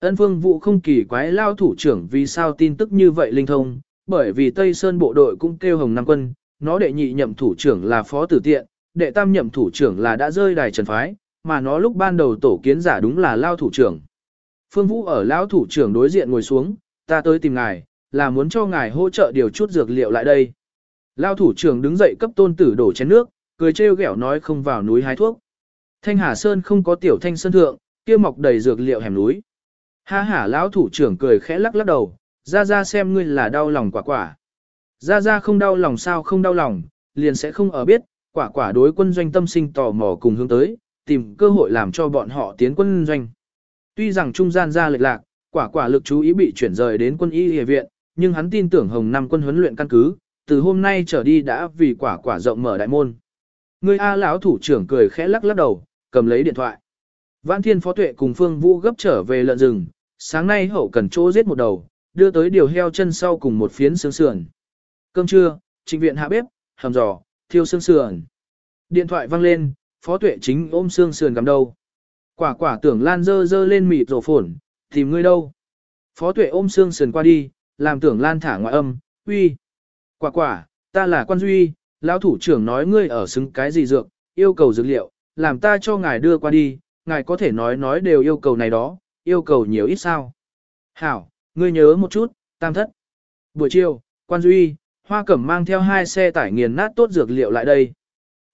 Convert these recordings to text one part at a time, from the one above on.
Ân phương vụ không kỳ quái lao thủ trưởng vì sao tin tức như vậy linh thông, bởi vì Tây Sơn bộ đội cũng kêu Hồng Nam quân, nó đệ nhị nhậm thủ trưởng là phó tử tiện, đệ tam nhậm thủ trưởng là đã rơi đài trần phái, mà nó lúc ban đầu tổ kiến giả đúng là lao thủ trưởng. Phương Vũ ở lao thủ trưởng đối diện ngồi xuống, ta tới tìm ngài, là muốn cho ngài hỗ trợ điều chút dược liệu lại đây. Lao thủ trưởng đứng dậy cấp tôn tử đổ chén nước, cười trêu ghẹo nói không vào núi hái thuốc. Thanh Hà Sơn không có tiểu thanh sơn thượng, kia mọc đầy dược liệu hẻm núi. Ha ha lão thủ trưởng cười khẽ lắc lắc đầu, ra ra xem ngươi là đau lòng quả quả. Ra ra không đau lòng sao không đau lòng, liền sẽ không ở biết, quả quả đối quân doanh tâm sinh tò mò cùng hướng tới, tìm cơ hội làm cho bọn họ tiến quân doanh. Tuy rằng trung gian ra lệch lạc, quả quả lực chú ý bị chuyển rời đến quân y y viện, nhưng hắn tin tưởng Hồng Năm quân huấn luyện căn cứ, từ hôm nay trở đi đã vì quả quả rộng mở đại môn. Người A lão thủ trưởng cười khẽ lắc lắc đầu, cầm lấy điện thoại. Vãn Thiên Phó Tuệ cùng Phương Vũ gấp trở về lợn rừng, sáng nay hậu cần chỗ giết một đầu, đưa tới điều heo chân sau cùng một phiến xương sườn. Cơm trưa, Trình viện hạ bếp, hầm giò, thiêu xương sườn. Điện thoại vang lên, Phó Tuệ chính ôm xương sườn cầm đầu. Quả quả tưởng Lan dơ dơ lên mịt rổ phổn, tìm ngươi đâu. Phó Tuệ ôm xương sườn qua đi, làm tưởng Lan thả ngoại âm, uy. Quả quả, ta là quan duy, lão thủ trưởng nói ngươi ở xứng cái gì dược, yêu cầu dược liệu, làm ta cho ngài đưa qua đi, ngài có thể nói nói đều yêu cầu này đó, yêu cầu nhiều ít sao. Hảo, ngươi nhớ một chút, tam thất. Buổi chiều, quan duy, hoa cẩm mang theo hai xe tải nghiền nát tốt dược liệu lại đây.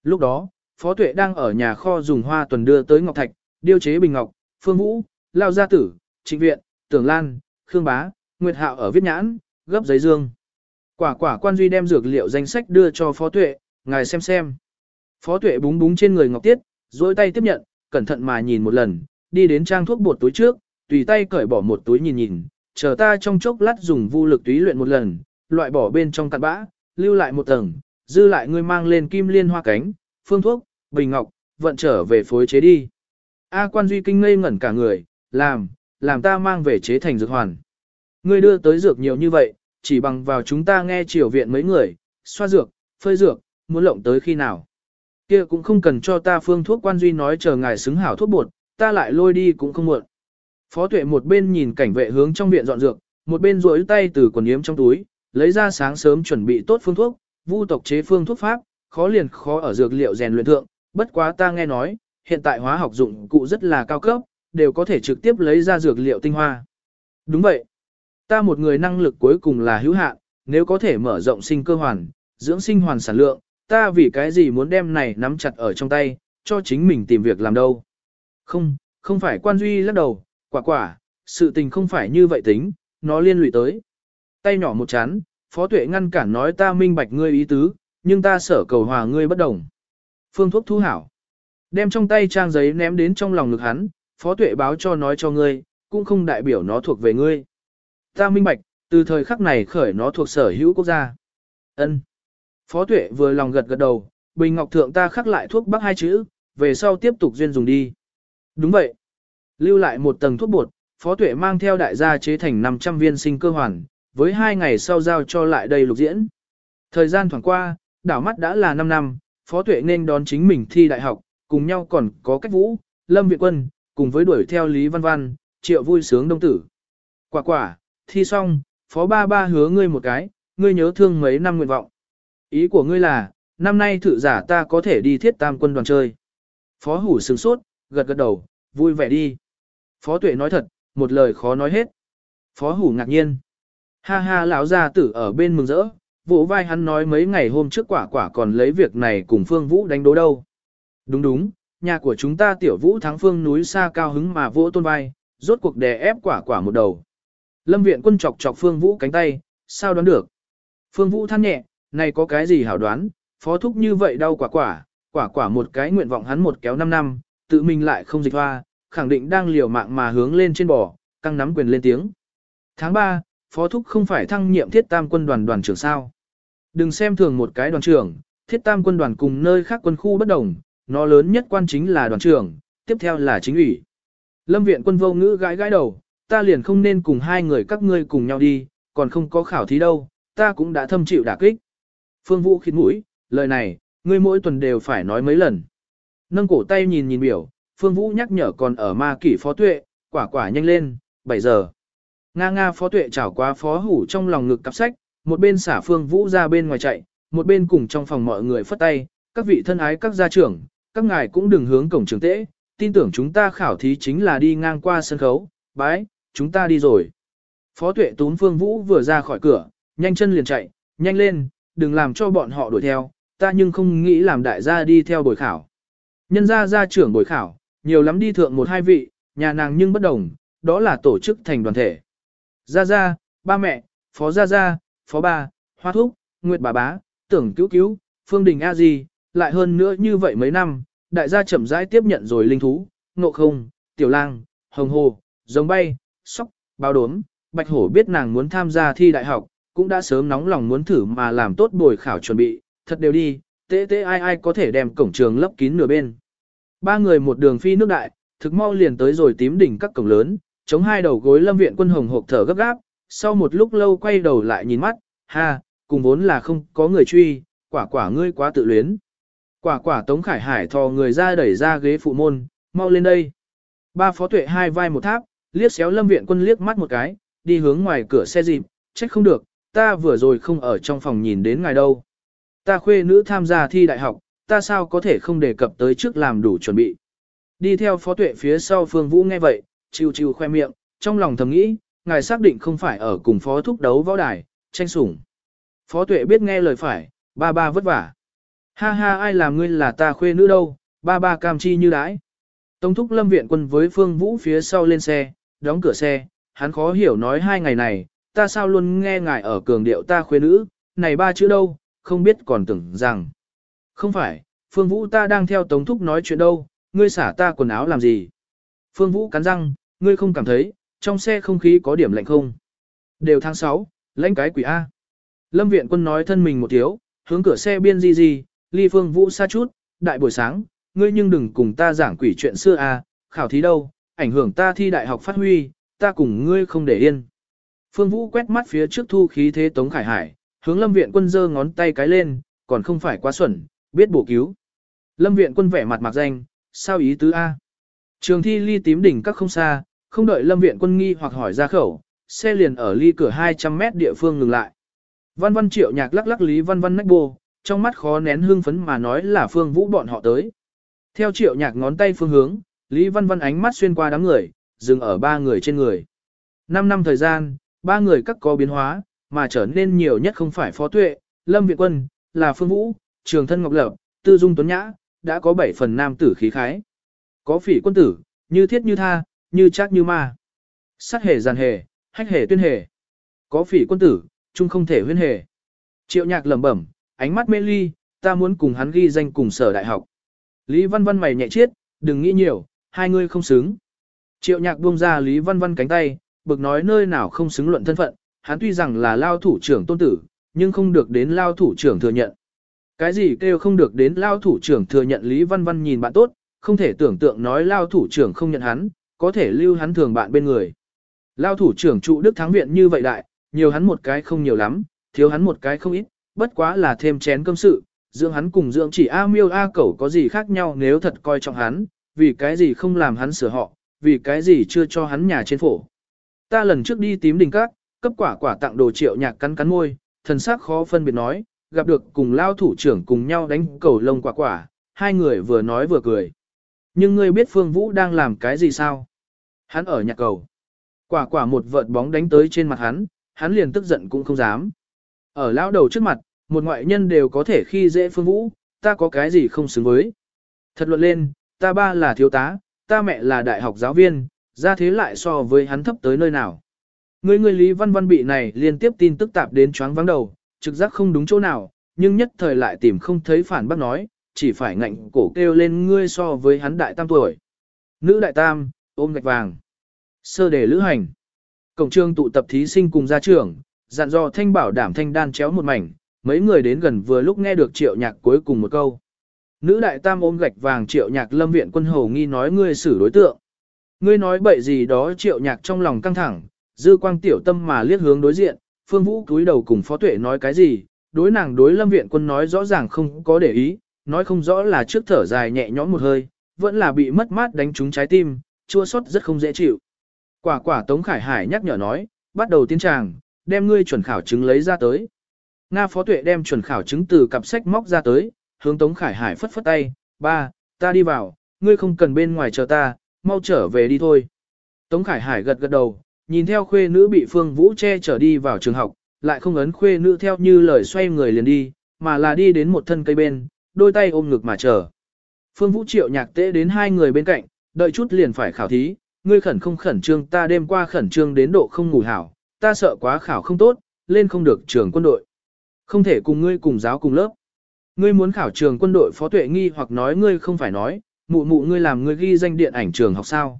Lúc đó, Phó Tuệ đang ở nhà kho dùng hoa tuần đưa tới Ngọc Thạch, điêu chế bình ngọc, phương vũ, lao gia tử, trịnh viện, tưởng lan, khương bá, nguyệt hạo ở viết nhãn, gấp giấy dương. Quả quả quan duy đem dược liệu danh sách đưa cho Phó Tuệ, ngài xem xem. Phó Tuệ búng búng trên người Ngọc Tiết, dôi tay tiếp nhận, cẩn thận mà nhìn một lần, đi đến trang thuốc bột túi trước, tùy tay cởi bỏ một túi nhìn nhìn, chờ ta trong chốc lát dùng vu lực túy luyện một lần, loại bỏ bên trong cặn bã, lưu lại một tầng, dư lại ngươi mang lên kim liên hoa cánh, phương thuốc, bình ngọc, vận trở về phối chế đi. A quan duy kinh ngây ngẩn cả người, làm, làm ta mang về chế thành dược hoàn. Ngươi đưa tới dược nhiều như vậy, chỉ bằng vào chúng ta nghe triều viện mấy người, xoa dược, phơi dược, muốn lộng tới khi nào. Kia cũng không cần cho ta phương thuốc quan duy nói chờ ngài xứng hảo thuốc bột, ta lại lôi đi cũng không muộn. Phó tuệ một bên nhìn cảnh vệ hướng trong viện dọn dược, một bên duỗi tay từ quần yếm trong túi, lấy ra sáng sớm chuẩn bị tốt phương thuốc, vu tộc chế phương thuốc pháp, khó liền khó ở dược liệu rèn luyện thượng, bất quá ta nghe nói, hiện tại hóa học dụng cụ rất là cao cấp, đều có thể trực tiếp lấy ra dược liệu tinh hoa. Đúng vậy. Ta một người năng lực cuối cùng là hữu hạn, nếu có thể mở rộng sinh cơ hoàn, dưỡng sinh hoàn sản lượng, ta vì cái gì muốn đem này nắm chặt ở trong tay, cho chính mình tìm việc làm đâu. Không, không phải quan duy lắc đầu, quả quả, sự tình không phải như vậy tính, nó liên lụy tới. Tay nhỏ một chán, phó tuệ ngăn cản nói ta minh bạch ngươi ý tứ, nhưng ta sở cầu hòa ngươi bất đồng. Phương thuốc thu hảo. Đem trong tay trang giấy ném đến trong lòng ngực hắn, phó tuệ báo cho nói cho ngươi, cũng không đại biểu nó thuộc về ngươi. Ta minh bạch, từ thời khắc này khởi nó thuộc sở hữu quốc gia. Ân. Phó tuệ vừa lòng gật gật đầu, bình ngọc thượng ta khắc lại thuốc bắc hai chữ, về sau tiếp tục duyên dùng đi. Đúng vậy. Lưu lại một tầng thuốc bột, phó tuệ mang theo đại gia chế thành 500 viên sinh cơ hoàn, với hai ngày sau giao cho lại đây lục diễn. Thời gian thoảng qua, đảo mắt đã là 5 năm, phó tuệ nên đón chính mình thi đại học, cùng nhau còn có cách vũ, lâm viện quân, cùng với đuổi theo Lý Văn Văn, triệu vui sướng đông tử. Quả quả, thi xong, phó ba ba hứa ngươi một cái, ngươi nhớ thương mấy năm nguyện vọng. Ý của ngươi là, năm nay thử giả ta có thể đi thiết tam quân đoàn chơi. Phó hủ sướng sốt, gật gật đầu, vui vẻ đi. Phó tuệ nói thật, một lời khó nói hết. Phó hủ ngạc nhiên. Ha ha lão gia tử ở bên mừng rỡ, vỗ vai hắn nói mấy ngày hôm trước quả quả còn lấy việc này cùng Phương Vũ đánh đố đâu. Đúng đúng, nhà của chúng ta tiểu vũ thắng phương núi xa cao hứng mà vỗ tôn vai, rốt cuộc đè ép quả quả một đầu. Lâm viện quân chọc chọc Phương Vũ cánh tay, sao đoán được? Phương Vũ than nhẹ, này có cái gì hảo đoán, phó thúc như vậy đau quả quả, quả quả một cái nguyện vọng hắn một kéo 5 năm, tự mình lại không dịch hoa, khẳng định đang liều mạng mà hướng lên trên bò, căng nắm quyền lên tiếng. Tháng 3, phó thúc không phải thăng nhiệm thiết tam quân đoàn đoàn trưởng sao. Đừng xem thường một cái đoàn trưởng, thiết tam quân đoàn cùng nơi khác quân khu bất đồng, nó lớn nhất quan chính là đoàn trưởng, tiếp theo là chính ủy. Lâm viện quân vô ngữ gãi gãi đầu, ta liền không nên cùng hai người các ngươi cùng nhau đi, còn không có khảo thí đâu, ta cũng đã thâm chịu đả kích. Phương Vũ khịt mũi, lời này, ngươi mỗi tuần đều phải nói mấy lần. Nâng cổ tay nhìn nhìn biểu, Phương Vũ nhắc nhở còn ở ma kỷ phó tuệ, quả quả nhanh lên, 7 giờ. Nga nga phó tuệ chảo qua phó hủ trong lòng ngực cặp sách, một bên xả phương vũ ra bên ngoài chạy, một bên cùng trong phòng mọi người phất tay, các vị thân ái các gia trưởng, các ngài cũng đừng hướng cổng trường tễ, tin tưởng chúng ta khảo thí chính là đi ngang qua sân khấu, bái, chúng ta đi rồi. Phó tuệ tún phương vũ vừa ra khỏi cửa, nhanh chân liền chạy, nhanh lên, đừng làm cho bọn họ đuổi theo, ta nhưng không nghĩ làm đại gia đi theo buổi khảo. Nhân gia gia trưởng buổi khảo, nhiều lắm đi thượng một hai vị, nhà nàng nhưng bất đồng, đó là tổ chức thành đoàn thể. Gia gia, ba mẹ, phó gia gia, phó ba, hoa thúc, nguyệt bà bá, tưởng cứu cứu, phương đình a di, lại hơn nữa như vậy mấy năm, đại gia chậm rãi tiếp nhận rồi linh thú, ngộ không, tiểu lang, hồng hồ, giống bay, sóc, bao đốm, bạch hổ biết nàng muốn tham gia thi đại học, cũng đã sớm nóng lòng muốn thử mà làm tốt buổi khảo chuẩn bị, thật đều đi, tế tế ai ai có thể đem cổng trường lấp kín nửa bên. Ba người một đường phi nước đại, thực mau liền tới rồi tím đỉnh các cổng lớn, chống hai đầu gối lâm viện quân hồng hộp thở gấp gáp, sau một lúc lâu quay đầu lại nhìn mắt, ha, cùng vốn là không có người truy, quả quả ngươi quá tự luyến. Quả quả Tống Khải Hải thò người ra đẩy ra ghế phụ môn, mau lên đây. Ba phó tuệ hai vai một tháp, liếc xéo lâm viện quân liếc mắt một cái, đi hướng ngoài cửa xe dịp, trách không được, ta vừa rồi không ở trong phòng nhìn đến ngài đâu. Ta khuê nữ tham gia thi đại học, ta sao có thể không đề cập tới trước làm đủ chuẩn bị. Đi theo phó tuệ phía sau Phương Vũ nghe vậy, chiều chiều khoe miệng, trong lòng thầm nghĩ, ngài xác định không phải ở cùng phó thúc đấu võ đài, tranh sủng. Phó tuệ biết nghe lời phải, ba ba vất vả. Ha ha ai làm ngươi là ta khuê nữ đâu, ba ba cam chi như đãi. Tông thúc lâm viện quân với Phương Vũ phía sau lên xe, đóng cửa xe, hắn khó hiểu nói hai ngày này, ta sao luôn nghe ngài ở cường điệu ta khuê nữ, này ba chữ đâu, không biết còn tưởng rằng. Không phải, Phương Vũ ta đang theo Tống Thúc nói chuyện đâu, ngươi xả ta quần áo làm gì? Phương Vũ cắn răng, ngươi không cảm thấy, trong xe không khí có điểm lạnh không? Đều tháng 6, lãnh cái quỷ A. Lâm viện quân nói thân mình một thiếu, hướng cửa xe biên di di, ly Phương Vũ xa chút, đại buổi sáng, ngươi nhưng đừng cùng ta giảng quỷ chuyện xưa A, khảo thí đâu, ảnh hưởng ta thi đại học phát huy, ta cùng ngươi không để yên. Phương Vũ quét mắt phía trước thu khí thế Tống Khải Hải, hướng Lâm Viện Quân giơ ngón tay cái lên, còn không phải quá xuẩn, biết bổ cứu. Lâm Viện Quân vẻ mặt mặc danh, sao ý tứ A. Trường thi ly tím đỉnh các không xa, không đợi Lâm Viện Quân nghi hoặc hỏi ra khẩu, xe liền ở ly cửa 200 mét địa phương ngừng lại. Văn văn triệu nhạc lắc lắc lý văn văn nách bô, trong mắt khó nén hương phấn mà nói là phương vũ bọn họ tới. Theo triệu nhạc ngón tay phương hướng, lý văn văn ánh mắt xuyên qua đám người, dừng ở ba người trên người. Năm năm thời gian, ba người các có biến hóa, mà trở nên nhiều nhất không phải phó tuệ, lâm viện quân, là phương vũ, trường thân ngọc lập, tư dung tuấn nhã, đã có bảy phần nam tử khí khái. Có phỉ quân tử, như thiết như tha, như chắc như ma. Sát hề giàn hề, hách hề tuyên hề. Có phỉ quân tử, chung không thể huyên hề. Triệu nhạc lẩm bẩm, ánh mắt mê ly, ta muốn cùng hắn ghi danh cùng sở đại học. Lý văn văn mày nhẹ chiết, đừng nghĩ nhiều, hai người không xứng. Triệu nhạc buông ra Lý văn văn cánh tay, bực nói nơi nào không xứng luận thân phận, hắn tuy rằng là lao thủ trưởng tôn tử, nhưng không được đến lao thủ trưởng thừa nhận. Cái gì kêu không được đến lao thủ trưởng thừa nhận Lý Văn Văn nhìn bạn tốt, không thể tưởng tượng nói lao thủ trưởng không nhận hắn, có thể lưu hắn thường bạn bên người. Lao thủ trưởng trụ đức thắng viện như vậy đại, nhiều hắn một cái không nhiều lắm, thiếu hắn một cái không ít, bất quá là thêm chén cơm sự, dưỡng hắn cùng dưỡng chỉ A miêu A cẩu có gì khác nhau nếu thật coi trọng hắn, vì cái gì không làm hắn sửa họ, vì cái gì chưa cho hắn nhà trên phổ. Ta lần trước đi tím đình các, cấp quả quả tặng đồ triệu nhạc cắn cắn môi, thần sắc khó phân biệt nói, gặp được cùng lao thủ trưởng cùng nhau đánh cầu lông quả quả, hai người vừa nói vừa cười. Nhưng ngươi biết Phương Vũ đang làm cái gì sao? Hắn ở nhạc cầu. Quả quả một vợt bóng đánh tới trên mặt hắn, hắn liền tức giận cũng không dám. Ở lão đầu trước mặt, một ngoại nhân đều có thể khi dễ Phương Vũ, ta có cái gì không xứng với. Thật luận lên, ta ba là thiếu tá, ta mẹ là đại học giáo viên, ra thế lại so với hắn thấp tới nơi nào. Người người Lý Văn Văn bị này liên tiếp tin tức tạp đến choáng vắng đầu, trực giác không đúng chỗ nào, nhưng nhất thời lại tìm không thấy phản bác nói, chỉ phải ngạnh cổ kêu lên ngươi so với hắn đại tam tuổi. Nữ đại tam, ôm gạch vàng. Sơ đề lữ hành. Cổng trường tụ tập thí sinh cùng gia trưởng, dặn dò thanh bảo đảm thanh đan chéo một mảnh, mấy người đến gần vừa lúc nghe được triệu nhạc cuối cùng một câu. Nữ đại tam ôm gạch vàng triệu nhạc lâm viện quân hầu nghi nói ngươi xử đối tượng. Ngươi nói bậy gì đó triệu nhạc trong lòng căng thẳng, dư quang tiểu tâm mà liếc hướng đối diện, phương vũ cúi đầu cùng phó tuệ nói cái gì, đối nàng đối lâm viện quân nói rõ ràng không có để ý, nói không rõ là trước thở dài nhẹ nhõm một hơi, vẫn là bị mất mát đánh trúng trái tim, chua xót rất không dễ chịu. Quả quả Tống Khải Hải nhắc nhở nói, bắt đầu tiến tràng, đem ngươi chuẩn khảo chứng lấy ra tới. Nga Phó Tuệ đem chuẩn khảo chứng từ cặp sách móc ra tới, hướng Tống Khải Hải phất phất tay, ba, ta đi vào, ngươi không cần bên ngoài chờ ta, mau trở về đi thôi. Tống Khải Hải gật gật đầu, nhìn theo khuê nữ bị Phương Vũ che trở đi vào trường học, lại không ấn khuê nữ theo như lời xoay người liền đi, mà là đi đến một thân cây bên, đôi tay ôm ngực mà chờ. Phương Vũ triệu nhạc tế đến hai người bên cạnh, đợi chút liền phải khảo thí, ngươi khẩn không khẩn trương ta đêm qua khẩn trương đến độ không ngủ hảo, ta sợ quá khảo không tốt, lên không được trường quân đội. Không thể cùng ngươi cùng giáo cùng lớp. Ngươi muốn khảo trường quân đội phó tuệ nghi hoặc nói ngươi không phải nói, mụ mụ ngươi làm ngươi ghi danh điện ảnh trường học sao.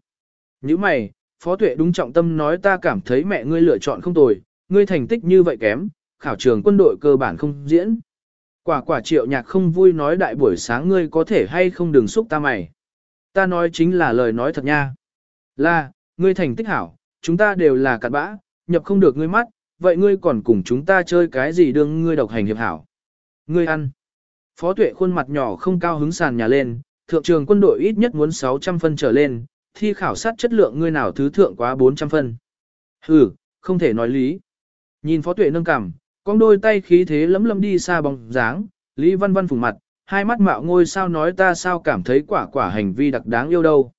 Như mày, phó tuệ đúng trọng tâm nói ta cảm thấy mẹ ngươi lựa chọn không tồi, ngươi thành tích như vậy kém, khảo trường quân đội cơ bản không diễn. Quả quả triệu nhạc không vui nói đại buổi sáng ngươi có thể hay không đừng xúc ta mày. Ta nói chính là lời nói thật nha. Là, ngươi thành tích hảo, chúng ta đều là cặn bã, nhập không được ngươi mắt, vậy ngươi còn cùng chúng ta chơi cái gì đương ngươi độc hành hiệp hảo. Ngươi ăn. Phó tuệ khuôn mặt nhỏ không cao hứng sàn nhà lên, thượng trường quân đội ít nhất muốn 600 phân trở lên, thi khảo sát chất lượng ngươi nào thứ thượng quá 400 phân. Ừ, không thể nói lý. Nhìn phó tuệ nâng cằm, con đôi tay khí thế lấm lấm đi xa bóng dáng, Lý Văn Văn phùng mặt, hai mắt mạo ngôi sao nói ta sao cảm thấy quả quả hành vi đặc đáng yêu đâu.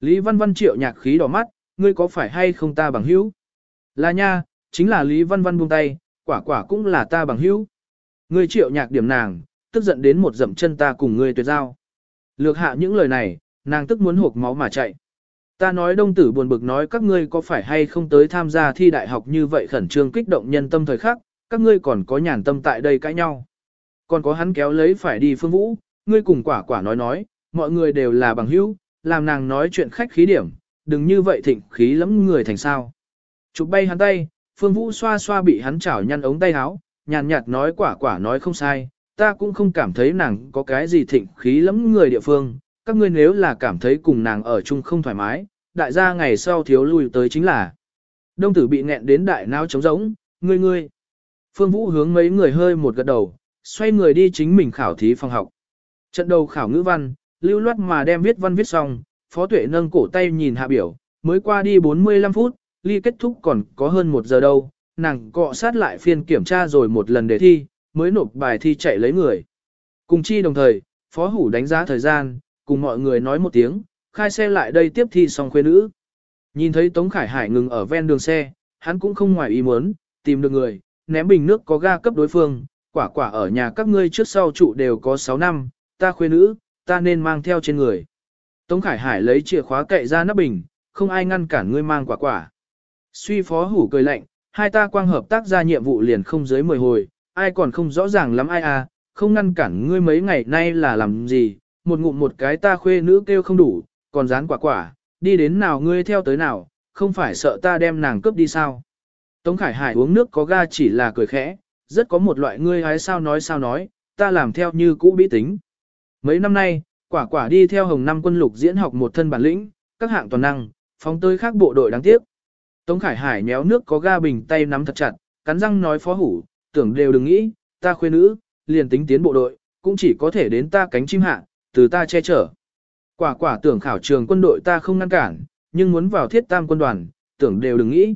Lý Văn Văn triệu nhạc khí đỏ mắt, ngươi có phải hay không ta bằng hữu? Là nha, chính là Lý Văn Văn buông tay, quả quả cũng là ta bằng hữu. Ngươi triệu nhạc điểm nàng, tức giận đến một dậm chân ta cùng ngươi tuyệt giao. Lược hạ những lời này, nàng tức muốn hộp máu mà chạy. Ta nói đông tử buồn bực nói các ngươi có phải hay không tới tham gia thi đại học như vậy khẩn trương kích động nhân tâm thời khắc, các ngươi còn có nhàn tâm tại đây cãi nhau. Còn có hắn kéo lấy phải đi phương vũ, ngươi cùng quả quả nói nói, mọi người đều là bằng hữu, làm nàng nói chuyện khách khí điểm, đừng như vậy thịnh khí lắm người thành sao. Chụp bay hắn tay, phương vũ xoa xoa bị hắn chảo nhăn ống tay áo, nhàn nhạt nói quả quả nói không sai, ta cũng không cảm thấy nàng có cái gì thịnh khí lắm người địa phương, các ngươi nếu là cảm thấy cùng nàng ở chung không thoải mái, đại gia ngày sau thiếu lui tới chính là. Đông tử bị nghẹn đến đại não trống rỗng, ngươi ngươi. Phương Vũ hướng mấy người hơi một gật đầu, xoay người đi chính mình khảo thí phòng học. Trận đầu khảo ngữ văn, lưu loát mà đem viết văn viết xong, Phó Tuệ nâng cổ tay nhìn hạ biểu, mới qua đi 45 phút, ly kết thúc còn có hơn một giờ đâu, nàng cọ sát lại phiên kiểm tra rồi một lần đề thi, mới nộp bài thi chạy lấy người. Cùng chi đồng thời, Phó Hủ đánh giá thời gian, cùng mọi người nói một tiếng, khai xe lại đây tiếp thi xong khuê nữ. Nhìn thấy Tống Khải Hải ngừng ở ven đường xe, hắn cũng không ngoài ý muốn, tìm được người, ném bình nước có ga cấp đối phương, quả quả ở nhà các ngươi trước sau trụ đều có 6 năm, ta khuê nữ, ta nên mang theo trên người. Tống Khải Hải lấy chìa khóa cậy ra nắp bình, không ai ngăn cản ngươi mang quả quả. Suy phó hủ cười lạnh, hai ta quang hợp tác ra nhiệm vụ liền không dưới 10 hồi, ai còn không rõ ràng lắm ai à, không ngăn cản ngươi mấy ngày nay là làm gì, một ngụm một cái ta khuê nữ kêu không đủ, còn dán quả quả, đi đến nào ngươi theo tới nào, không phải sợ ta đem nàng cướp đi sao. Tống Khải Hải uống nước có ga chỉ là cười khẽ, rất có một loại ngươi hái sao nói sao nói, ta làm theo như cũ bí tính. Mấy năm nay, quả quả đi theo hồng năm quân lục diễn học một thân bản lĩnh, các hạng toàn năng, phóng tới khác bộ đội đáng tiếc. Tống Khải Hải méo nước có ga bình tay nắm thật chặt, cắn răng nói phó hủ, tưởng đều đừng nghĩ, ta khuê nữ, liền tính tiến bộ đội, cũng chỉ có thể đến ta cánh chim hạ, từ ta che chở. Quả quả tưởng khảo trường quân đội ta không ngăn cản, nhưng muốn vào thiết tam quân đoàn, tưởng đều đừng nghĩ.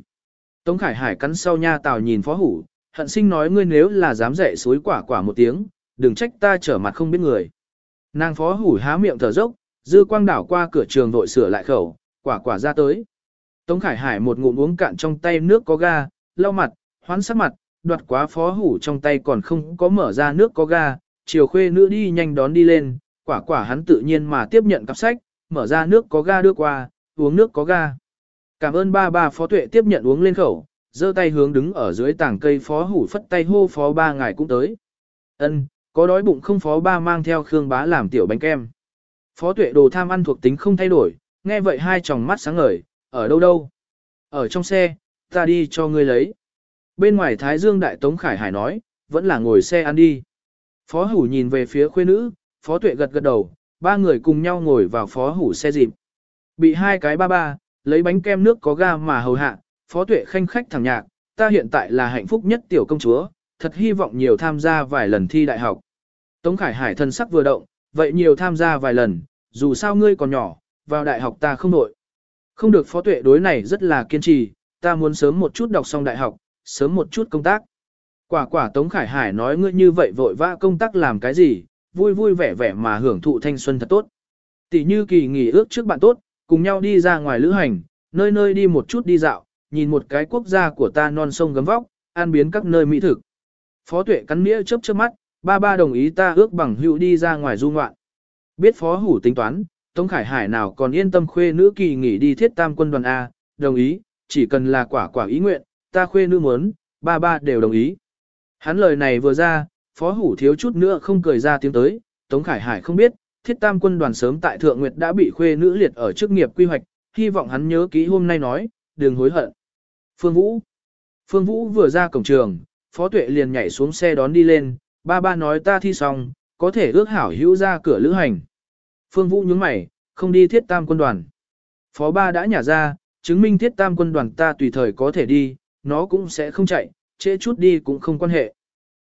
Tống Khải Hải cắn sau nha tào nhìn phó hủ, hận sinh nói ngươi nếu là dám dạy suối quả quả một tiếng, đừng trách ta trở mặt không biết người. Nàng phó hủ há miệng thở dốc, dư quang đảo qua cửa trường vội sửa lại khẩu, quả quả ra tới. Tống Khải Hải một ngụm uống cạn trong tay nước có ga, lau mặt, hoán sắc mặt, đoạt quá phó hủ trong tay còn không có mở ra nước có ga, chiều khuê nữ đi nhanh đón đi lên, quả quả hắn tự nhiên mà tiếp nhận cặp sách, mở ra nước có ga đưa qua, uống nước có ga. Cảm ơn ba ba phó tuệ tiếp nhận uống lên khẩu, giơ tay hướng đứng ở dưới tảng cây phó hủ phất tay hô phó ba ngài cũng tới. Ân, có đói bụng không phó ba mang theo Khương bá làm tiểu bánh kem. Phó tuệ đồ tham ăn thuộc tính không thay đổi, nghe vậy hai tròng mắt sáng ngời, ở đâu đâu? Ở trong xe, ta đi cho ngươi lấy. Bên ngoài Thái Dương Đại Tống Khải Hải nói, vẫn là ngồi xe ăn đi. Phó hủ nhìn về phía khuê nữ, phó tuệ gật gật đầu, ba người cùng nhau ngồi vào phó hủ xe dịp. Bị hai cái ba ba, lấy bánh kem nước có ga mà hầu hạ, phó tuệ khanh khách thẳng nhạc, ta hiện tại là hạnh phúc nhất tiểu công chúa, thật hy vọng nhiều tham gia vài lần thi đại học. Tống Khải Hải thân sắc vừa động, vậy nhiều tham gia vài lần, dù sao ngươi còn nhỏ, vào đại học ta không nội. Không được phó tuệ đối này rất là kiên trì, ta muốn sớm một chút đọc xong đại học, sớm một chút công tác. Quả quả Tống Khải Hải nói ngươi như vậy vội vã công tác làm cái gì, vui vui vẻ vẻ mà hưởng thụ thanh xuân thật tốt. Tỷ như kỳ nghỉ ước trước bạn tốt, cùng nhau đi ra ngoài lữ hành, nơi nơi đi một chút đi dạo, nhìn một cái quốc gia của ta non sông gấm vóc, an biến các nơi mỹ thực. Phó tuệ cắn nghĩa chớp chớp mắt, ba ba đồng ý ta ước bằng hữu đi ra ngoài du ngoạn. Biết phó hủ tính toán, Tống Khải Hải nào còn yên tâm khuê nữ kỳ nghỉ đi thiết tam quân đoàn A, đồng ý, chỉ cần là quả quả ý nguyện, ta khuê nữ muốn, ba ba đều đồng ý. Hắn lời này vừa ra, phó hủ thiếu chút nữa không cười ra tiếng tới, Tống Khải Hải không biết, thiết tam quân đoàn sớm tại Thượng Nguyệt đã bị khuê nữ liệt ở chức nghiệp quy hoạch, hy vọng hắn nhớ kỹ hôm nay nói, đừng hối hận. Phương Vũ Phương Vũ vừa ra cổng trường, Phó Tuệ liền nhảy xuống xe đón đi lên, ba ba nói ta thi xong, có thể ước hảo hữu ra cửa lữ hành. Phương Vũ nhướng mày, không đi thiết tam quân đoàn. Phó ba đã nhả ra, chứng minh thiết tam quân đoàn ta tùy thời có thể đi, nó cũng sẽ không chạy, trễ chút đi cũng không quan hệ.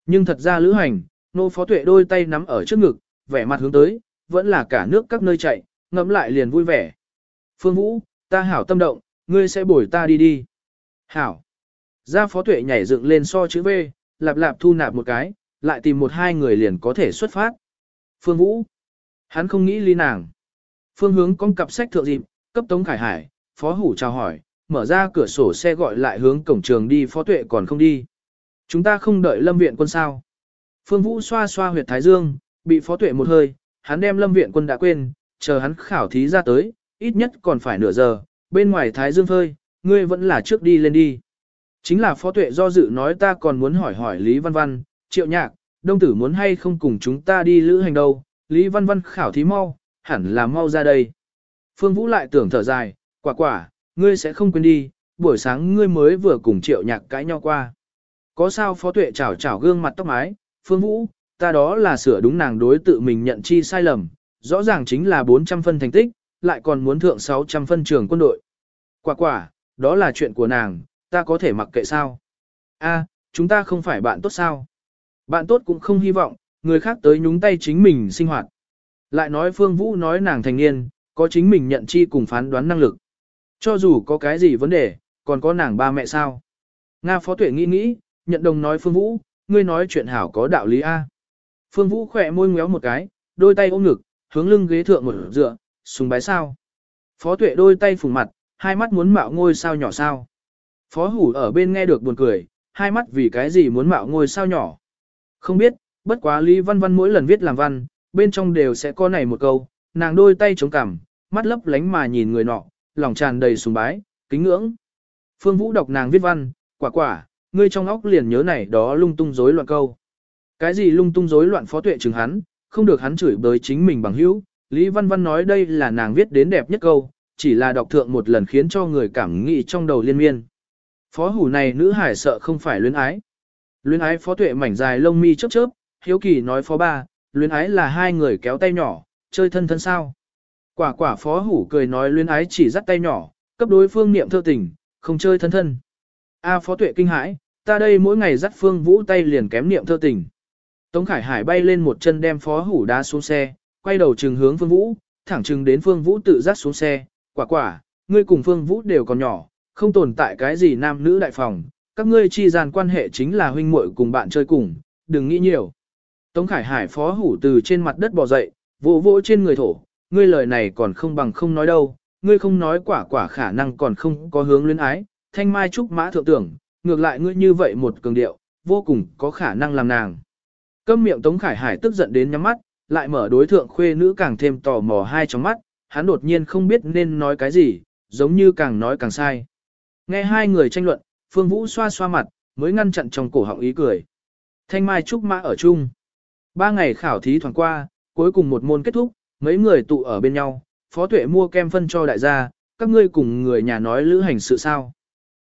Nhưng thật ra lữ hành, nô phó tuệ đôi tay nắm ở trước ngực, vẻ mặt hướng tới, vẫn là cả nước các nơi chạy, ngẫm lại liền vui vẻ. Phương Vũ, ta hảo tâm động, ngươi sẽ bồi ta đi đi. Hảo. Ra phó tuệ nhảy dựng lên so chữ V, lạp lạp thu nạp một cái, lại tìm một hai người liền có thể xuất phát. Phương Vũ. Hắn không nghĩ ly nàng. Phương hướng con cặp sách thượng dịp, cấp Tống Khải Hải, phó hủ chào hỏi, mở ra cửa sổ xe gọi lại hướng cổng trường đi phó tuệ còn không đi. Chúng ta không đợi lâm viện quân sao. Phương Vũ xoa xoa huyệt thái dương, bị phó tuệ một hơi, hắn đem lâm viện quân đã quên, chờ hắn khảo thí ra tới, ít nhất còn phải nửa giờ, bên ngoài thái dương phơi, ngươi vẫn là trước đi lên đi. Chính là phó tuệ do dự nói ta còn muốn hỏi hỏi Lý Văn Văn, triệu nhạc, đông tử muốn hay không cùng chúng ta đi lữ hành đâu, Lý Văn Văn khảo thí mau, hẳn là mau ra đây. Phương Vũ lại tưởng thở dài, quả quả, ngươi sẽ không quên đi, buổi sáng ngươi mới vừa cùng triệu nhạc cãi nhau qua. Có sao phó tuệ chảo chảo gương mặt tóc mái, Phương Vũ, ta đó là sửa đúng nàng đối tự mình nhận chi sai lầm, rõ ràng chính là 400 phân thành tích, lại còn muốn thượng 600 phân trường quân đội. Quả quả, đó là chuyện của nàng, ta có thể mặc kệ sao? A, chúng ta không phải bạn tốt sao? Bạn tốt cũng không hy vọng, người khác tới nhúng tay chính mình sinh hoạt. Lại nói Phương Vũ nói nàng thành niên, có chính mình nhận chi cùng phán đoán năng lực. Cho dù có cái gì vấn đề, còn có nàng ba mẹ sao? Nga Phó Tuệ nghĩ nghĩ, nhận đồng nói Phương Vũ, ngươi nói chuyện hảo có đạo lý A. Phương Vũ khỏe môi ngéo một cái, đôi tay ôm ngực, hướng lưng ghế thượng một dựa, sùng bái sao. Phó Tuệ đôi tay phùng mặt, hai mắt muốn mạo ngôi sao nhỏ sao. Phó Hủ ở bên nghe được buồn cười, hai mắt vì cái gì muốn mạo ngôi sao nhỏ. Không biết, bất quá Lý Văn Văn mỗi lần viết làm văn, bên trong đều sẽ có này một câu, nàng đôi tay chống cằm, mắt lấp lánh mà nhìn người nọ, lòng tràn đầy sùng bái, kính ngưỡng. Phương Vũ đọc nàng viết văn, quả quả, ngươi trong óc liền nhớ này đó lung tung rối loạn câu. Cái gì lung tung rối loạn phó tuệ chừng hắn, không được hắn chửi bới chính mình bằng hữu. Lý Văn Văn nói đây là nàng viết đến đẹp nhất câu, chỉ là đọc thượng một lần khiến cho người cảm nghĩ trong đầu liên miên. Phó hủ này nữ hải sợ không phải luyến ái. Luyến ái phó tuệ mảnh dài lông mi chớp chớp, hiếu kỳ nói phó ba, luyến ái là hai người kéo tay nhỏ, chơi thân thân sao. Quả quả phó hủ cười nói luyến ái chỉ dắt tay nhỏ, cấp đối phương niệm thơ tình, không chơi thân thân. A phó tuệ kinh hãi, ta đây mỗi ngày dắt phương vũ tay liền kém niệm thơ tình. Tống Khải Hải bay lên một chân đem phó hủ đá xuống xe, quay đầu trừng hướng phương vũ, thẳng trừng đến phương vũ tự dắt xuống xe, quả quả, ngươi cùng phương vũ đều còn nhỏ, không tồn tại cái gì nam nữ đại phòng, các ngươi chi gian quan hệ chính là huynh muội cùng bạn chơi cùng, đừng nghĩ nhiều. Tống Khải Hải phó hủ từ trên mặt đất bò dậy, vỗ vỗ trên người thổ, ngươi lời này còn không bằng không nói đâu, ngươi không nói quả quả khả năng còn không có hướng luyến ái, thanh mai trúc mã thượng tưởng, ngược lại ngươi như vậy một cường điệu, vô cùng có khả năng làm nàng. Câm miệng Tống Khải Hải tức giận đến nhắm mắt, lại mở đối thượng khuê nữ càng thêm tò mò hai trong mắt, hắn đột nhiên không biết nên nói cái gì, giống như càng nói càng sai. Nghe hai người tranh luận, Phương Vũ xoa xoa mặt, mới ngăn chặn trong cổ họng ý cười. Thanh Mai Trúc Mã ở chung. Ba ngày khảo thí thoảng qua, cuối cùng một môn kết thúc, mấy người tụ ở bên nhau, Phó Tuệ mua kem phân cho đại gia, các ngươi cùng người nhà nói lữ hành sự sao.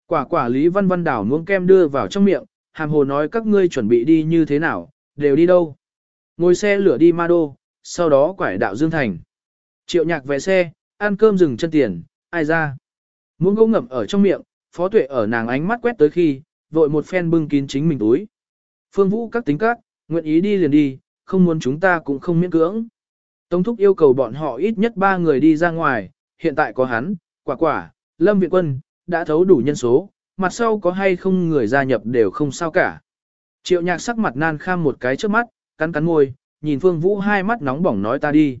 Quả quả Lý Văn Văn đảo muỗng kem đưa vào trong miệng, hàm hồ nói các ngươi chuẩn bị đi như thế nào, đều đi đâu. Ngồi xe lửa đi Ma Đô, sau đó quải đạo Dương Thành. Triệu nhạc về xe, ăn cơm dừng chân tiền, ai ra. muốn gỗ ngậm ở trong miệng, phó tuệ ở nàng ánh mắt quét tới khi, vội một phen bưng kín chính mình túi. Phương Vũ các tính các, nguyện ý đi liền đi, không muốn chúng ta cũng không miễn cưỡng. Tống thúc yêu cầu bọn họ ít nhất ba người đi ra ngoài, hiện tại có hắn, quả quả, Lâm Viện Quân, đã thấu đủ nhân số, mặt sau có hay không người gia nhập đều không sao cả. Triệu nhạc sắc mặt nan kham một cái trước mắt, cắn cắn môi, nhìn Phương Vũ hai mắt nóng bỏng nói ta đi.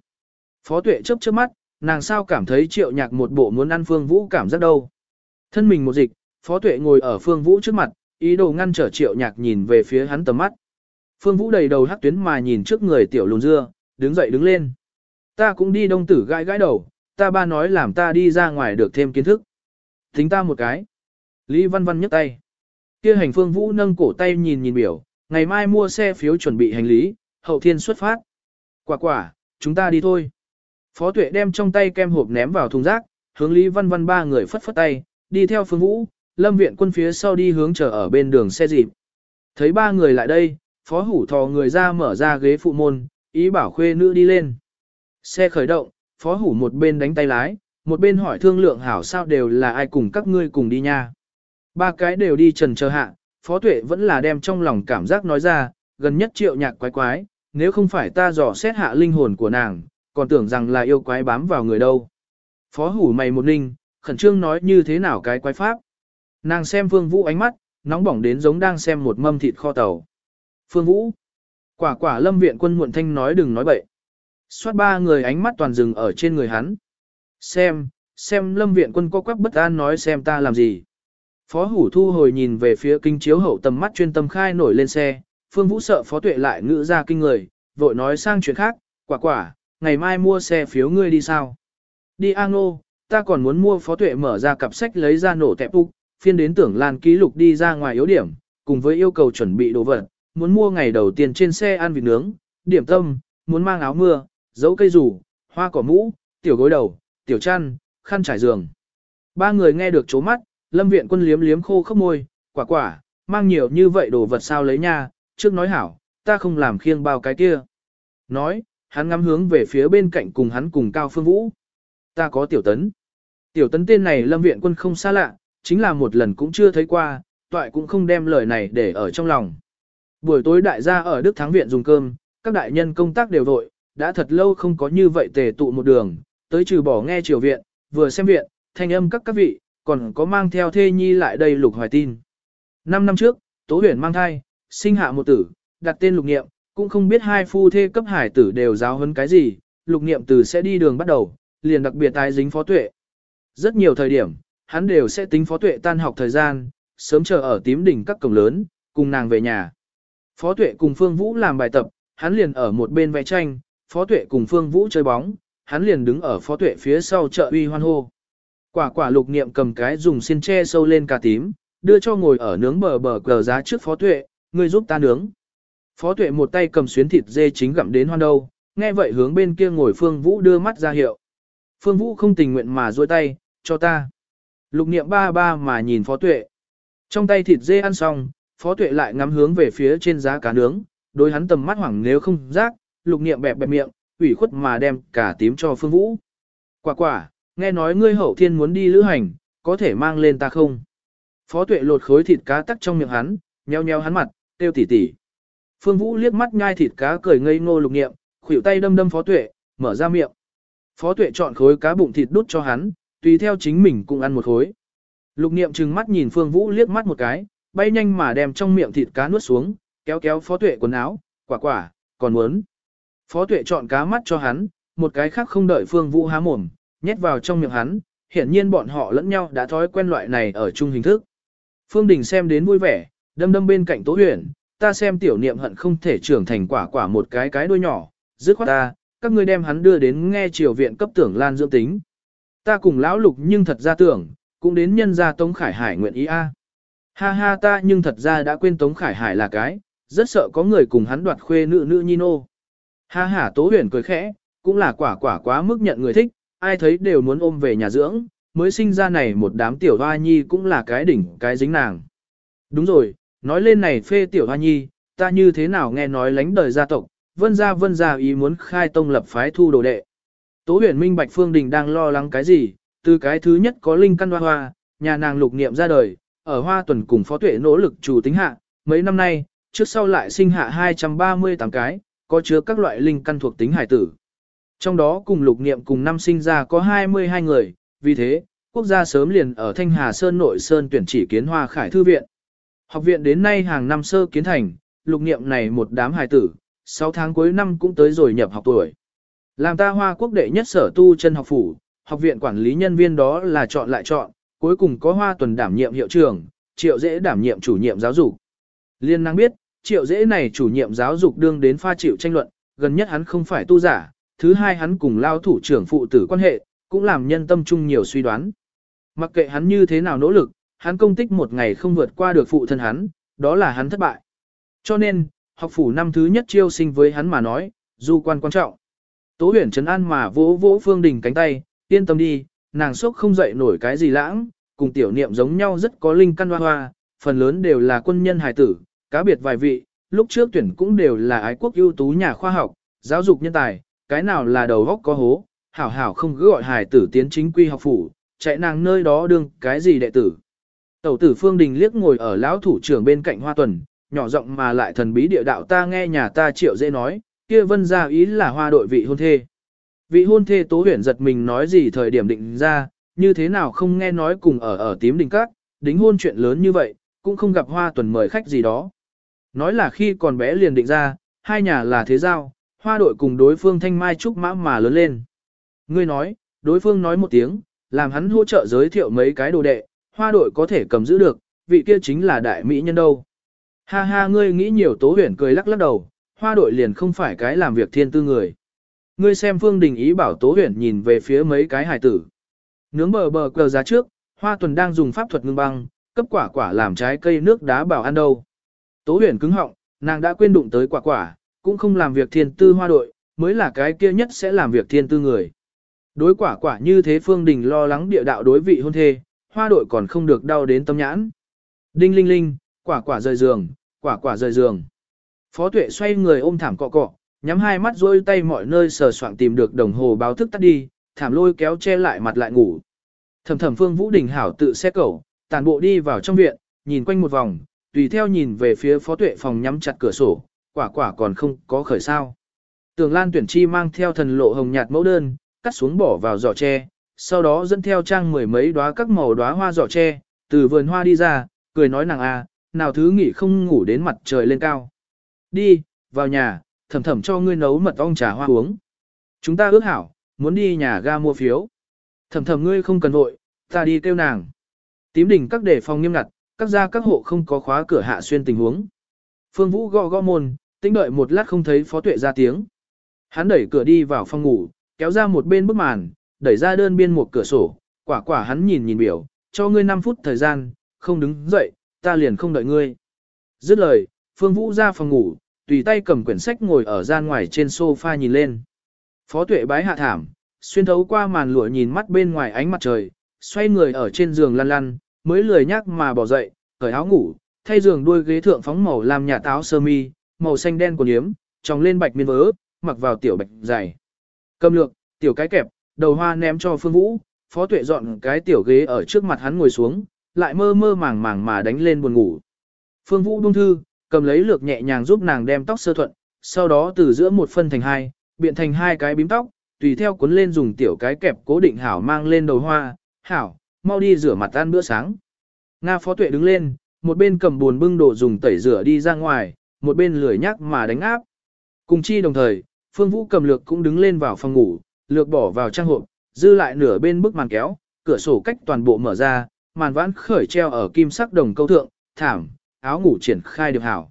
Phó tuệ chớp trước mắt, nàng sao cảm thấy triệu nhạc một bộ muốn ăn Phương Vũ cảm giác đâu. Thân mình một dịch, Phó tuệ ngồi ở Phương Vũ trước mặt, ý đồ ngăn trở triệu nhạc nhìn về phía hắn tầm mắt. Phương Vũ đầy đầu hắc tuyến mà nhìn trước người tiểu lùn dưa, đứng dậy đứng lên. Ta cũng đi đông tử gãi gãi đầu, ta ba nói làm ta đi ra ngoài được thêm kiến thức. Tính ta một cái. Lý Văn Văn nhấc tay. Kia hành Phương Vũ nâng cổ tay nhìn nhìn biểu, ngày mai mua xe phiếu chuẩn bị hành lý, hậu thiên xuất phát. Quả quả, chúng ta đi thôi. Phó tuệ đem trong tay kem hộp ném vào thùng rác, hướng Lý Văn Văn ba người phất phất tay, đi theo Phương Vũ, lâm viện quân phía sau đi hướng chờ ở bên đường xe dịp. Thấy ba người lại đây, phó hủ thò người ra mở ra ghế phụ môn, ý bảo khuê nữ đi lên. Xe khởi động, phó hủ một bên đánh tay lái, một bên hỏi thương lượng hảo sao đều là ai cùng các ngươi cùng đi nha. Ba cái đều đi trần chờ hạ, phó tuệ vẫn là đem trong lòng cảm giác nói ra, gần nhất triệu nhạc quái quái, nếu không phải ta dò xét hạ linh hồn của nàng, còn tưởng rằng là yêu quái bám vào người đâu. Phó hủ mày một ninh, khẩn trương nói như thế nào cái quái pháp. Nàng xem Phương Vũ ánh mắt, nóng bỏng đến giống đang xem một mâm thịt kho tàu. Phương Vũ. Quả quả lâm viện quân muộn thanh nói đừng nói bậy. Xoát ba người ánh mắt toàn dừng ở trên người hắn. Xem, xem lâm viện quân có quắc bất an nói xem ta làm gì. Phó hủ thu hồi nhìn về phía kinh chiếu hậu tầm mắt chuyên tâm khai nổi lên xe, phương vũ sợ phó tuệ lại ngữ ra kinh người, vội nói sang chuyện khác, quả quả, ngày mai mua xe phiếu ngươi đi sao? Đi A Ngô, ta còn muốn mua phó tuệ mở ra cặp sách lấy ra nổ tẹp úc, phiên đến tưởng lan ký lục đi ra ngoài yếu điểm, cùng với yêu cầu chuẩn bị đồ vật, muốn mua ngày đầu tiên trên xe ăn vịt nướng, điểm tâm, muốn mang áo mưa, dấu cây rủ, hoa cỏ mũ, tiểu gối đầu, tiểu chăn, khăn trải giường. Ba người nghe được chố mắt, lâm viện quân liếm liếm khô khốc môi, quả quả, mang nhiều như vậy đồ vật sao lấy nha, trước nói hảo, ta không làm khiêng bao cái kia. Nói, hắn ngắm hướng về phía bên cạnh cùng hắn cùng Cao Phương Vũ. Ta có tiểu tấn. Tiểu tấn tên này lâm viện quân không xa lạ, chính là một lần cũng chưa thấy qua, toại cũng không đem lời này để ở trong lòng. Buổi tối đại gia ở Đức Thắng Viện dùng cơm, các đại nhân công tác đều vội, đã thật lâu không có như vậy tề tụ một đường, tới trừ bỏ nghe triều viện, vừa xem viện, thanh âm các các vị, còn có mang theo thê nhi lại đây lục hoài tin. Năm năm trước, Tố huyền mang thai, sinh hạ một tử, đặt tên lục nghiệm, cũng không biết hai phu thê cấp hải tử đều giáo huấn cái gì, lục nghiệm từ sẽ đi đường bắt đầu, liền đặc biệt tái dính phó tuệ. Rất nhiều thời điểm, hắn đều sẽ tính phó tuệ tan học thời gian, sớm chờ ở tím đỉnh các cổng lớn, cùng nàng về nhà. Phó tuệ cùng Phương Vũ làm bài tập, hắn liền ở một bên vẽ tranh, phó tuệ cùng Phương Vũ chơi bóng, hắn liền đứng ở phó tuệ phía sau chợ uy hoan hô. Quả quả lục niệm cầm cái dùng xiên tre sâu lên cà tím, đưa cho ngồi ở nướng bờ bờ cờ giá trước phó tuệ, người giúp ta nướng. Phó tuệ một tay cầm xuyến thịt dê chính gặm đến hoan đâu, nghe vậy hướng bên kia ngồi Phương Vũ đưa mắt ra hiệu. Phương Vũ không tình nguyện mà duỗi tay, cho ta. Lục niệm ba ba mà nhìn phó tuệ. Trong tay thịt dê ăn xong, phó tuệ lại ngắm hướng về phía trên giá cá nướng, đối hắn tầm mắt hoảng nếu không rác, lục niệm bẹp bẹp miệng, ủy khuất mà đem cả tím cho Phương Vũ. Quả quả, nghe nói ngươi hậu thiên muốn đi lữ hành, có thể mang lên ta không? Phó tuệ lột khối thịt cá tắc trong miệng hắn, nheo nheo hắn mặt, tiêu tỉ tỉ. Phương Vũ liếc mắt nhai thịt cá cười ngây ngô lục niệm, khuỷu tay đâm đâm phó tuệ, mở ra miệng. Phó tuệ chọn khối cá bụng thịt đút cho hắn, tùy theo chính mình cũng ăn một khối. Lục niệm trừng mắt nhìn Phương Vũ liếc mắt một cái, bay nhanh mà đem trong miệng thịt cá nuốt xuống, kéo kéo phó tuệ quần áo, quả quả, còn muốn. Phó tuệ chọn cá mắt cho hắn, một cái khác không đợi Phương Vũ há mồm, nhét vào trong miệng hắn, hiển nhiên bọn họ lẫn nhau đã thói quen loại này ở chung hình thức. Phương Đình xem đến vui vẻ, đâm đâm bên cạnh Tố Huyền, ta xem tiểu niệm hận không thể trưởng thành quả quả một cái cái đuôi nhỏ, dứt khoát ta, các ngươi đem hắn đưa đến nghe triều viện cấp tưởng lan dưỡng tính. Ta cùng lão lục nhưng thật ra tưởng, cũng đến nhân gia Tống Khải Hải nguyện ý a. Ha ha ta nhưng thật ra đã quên Tống Khải Hải là cái, rất sợ có người cùng hắn đoạt khuê nữ nữ nhi nô. Ha ha Tố Huyền cười khẽ, cũng là quả quả quá mức nhận người thích, ai thấy đều muốn ôm về nhà dưỡng, mới sinh ra này một đám tiểu hoa nhi cũng là cái đỉnh cái dính nàng. Đúng rồi, nói lên này phê tiểu hoa nhi, ta như thế nào nghe nói lánh đời gia tộc, vân gia vân gia ý muốn khai tông lập phái thu đồ đệ. Tố huyền minh bạch phương đình đang lo lắng cái gì, từ cái thứ nhất có linh căn hoa hoa, nhà nàng lục niệm ra đời, ở hoa tuần cùng phó tuệ nỗ lực chủ tính hạ, mấy năm nay, trước sau lại sinh hạ 238 cái, có chứa các loại linh căn thuộc tính hải tử. Trong đó cùng lục niệm cùng năm sinh ra có 22 người, vì thế, quốc gia sớm liền ở Thanh Hà Sơn nội sơn tuyển chỉ kiến hoa khải thư viện. Học viện đến nay hàng năm sơ kiến thành, lục niệm này một đám hài tử, 6 tháng cuối năm cũng tới rồi nhập học tuổi. Làm ta hoa quốc đệ nhất sở tu chân học phủ, học viện quản lý nhân viên đó là chọn lại chọn, cuối cùng có hoa tuần đảm nhiệm hiệu trưởng, triệu dễ đảm nhiệm chủ nhiệm giáo dục. Liên năng biết, triệu dễ này chủ nhiệm giáo dục đương đến pha chịu tranh luận, gần nhất hắn không phải tu giả, thứ hai hắn cùng lao thủ trưởng phụ tử quan hệ, cũng làm nhân tâm chung nhiều suy đoán. Mặc kệ hắn như thế nào nỗ lực, hắn công tích một ngày không vượt qua được phụ thân hắn, đó là hắn thất bại. Cho nên, học phủ năm thứ nhất chiêu sinh với hắn mà nói, du quan quan trọng. Tố huyền trấn an mà vỗ vỗ Phương Đình cánh tay, yên tâm đi, nàng sốc không dậy nổi cái gì lãng, cùng tiểu niệm giống nhau rất có linh căn hoa hoa, phần lớn đều là quân nhân hài tử, cá biệt vài vị, lúc trước tuyển cũng đều là ái quốc ưu tú nhà khoa học, giáo dục nhân tài, cái nào là đầu góc có hố, hảo hảo không cứ gọi hài tử tiến chính quy học phủ, chạy nàng nơi đó đương cái gì đệ tử. Tẩu tử Phương Đình liếc ngồi ở lão thủ trưởng bên cạnh Hoa Tuần, nhỏ giọng mà lại thần bí địa đạo ta nghe nhà ta triệu dễ nói, kia vân ra ý là hoa đội vị hôn thê. Vị hôn thê tố huyển giật mình nói gì thời điểm định ra, như thế nào không nghe nói cùng ở ở tím đình các, đính hôn chuyện lớn như vậy, cũng không gặp hoa tuần mời khách gì đó. Nói là khi còn bé liền định ra, hai nhà là thế giao, hoa đội cùng đối phương thanh mai trúc mã mà lớn lên. Ngươi nói, đối phương nói một tiếng, làm hắn hỗ trợ giới thiệu mấy cái đồ đệ, hoa đội có thể cầm giữ được, vị kia chính là đại mỹ nhân đâu. Ha ha ngươi nghĩ nhiều tố huyển cười lắc lắc đầu, hoa đội liền không phải cái làm việc thiên tư người. Ngươi xem phương đình ý bảo tố huyển nhìn về phía mấy cái hải tử. Nướng bờ bờ cờ giá trước, hoa tuần đang dùng pháp thuật ngưng băng, cấp quả quả làm trái cây nước đá bảo ăn đâu. Tố Huyền cứng họng, nàng đã quên đụng tới quả quả, cũng không làm việc thiên tư hoa đội, mới là cái kia nhất sẽ làm việc thiên tư người. Đối quả quả như thế phương đình lo lắng địa đạo đối vị hôn thê, hoa đội còn không được đau đến tâm nhãn. Đinh linh linh, quả quả rời giường, quả quả rời giường. Phó tuệ xoay người ôm thảm cọ cọ, nhắm hai mắt rôi tay mọi nơi sờ soạng tìm được đồng hồ báo thức tắt đi, thảm lôi kéo che lại mặt lại ngủ. Thầm thầm phương Vũ Đình Hảo tự xe cẩu, tàn bộ đi vào trong viện, nhìn quanh một vòng, tùy theo nhìn về phía phó tuệ phòng nhắm chặt cửa sổ, quả quả còn không có khởi sao. Tường Lan tuyển chi mang theo thần lộ hồng nhạt mẫu đơn, cắt xuống bỏ vào giỏ tre, sau đó dẫn theo trang mười mấy đóa các màu đóa hoa giỏ tre, từ vườn hoa đi ra, cười nói nàng a, à, nào thứ nghỉ không ngủ đến mặt trời lên cao. Đi, vào nhà, thầm thầm cho ngươi nấu mật ong trà hoa uống. Chúng ta ước hảo, muốn đi nhà ga mua phiếu. Thầm thầm ngươi không cần vội, ta đi kêu nàng. Tím đỉnh các đề phòng nghiêm ngặt, các gia các hộ không có khóa cửa hạ xuyên tình huống. Phương Vũ gõ gõ môn, tính đợi một lát không thấy phó tuệ ra tiếng. Hắn đẩy cửa đi vào phòng ngủ, kéo ra một bên bức màn, đẩy ra đơn biên một cửa sổ, quả quả hắn nhìn nhìn biểu, cho ngươi 5 phút thời gian, không đứng dậy, ta liền không đợi ngươi. Dứt lời, Phương Vũ ra phòng ngủ, tùy tay cầm quyển sách ngồi ở gian ngoài trên sofa nhìn lên. Phó tuệ bái hạ thảm, xuyên thấu qua màn lụa nhìn mắt bên ngoài ánh mặt trời, xoay người ở trên giường lăn lăn, mới lười nhắc mà bỏ dậy, cởi áo ngủ, thay giường đuôi ghế thượng phóng màu làm nhà táo sơ mi, màu xanh đen của yếm, tròng lên bạch miên vớ, mặc vào tiểu bạch dày. Cầm lược, tiểu cái kẹp, đầu hoa ném cho Phương Vũ, Phó Tuệ dọn cái tiểu ghế ở trước mặt hắn ngồi xuống, lại mơ mơ màng màng mà đánh lên buồn ngủ. Phương Vũ buông thư, cầm lấy lược nhẹ nhàng giúp nàng đem tóc sơ thuận, sau đó từ giữa một phân thành hai, biện thành hai cái bím tóc, tùy theo cuốn lên dùng tiểu cái kẹp cố định hảo mang lên đầu hoa, hảo, mau đi rửa mặt ăn bữa sáng. Nga Phó Tuệ đứng lên, một bên cầm buồn bưng đồ dùng tẩy rửa đi ra ngoài, một bên lười nhắc mà đánh áp. Cùng chi đồng thời, Phương Vũ cầm lược cũng đứng lên vào phòng ngủ, lược bỏ vào trang hộp, dư lại nửa bên bức màn kéo, cửa sổ cách toàn bộ mở ra, màn vãn khởi treo ở kim sắc đồng câu thượng, thảm, áo ngủ triển khai được hảo.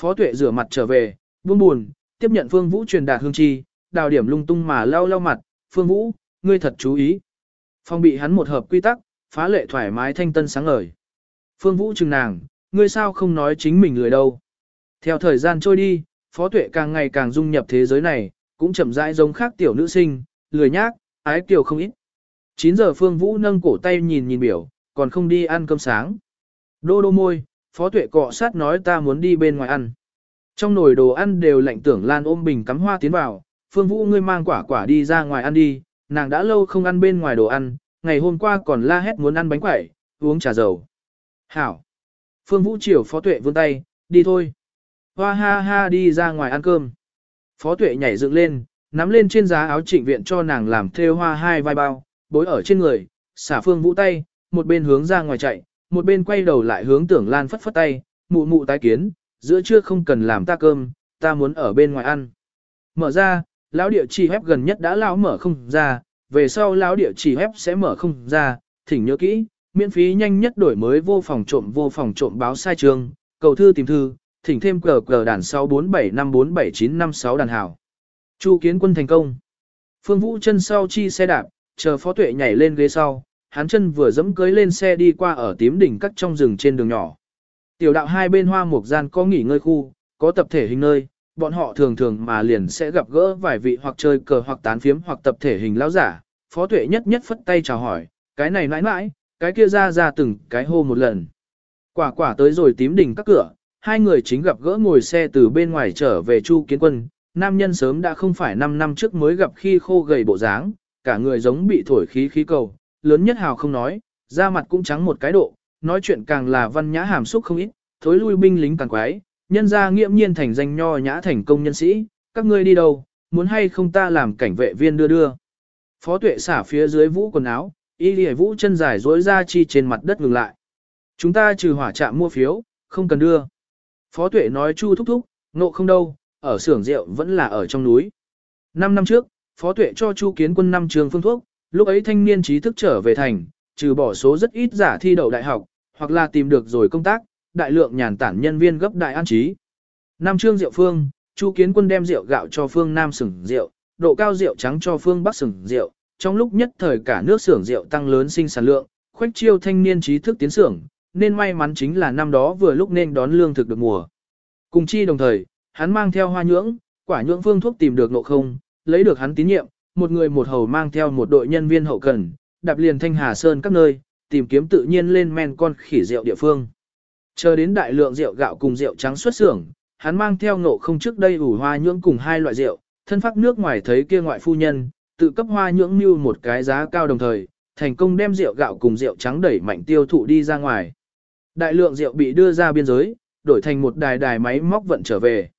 Phó tuệ rửa mặt trở về, buông buồn, tiếp nhận Phương Vũ truyền đạt hương chi, đào điểm lung tung mà lau lau mặt, Phương Vũ, ngươi thật chú ý. Phong bị hắn một hợp quy tắc, phá lệ thoải mái thanh tân sáng ngời. Phương Vũ chừng nàng, ngươi sao không nói chính mình lười đâu. Theo thời gian trôi đi, Phó Tuệ càng ngày càng dung nhập thế giới này, cũng chậm rãi giống khác tiểu nữ sinh, lười nhác, ái kiều không ít. 9 giờ Phương Vũ nâng cổ tay nhìn nhìn biểu, còn không đi ăn cơm sáng. Đô đô môi, Phó Tuệ cọ sát nói ta muốn đi bên ngoài ăn. Trong nồi đồ ăn đều lạnh tưởng Lan ôm bình cắm hoa tiến vào, Phương Vũ ngươi mang quả quả đi ra ngoài ăn đi, nàng đã lâu không ăn bên ngoài đồ ăn, ngày hôm qua còn la hét muốn ăn bánh quẩy, uống trà dầu. Hảo. Phương Vũ triều Phó Tuệ vươn tay, đi thôi. Hoa ha ha đi ra ngoài ăn cơm. Phó Tuệ nhảy dựng lên, nắm lên trên giá áo trịnh viện cho nàng làm thêu hoa hai vai bao, bối ở trên người, xả phương vũ tay, một bên hướng ra ngoài chạy, một bên quay đầu lại hướng tưởng lan phất phất tay, mụ mụ tái kiến, giữa trưa không cần làm ta cơm, ta muốn ở bên ngoài ăn. Mở ra, lão địa chỉ web gần nhất đã lão mở không ra, về sau lão địa chỉ web sẽ mở không ra, thỉnh nhớ kỹ, miễn phí nhanh nhất đổi mới vô phòng trộm vô phòng trộm báo sai trường, cầu thư tìm thư, thỉnh thêm cờ cờ đàn 647547956 đàn hảo. Chu kiến quân thành công. Phương Vũ chân sau chi xe đạp, chờ phó tuệ nhảy lên ghế sau, hắn chân vừa dẫm cưới lên xe đi qua ở tím đỉnh cắt trong rừng trên đường nhỏ. Tiểu đạo hai bên hoa mục gian có nghỉ ngơi khu, có tập thể hình nơi, bọn họ thường thường mà liền sẽ gặp gỡ vài vị hoặc chơi cờ hoặc tán phiếm hoặc tập thể hình lão giả. Phó tuệ nhất nhất phất tay chào hỏi, cái này mãi mãi, cái kia ra ra từng cái hô một lần. Quả quả tới rồi tím đỉnh các cửa, hai người chính gặp gỡ ngồi xe từ bên ngoài trở về Chu Kiến Quân, nam nhân sớm đã không phải 5 năm trước mới gặp khi khô gầy bộ dáng, cả người giống bị thổi khí khí cầu, lớn nhất hào không nói, da mặt cũng trắng một cái độ, nói chuyện càng là văn nhã hàm xúc không ít, thối lui binh lính càng quái, nhân gia nghiễm nhiên thành danh nho nhã thành công nhân sĩ, các ngươi đi đâu, muốn hay không ta làm cảnh vệ viên đưa đưa. Phó tuệ xả phía dưới vũ quần áo, y lìa vũ chân dài dối ra chi trên mặt đất ngừng lại. Chúng ta trừ hỏa trạm mua phiếu, không cần đưa. Phó tuệ nói chu thúc thúc, nộ không đâu, ở xưởng rượu vẫn là ở trong núi. Năm năm trước, Phó Tuệ cho Chu Kiến Quân năm trường phương thuốc, lúc ấy thanh niên trí thức trở về thành, trừ bỏ số rất ít giả thi đậu đại học, hoặc là tìm được rồi công tác, đại lượng nhàn tản nhân viên gấp đại an trí. Nam trương diệu phương, Chu Kiến Quân đem rượu gạo cho phương Nam sửng rượu, độ cao rượu trắng cho phương Bắc sửng rượu, trong lúc nhất thời cả nước xưởng rượu tăng lớn sinh sản lượng, khoách chiêu thanh niên trí thức tiến xưởng, nên may mắn chính là năm đó vừa lúc nên đón lương thực được mùa. Cùng chi đồng thời, hắn mang theo hoa nhưỡng, quả nhưỡng phương thuốc tìm được nộ không, lấy được hắn tín nhiệm, một người một hầu mang theo một đội nhân viên hậu cần, đạp liền thanh hà sơn các nơi, tìm kiếm tự nhiên lên men con khỉ rượu địa phương. Chờ đến đại lượng rượu gạo cùng rượu trắng xuất xưởng, hắn mang theo nộ không trước đây ủ hoa nhưỡng cùng hai loại rượu, thân phát nước ngoài thấy kia ngoại phu nhân, tự cấp hoa nhưỡng mưu một cái giá cao đồng thời, thành công đem rượu gạo cùng rượu trắng đẩy mạnh tiêu thụ đi ra ngoài. Đại lượng rượu bị đưa ra biên giới, đổi thành một đài đài máy móc vận trở về.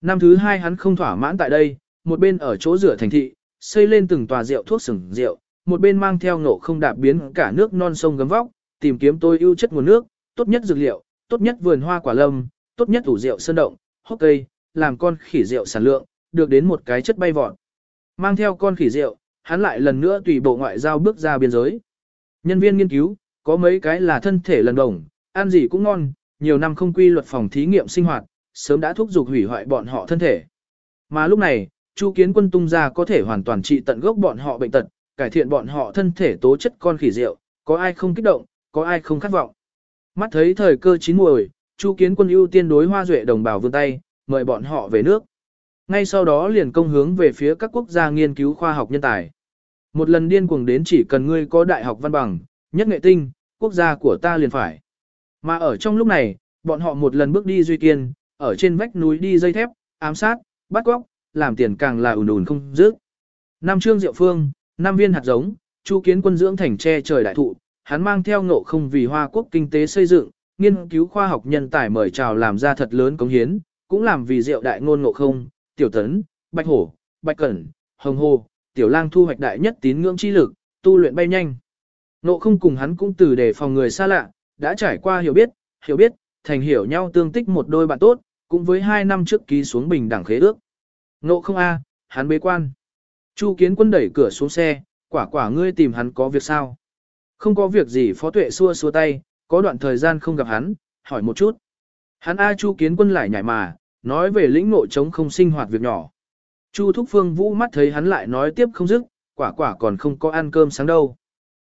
Năm thứ hai hắn không thỏa mãn tại đây, một bên ở chỗ rửa thành thị, xây lên từng tòa rượu thuốc sừng rượu, một bên mang theo ngộ không đạp biến cả nước non sông gấm vóc, tìm kiếm tôi ưu chất nguồn nước, tốt nhất dược liệu, tốt nhất vườn hoa quả lâm, tốt nhất ủ rượu sơn động, hốc cây, làm con khỉ rượu sản lượng, được đến một cái chất bay vọt. Mang theo con khỉ rượu, hắn lại lần nữa tùy bộ ngoại giao bước ra biên giới. Nhân viên nghiên cứu, có mấy cái là thân thể lần đồng, ăn gì cũng ngon, nhiều năm không quy luật phòng thí nghiệm sinh hoạt, sớm đã thúc giục hủy hoại bọn họ thân thể. Mà lúc này, Chu Kiến Quân tung ra có thể hoàn toàn trị tận gốc bọn họ bệnh tật, cải thiện bọn họ thân thể tố chất con khỉ rượu, có ai không kích động, có ai không khát vọng. Mắt thấy thời cơ chín muồi, Chu Kiến Quân ưu tiên đối Hoa Duệ đồng bào vươn tay, mời bọn họ về nước. Ngay sau đó liền công hướng về phía các quốc gia nghiên cứu khoa học nhân tài. Một lần điên cuồng đến chỉ cần ngươi có đại học văn bằng, nhất nghệ tinh, quốc gia của ta liền phải. Mà ở trong lúc này, bọn họ một lần bước đi duy kiên, ở trên vách núi đi dây thép, ám sát, bắt cóc, làm tiền càng là ùn ùn không dứt. Năm trương diệu phương, năm viên hạt giống, chu kiến quân dưỡng thành tre trời đại thụ, hắn mang theo ngộ không vì hoa quốc kinh tế xây dựng, nghiên cứu khoa học nhân tài mời chào làm ra thật lớn công hiến, cũng làm vì diệu đại ngôn ngộ không, tiểu tấn, bạch hổ, bạch cẩn, hồng hồ, tiểu lang thu hoạch đại nhất tín ngưỡng chi lực, tu luyện bay nhanh. Ngộ không cùng hắn cũng từ để phòng người xa lạ, đã trải qua hiểu biết, hiểu biết, thành hiểu nhau tương tích một đôi bạn tốt, cũng với hai năm trước ký xuống bình đẳng khế ước. Ngộ không a, hắn bế quan. Chu kiến quân đẩy cửa xuống xe, quả quả ngươi tìm hắn có việc sao? Không có việc gì phó tuệ xua xua tay, có đoạn thời gian không gặp hắn, hỏi một chút. Hắn A Chu kiến quân lại nhảy mà, nói về lĩnh ngộ chống không sinh hoạt việc nhỏ. Chu Thúc Phương Vũ mắt thấy hắn lại nói tiếp không dứt, quả quả còn không có ăn cơm sáng đâu.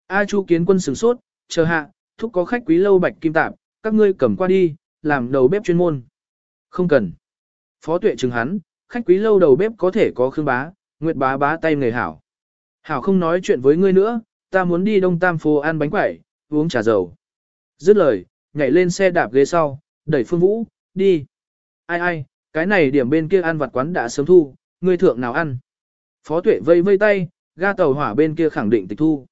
A Chu kiến quân sửng sốt, chờ hạ, Thúc có khách quý lâu bạch kim tạp, các ngươi cầm qua đi, làm đầu bếp chuyên môn. Không cần. Phó tuệ chứng hắn, khách quý lâu đầu bếp có thể có khương bá, nguyệt bá bá tay người hảo. Hảo không nói chuyện với ngươi nữa, ta muốn đi đông tam phố ăn bánh quẩy, uống trà dầu. Dứt lời, nhảy lên xe đạp ghế sau, đẩy phương vũ, đi. Ai ai, cái này điểm bên kia ăn vặt quán đã sớm thu, ngươi thượng nào ăn. Phó tuệ vây vây tay, ga tàu hỏa bên kia khẳng định tịch thu.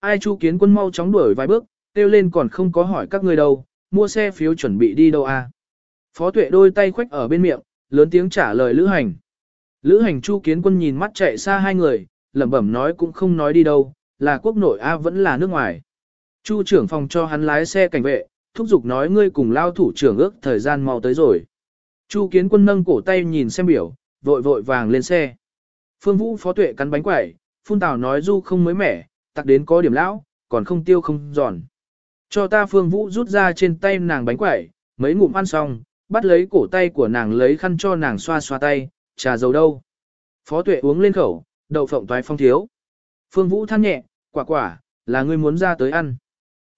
Ai chu kiến quân mau chóng đuổi vài bước, kêu lên còn không có hỏi các ngươi đâu, mua xe phiếu chuẩn bị đi đâu à. Phó tuệ đôi tay khoách ở bên miệng, lớn tiếng trả lời lữ hành. Lữ hành chu kiến quân nhìn mắt chạy xa hai người, lẩm bẩm nói cũng không nói đi đâu, là quốc nội A vẫn là nước ngoài. Chu trưởng phòng cho hắn lái xe cảnh vệ, thúc giục nói ngươi cùng lao thủ trưởng ước thời gian mau tới rồi. Chu kiến quân nâng cổ tay nhìn xem biểu, vội vội vàng lên xe. Phương Vũ phó tuệ cắn bánh quẩy, phun tào nói du không mới mẻ, tặc đến có điểm lão, còn không tiêu không giòn. Cho ta Phương Vũ rút ra trên tay nàng bánh quẩy, mấy ngụm ăn xong, bắt lấy cổ tay của nàng lấy khăn cho nàng xoa xoa tay, trà dầu đâu. Phó tuệ uống lên khẩu, đậu phộng toái phong thiếu. Phương Vũ than nhẹ, quả quả, là ngươi muốn ra tới ăn.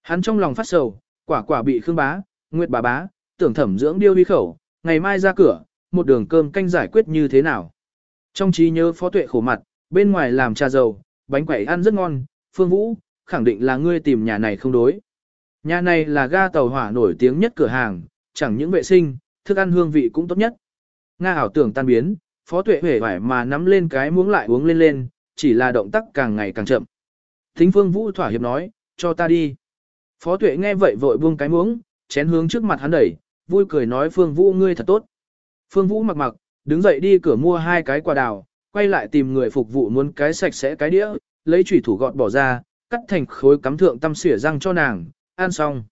Hắn trong lòng phát sầu, quả quả bị Khương bá, Nguyệt bà bá, tưởng thẩm dưỡng điêu đi khẩu, ngày mai ra cửa, một đường cơm canh giải quyết như thế nào. Trong trí nhớ phó tuệ khổ mặt, bên ngoài làm trà dầu, bánh quẩy ăn rất ngon, Phương Vũ, khẳng định là ngươi tìm nhà này không đối. Nhà này là ga tàu hỏa nổi tiếng nhất cửa hàng, chẳng những vệ sinh, thức ăn hương vị cũng tốt nhất. Nga ảo tưởng tan biến, phó tuệ hể vải mà nắm lên cái muỗng lại uống lên lên, chỉ là động tác càng ngày càng chậm. Thính phương vũ thỏa hiệp nói, cho ta đi. Phó tuệ nghe vậy vội buông cái muỗng, chén hướng trước mặt hắn đẩy, vui cười nói phương vũ ngươi thật tốt. Phương vũ mặc mặc, đứng dậy đi cửa mua hai cái quả đào, quay lại tìm người phục vụ muốn cái sạch sẽ cái đĩa, lấy chủy thủ gọt bỏ ra, cắt thành khối cắm thượng tâm xỉa răng cho nàng, ăn xong.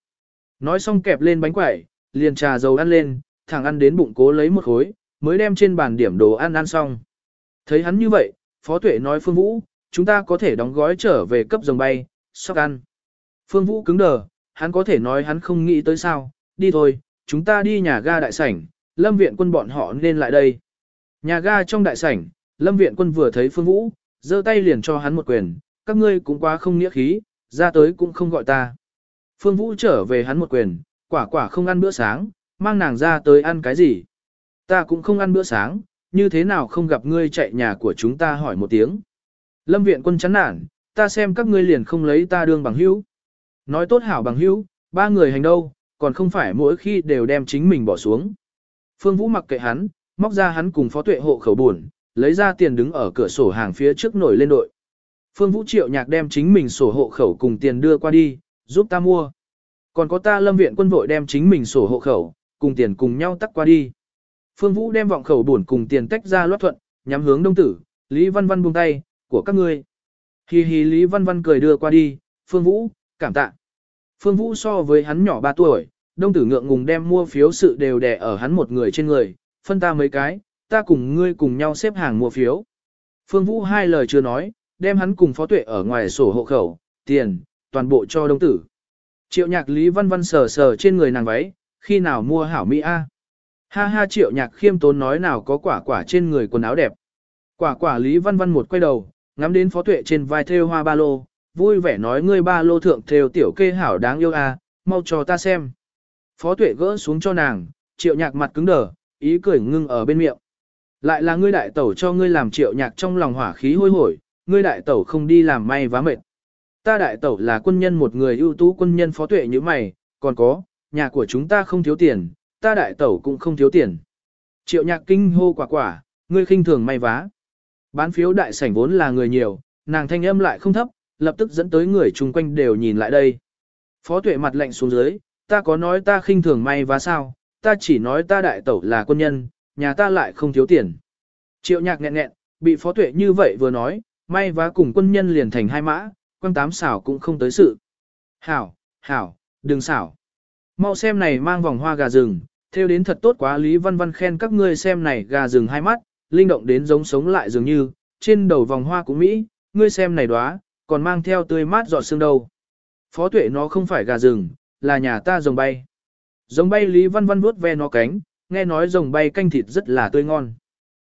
Nói xong kẹp lên bánh quẩy, liền trà dầu ăn lên, thằng ăn đến bụng cố lấy một khối, mới đem trên bàn điểm đồ ăn ăn xong. Thấy hắn như vậy, Phó Tuệ nói Phương Vũ, chúng ta có thể đóng gói trở về cấp dòng bay, sóc ăn. Phương Vũ cứng đờ, hắn có thể nói hắn không nghĩ tới sao, đi thôi, chúng ta đi nhà ga đại sảnh, lâm viện quân bọn họ nên lại đây. Nhà ga trong đại sảnh, lâm viện quân vừa thấy Phương Vũ, giơ tay liền cho hắn một quyền, các ngươi cũng quá không nghĩa khí, ra tới cũng không gọi ta. Phương Vũ trở về hắn một quyền, quả quả không ăn bữa sáng, mang nàng ra tới ăn cái gì. Ta cũng không ăn bữa sáng, như thế nào không gặp ngươi chạy nhà của chúng ta hỏi một tiếng. Lâm viện quân chán nản, ta xem các ngươi liền không lấy ta đương bằng hữu. Nói tốt hảo bằng hữu, ba người hành đâu, còn không phải mỗi khi đều đem chính mình bỏ xuống. Phương Vũ mặc kệ hắn, móc ra hắn cùng phó tuệ hộ khẩu buồn, lấy ra tiền đứng ở cửa sổ hàng phía trước nổi lên đội. Phương Vũ triệu nhạc đem chính mình sổ hộ khẩu cùng tiền đưa qua đi, giúp ta mua. Còn có ta lâm viện quân vội đem chính mình sổ hộ khẩu, cùng tiền cùng nhau tắt qua đi. Phương Vũ đem vọng khẩu buồn cùng tiền tách ra loát thuận, nhắm hướng đông tử, Lý Văn Văn buông tay, của các ngươi. Hi hi Lý Văn Văn cười đưa qua đi, Phương Vũ, cảm tạ. Phương Vũ so với hắn nhỏ 3 tuổi, đông tử ngượng ngùng đem mua phiếu sự đều đè ở hắn một người trên người, phân ta mấy cái, ta cùng ngươi cùng nhau xếp hàng mua phiếu. Phương Vũ hai lời chưa nói, đem hắn cùng phó tuệ ở ngoài sổ hộ khẩu, tiền, toàn bộ cho đông tử. Triệu nhạc Lý Văn Văn sờ sờ trên người nàng váy, khi nào mua hảo Mỹ A. Ha ha triệu nhạc khiêm tốn nói nào có quả quả trên người quần áo đẹp. Quả quả Lý Văn Văn một quay đầu, ngắm đến phó tuệ trên vai thêu hoa ba lô, vui vẻ nói ngươi ba lô thượng thêu tiểu kê hảo đáng yêu à, mau cho ta xem. Phó tuệ gỡ xuống cho nàng, triệu nhạc mặt cứng đờ, ý cười ngưng ở bên miệng. Lại là ngươi đại tẩu cho ngươi làm triệu nhạc trong lòng hỏa khí hôi hổi, ngươi đại tẩu không đi làm may vá mệt. Ta đại tẩu là quân nhân một người ưu tú quân nhân phó tuệ như mày, còn có, nhà của chúng ta không thiếu tiền, ta đại tẩu cũng không thiếu tiền. Triệu nhạc kinh hô quả quả, ngươi khinh thường may vá. Bán phiếu đại sảnh vốn là người nhiều, nàng thanh âm lại không thấp, lập tức dẫn tới người chung quanh đều nhìn lại đây. Phó tuệ mặt lạnh xuống dưới, ta có nói ta khinh thường may vá sao, ta chỉ nói ta đại tẩu là quân nhân, nhà ta lại không thiếu tiền. Triệu nhạc nghẹn nghẹn, bị phó tuệ như vậy vừa nói, may vá cùng quân nhân liền thành hai mã, quăng tám xảo cũng không tới sự. Hảo, hảo, đừng xảo. Mau xem này mang vòng hoa gà rừng, theo đến thật tốt quá Lý Văn Văn khen các ngươi xem này gà rừng hai mắt, linh động đến giống sống lại dường như, trên đầu vòng hoa của Mỹ, ngươi xem này đóa, còn mang theo tươi mát giọt sương đâu. Phó tuệ nó không phải gà rừng, là nhà ta rồng bay. Rồng bay Lý Văn Văn vuốt ve nó cánh, nghe nói rồng bay canh thịt rất là tươi ngon.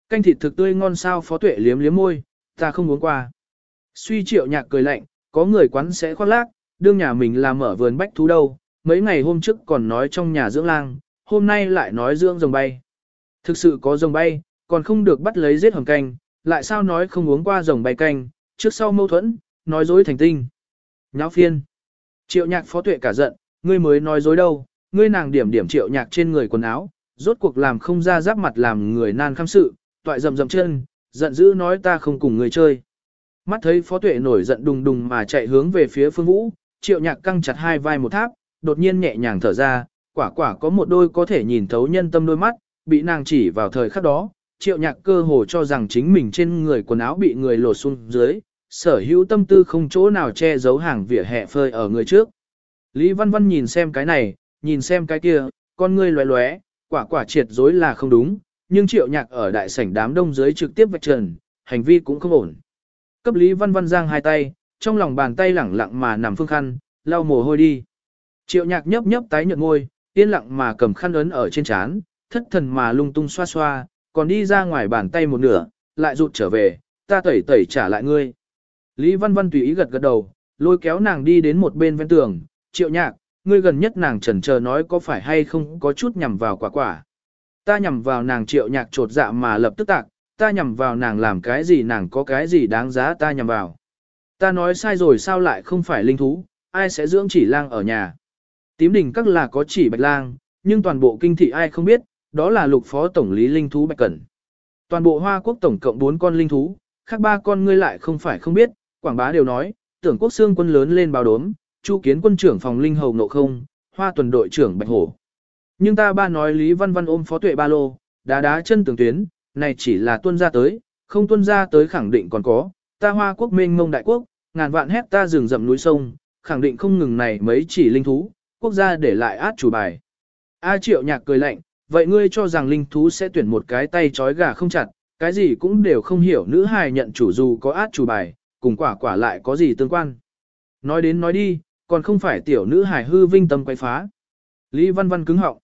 Canh thịt thực tươi ngon sao phó tuệ liếm liếm môi, ta không uống qua. Suy triệu nhạc cười lạnh, có người quán sẽ khoác lác, đương nhà mình làm mở vườn bách thú đâu, mấy ngày hôm trước còn nói trong nhà dưỡng lang, hôm nay lại nói dưỡng rồng bay. Thực sự có rồng bay, còn không được bắt lấy giết hầm canh, lại sao nói không uống qua rồng bay canh, trước sau mâu thuẫn, nói dối thành tinh. Nháo phiên. Triệu nhạc phó tuệ cả giận, ngươi mới nói dối đâu, ngươi nàng điểm điểm triệu nhạc trên người quần áo, rốt cuộc làm không ra giáp mặt làm người nan khăm sự, toại rầm rầm chân, giận dữ nói ta không cùng người chơi. Mắt thấy phó tuệ nổi giận đùng đùng mà chạy hướng về phía phương vũ, triệu nhạc căng chặt hai vai một tháp, đột nhiên nhẹ nhàng thở ra, quả quả có một đôi có thể nhìn thấu nhân tâm đôi mắt, bị nàng chỉ vào thời khắc đó, triệu nhạc cơ hồ cho rằng chính mình trên người quần áo bị người lột xuống dưới, sở hữu tâm tư không chỗ nào che giấu hàng vỉa hè phơi ở người trước. Lý Văn Văn nhìn xem cái này, nhìn xem cái kia, con ngươi loé loé, quả quả triệt dối là không đúng, nhưng triệu nhạc ở đại sảnh đám đông dưới trực tiếp vạch trần, hành vi cũng không ổn. Cấp Lý Văn Văn giang hai tay, trong lòng bàn tay lẳng lặng mà nằm phương khăn, lau mồ hôi đi. Triệu nhạc nhấp nhấp tái nhợt ngôi, yên lặng mà cầm khăn ấn ở trên trán, thất thần mà lung tung xoa xoa, còn đi ra ngoài bàn tay một nửa, lại rụt trở về, ta tẩy tẩy trả lại ngươi. Lý Văn Văn tùy ý gật gật đầu, lôi kéo nàng đi đến một bên ven tường, triệu nhạc, ngươi gần nhất nàng trần chờ nói có phải hay không có chút nhằm vào quả quả. Ta nhằm vào nàng triệu nhạc trột dạ mà lập tức tạc, ta nhằm vào nàng làm cái gì nàng có cái gì đáng giá ta nhằm vào. Ta nói sai rồi sao lại không phải linh thú, ai sẽ dưỡng chỉ lang ở nhà. Tím đỉnh các là có chỉ bạch lang, nhưng toàn bộ kinh thị ai không biết, đó là lục phó tổng lý linh thú bạch cẩn. Toàn bộ Hoa Quốc tổng cộng 4 con linh thú, khác ba con ngươi lại không phải không biết, quảng bá đều nói, tưởng quốc xương quân lớn lên báo đốm, chu kiến quân trưởng phòng linh hầu ngộ không, hoa tuần đội trưởng bạch hổ. Nhưng ta ba nói Lý Văn Văn ôm phó tuệ ba lô, đá đá chân tường tuyến, này chỉ là tuân ra tới, không tuân ra tới khẳng định còn có, ta hoa quốc mênh mông đại quốc, ngàn vạn hecta rừng rậm núi sông, khẳng định không ngừng này mấy chỉ linh thú, quốc gia để lại át chủ bài. A triệu nhạc cười lạnh, vậy ngươi cho rằng linh thú sẽ tuyển một cái tay trói gà không chặt, cái gì cũng đều không hiểu nữ hài nhận chủ dù có át chủ bài, cùng quả quả lại có gì tương quan. Nói đến nói đi, còn không phải tiểu nữ hài hư vinh tâm quay phá. Lý Văn Văn cứng họng.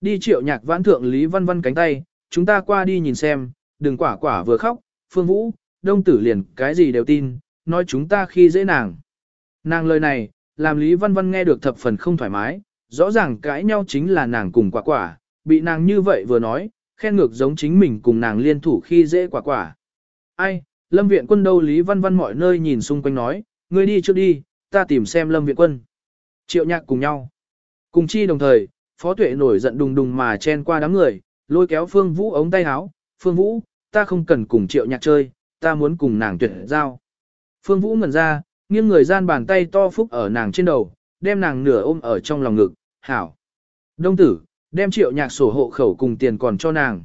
Đi triệu nhạc vãn thượng Lý Văn Văn cánh tay, chúng ta qua đi nhìn xem, đừng quả quả vừa khóc, phương vũ, đông tử liền cái gì đều tin, nói chúng ta khi dễ nàng. Nàng lời này, làm Lý Văn Văn nghe được thập phần không thoải mái, rõ ràng cãi nhau chính là nàng cùng quả quả, bị nàng như vậy vừa nói, khen ngược giống chính mình cùng nàng liên thủ khi dễ quả quả. Ai, lâm viện quân đâu Lý Văn Văn mọi nơi nhìn xung quanh nói, ngươi đi trước đi, ta tìm xem lâm viện quân. Triệu nhạc cùng nhau. Cùng chi đồng thời, phó tuệ nổi giận đùng đùng mà chen qua đám người, lôi kéo Phương Vũ ống tay áo, Phương Vũ, ta không cần cùng triệu nhạc chơi, ta muốn cùng nàng tuyệt giao. Phương Vũ ngẩn ra, nghiêng người gian bàn tay to phúc ở nàng trên đầu, đem nàng nửa ôm ở trong lòng ngực, hảo. Đông tử, đem triệu nhạc sổ hộ khẩu cùng tiền còn cho nàng.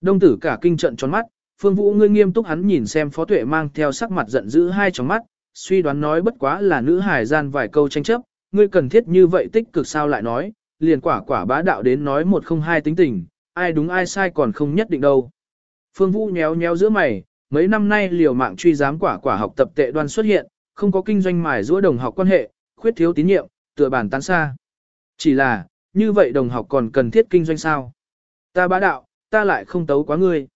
Đông tử cả kinh trận tròn mắt, Phương Vũ ngươi nghiêm túc hắn nhìn xem Phó Tuệ mang theo sắc mặt giận dữ hai tròng mắt, suy đoán nói bất quá là nữ hài gian vài câu tranh chấp, ngươi cần thiết như vậy tích cực sao lại nói, liền quả quả bá đạo đến nói một không hai tính tình, ai đúng ai sai còn không nhất định đâu. Phương Vũ nhéo nhéo giữa mày, mấy năm nay liều mạng truy giám quả quả học tập tệ đoan xuất hiện, không có kinh doanh mài giữa đồng học quan hệ, khuyết thiếu tín nhiệm, tựa bản tán xa. Chỉ là, như vậy đồng học còn cần thiết kinh doanh sao? Ta bá đạo, ta lại không tấu quá ngươi.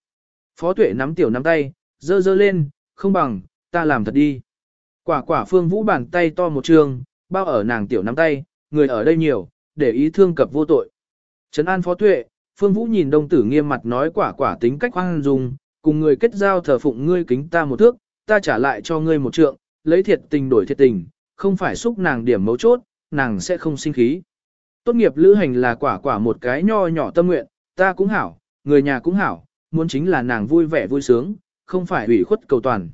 Phó tuệ nắm tiểu nắm tay, dơ dơ lên, không bằng, ta làm thật đi. Quả quả phương vũ bàn tay to một trường, bao ở nàng tiểu nắm tay, người ở đây nhiều, để ý thương cập vô tội. Trấn an phó tuệ, phương vũ nhìn đông tử nghiêm mặt nói quả quả tính cách hoang dung, cùng người kết giao thờ phụng ngươi kính ta một thước, ta trả lại cho ngươi một trượng, lấy thiệt tình đổi thiệt tình, không phải xúc nàng điểm mấu chốt, nàng sẽ không sinh khí. Tốt nghiệp lữ hành là quả quả một cái nho nhỏ tâm nguyện, ta cũng hảo, người nhà cũng hảo, muốn chính là nàng vui vẻ vui sướng, không phải ủy khuất cầu toàn.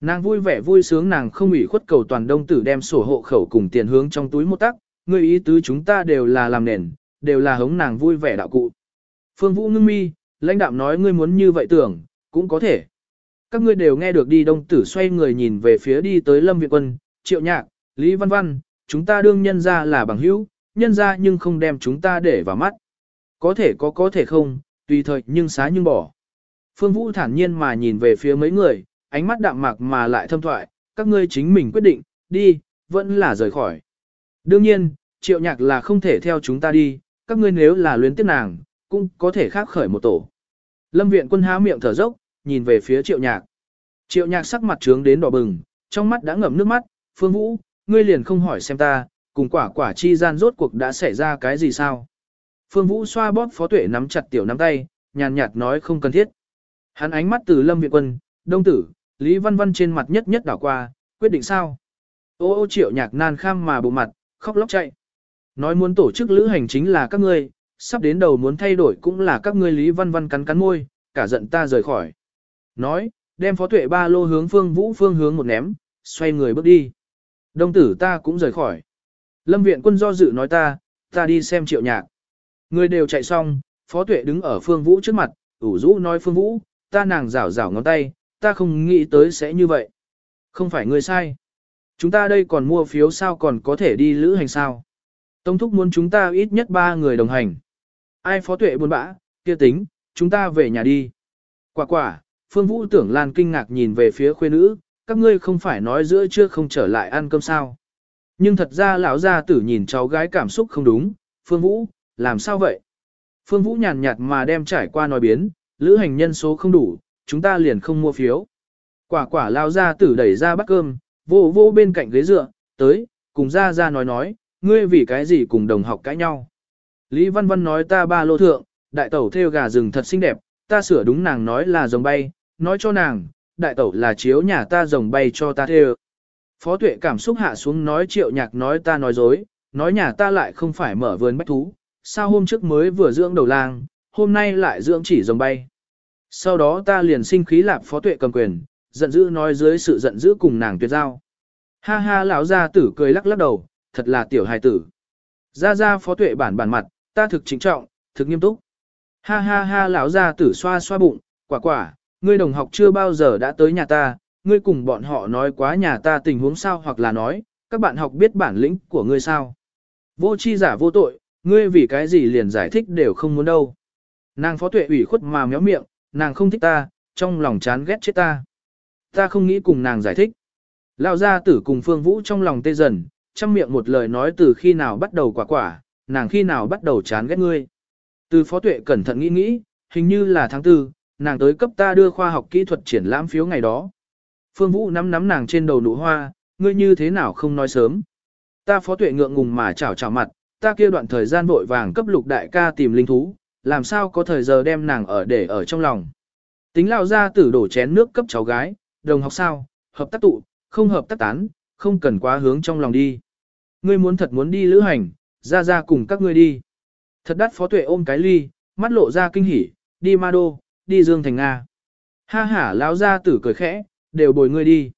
Nàng vui vẻ vui sướng nàng không ủy khuất cầu toàn đông tử đem sổ hộ khẩu cùng tiền hướng trong túi một tắc, người ý tứ chúng ta đều là làm nền, đều là hống nàng vui vẻ đạo cụ. Phương Vũ ngưng mi, lãnh đạm nói ngươi muốn như vậy tưởng, cũng có thể. Các ngươi đều nghe được đi đông tử xoay người nhìn về phía đi tới lâm viện quân, triệu nhạc, Lý Văn Văn, chúng ta đương nhân ra là bằng hữu, nhân ra nhưng không đem chúng ta để vào mắt. Có thể có có thể không, tùy thời nhưng xá nhưng bỏ. Phương Vũ thản nhiên mà nhìn về phía mấy người, ánh mắt đạm mạc mà lại thâm thoại, các ngươi chính mình quyết định, đi, vẫn là rời khỏi. Đương nhiên, triệu nhạc là không thể theo chúng ta đi, các ngươi nếu là luyến tiếc nàng, cũng có thể khác khởi một tổ. Lâm viện quân há miệng thở dốc, nhìn về phía triệu nhạc. Triệu nhạc sắc mặt trướng đến đỏ bừng, trong mắt đã ngậm nước mắt, phương vũ, ngươi liền không hỏi xem ta, cùng quả quả chi gian rốt cuộc đã xảy ra cái gì sao? Phương Vũ xoa bóp phó tuệ nắm chặt tiểu nắm tay, nhàn nhạt nói không cần thiết. Hắn ánh mắt từ Lâm Viện Quân, Đông Tử, Lý Văn Văn trên mặt nhất nhất đảo qua, quyết định sao? Ô ô triệu nhạc nan kham mà bộ mặt, khóc lóc chạy. Nói muốn tổ chức lữ hành chính là các ngươi, sắp đến đầu muốn thay đổi cũng là các ngươi Lý Văn Văn cắn cắn môi, cả giận ta rời khỏi. Nói, đem phó tuệ ba lô hướng phương vũ phương hướng một ném, xoay người bước đi. Đông tử ta cũng rời khỏi. Lâm viện quân do dự nói ta, ta đi xem triệu nhạc. Người đều chạy xong, phó tuệ đứng ở phương vũ trước mặt, ủ rũ nói phương vũ, ta nàng rảo rảo ngón tay, ta không nghĩ tới sẽ như vậy. Không phải người sai. Chúng ta đây còn mua phiếu sao còn có thể đi lữ hành sao. Tông thúc muốn chúng ta ít nhất ba người đồng hành. Ai phó tuệ buồn bã, kia tính, chúng ta về nhà đi. Quả quả, Phương Vũ tưởng Lan kinh ngạc nhìn về phía khuê nữ, các ngươi không phải nói giữa trưa không trở lại ăn cơm sao. Nhưng thật ra lão gia tử nhìn cháu gái cảm xúc không đúng, Phương Vũ, làm sao vậy? Phương Vũ nhàn nhạt mà đem trải qua nói biến, lữ hành nhân số không đủ, chúng ta liền không mua phiếu. Quả quả lao gia tử đẩy ra bắt cơm, vô vô bên cạnh ghế dựa, tới, cùng ra ra nói nói, ngươi vì cái gì cùng đồng học cãi nhau. Lý Văn Văn nói ta ba lô thượng, đại tẩu theo gà rừng thật xinh đẹp, ta sửa đúng nàng nói là rồng bay, nói cho nàng, đại tẩu là chiếu nhà ta rồng bay cho ta theo. Phó tuệ cảm xúc hạ xuống nói triệu nhạc nói ta nói dối, nói nhà ta lại không phải mở vườn bách thú, sao hôm trước mới vừa dưỡng đầu lang, hôm nay lại dưỡng chỉ rồng bay. Sau đó ta liền sinh khí lạp phó tuệ cầm quyền, giận dữ nói dưới sự giận dữ cùng nàng tuyệt giao. Ha ha lão gia tử cười lắc lắc đầu, thật là tiểu hài tử. Ra ra phó tuệ bản bản mặt, ta thực chính trọng, thực nghiêm túc. Ha ha ha lão gia tử xoa xoa bụng, quả quả, ngươi đồng học chưa bao giờ đã tới nhà ta, ngươi cùng bọn họ nói quá nhà ta tình huống sao hoặc là nói, các bạn học biết bản lĩnh của ngươi sao. Vô chi giả vô tội, ngươi vì cái gì liền giải thích đều không muốn đâu. Nàng phó tuệ ủy khuất mà méo miệng, nàng không thích ta, trong lòng chán ghét chết ta. Ta không nghĩ cùng nàng giải thích. Lão gia tử cùng Phương Vũ trong lòng tê dần, trong miệng một lời nói từ khi nào bắt đầu quả quả, nàng khi nào bắt đầu chán ghét ngươi. Từ phó tuệ cẩn thận nghĩ nghĩ, hình như là tháng tư, nàng tới cấp ta đưa khoa học kỹ thuật triển lãm phiếu ngày đó. Phương Vũ nắm nắm nàng trên đầu nụ hoa, ngươi như thế nào không nói sớm. Ta phó tuệ ngượng ngùng mà chào chào mặt, ta kia đoạn thời gian vội vàng cấp lục đại ca tìm linh thú, làm sao có thời giờ đem nàng ở để ở trong lòng. Tính lao ra tử đổ chén nước cấp cháu gái, đồng học sao, hợp tác tụ, không hợp tác tán, không cần quá hướng trong lòng đi. Ngươi muốn thật muốn đi lữ hành, ra ra cùng các ngươi đi. Thật đắt phó tuệ ôm cái ly, mắt lộ ra kinh hỉ, đi ma đô, đi dương thành Nga. Ha ha lão ra tử cười khẽ, đều bồi ngươi đi.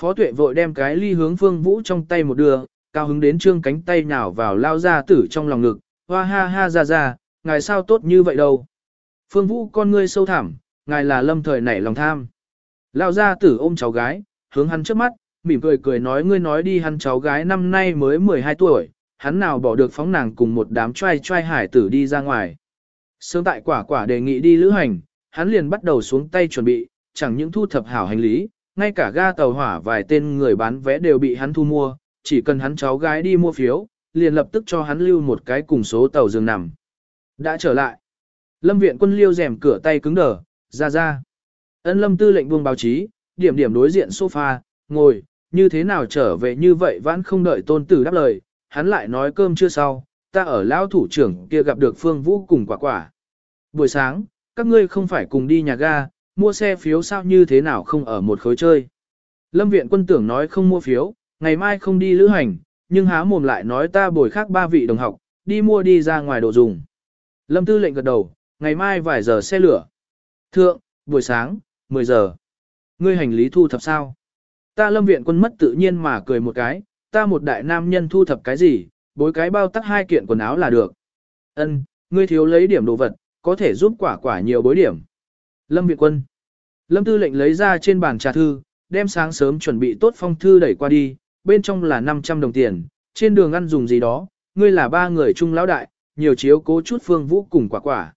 Phó tuệ vội đem cái ly hướng phương vũ trong tay một đưa, cao hứng đến trương cánh tay nhào vào lao ra tử trong lòng ngực, hoa ha ha ra ra, ngài sao tốt như vậy đâu. Phương vũ con ngươi sâu thẳm, ngài là lâm thời nảy lòng tham. Lao ra tử ôm cháu gái, hướng hắn trước mắt, mỉm cười cười nói ngươi nói đi hắn cháu gái năm nay mới 12 tuổi, hắn nào bỏ được phóng nàng cùng một đám trai trai hải tử đi ra ngoài. Sớm tại quả quả đề nghị đi lữ hành, hắn liền bắt đầu xuống tay chuẩn bị, chẳng những thu thập hảo hành lý, ngay cả ga tàu hỏa vài tên người bán vé đều bị hắn thu mua, chỉ cần hắn cháu gái đi mua phiếu, liền lập tức cho hắn lưu một cái cùng số tàu giường nằm. Đã trở lại. Lâm viện quân liêu rèm cửa tay cứng đờ, ra ra. Ân lâm tư lệnh buông báo chí, điểm điểm đối diện sofa, ngồi, như thế nào trở về như vậy vẫn không đợi tôn tử đáp lời, hắn lại nói cơm chưa sau, ta ở lão thủ trưởng kia gặp được Phương Vũ cùng quả quả. Buổi sáng, các ngươi không phải cùng đi nhà ga, mua xe phiếu sao như thế nào không ở một khối chơi. Lâm viện quân tưởng nói không mua phiếu, ngày mai không đi lữ hành, nhưng há mồm lại nói ta bồi khác ba vị đồng học, đi mua đi ra ngoài đồ dùng. Lâm tư lệnh gật đầu, ngày mai vài giờ xe lửa. Thượng, buổi sáng, 10 giờ. Ngươi hành lý thu thập sao? Ta lâm viện quân mất tự nhiên mà cười một cái, ta một đại nam nhân thu thập cái gì, bối cái bao tắc hai kiện quần áo là được. Ân, ngươi thiếu lấy điểm đồ vật, có thể giúp quả quả nhiều bối điểm. Lâm viện quân. Lâm tư lệnh lấy ra trên bàn trà thư, đem sáng sớm chuẩn bị tốt phong thư đẩy qua đi, bên trong là 500 đồng tiền, trên đường ăn dùng gì đó, ngươi là ba người chung lão đại, nhiều chiếu cố chút phương vũ cùng quả quả.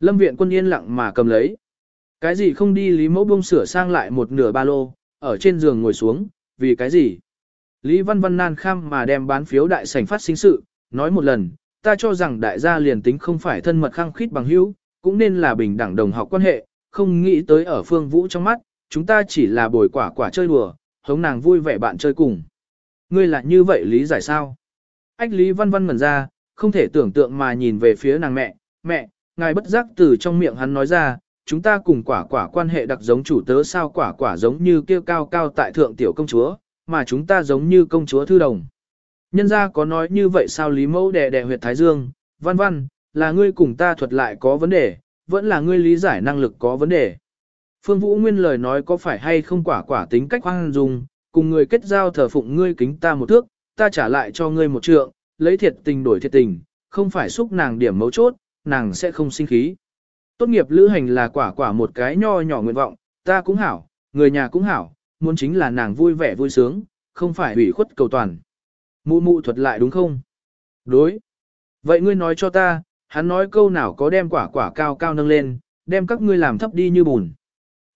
Lâm viện quân yên lặng mà cầm lấy. Cái gì không đi Lý Mẫu bông sửa sang lại một nửa ba lô, ở trên giường ngồi xuống, vì cái gì? Lý Văn Văn nan kham mà đem bán phiếu đại sảnh phát sinh sự, nói một lần, ta cho rằng đại gia liền tính không phải thân mật khăng khít bằng hữu, cũng nên là bình đẳng đồng học quan hệ, không nghĩ tới ở phương vũ trong mắt, chúng ta chỉ là bồi quả quả chơi đùa, hống nàng vui vẻ bạn chơi cùng. Ngươi là như vậy lý giải sao? Ách Lý Văn Văn ngẩn ra, không thể tưởng tượng mà nhìn về phía nàng mẹ, mẹ, ngài bất giác từ trong miệng hắn nói ra, chúng ta cùng quả quả quan hệ đặc giống chủ tớ sao quả quả giống như kêu cao cao tại thượng tiểu công chúa, mà chúng ta giống như công chúa thư đồng. Nhân gia có nói như vậy sao Lý Mẫu đè đè huyệt Thái Dương, văn văn, là ngươi cùng ta thuật lại có vấn đề, vẫn là ngươi lý giải năng lực có vấn đề. Phương Vũ Nguyên lời nói có phải hay không quả quả tính cách hoang dung, cùng người kết giao thờ phụng ngươi kính ta một thước, ta trả lại cho ngươi một trượng, lấy thiệt tình đổi thiệt tình, không phải xúc nàng điểm mấu chốt, nàng sẽ không sinh khí. Tốt nghiệp lữ hành là quả quả một cái nho nhỏ nguyện vọng, ta cũng hảo, người nhà cũng hảo, muốn chính là nàng vui vẻ vui sướng, không phải hủy khuất cầu toàn. Mụ mụ thuật lại đúng không? Đối. Vậy ngươi nói cho ta, hắn nói câu nào có đem quả quả cao cao nâng lên, đem các ngươi làm thấp đi như bùn.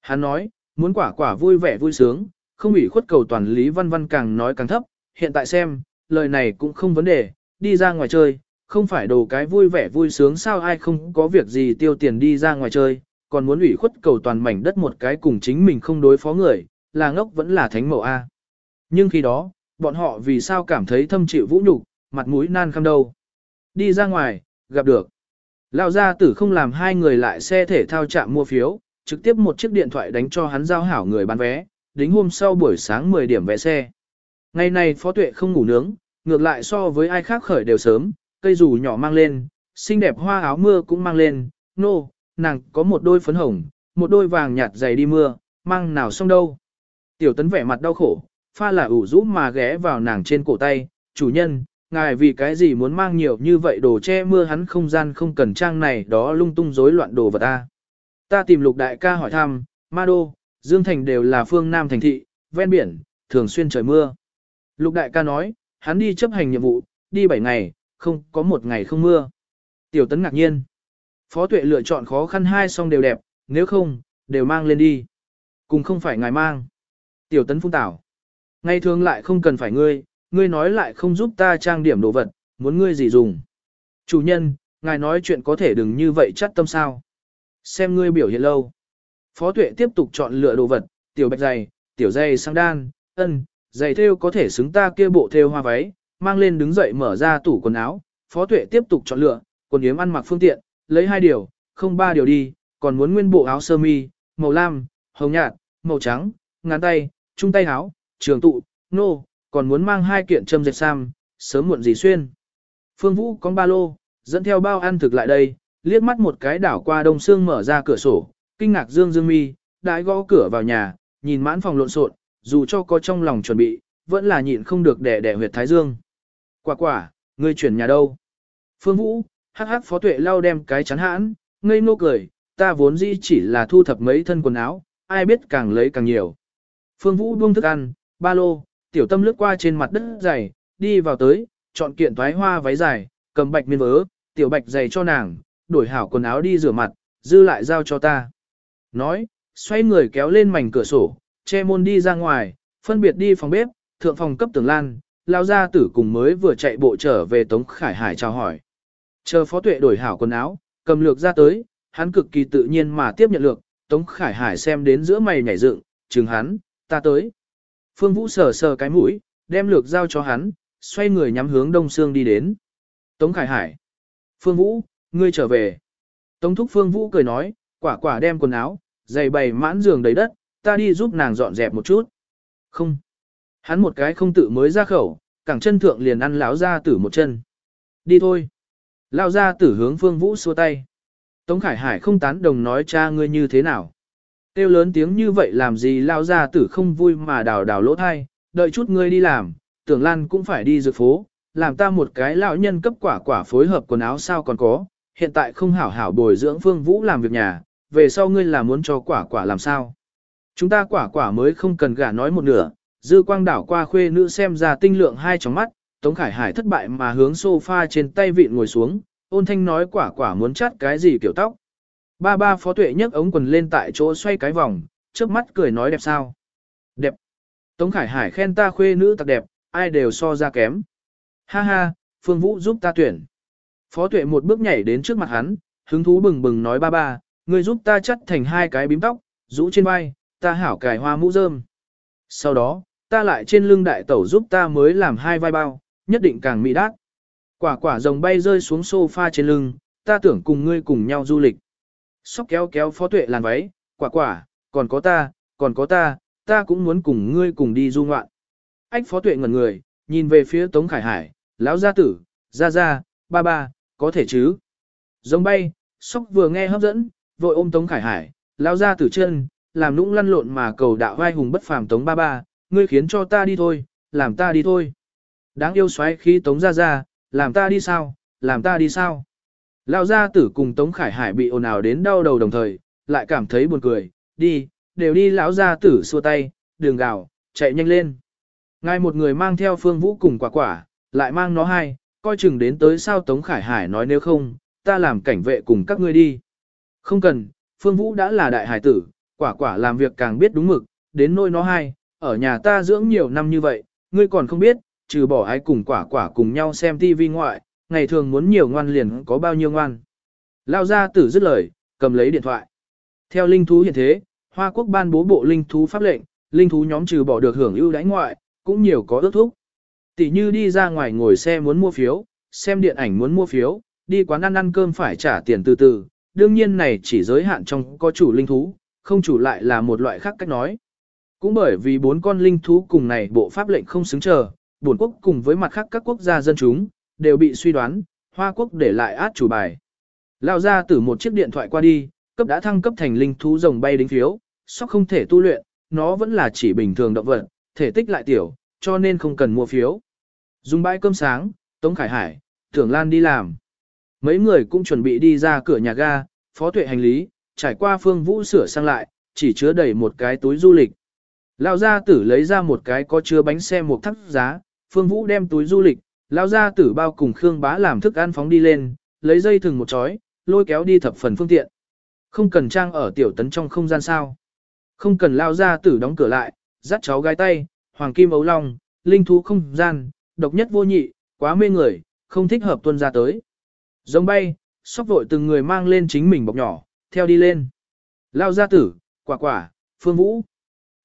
Hắn nói, muốn quả quả vui vẻ vui sướng, không ủy khuất cầu toàn Lý Văn Văn càng nói càng thấp, hiện tại xem, lời này cũng không vấn đề, đi ra ngoài chơi, không phải đồ cái vui vẻ vui sướng sao ai không có việc gì tiêu tiền đi ra ngoài chơi, còn muốn ủy khuất cầu toàn mảnh đất một cái cùng chính mình không đối phó người, là ngốc vẫn là thánh mẫu A. Nhưng khi đó, bọn họ vì sao cảm thấy thâm chịu vũ nhục, mặt mũi nan khăm đâu. Đi ra ngoài, gặp được. Lão gia tử không làm hai người lại xe thể thao chạm mua phiếu, trực tiếp một chiếc điện thoại đánh cho hắn giao hảo người bán vé, đính hôm sau buổi sáng 10 điểm vé xe. Ngày này Phó Tuệ không ngủ nướng, ngược lại so với ai khác khởi đều sớm, cây dù nhỏ mang lên, xinh đẹp hoa áo mưa cũng mang lên, nô, no, nàng có một đôi phấn hồng, một đôi vàng nhạt dày đi mưa, mang nào xong đâu. Tiểu tấn vẻ mặt đau khổ, pha là ủ rũ mà ghé vào nàng trên cổ tay, chủ nhân, ngài vì cái gì muốn mang nhiều như vậy đồ che mưa hắn không gian không cần trang này đó lung tung rối loạn đồ vật ta. Ta tìm lục đại ca hỏi thăm, Ma Đô, Dương Thành đều là phương Nam thành thị, ven biển, thường xuyên trời mưa. Lục đại ca nói, hắn đi chấp hành nhiệm vụ, đi 7 ngày, không có một ngày không mưa. Tiểu tấn ngạc nhiên. Phó tuệ lựa chọn khó khăn hai song đều đẹp, nếu không, đều mang lên đi. Cùng không phải ngài mang. Tiểu tấn phung tảo. Ngày thường lại không cần phải ngươi, ngươi nói lại không giúp ta trang điểm đồ vật, muốn ngươi gì dùng. Chủ nhân, ngài nói chuyện có thể đừng như vậy chắc tâm sao. Xem ngươi biểu hiện lâu. Phó tuệ tiếp tục chọn lựa đồ vật, tiểu bạch giày, tiểu dây sang đan, ân, giày thêu có thể xứng ta kia bộ thêu hoa váy, mang lên đứng dậy mở ra tủ quần áo. Phó tuệ tiếp tục chọn lựa, quần yếm ăn mặc phương tiện, lấy hai điều, không ba điều đi, còn muốn nguyên bộ áo sơ mi, màu lam, hồng nhạt, màu trắng, ngắn tay, trung tay áo, trường tụ, nô, còn muốn mang hai kiện châm dệt sam, sớm muộn gì xuyên. Phương Vũ con ba lô, dẫn theo bao ăn thực lại đây, liếc mắt một cái đảo qua đông xương mở ra cửa sổ, kinh ngạc dương dương mi, đãi gõ cửa vào nhà, nhìn mãn phòng lộn xộn, dù cho có trong lòng chuẩn bị, vẫn là nhịn không được đẻ đẻ huyệt thái dương. Quả quả, ngươi chuyển nhà đâu? Phương Vũ, hắc hắc phó tuệ lau đem cái chắn hãn, ngây ngô cười, ta vốn dĩ chỉ là thu thập mấy thân quần áo, ai biết càng lấy càng nhiều. Phương Vũ buông thức ăn, ba lô, tiểu tâm lướt qua trên mặt đất dày, đi vào tới, chọn kiện thoái hoa váy dài, cầm bạch miên vớ, tiểu bạch giày cho nàng, đổi hảo quần áo đi rửa mặt, dư lại giao cho ta. Nói, xoay người kéo lên mảnh cửa sổ, che môn đi ra ngoài, phân biệt đi phòng bếp, thượng phòng cấp tường lan, lao ra tử cùng mới vừa chạy bộ trở về Tống Khải Hải chào hỏi. Chờ phó tuệ đổi hảo quần áo, cầm lược ra tới, hắn cực kỳ tự nhiên mà tiếp nhận lược, Tống Khải Hải xem đến giữa mày nhảy dựng, chừng hắn, ta tới. Phương Vũ sờ sờ cái mũi, đem lược giao cho hắn, xoay người nhắm hướng Đông Sương đi đến. Tống Khải Hải. Phương Vũ, ngươi trở về. Tống Thúc Phương Vũ cười nói, quả quả đem quần áo, giày bày mãn giường đầy đất, ta đi giúp nàng dọn dẹp một chút. Không. Hắn một cái không tự mới ra khẩu, cẳng chân thượng liền ăn láo ra tử một chân. Đi thôi. Lão ra tử hướng Phương Vũ xua tay. Tống Khải Hải không tán đồng nói cha ngươi như thế nào. Tiêu lớn tiếng như vậy làm gì lao ra tử không vui mà đào đào lỗ thai, đợi chút ngươi đi làm, tưởng lan cũng phải đi dược phố, làm ta một cái lão nhân cấp quả quả phối hợp quần áo sao còn có, hiện tại không hảo hảo bồi dưỡng phương vũ làm việc nhà, về sau ngươi là muốn cho quả quả làm sao. Chúng ta quả quả mới không cần gả nói một nửa, dư quang đảo qua khuê nữ xem ra tinh lượng hai tróng mắt, Tống Khải Hải thất bại mà hướng sofa trên tay vịn ngồi xuống, ôn thanh nói quả quả muốn chắt cái gì kiểu tóc. Ba ba phó tuệ nhấc ống quần lên tại chỗ xoay cái vòng, trước mắt cười nói đẹp sao. Đẹp. Tống Khải Hải khen ta khuê nữ tặc đẹp, ai đều so ra kém. Ha ha, Phương Vũ giúp ta tuyển. Phó tuệ một bước nhảy đến trước mặt hắn, hứng thú bừng bừng nói ba ba, người giúp ta chắt thành hai cái bím tóc, rũ trên vai, ta hảo cài hoa mũ rơm. Sau đó, ta lại trên lưng đại tẩu giúp ta mới làm hai vai bao, nhất định càng mỹ đát. Quả quả rồng bay rơi xuống sofa trên lưng, ta tưởng cùng ngươi cùng nhau du lịch. Sóc kéo kéo phó tuệ làn váy, quả quả, còn có ta, còn có ta, ta cũng muốn cùng ngươi cùng đi du ngoạn. Ách phó tuệ ngẩn người, nhìn về phía Tống Khải Hải, lão gia tử, gia gia ba ba, có thể chứ. Giống bay, sóc vừa nghe hấp dẫn, vội ôm Tống Khải Hải, lão gia tử chân, làm nũng lăn lộn mà cầu đạo vai hùng bất phàm Tống ba ba, ngươi khiến cho ta đi thôi, làm ta đi thôi. Đáng yêu xoáy khi Tống gia gia làm ta đi sao, làm ta đi sao. Lão gia tử cùng Tống Khải Hải bị ồn ào đến đau đầu đồng thời, lại cảm thấy buồn cười, đi, đều đi lão gia tử xua tay, đường gạo, chạy nhanh lên. Ngài một người mang theo phương vũ cùng quả quả, lại mang nó hai, coi chừng đến tới sao Tống Khải Hải nói nếu không, ta làm cảnh vệ cùng các ngươi đi. Không cần, phương vũ đã là đại hải tử, quả quả làm việc càng biết đúng mực, đến nôi nó hai, ở nhà ta dưỡng nhiều năm như vậy, ngươi còn không biết, trừ bỏ ai cùng quả quả cùng nhau xem tivi ngoại, ngày thường muốn nhiều ngoan liền có bao nhiêu ngoan. Lao ra tử dứt lời, cầm lấy điện thoại. Theo linh thú hiện thế, Hoa Quốc ban bố bộ linh thú pháp lệnh, linh thú nhóm trừ bỏ được hưởng ưu đãi ngoại, cũng nhiều có ước thúc. Tỷ như đi ra ngoài ngồi xe muốn mua phiếu, xem điện ảnh muốn mua phiếu, đi quán ăn ăn cơm phải trả tiền từ từ, đương nhiên này chỉ giới hạn trong có chủ linh thú, không chủ lại là một loại khác cách nói. Cũng bởi vì bốn con linh thú cùng này bộ pháp lệnh không xứng chờ, buồn quốc cùng với mặt khác các quốc gia dân chúng, đều bị suy đoán, Hoa quốc để lại át chủ bài. Lao ra từ một chiếc điện thoại qua đi, cấp đã thăng cấp thành linh thú rồng bay đính phiếu, sóc không thể tu luyện, nó vẫn là chỉ bình thường động vật, thể tích lại tiểu, cho nên không cần mua phiếu. Dùng bãi cơm sáng, Tống Khải Hải, Tưởng Lan đi làm. Mấy người cũng chuẩn bị đi ra cửa nhà ga, phó tuệ hành lý, trải qua phương vũ sửa sang lại, chỉ chứa đầy một cái túi du lịch. Lao gia tử lấy ra một cái có chứa bánh xe một thắt giá, phương vũ đem túi du lịch, lao gia tử bao cùng Khương bá làm thức ăn phóng đi lên, lấy dây thừng một chói, lôi kéo đi thập phần phương tiện. Không cần trang ở tiểu tấn trong không gian sao. Không cần lao gia tử đóng cửa lại, dắt cháu gái tay, hoàng kim ấu long, linh thú không gian, độc nhất vô nhị, quá mê người, không thích hợp tuân ra tới. Giống bay, sóc vội từng người mang lên chính mình bọc nhỏ, theo đi lên. Lao gia tử, quả quả, phương vũ.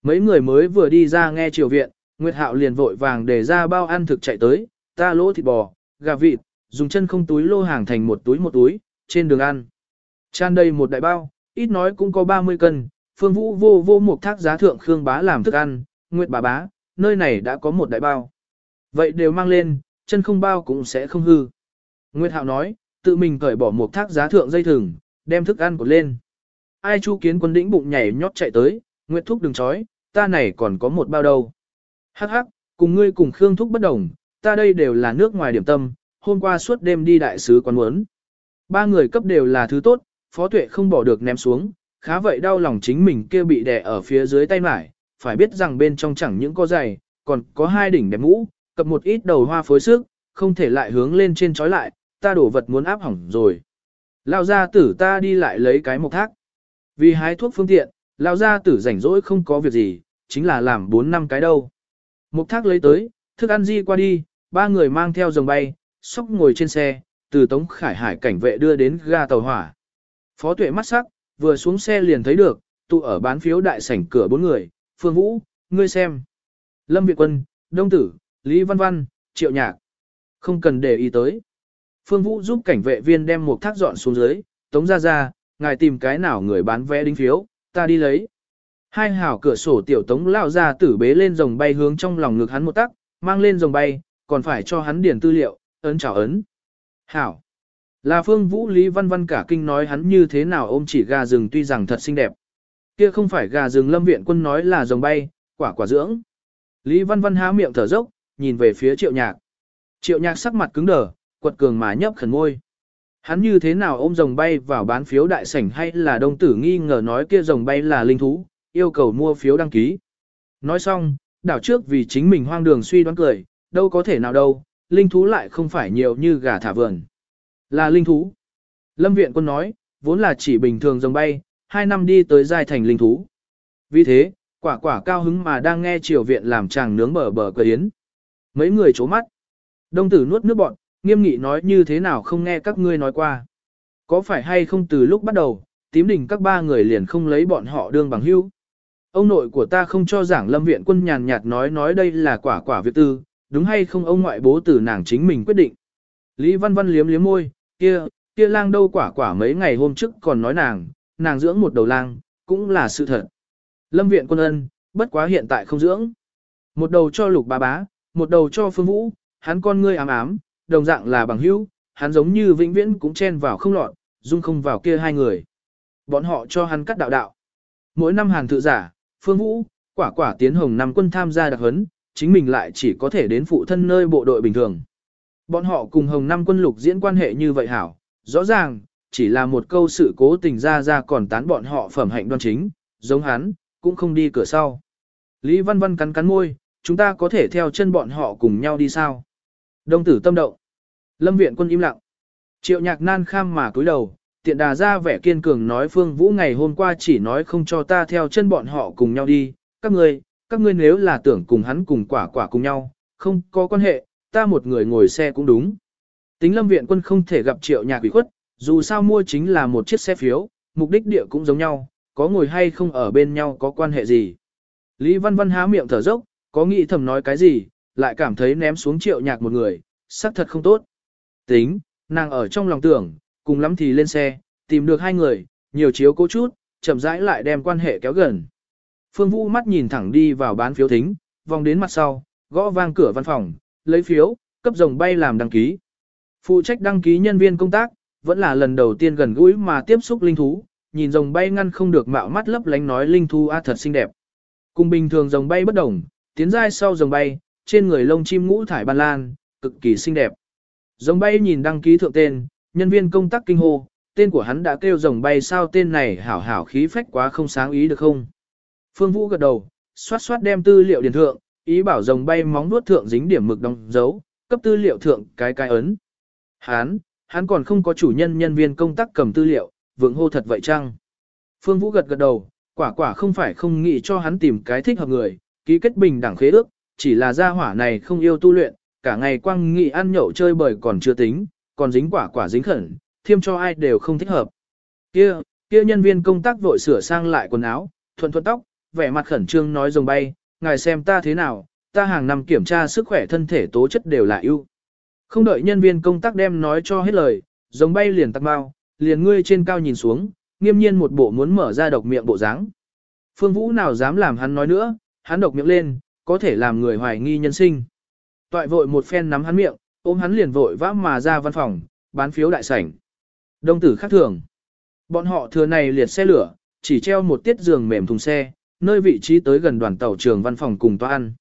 Mấy người mới vừa đi ra nghe triều viện, Nguyệt Hạo liền vội vàng để ra bao ăn thực chạy tới, ta lỗ thịt bò, gà vịt, dùng chân không túi lô hàng thành một túi một túi, trên đường ăn. Tràn đầy một đại bao, ít nói cũng có 30 cân, phương vũ vô vô một thác giá thượng Khương bá làm thức ăn, Nguyệt bà bá, nơi này đã có một đại bao. Vậy đều mang lên, chân không bao cũng sẽ không hư. Nguyệt Hạo nói, tự mình cởi bỏ một thác giá thượng dây thừng, đem thức ăn cột lên. Ai chu kiến quân đĩnh bụng nhảy nhót chạy tới, Nguyệt Thúc đừng chói, ta này còn có một bao đâu. Hắc hắc, cùng ngươi cùng Khương Thúc bất đồng, ta đây đều là nước ngoài điểm tâm, hôm qua suốt đêm đi đại sứ quán muốn. Ba người cấp đều là thứ tốt, Phó Tuệ không bỏ được ném xuống, khá vậy đau lòng chính mình kia bị đè ở phía dưới tay mải, phải biết rằng bên trong chẳng những có giày, còn có hai đỉnh đẹp mũ, cập một ít đầu hoa phối sức, không thể lại hướng lên trên trói lại, ta đổ vật muốn áp hỏng rồi. Lao ra tử ta đi lại lấy cái mộc thác. Vì hái thuốc phương tiện, lao ra tử rảnh rỗi không có việc gì, chính là làm 4 năm cái đâu. Mộc thác lấy tới, thức ăn di qua đi, ba người mang theo dòng bay, sóc ngồi trên xe, từ Tống Khải Hải cảnh vệ đưa đến ga tàu hỏa. Phó tuệ mắt sắc, vừa xuống xe liền thấy được, tụ ở bán phiếu đại sảnh cửa bốn người, Phương Vũ, ngươi xem. Lâm Việt Quân, Đông Tử, Lý Văn Văn, Triệu Nhạc. Không cần để ý tới. Phương Vũ giúp cảnh vệ viên đem một thác dọn xuống dưới, tống ra ra, ngài tìm cái nào người bán vé đính phiếu, ta đi lấy. Hai hảo cửa sổ tiểu tống lao ra tử bế lên rồng bay hướng trong lòng ngực hắn một tắc, mang lên rồng bay, còn phải cho hắn điền tư liệu, ấn chào ấn. Hảo. Là phương vũ Lý Văn Văn cả kinh nói hắn như thế nào ôm chỉ gà rừng tuy rằng thật xinh đẹp. Kia không phải gà rừng lâm viện quân nói là rồng bay, quả quả dưỡng. Lý Văn Văn há miệng thở dốc, nhìn về phía triệu nhạc. Triệu nhạc sắc mặt cứng đờ, quật cường mà nhấp khẩn môi. Hắn như thế nào ôm rồng bay vào bán phiếu đại sảnh hay là đông tử nghi ngờ nói kia rồng bay là linh thú, yêu cầu mua phiếu đăng ký. Nói xong, đảo trước vì chính mình hoang đường suy đoán cười, đâu có thể nào đâu, linh thú lại không phải nhiều như gà thả vườn. Là linh thú. Lâm viện quân nói, vốn là chỉ bình thường rồng bay, hai năm đi tới giai thành linh thú. Vì thế, quả quả cao hứng mà đang nghe triều viện làm chàng nướng bờ bờ cờ yến. Mấy người chố mắt. Đông tử nuốt nước bọn, nghiêm nghị nói như thế nào không nghe các ngươi nói qua. Có phải hay không từ lúc bắt đầu, tím đỉnh các ba người liền không lấy bọn họ đương bằng hữu. Ông nội của ta không cho giảng lâm viện quân nhàn nhạt nói nói đây là quả quả việc tư, đúng hay không ông ngoại bố tử nàng chính mình quyết định. Lý Văn Văn liếm liếm môi, kia, kia lang đâu quả quả mấy ngày hôm trước còn nói nàng, nàng dưỡng một đầu lang, cũng là sự thật. Lâm viện quân ân, bất quá hiện tại không dưỡng. Một đầu cho lục bá bá, một đầu cho phương vũ, hắn con ngươi ám ám, đồng dạng là bằng hữu, hắn giống như vĩnh viễn cũng chen vào không lọt, dung không vào kia hai người. Bọn họ cho hắn cắt đạo đạo. Mỗi năm hàn tự giả, phương vũ, quả quả tiến hồng năm quân tham gia đặc huấn, chính mình lại chỉ có thể đến phụ thân nơi bộ đội bình thường. Bọn họ cùng hồng năm quân lục diễn quan hệ như vậy hảo, rõ ràng, chỉ là một câu sự cố tình ra ra còn tán bọn họ phẩm hạnh đoan chính, giống hắn, cũng không đi cửa sau. Lý Văn Văn cắn cắn môi, chúng ta có thể theo chân bọn họ cùng nhau đi sao? Đông tử tâm động. Lâm viện quân im lặng. Triệu nhạc nan kham mà cúi đầu, tiện đà ra vẻ kiên cường nói Phương Vũ ngày hôm qua chỉ nói không cho ta theo chân bọn họ cùng nhau đi, các người các ngươi nếu là tưởng cùng hắn cùng quả quả cùng nhau, không có quan hệ, ta một người ngồi xe cũng đúng. Tính lâm viện quân không thể gặp triệu nhạc ủy khuất, dù sao mua chính là một chiếc xe phiếu, mục đích địa cũng giống nhau, có ngồi hay không ở bên nhau có quan hệ gì. Lý Văn Văn há miệng thở dốc, có nghĩ thầm nói cái gì, lại cảm thấy ném xuống triệu nhạc một người, xác thật không tốt. Tính, nàng ở trong lòng tưởng, cùng lắm thì lên xe, tìm được hai người, nhiều chiếu cố chút, chậm rãi lại đem quan hệ kéo gần. Phương Vũ mắt nhìn thẳng đi vào bán phiếu thính, vòng đến mặt sau, gõ vang cửa văn phòng, lấy phiếu, cấp rồng bay làm đăng ký. Phụ trách đăng ký nhân viên công tác, vẫn là lần đầu tiên gần gũi mà tiếp xúc linh thú, nhìn rồng bay ngăn không được mạo mắt lấp lánh nói linh thú a thật xinh đẹp. Cùng bình thường rồng bay bất đồng, tiến giai sau rồng bay, trên người lông chim ngũ thải ban lan, cực kỳ xinh đẹp. Rồng bay nhìn đăng ký thượng tên, nhân viên công tác kinh hô, tên của hắn đã kêu rồng bay sao tên này hảo hảo khí phách quá không sáng ý được không? Phương Vũ gật đầu, xoát xoát đem tư liệu điền thượng, ý bảo rồng bay móng nuốt thượng dính điểm mực đóng dấu, cấp tư liệu thượng cái cái ấn. Hán, hắn còn không có chủ nhân nhân viên công tác cầm tư liệu, vượng hô thật vậy chăng? Phương Vũ gật gật đầu, quả quả không phải không nghĩ cho hắn tìm cái thích hợp người, ký kết bình đẳng khế ước, chỉ là gia hỏa này không yêu tu luyện, cả ngày quăng nghị ăn nhậu chơi bời còn chưa tính, còn dính quả quả dính khẩn, thiêm cho ai đều không thích hợp. Kia, kia nhân viên công tác vội sửa sang lại quần áo, thuận thuận tóc, vẻ mặt khẩn trương nói rồng bay, ngài xem ta thế nào, ta hàng năm kiểm tra sức khỏe thân thể tố chất đều là ưu. Không đợi nhân viên công tác đem nói cho hết lời, rồng bay liền tắc bao, liền ngươi trên cao nhìn xuống, nghiêm nhiên một bộ muốn mở ra độc miệng bộ dáng. Phương Vũ nào dám làm hắn nói nữa, hắn độc miệng lên, có thể làm người hoài nghi nhân sinh. Toại vội một phen nắm hắn miệng, ôm hắn liền vội vã mà ra văn phòng, bán phiếu đại sảnh. Đông tử khác thường. Bọn họ thừa này liệt xe lửa, chỉ treo một tiết giường mềm thùng xe, nơi vị trí tới gần đoàn tàu trường văn phòng cùng toa ăn.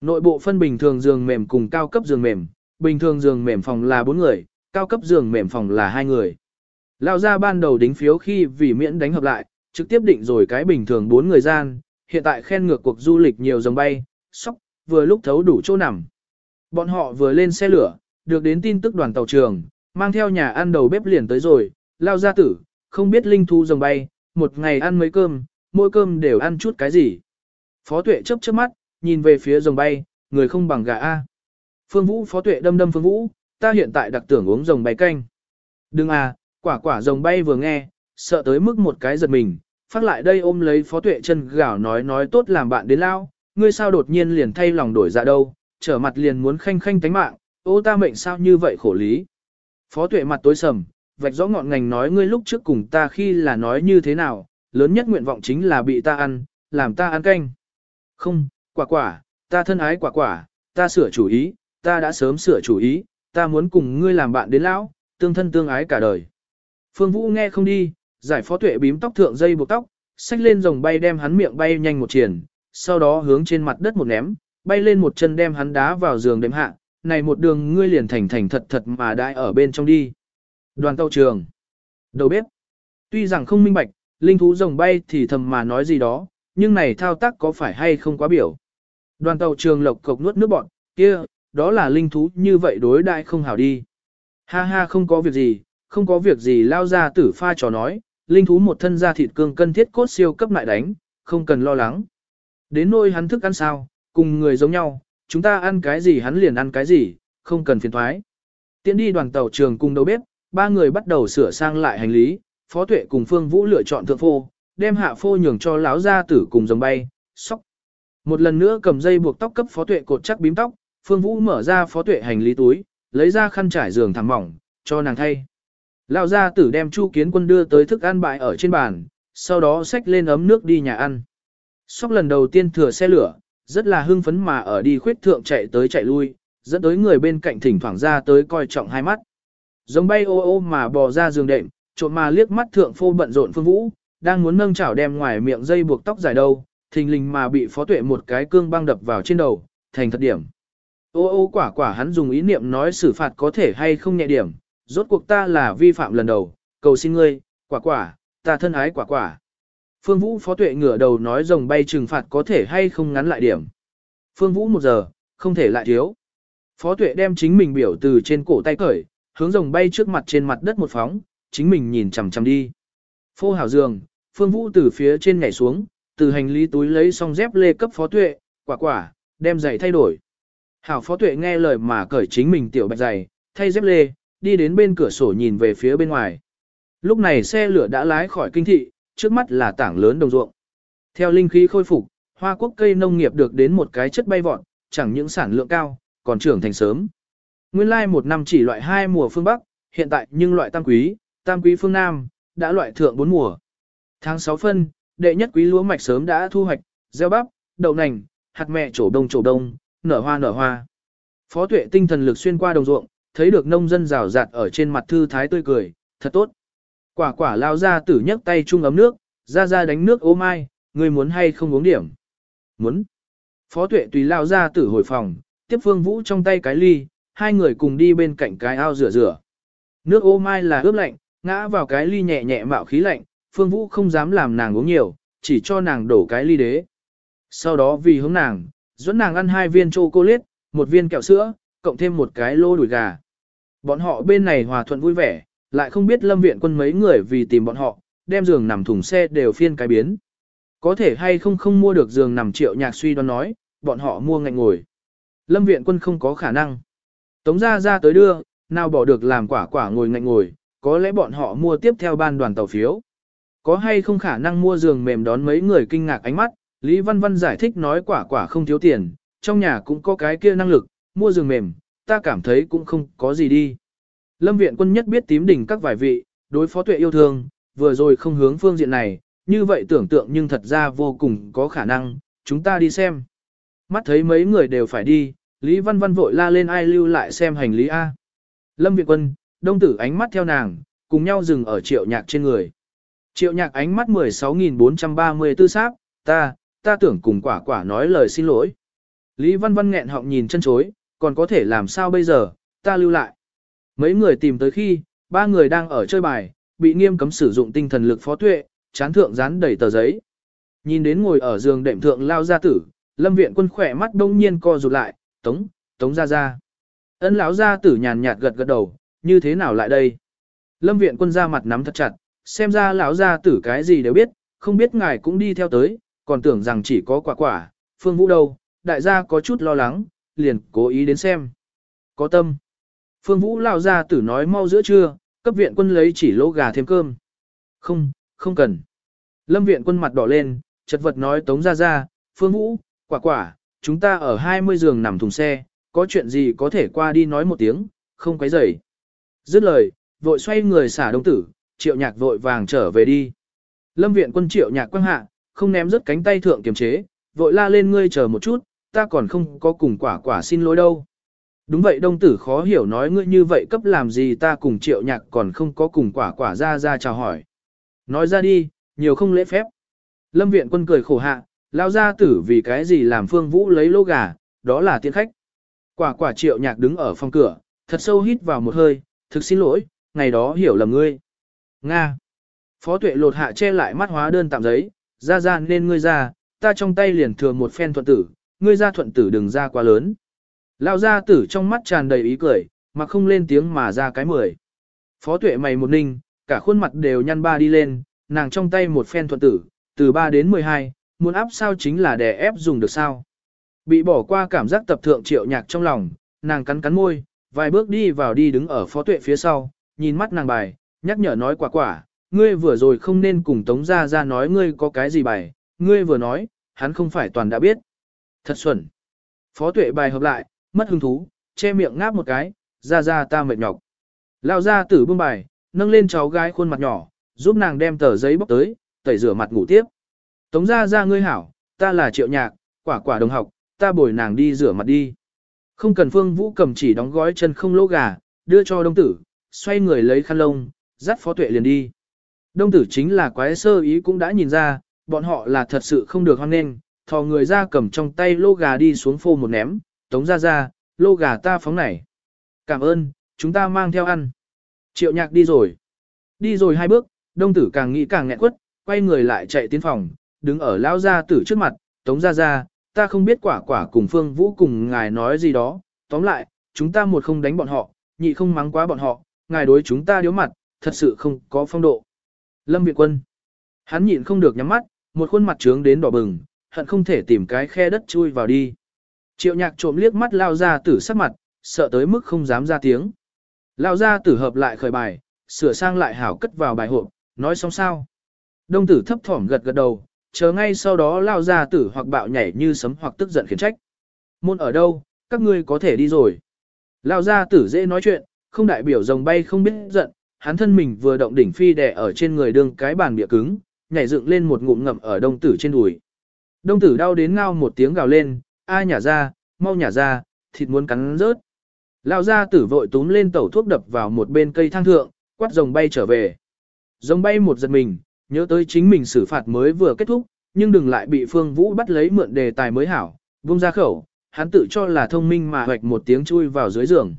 Nội bộ phân bình thường giường mềm cùng cao cấp giường mềm, bình thường giường mềm phòng là 4 người, cao cấp giường mềm phòng là 2 người. Lao ra ban đầu đính phiếu khi vì miễn đánh hợp lại, trực tiếp định rồi cái bình thường 4 người gian, hiện tại khen ngược cuộc du lịch nhiều dòng bay, sóc, vừa lúc thấu đủ chỗ nằm. Bọn họ vừa lên xe lửa, được đến tin tức đoàn tàu trường, mang theo nhà ăn đầu bếp liền tới rồi, lao ra tử, không biết linh thu dòng bay, một ngày ăn mấy cơm, mỗi cơm đều ăn chút cái gì. Phó tuệ chớp chớp mắt, nhìn về phía rồng bay, người không bằng gà A. Phương Vũ phó tuệ đâm đâm Phương Vũ, ta hiện tại đặc tưởng uống rồng bay canh. Đừng à, quả quả rồng bay vừa nghe, sợ tới mức một cái giật mình, phát lại đây ôm lấy phó tuệ chân gạo nói nói tốt làm bạn đến lao, ngươi sao đột nhiên liền thay lòng đổi dạ đâu, trở mặt liền muốn khanh khanh tánh mạng, ô ta mệnh sao như vậy khổ lý. Phó tuệ mặt tối sầm, vạch rõ ngọn ngành nói ngươi lúc trước cùng ta khi là nói như thế nào, lớn nhất nguyện vọng chính là bị ta ăn, làm ta ăn canh. Không, quả quả, ta thân ái quả quả, ta sửa chủ ý, ta đã sớm sửa chủ ý, ta muốn cùng ngươi làm bạn đến lão, tương thân tương ái cả đời. Phương Vũ nghe không đi, giải phó tuệ bím tóc thượng dây buộc tóc, xách lên rồng bay đem hắn miệng bay nhanh một triển, sau đó hướng trên mặt đất một ném, bay lên một chân đem hắn đá vào giường đệm hạ, này một đường ngươi liền thành thành thật thật mà đại ở bên trong đi. Đoàn tàu trường. Đầu bếp. Tuy rằng không minh bạch, linh thú rồng bay thì thầm mà nói gì đó, nhưng này thao tác có phải hay không quá biểu. Đoàn tàu trường lộc cộc nuốt nước bọn, kia, đó là linh thú như vậy đối đại không hảo đi. Ha ha không có việc gì, không có việc gì lao ra tử pha trò nói, linh thú một thân da thịt cương cân thiết cốt siêu cấp lại đánh, không cần lo lắng. Đến nôi hắn thức ăn sao, cùng người giống nhau, chúng ta ăn cái gì hắn liền ăn cái gì, không cần phiền thoái. Tiến đi đoàn tàu trường cùng đầu bếp, ba người bắt đầu sửa sang lại hành lý, Phó Tuệ cùng Phương Vũ lựa chọn thượng phô, đem hạ phô nhường cho lão gia tử cùng dòng bay, sóc. Một lần nữa cầm dây buộc tóc cấp Phó Tuệ cột chắc bím tóc, Phương Vũ mở ra Phó Tuệ hành lý túi, lấy ra khăn trải giường thẳng mỏng, cho nàng thay. Lão gia tử đem Chu Kiến Quân đưa tới thức ăn bại ở trên bàn, sau đó xách lên ấm nước đi nhà ăn. Sóc lần đầu tiên thừa xe lửa, rất là hưng phấn mà ở đi khuyết thượng chạy tới chạy lui, dẫn tới người bên cạnh thỉnh thoảng ra tới coi trọng hai mắt. Giống bay ô ô mà bò ra giường đệm, trộm mà liếc mắt thượng phô bận rộn phương vũ, đang muốn nâng chảo đem ngoài miệng dây buộc tóc dài đâu, thình lình mà bị phó tuệ một cái cương băng đập vào trên đầu, thành thật điểm. Ô ô quả quả hắn dùng ý niệm nói xử phạt có thể hay không nhẹ điểm, rốt cuộc ta là vi phạm lần đầu, cầu xin ngươi, quả quả, ta thân ái quả quả. Phương Vũ phó tuệ ngửa đầu nói rồng bay trừng phạt có thể hay không ngắn lại điểm. Phương Vũ một giờ, không thể lại thiếu. Phó tuệ đem chính mình biểu từ trên cổ tay cởi, hướng rồng bay trước mặt trên mặt đất một phóng, chính mình nhìn chằm chằm đi. Phô hảo giường, Phương Vũ từ phía trên nhảy xuống, từ hành lý túi lấy xong dép lê cấp phó tuệ, quả quả, đem giày thay đổi. Hảo phó tuệ nghe lời mà cởi chính mình tiểu bạch giày, thay dép lê, đi đến bên cửa sổ nhìn về phía bên ngoài. Lúc này xe lửa đã lái khỏi kinh thị, trước mắt là tảng lớn đồng ruộng. Theo linh khí khôi phục, hoa quốc cây nông nghiệp được đến một cái chất bay vọt, chẳng những sản lượng cao, còn trưởng thành sớm. Nguyên lai một năm chỉ loại hai mùa phương Bắc, hiện tại nhưng loại tam quý, tam quý phương Nam, đã loại thượng bốn mùa. Tháng 6 phân, đệ nhất quý lúa mạch sớm đã thu hoạch, gieo bắp, đậu nành, hạt mẹ trổ đông trổ đông, nở hoa nở hoa. Phó tuệ tinh thần lực xuyên qua đồng ruộng, thấy được nông dân rào rạt ở trên mặt thư thái tươi cười, thật tốt. Quả quả lao ra tử nhấc tay chung ấm nước, ra ra đánh nước ô mai, người muốn hay không uống điểm. Muốn. Phó tuệ tùy lao ra tử hồi phòng, tiếp phương vũ trong tay cái ly, hai người cùng đi bên cạnh cái ao rửa rửa. Nước ô mai là ướp lạnh, ngã vào cái ly nhẹ nhẹ mạo khí lạnh, phương vũ không dám làm nàng uống nhiều, chỉ cho nàng đổ cái ly đế. Sau đó vì hướng nàng, dẫn nàng ăn hai viên chocolate, một viên kẹo sữa, cộng thêm một cái lô đùi gà. Bọn họ bên này hòa thuận vui vẻ, lại không biết lâm viện quân mấy người vì tìm bọn họ, đem giường nằm thùng xe đều phiên cái biến. Có thể hay không không mua được giường nằm triệu nhạc suy đoán nói, bọn họ mua ngạnh ngồi. Lâm viện quân không có khả năng. Tống ra ra tới đưa, nào bỏ được làm quả quả ngồi ngạnh ngồi, có lẽ bọn họ mua tiếp theo ban đoàn tàu phiếu. Có hay không khả năng mua giường mềm đón mấy người kinh ngạc ánh mắt, Lý Văn Văn giải thích nói quả quả không thiếu tiền, trong nhà cũng có cái kia năng lực, mua giường mềm, ta cảm thấy cũng không có gì đi. Lâm viện quân nhất biết tím đỉnh các vài vị, đối phó tuệ yêu thương, vừa rồi không hướng phương diện này, như vậy tưởng tượng nhưng thật ra vô cùng có khả năng, chúng ta đi xem. Mắt thấy mấy người đều phải đi, Lý Văn Văn vội la lên ai lưu lại xem hành lý A. Lâm viện quân, đông tử ánh mắt theo nàng, cùng nhau dừng ở triệu nhạc trên người. Triệu nhạc ánh mắt 16.434 sáp, ta, ta tưởng cùng quả quả nói lời xin lỗi. Lý Văn Văn nghẹn họng nhìn chân chối, còn có thể làm sao bây giờ, ta lưu lại. Mấy người tìm tới khi, ba người đang ở chơi bài, bị nghiêm cấm sử dụng tinh thần lực phó tuệ, chán thượng dán đầy tờ giấy. Nhìn đến ngồi ở giường đệm thượng lao gia tử, lâm viện quân khỏe mắt đông nhiên co rụt lại, tống, tống ra ra. Ân lão gia tử nhàn nhạt gật gật đầu, như thế nào lại đây? Lâm viện quân ra mặt nắm thật chặt, xem ra lão gia tử cái gì đều biết, không biết ngài cũng đi theo tới, còn tưởng rằng chỉ có quả quả, phương vũ đâu, đại gia có chút lo lắng, liền cố ý đến xem. Có tâm. Phương vũ lão gia tử nói mau giữa trưa, cấp viện quân lấy chỉ lỗ gà thêm cơm. Không, không cần. Lâm viện quân mặt đỏ lên, chật vật nói tống ra ra, phương vũ, quả quả, chúng ta ở 20 giường nằm thùng xe, có chuyện gì có thể qua đi nói một tiếng, không quấy rầy. Dứt lời, vội xoay người xả đông tử, triệu nhạc vội vàng trở về đi. Lâm viện quân triệu nhạc quăng hạ, không ném rớt cánh tay thượng kiềm chế, vội la lên ngươi chờ một chút, ta còn không có cùng quả quả xin lỗi đâu. Đúng vậy đông tử khó hiểu nói ngươi như vậy cấp làm gì ta cùng triệu nhạc còn không có cùng quả quả ra ra chào hỏi. Nói ra đi, nhiều không lễ phép. Lâm viện quân cười khổ hạ, lao ra tử vì cái gì làm phương vũ lấy lô gà, đó là tiện khách. Quả quả triệu nhạc đứng ở phòng cửa, thật sâu hít vào một hơi, thực xin lỗi, ngày đó hiểu lầm ngươi. Nga. Phó tuệ lột hạ che lại mắt hóa đơn tạm giấy, ra ra nên ngươi ra, ta trong tay liền thừa một phen thuận tử, ngươi ra thuận tử đừng ra quá lớn. Lao ra tử trong mắt tràn đầy ý cười, mà không lên tiếng mà ra cái mười. Phó tuệ mày một ninh, cả khuôn mặt đều nhăn ba đi lên, nàng trong tay một phen thuận tử, từ 3 đến 12, muốn áp sao chính là đè ép dùng được sao. Bị bỏ qua cảm giác tập thượng triệu nhạc trong lòng, nàng cắn cắn môi, vài bước đi vào đi đứng ở phó tuệ phía sau, nhìn mắt nàng bài, nhắc nhở nói quả quả, ngươi vừa rồi không nên cùng Tống Gia Gia nói ngươi có cái gì bài, ngươi vừa nói, hắn không phải toàn đã biết. Thật xuẩn. Phó tuệ bài hợp lại, mất hứng thú, che miệng ngáp một cái, Gia Gia ta mệt nhọc. Lao ra tử bưng bài, nâng lên cháu gái khuôn mặt nhỏ, giúp nàng đem tờ giấy bóc tới, tẩy rửa mặt ngủ tiếp. Tống Gia Gia ngươi hảo, ta là triệu nhạc, quả quả đồng học, ta bồi nàng đi rửa mặt đi. Không cần phương vũ cầm chỉ đóng gói chân không lỗ gà, đưa cho đông tử, xoay người lấy khăn lông, dắt phó tuệ liền đi. Đông tử chính là quái sơ ý cũng đã nhìn ra, bọn họ là thật sự không được hoan nghênh, thò người ra cầm trong tay lô gà đi xuống phô một ném, tống ra ra, lô gà ta phóng này. Cảm ơn, chúng ta mang theo ăn. Triệu nhạc đi rồi. Đi rồi hai bước, đông tử càng nghĩ càng nghẹn quất, quay người lại chạy tiến phòng, đứng ở lao gia tử trước mặt, tống ra ra, ta không biết quả quả cùng phương vũ cùng ngài nói gì đó, tóm lại, chúng ta một không đánh bọn họ, nhị không mắng quá bọn họ, ngài đối chúng ta điếu mặt, thật sự không có phong độ. Lâm Viện Quân, hắn nhịn không được nhắm mắt, một khuôn mặt trướng đến đỏ bừng, hận không thể tìm cái khe đất chui vào đi. Triệu nhạc trộm liếc mắt lao ra tử sắc mặt, sợ tới mức không dám ra tiếng. Lao ra tử hợp lại khởi bài, sửa sang lại hảo cất vào bài hộp, nói xong sao. Đông tử thấp thỏm gật gật đầu, chờ ngay sau đó lao ra tử hoặc bạo nhảy như sấm hoặc tức giận khiển trách. Môn ở đâu, các ngươi có thể đi rồi. Lao ra tử dễ nói chuyện, không đại biểu rồng bay không biết giận, hắn thân mình vừa động đỉnh phi đè ở trên người đường cái bàn bịa cứng, nhảy dựng lên một ngụm ngậm ở đông tử trên đùi. Đông tử đau đến ngao một tiếng gào lên, ai nhả ra, mau nhả ra, thịt muốn cắn rớt. Lao ra tử vội túm lên tẩu thuốc đập vào một bên cây thang thượng, quát rồng bay trở về. Rồng bay một giật mình, nhớ tới chính mình xử phạt mới vừa kết thúc, nhưng đừng lại bị Phương Vũ bắt lấy mượn đề tài mới hảo, vung ra khẩu, hắn tự cho là thông minh mà hoạch một tiếng chui vào dưới giường.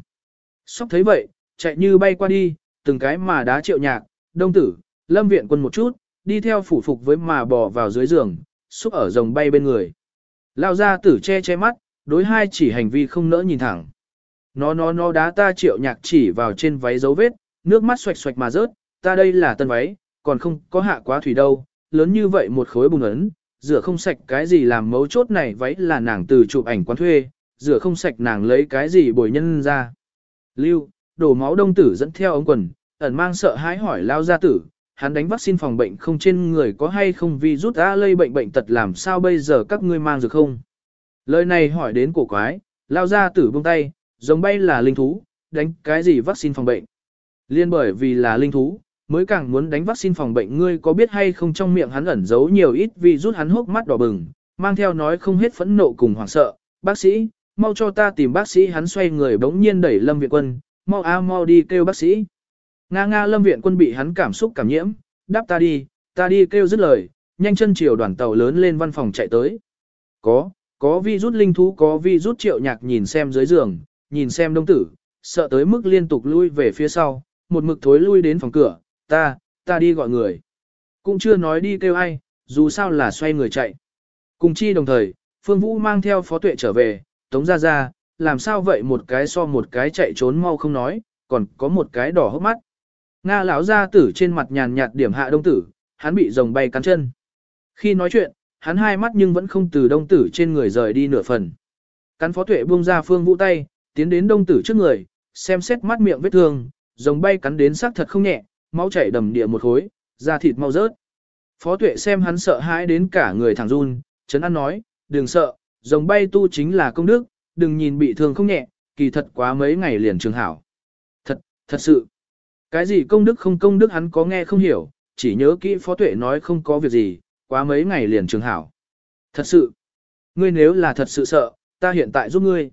Sóc thấy vậy, chạy như bay qua đi, từng cái mà đá triệu nhạc, đông tử, lâm viện quân một chút, đi theo phủ phục với mà bò vào dưới giường, xúc ở rồng bay bên người. Lao ra tử che che mắt, đối hai chỉ hành vi không nỡ nhìn thẳng. Nó nó nó đá ta triệu nhạc chỉ vào trên váy dấu vết, nước mắt xoạch xoạch mà rớt, ta đây là tân váy, còn không có hạ quá thủy đâu, lớn như vậy một khối bùn ấn, rửa không sạch cái gì làm mấu chốt này váy là nàng từ chụp ảnh quán thuê, rửa không sạch nàng lấy cái gì bồi nhân ra. Lưu, đổ máu đông tử dẫn theo ống quần, ẩn mang sợ hãi hỏi lao gia tử, hắn đánh vaccine phòng bệnh không trên người có hay không vì rút ra lây bệnh bệnh tật làm sao bây giờ các ngươi mang được không? Lời này hỏi đến cổ quái, lao gia tử buông tay, giống bay là linh thú, đánh cái gì vaccine phòng bệnh? Liên bởi vì là linh thú, mới càng muốn đánh vaccine phòng bệnh. Ngươi có biết hay không trong miệng hắn ẩn giấu nhiều ít vì rút hắn hốc mắt đỏ bừng, mang theo nói không hết phẫn nộ cùng hoảng sợ, bác sĩ, mau cho ta tìm bác sĩ. Hắn xoay người bỗng nhiên đẩy lâm viện quân, mau a mau đi kêu bác sĩ. Nga nga lâm viện quân bị hắn cảm xúc cảm nhiễm, đáp ta đi, ta đi kêu dứt lời, nhanh chân chiều đoàn tàu lớn lên văn phòng chạy tới. Có, có vi rút linh thú có vi rút triệu nhạc. Nhìn xem dưới giường, nhìn xem đông tử, sợ tới mức liên tục lui về phía sau, một mực thối lui đến phòng cửa, ta, ta đi gọi người. Cũng chưa nói đi kêu ai, dù sao là xoay người chạy. Cùng chi đồng thời, Phương Vũ mang theo phó tuệ trở về, tống ra ra, làm sao vậy một cái so một cái chạy trốn mau không nói, còn có một cái đỏ hốc mắt. Nga lão gia tử trên mặt nhàn nhạt điểm hạ đông tử, hắn bị rồng bay cắn chân. Khi nói chuyện, hắn hai mắt nhưng vẫn không từ đông tử trên người rời đi nửa phần. Cắn phó tuệ buông ra phương vũ tay, tiến đến đông tử trước người, xem xét mắt miệng vết thương, rồng bay cắn đến xác thật không nhẹ, máu chảy đầm địa một khối, da thịt mau rớt. Phó tuệ xem hắn sợ hãi đến cả người thẳng run, chấn an nói, đừng sợ, rồng bay tu chính là công đức, đừng nhìn bị thương không nhẹ, kỳ thật quá mấy ngày liền trường hảo. Thật, thật sự. Cái gì công đức không công đức hắn có nghe không hiểu, chỉ nhớ kỹ phó tuệ nói không có việc gì, quá mấy ngày liền trường hảo. Thật sự. Ngươi nếu là thật sự sợ, ta hiện tại giúp ngươi.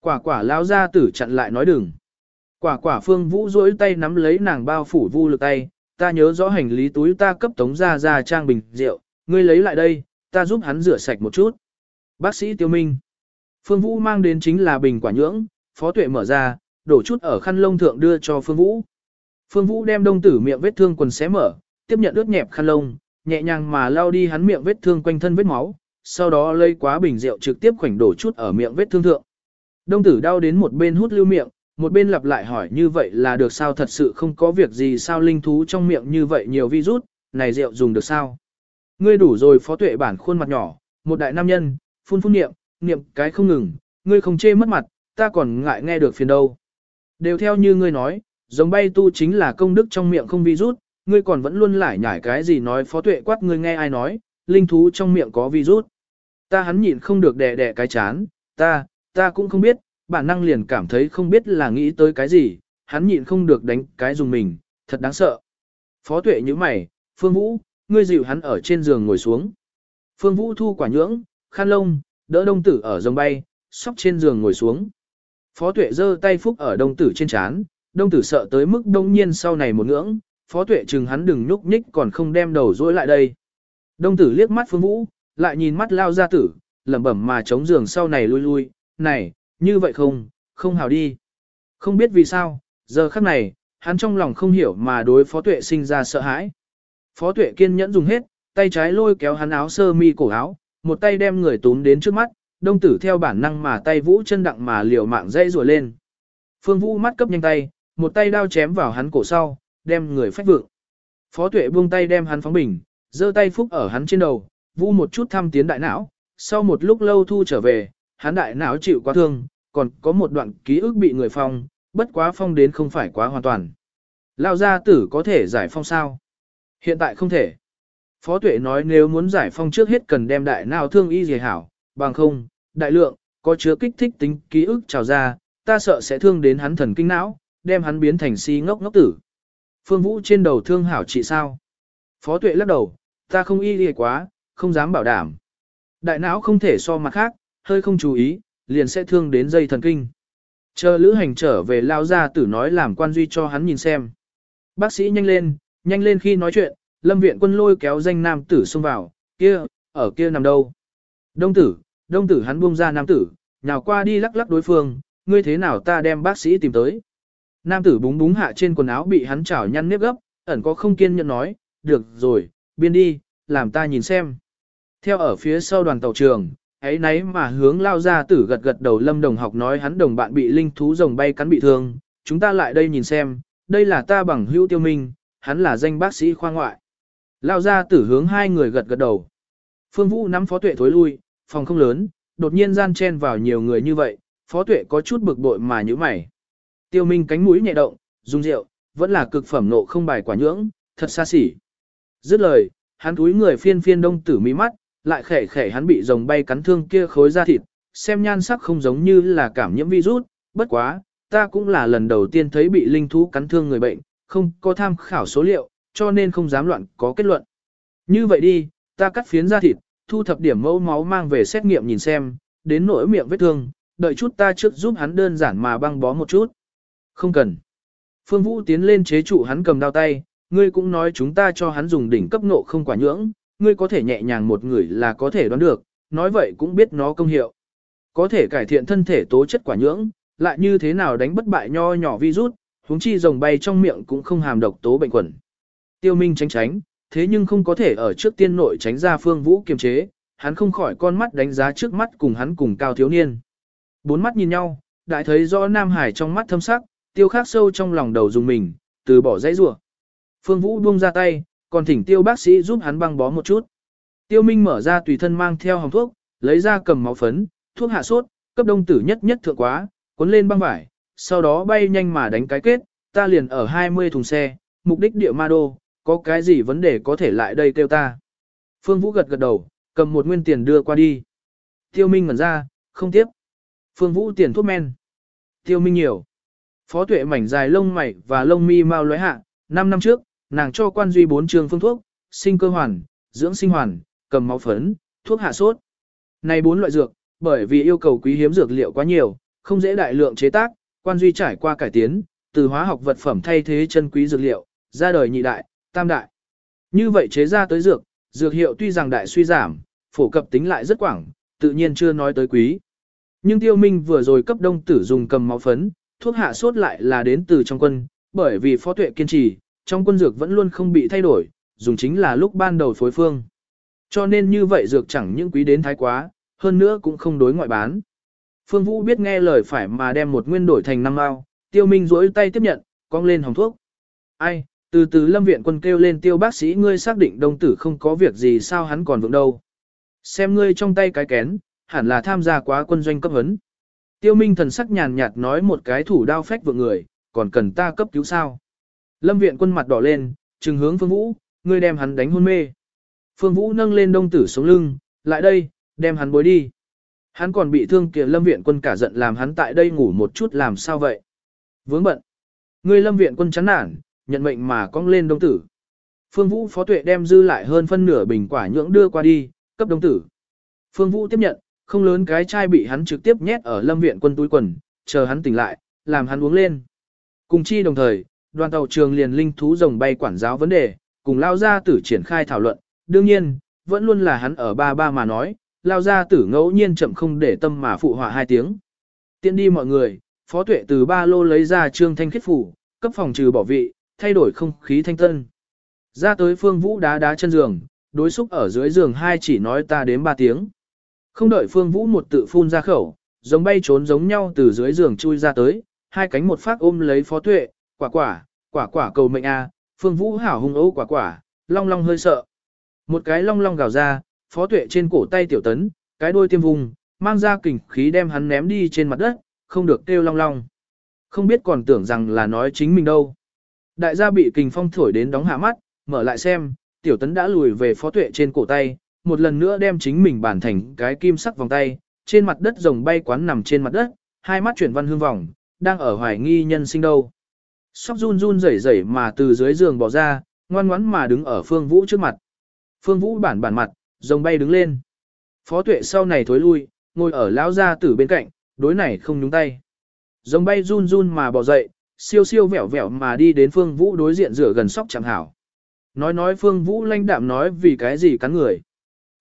Quả quả lao ra tử chặn lại nói đừng. Quả quả phương vũ rỗi tay nắm lấy nàng bao phủ vu lực tay, ta nhớ rõ hành lý túi ta cấp tống ra ra trang bình rượu, ngươi lấy lại đây, ta giúp hắn rửa sạch một chút. Bác sĩ tiêu minh. Phương vũ mang đến chính là bình quả nhưỡng, phó tuệ mở ra, đổ chút ở khăn lông thượng đưa cho phương vũ. Phương vũ đem đông tử miệng vết thương quần xé mở, tiếp nhận ướt nhẹp khăn lông, nhẹ nhàng mà lao đi hắn miệng vết thương quanh thân vết máu, sau đó lấy quá bình rượu trực tiếp khoảnh đổ chút ở miệng vết thương thượng. Đông tử đau đến một bên hút lưu miệng, một bên lặp lại hỏi như vậy là được sao thật sự không có việc gì sao linh thú trong miệng như vậy nhiều virus, này rượu dùng được sao? Ngươi đủ rồi phó tuệ bản khuôn mặt nhỏ, một đại nam nhân, phun phun niệm, niệm cái không ngừng, ngươi không chê mất mặt, ta còn ngại nghe được phiền đâu. Đều theo như ngươi nói, giống bay tu chính là công đức trong miệng không virus, ngươi còn vẫn luôn lải nhải cái gì nói phó tuệ quát ngươi nghe ai nói, linh thú trong miệng có virus. Ta hắn nhịn không được đè đè cái chán, ta, ta cũng không biết, bản năng liền cảm thấy không biết là nghĩ tới cái gì, hắn nhịn không được đánh cái dùng mình, thật đáng sợ. Phó tuệ như mày, Phương Vũ, ngươi dịu hắn ở trên giường ngồi xuống. Phương Vũ thu quả nhưỡng, khăn lông, đỡ đông tử ở rồng bay, sóc trên giường ngồi xuống. Phó tuệ giơ tay phúc ở đông tử trên chán, đông tử sợ tới mức đông nhiên sau này một ngưỡng, phó tuệ chừng hắn đừng nhúc nhích còn không đem đầu dối lại đây. Đông tử liếc mắt Phương Vũ, lại nhìn mắt lao ra tử, lẩm bẩm mà chống giường sau này lui lui, này, như vậy không, không hào đi. Không biết vì sao, giờ khắc này, hắn trong lòng không hiểu mà đối phó tuệ sinh ra sợ hãi. Phó tuệ kiên nhẫn dùng hết, tay trái lôi kéo hắn áo sơ mi cổ áo, một tay đem người túm đến trước mắt, đông tử theo bản năng mà tay vũ chân đặng mà liều mạng dây rùa lên. Phương Vũ mắt cấp nhanh tay, một tay đao chém vào hắn cổ sau, đem người phách vượng. Phó tuệ buông tay đem hắn phóng bình, giơ tay phúc ở hắn trên đầu, vu một chút thăm tiến đại não, sau một lúc lâu thu trở về, hắn đại não chịu quá thương, còn có một đoạn ký ức bị người phong, bất quá phong đến không phải quá hoàn toàn. Lao gia tử có thể giải phong sao? Hiện tại không thể. Phó tuệ nói nếu muốn giải phong trước hết cần đem đại não thương y gì hảo, bằng không, đại lượng, có chứa kích thích tính ký ức trào ra, ta sợ sẽ thương đến hắn thần kinh não, đem hắn biến thành si ngốc ngốc tử. Phương Vũ trên đầu thương hảo trị sao? Phó tuệ lắc đầu, ta không y lìa quá, không dám bảo đảm. Đại não không thể so mặt khác, hơi không chú ý, liền sẽ thương đến dây thần kinh. Chờ lữ hành trở về lao ra tử nói làm quan duy cho hắn nhìn xem. Bác sĩ nhanh lên, nhanh lên khi nói chuyện, lâm viện quân lôi kéo danh nam tử xông vào, kia, ở kia nằm đâu. Đông tử, đông tử hắn buông ra nam tử, nhào qua đi lắc lắc đối phương, ngươi thế nào ta đem bác sĩ tìm tới. Nam tử búng búng hạ trên quần áo bị hắn chảo nhăn nếp gấp, ẩn có không kiên nhẫn nói, được rồi, biên đi, làm ta nhìn xem. Theo ở phía sau đoàn tàu trường, ấy nấy mà hướng lao ra tử gật gật đầu lâm đồng học nói hắn đồng bạn bị linh thú rồng bay cắn bị thương, chúng ta lại đây nhìn xem, đây là ta bằng hữu tiêu minh, hắn là danh bác sĩ khoa ngoại. Lao ra tử hướng hai người gật gật đầu. Phương Vũ nắm phó tuệ thối lui, phòng không lớn, đột nhiên gian chen vào nhiều người như vậy, phó tuệ có chút bực bội mà như mày. Tiêu Minh cánh mũi nhẹ động, dùng rượu, vẫn là cực phẩm nộ không bài quả nhưỡng, thật xa xỉ. Dứt lời, hắn túi người phiên phiên đông tử mí mắt, lại khẻ khẻ hắn bị rồng bay cắn thương kia khối da thịt, xem nhan sắc không giống như là cảm nhiễm virus, bất quá, ta cũng là lần đầu tiên thấy bị linh thú cắn thương người bệnh, không có tham khảo số liệu, cho nên không dám loạn có kết luận. Như vậy đi, ta cắt phiến da thịt, thu thập điểm mẫu máu mang về xét nghiệm nhìn xem, đến nỗi miệng vết thương, đợi chút ta trước giúp hắn đơn giản mà băng bó một chút. Không cần. Phương Vũ tiến lên chế trụ hắn cầm đao tay, ngươi cũng nói chúng ta cho hắn dùng đỉnh cấp nộ không quả nhưỡng, ngươi có thể nhẹ nhàng một người là có thể đoán được, nói vậy cũng biết nó công hiệu. Có thể cải thiện thân thể tố chất quả nhưỡng, lại như thế nào đánh bất bại nho nhỏ virus, huống chi rồng bay trong miệng cũng không hàm độc tố bệnh quẩn. Tiêu Minh tránh tránh, thế nhưng không có thể ở trước tiên nội tránh ra Phương Vũ kiềm chế, hắn không khỏi con mắt đánh giá trước mắt cùng hắn cùng cao thiếu niên. Bốn mắt nhìn nhau, đại thấy rõ Nam Hải trong mắt thâm sắc, tiêu khắc sâu trong lòng đầu dùng mình, từ bỏ dãy rủa. Phương Vũ buông ra tay, còn thỉnh tiêu bác sĩ giúp hắn băng bó một chút. Tiêu Minh mở ra tùy thân mang theo hồng thuốc, lấy ra cầm máu phấn, thuốc hạ sốt, cấp đông tử nhất nhất thượng quá, cuốn lên băng vải, sau đó bay nhanh mà đánh cái kết, ta liền ở 20 thùng xe, mục đích địa ma đô, có cái gì vấn đề có thể lại đây kêu ta. Phương Vũ gật gật đầu, cầm một nguyên tiền đưa qua đi. Tiêu Minh ngẩn ra, không tiếp. Phương Vũ tiền thuốc men. Tiêu Minh nhiều. Phó tuệ mảnh dài lông mày và lông mi mau lóe hạ, 5 năm trước, nàng cho quan duy bốn trường phương thuốc, sinh cơ hoàn, dưỡng sinh hoàn, cầm máu phấn, thuốc hạ sốt. Này bốn loại dược, bởi vì yêu cầu quý hiếm dược liệu quá nhiều, không dễ đại lượng chế tác, quan duy trải qua cải tiến, từ hóa học vật phẩm thay thế chân quý dược liệu, ra đời nhị đại, tam đại. Như vậy chế ra tới dược, dược hiệu tuy rằng đại suy giảm, phổ cập tính lại rất quảng, tự nhiên chưa nói tới quý. Nhưng tiêu minh vừa rồi cấp đông tử dùng cầm máu phấn, thuốc hạ sốt lại là đến từ trong quân, bởi vì phó tuệ kiên trì, trong quân dược vẫn luôn không bị thay đổi, dùng chính là lúc ban đầu phối phương. Cho nên như vậy dược chẳng những quý đến thái quá, hơn nữa cũng không đối ngoại bán. Phương Vũ biết nghe lời phải mà đem một nguyên đổi thành năm ao, tiêu minh rỗi tay tiếp nhận, cong lên hồng thuốc. Ai, từ từ lâm viện quân kêu lên tiêu bác sĩ ngươi xác định đông tử không có việc gì sao hắn còn vững đâu. Xem ngươi trong tay cái kén, hẳn là tham gia quá quân doanh cấp vấn. Tiêu Minh thần sắc nhàn nhạt nói một cái thủ đao phách vượng người, còn cần ta cấp cứu sao. Lâm viện quân mặt đỏ lên, trừng hướng Phương Vũ, ngươi đem hắn đánh hôn mê. Phương Vũ nâng lên đông tử sống lưng, lại đây, đem hắn bối đi. Hắn còn bị thương kìa lâm viện quân cả giận làm hắn tại đây ngủ một chút làm sao vậy. Vướng bận. Ngươi lâm viện quân chán nản, nhận mệnh mà cong lên đông tử. Phương Vũ phó tuệ đem dư lại hơn phân nửa bình quả nhưỡng đưa qua đi, cấp đông tử. Phương Vũ tiếp nhận, không lớn cái chai bị hắn trực tiếp nhét ở lâm viện quân túi quần, chờ hắn tỉnh lại, làm hắn uống lên. Cùng chi đồng thời, đoàn tàu trường liền linh thú rồng bay quản giáo vấn đề, cùng lao gia tử triển khai thảo luận, đương nhiên, vẫn luôn là hắn ở ba ba mà nói, lao gia tử ngẫu nhiên chậm không để tâm mà phụ họa hai tiếng. Tiện đi mọi người, phó tuệ từ ba lô lấy ra trương thanh khiết phủ, cấp phòng trừ bỏ vị, thay đổi không khí thanh tân. Ra tới Phương Vũ đá đá chân giường, đối xúc ở dưới giường hai chỉ nói ta đếm ba tiếng. Không đợi Phương Vũ một tự phun ra khẩu, giống bay trốn giống nhau từ dưới giường chui ra tới, hai cánh một phát ôm lấy phó tuệ, quả quả, quả quả cầu mệnh a, Phương Vũ hảo hung ấu quả quả, long long hơi sợ. Một cái long long gào ra, phó tuệ trên cổ tay tiểu tấn, cái đôi tiêm vùng, mang ra kình khí đem hắn ném đi trên mặt đất, không được kêu long long. Không biết còn tưởng rằng là nói chính mình đâu. Đại gia bị kình phong thổi đến đóng hạ mắt, mở lại xem, tiểu tấn đã lùi về phó tuệ trên cổ tay, một lần nữa đem chính mình bản thành cái kim sắc vòng tay, trên mặt đất rồng bay quán nằm trên mặt đất, hai mắt chuyển văn hương vòng, đang ở hoài nghi nhân sinh đâu. Sóc run run rẩy rẩy mà từ dưới giường bỏ ra, ngoan ngoãn mà đứng ở Phương Vũ trước mặt. Phương Vũ bản bản mặt, rồng bay đứng lên. Phó tuệ sau này thối lui, ngồi ở lão gia tử bên cạnh, đối này không nhúng tay. Rồng bay run run mà bỏ dậy, siêu siêu vẹo vẹo mà đi đến Phương Vũ đối diện rửa gần sóc chẳng hảo. Nói nói Phương Vũ lanh đạm nói vì cái gì cắn người.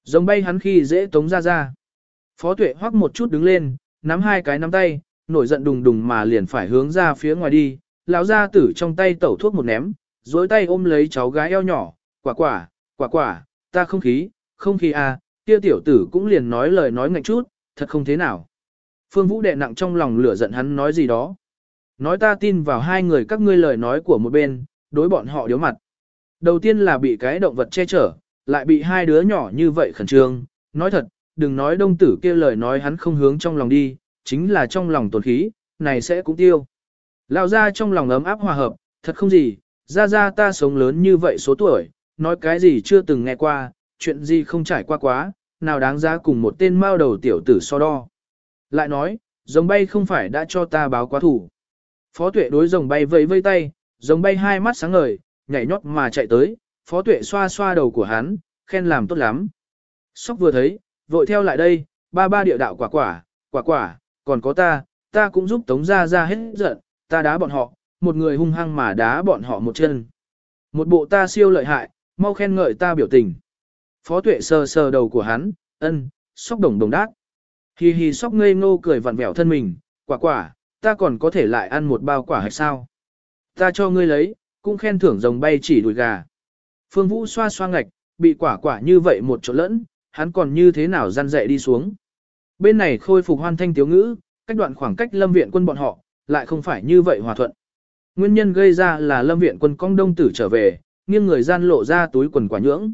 Rồng bay hắn khi dễ tống ra ra. Phó tuệ hoắc một chút đứng lên, nắm hai cái nắm tay, nổi giận đùng đùng mà liền phải hướng ra phía ngoài đi. Lão gia tử trong tay tẩu thuốc một ném, dối tay ôm lấy cháu gái eo nhỏ, quả quả, quả quả, ta không khí, không khí à, kia tiểu tử cũng liền nói lời nói ngạnh chút, thật không thế nào. Phương Vũ đệ nặng trong lòng lửa giận hắn nói gì đó. Nói ta tin vào hai người các ngươi lời nói của một bên, đối bọn họ điếu mặt. Đầu tiên là bị cái động vật che chở, lại bị hai đứa nhỏ như vậy khẩn trương. Nói thật, đừng nói đông tử kia lời nói hắn không hướng trong lòng đi, chính là trong lòng tổn khí, này sẽ cũng tiêu. Lão ra trong lòng ấm áp hòa hợp, thật không gì, gia gia ta sống lớn như vậy số tuổi, nói cái gì chưa từng nghe qua, chuyện gì không trải qua quá, nào đáng giá cùng một tên mao đầu tiểu tử so đo. Lại nói, rồng bay không phải đã cho ta báo quá thủ. Phó tuệ đối rồng bay vẫy vây tay, rồng bay hai mắt sáng ngời, nhảy nhót mà chạy tới, phó tuệ xoa xoa đầu của hắn, khen làm tốt lắm. Sóc vừa thấy, vội theo lại đây, ba ba địa đạo quả quả, quả quả, còn có ta, ta cũng giúp tống ra ra hết giận, ta đá bọn họ, một người hung hăng mà đá bọn họ một chân. Một bộ ta siêu lợi hại, mau khen ngợi ta biểu tình. Phó tuệ sờ sờ đầu của hắn, ân, sóc đồng đồng đát. Hi hi sóc ngây ngô cười vặn vẹo thân mình, quả quả, ta còn có thể lại ăn một bao quả hay sao? Ta cho ngươi lấy, cũng khen thưởng rồng bay chỉ đùi gà. Phương Vũ xoa xoa ngạch, bị quả quả như vậy một chỗ lẫn, hắn còn như thế nào răn dậy đi xuống. Bên này khôi phục hoan thanh tiếu ngữ, cách đoạn khoảng cách lâm viện quân bọn họ, lại không phải như vậy hòa thuận. Nguyên nhân gây ra là lâm viện quân cong đông tử trở về, nghiêng người gian lộ ra túi quần quả nhưỡng.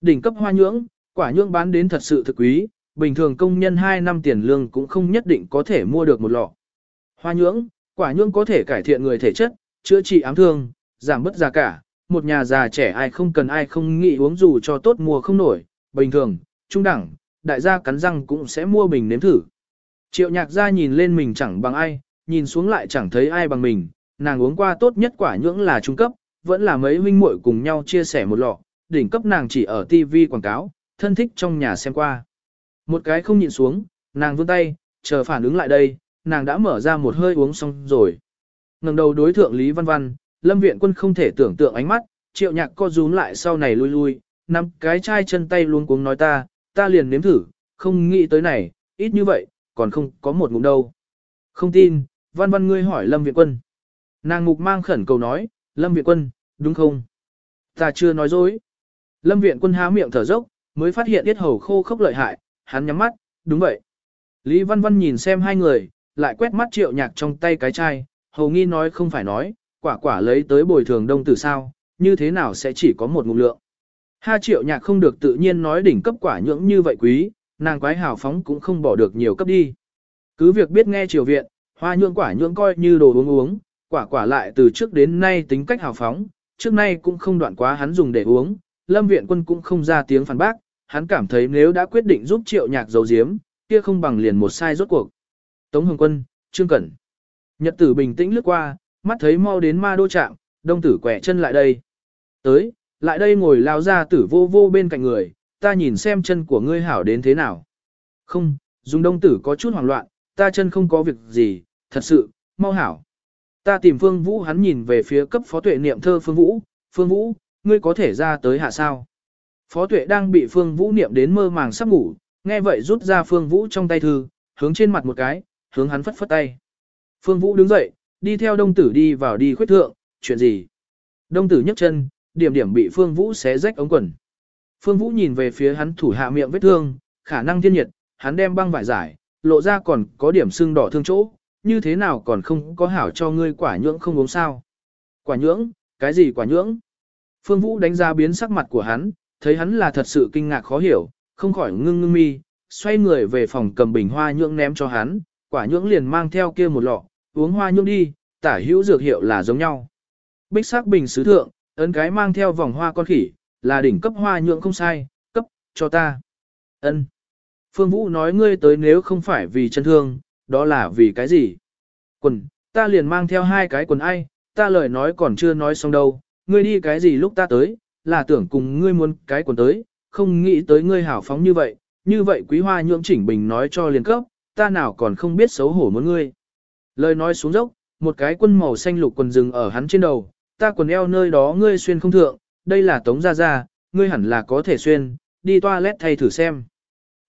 Đỉnh cấp hoa nhưỡng, quả nhưỡng bán đến thật sự thực quý, bình thường công nhân 2 năm tiền lương cũng không nhất định có thể mua được một lọ. Hoa nhưỡng, quả nhưỡng có thể cải thiện người thể chất, chữa trị ám thương, giảm bớt giá cả, một nhà già trẻ ai không cần ai không nghĩ uống dù cho tốt mua không nổi, bình thường, trung đẳng, đại gia cắn răng cũng sẽ mua bình nếm thử. Triệu nhạc gia nhìn lên mình chẳng bằng ai, nhìn xuống lại chẳng thấy ai bằng mình, nàng uống qua tốt nhất quả nhưỡng là trung cấp, vẫn là mấy huynh muội cùng nhau chia sẻ một lọ, đỉnh cấp nàng chỉ ở TV quảng cáo, thân thích trong nhà xem qua. Một cái không nhìn xuống, nàng vươn tay, chờ phản ứng lại đây, nàng đã mở ra một hơi uống xong rồi. ngẩng đầu đối thượng Lý Văn Văn, Lâm Viện Quân không thể tưởng tượng ánh mắt, triệu nhạc co rúm lại sau này lui lui, nắm cái chai chân tay luôn cuống nói ta, ta liền nếm thử, không nghĩ tới này, ít như vậy, còn không có một ngụm đâu. Không tin, Văn Văn ngươi hỏi Lâm Viện Quân. Nàng mục mang khẩn cầu nói, Lâm Viện Quân, đúng không? Ta chưa nói dối. Lâm Viện Quân há miệng thở dốc, mới phát hiện yết hầu khô khốc lợi hại, hắn nhắm mắt, đúng vậy. Lý Văn Văn nhìn xem hai người, lại quét mắt triệu nhạc trong tay cái chai, hầu nghi nói không phải nói, quả quả lấy tới bồi thường đông tử sao, như thế nào sẽ chỉ có một ngụm lượng. Ha triệu nhạc không được tự nhiên nói đỉnh cấp quả nhưỡng như vậy quý, nàng quái hào phóng cũng không bỏ được nhiều cấp đi. Cứ việc biết nghe triều viện, hoa nhưỡng quả nhưỡng coi như đồ uống uống, quả quả lại từ trước đến nay tính cách hào phóng, trước nay cũng không đoạn quá hắn dùng để uống, lâm viện quân cũng không ra tiếng phản bác, hắn cảm thấy nếu đã quyết định giúp triệu nhạc giấu giếm, kia không bằng liền một sai rốt cuộc. Tống Hồng Quân, Trương Cẩn. Nhật tử bình tĩnh lướt qua, mắt thấy mau đến ma đô trạm, đông tử quẻ chân lại đây. Tới, lại đây ngồi lao ra tử vô vô bên cạnh người, ta nhìn xem chân của ngươi hảo đến thế nào. Không, dùng đông tử có chút hoảng loạn, ta chân không có việc gì, thật sự, mau hảo. Ta tìm Phương Vũ hắn nhìn về phía cấp phó tuệ niệm thơ Phương Vũ, Phương Vũ, ngươi có thể ra tới hạ sao. Phó tuệ đang bị Phương Vũ niệm đến mơ màng sắp ngủ, nghe vậy rút ra Phương Vũ trong tay thư, hướng trên mặt một cái, hướng hắn phất phất tay. Phương Vũ đứng dậy, đi theo đông tử đi vào đi khuyết thượng, chuyện gì? Đông tử nhấc chân, điểm điểm bị Phương Vũ xé rách ống quần. Phương Vũ nhìn về phía hắn thủ hạ miệng vết thương, khả năng thiên nhiệt, hắn đem băng vải giải, lộ ra còn có điểm sưng đỏ thương chỗ, như thế nào còn không có hảo cho ngươi quả nhưỡng không uống sao. Quả nhưỡng, cái gì quả nhưỡng? Phương Vũ đánh giá biến sắc mặt của hắn, thấy hắn là thật sự kinh ngạc khó hiểu, không khỏi ngưng ngưng mi, xoay người về phòng cầm bình hoa nhưỡng ném cho hắn, quả nhưỡng liền mang theo kia một lọ, uống hoa nhưỡng đi, tả hữu dược hiệu là giống nhau. Bích sắc bình sứ thượng, ấn cái mang theo vòng hoa con khỉ, là đỉnh cấp hoa nhưỡng không sai, cấp, cho ta. ân Phương Vũ nói ngươi tới nếu không phải vì chân thương, đó là vì cái gì? Quần, ta liền mang theo hai cái quần ai, ta lời nói còn chưa nói xong đâu, ngươi đi cái gì lúc ta tới, là tưởng cùng ngươi muốn cái quần tới, không nghĩ tới ngươi hảo phóng như vậy, như vậy quý hoa nhưỡng chỉnh bình nói cho liền cấp, ta nào còn không biết xấu hổ muốn ngươi. Lời nói xuống dốc, một cái quân màu xanh lục quần rừng ở hắn trên đầu, ta quần eo nơi đó ngươi xuyên không thượng, đây là tống gia gia, ngươi hẳn là có thể xuyên, đi toilet thay thử xem.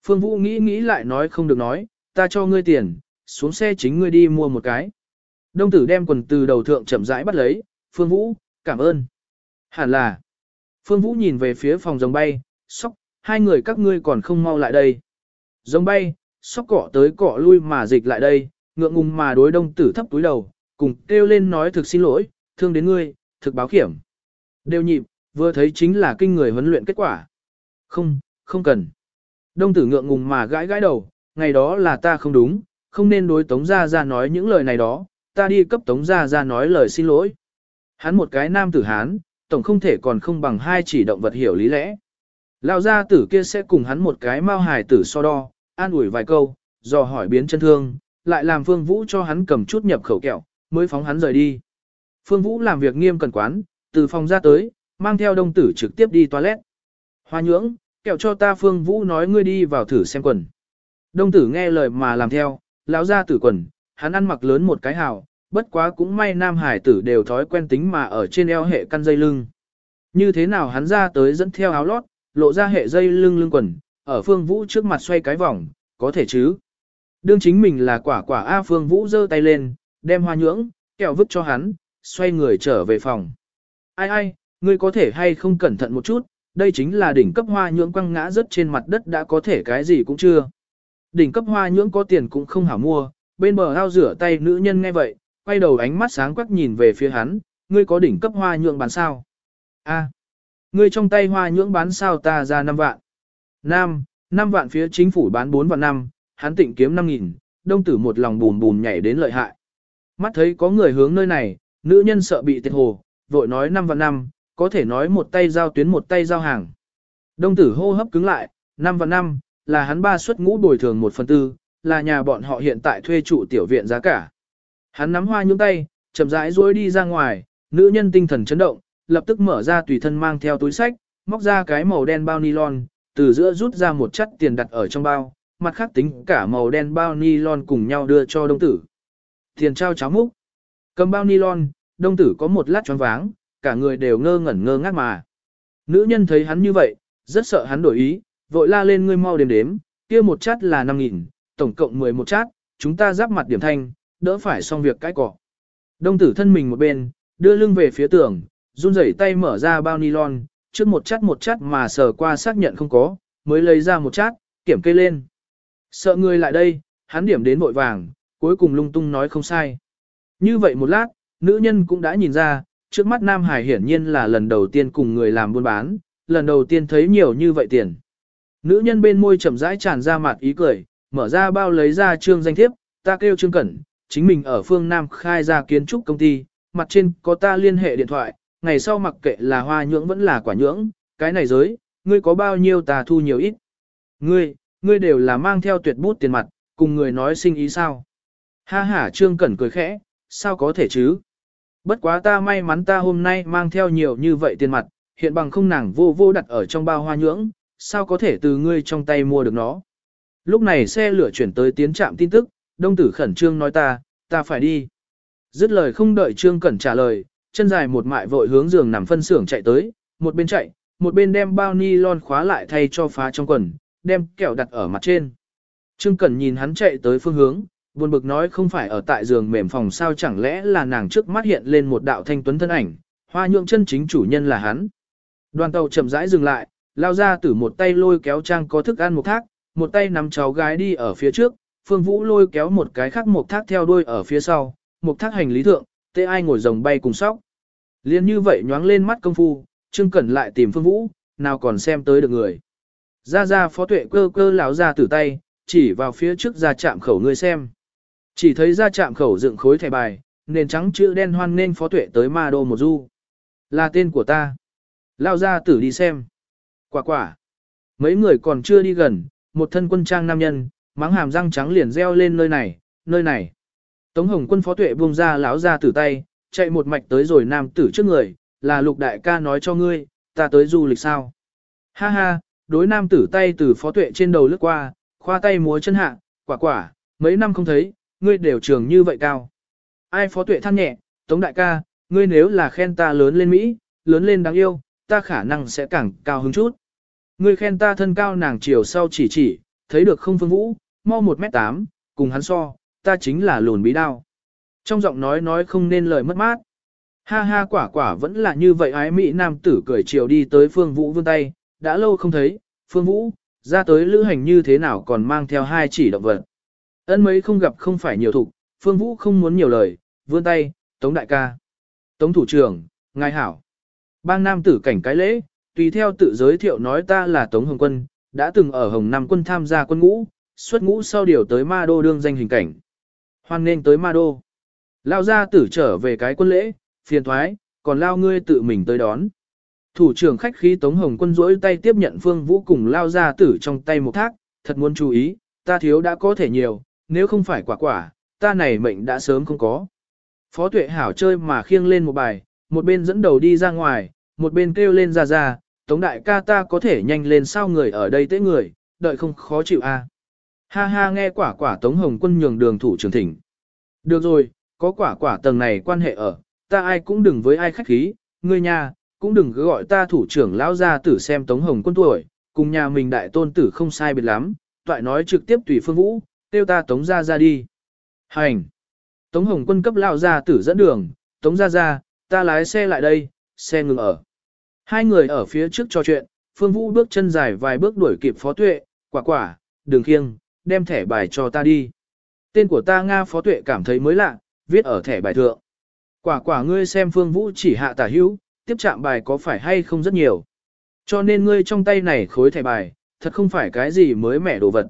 Phương Vũ nghĩ nghĩ lại nói không được nói, ta cho ngươi tiền, xuống xe chính ngươi đi mua một cái. Đông tử đem quần từ đầu thượng chậm rãi bắt lấy, Phương Vũ, cảm ơn. Hẳn là. Phương Vũ nhìn về phía phòng rồng bay, sóc, hai người các ngươi còn không mau lại đây. Rồng bay, sóc cọ tới cọ lui mà dịch lại đây, ngượng ngùng mà đối đông tử thấp túi đầu, cùng kêu lên nói thực xin lỗi, thương đến ngươi, thực báo kiểm. Đều nhịp, vừa thấy chính là kinh người huấn luyện kết quả. Không, không cần. Đông tử ngượng ngùng mà gãi gãi đầu, ngày đó là ta không đúng, không nên đối Tống Gia Gia nói những lời này đó, ta đi cấp Tống Gia Gia nói lời xin lỗi. Hắn một cái nam tử Hán, tổng không thể còn không bằng hai chỉ động vật hiểu lý lẽ. Lão gia tử kia sẽ cùng hắn một cái mau hài tử so đo, an ủi vài câu, dò hỏi biến chân thương, lại làm Phương Vũ cho hắn cầm chút nhập khẩu kẹo, mới phóng hắn rời đi. Phương Vũ làm việc nghiêm cẩn quán, từ phòng ra tới, mang theo đông tử trực tiếp đi toilet. Hoa nhưỡng, kẹo cho ta Phương Vũ nói ngươi đi vào thử xem quần. Đông tử nghe lời mà làm theo, lão ra tử quần, hắn ăn mặc lớn một cái hào, bất quá cũng may nam hải tử đều thói quen tính mà ở trên eo hệ căn dây lưng. Như thế nào hắn ra tới dẫn theo áo lót, lộ ra hệ dây lưng lưng quần, ở Phương Vũ trước mặt xoay cái vòng, có thể chứ. Đương chính mình là quả quả A Phương Vũ giơ tay lên, đem hoa nhưỡng, kẹo vứt cho hắn, xoay người trở về phòng. Ai ai, ngươi có thể hay không cẩn thận một chút, đây chính là đỉnh cấp hoa nhưỡng quăng ngã rất trên mặt đất đã có thể cái gì cũng chưa. Đỉnh cấp hoa nhưỡng có tiền cũng không hảo mua, bên bờ ao rửa tay nữ nhân nghe vậy, quay đầu ánh mắt sáng quắc nhìn về phía hắn, ngươi có đỉnh cấp hoa nhưỡng bán sao? A, ngươi trong tay hoa nhưỡng bán sao ta ra 5 vạn. Nam, 5 vạn phía chính phủ bán 4 vạn năm, hắn tịnh kiếm 5 nghìn, đông tử một lòng bùn bùn nhảy đến lợi hại. Mắt thấy có người hướng nơi này, nữ nhân sợ bị tiệt hồ, vội nói 5 vạn năm, có thể nói một tay giao tuyến một tay giao hàng. Đông tử hô hấp cứng lại, Năm và năm, là hắn ba suất ngũ bồi thường một phần tư, là nhà bọn họ hiện tại thuê trụ tiểu viện giá cả. Hắn nắm hoa nhúng tay, chậm rãi duỗi đi ra ngoài, nữ nhân tinh thần chấn động, lập tức mở ra tùy thân mang theo túi sách, móc ra cái màu đen bao nylon, từ giữa rút ra một chất tiền đặt ở trong bao, mặt khác tính cả màu đen bao nylon cùng nhau đưa cho đông tử. Tiền trao cháo múc. Cầm bao nylon, đông tử có một lát choáng váng, cả người đều ngơ ngẩn ngơ ngác mà. Nữ nhân thấy hắn như vậy, rất sợ hắn đổi ý, vội la lên ngươi mau đếm đếm, kia một chát là 5.000, tổng cộng 11 chát, chúng ta giáp mặt điểm thanh, đỡ phải xong việc cái cọ. Đông tử thân mình một bên, đưa lưng về phía tường, run rẩy tay mở ra bao nylon, trước một chát một chát mà sờ qua xác nhận không có, mới lấy ra một chát, kiểm kê lên. Sợ người lại đây, hắn điểm đến vội vàng, cuối cùng lung tung nói không sai. Như vậy một lát, nữ nhân cũng đã nhìn ra, trước mắt Nam Hải hiển nhiên là lần đầu tiên cùng người làm buôn bán, lần đầu tiên thấy nhiều như vậy tiền. Nữ nhân bên môi chậm rãi tràn ra mặt ý cười, mở ra bao lấy ra trương danh thiếp, ta kêu trương cẩn, chính mình ở phương Nam khai ra kiến trúc công ty, mặt trên có ta liên hệ điện thoại, ngày sau mặc kệ là hoa nhưỡng vẫn là quả nhưỡng, cái này giới, ngươi có bao nhiêu ta thu nhiều ít. Ngươi, ngươi đều là mang theo tuyệt bút tiền mặt, cùng người nói sinh ý sao. Ha ha trương cẩn cười khẽ, sao có thể chứ? Bất quá ta may mắn ta hôm nay mang theo nhiều như vậy tiền mặt, hiện bằng không nàng vô vô đặt ở trong bao hoa nhưỡng, sao có thể từ ngươi trong tay mua được nó. Lúc này xe lửa chuyển tới tiến trạm tin tức, đông tử khẩn trương nói ta, ta phải đi. Dứt lời không đợi Trương Cẩn trả lời, chân dài một mại vội hướng giường nằm phân xưởng chạy tới, một bên chạy, một bên đem bao ni lon khóa lại thay cho phá trong quần, đem kẹo đặt ở mặt trên. Trương Cẩn nhìn hắn chạy tới phương hướng, buồn bực nói không phải ở tại giường mềm phòng sao chẳng lẽ là nàng trước mắt hiện lên một đạo thanh tuấn thân ảnh, Hoa nhượng chân chính chủ nhân là hắn. Đoàn tàu chậm rãi dừng lại, lao ra từ một tay lôi kéo trang có thức ăn một thác, một tay nắm cháu gái đi ở phía trước, Phương Vũ lôi kéo một cái khác một thác theo đuôi ở phía sau, một thác hành lý thượng, tê ai ngồi rồng bay cùng sóc. Liên như vậy nhoáng lên mắt công phu, Trương Cẩn lại tìm Phương Vũ, nào còn xem tới được người. Ra ra phó tuệ cơ cơ lão ra từ tay, chỉ vào phía trước ra chạm khẩu người xem. Chỉ thấy ra chạm khẩu dựng khối thẻ bài, nền trắng chữ đen hoan nên phó tuệ tới ma đô một du. Là tên của ta. Lao ra tử đi xem. Quả quả. Mấy người còn chưa đi gần, một thân quân trang nam nhân, mắng hàm răng trắng liền reo lên nơi này, nơi này. Tống Hồng quân phó tuệ buông ra lão ra tử tay, chạy một mạch tới rồi nam tử trước người, là lục đại ca nói cho ngươi, ta tới du lịch sao. Ha ha, đối nam tử tay từ phó tuệ trên đầu lướt qua, khoa tay múa chân hạ, quả quả, mấy năm không thấy, ngươi đều trường như vậy cao. Ai phó tuệ than nhẹ, tống đại ca, ngươi nếu là khen ta lớn lên Mỹ, lớn lên đáng yêu, ta khả năng sẽ càng cao hứng chút. Ngươi khen ta thân cao nàng chiều sau chỉ chỉ, thấy được không phương vũ, mau 1m8, cùng hắn so, ta chính là lùn bí đao. Trong giọng nói nói không nên lời mất mát. Ha ha quả quả vẫn là như vậy ái mỹ nam tử cười chiều đi tới phương vũ vươn tay, đã lâu không thấy, phương vũ, ra tới lữ hành như thế nào còn mang theo hai chỉ động vật. Ân mấy không gặp không phải nhiều thục, phương vũ không muốn nhiều lời, vươn tay, tống đại ca. Tống thủ trưởng, ngài hảo. Bang nam tử cảnh cái lễ, tùy theo tự giới thiệu nói ta là Tống Hồng Quân, đã từng ở Hồng Nam quân tham gia quân ngũ, xuất ngũ sau điều tới Ma Đô đương danh hình cảnh. Hoan nên tới Ma Đô. Lao ra tử trở về cái quân lễ, phiền thoái, còn lao ngươi tự mình tới đón. Thủ trưởng khách khí Tống Hồng Quân rỗi tay tiếp nhận Phương Vũ cùng lao ra tử trong tay một thác, thật muốn chú ý, ta thiếu đã có thể nhiều, nếu không phải quả quả, ta này mệnh đã sớm không có. Phó tuệ hảo chơi mà khiêng lên một bài, một bên dẫn đầu đi ra ngoài, một bên kêu lên ra ra, Tống đại ca ta có thể nhanh lên sao người ở đây tế người, đợi không khó chịu a. À. Ha ha nghe quả quả Tống Hồng Quân nhường đường thủ trưởng thỉnh. Được rồi, có quả quả tầng này quan hệ ở, ta ai cũng đừng với ai khách khí, ngươi nhà, cũng đừng cứ gọi ta thủ trưởng lão ra tử xem Tống Hồng Quân tuổi, cùng nhà mình đại tôn tử không sai biệt lắm, toại nói trực tiếp tùy phương vũ, tiêu ta Tống ra ra đi. Hành! Tống Hồng Quân cấp lao ra tử dẫn đường, Tống ra ra, ta lái xe lại đây, xe ngừng ở. Hai người ở phía trước trò chuyện, Phương Vũ bước chân dài vài bước đuổi kịp Phó Tuệ, quả quả, đường khiêng, đem thẻ bài cho ta đi. Tên của ta Nga Phó Tuệ cảm thấy mới lạ, viết ở thẻ bài thượng. Quả quả ngươi xem Phương Vũ chỉ hạ tả hữu, tiếp chạm bài có phải hay không rất nhiều. Cho nên ngươi trong tay này khối thẻ bài, thật không phải cái gì mới mẻ đồ vật.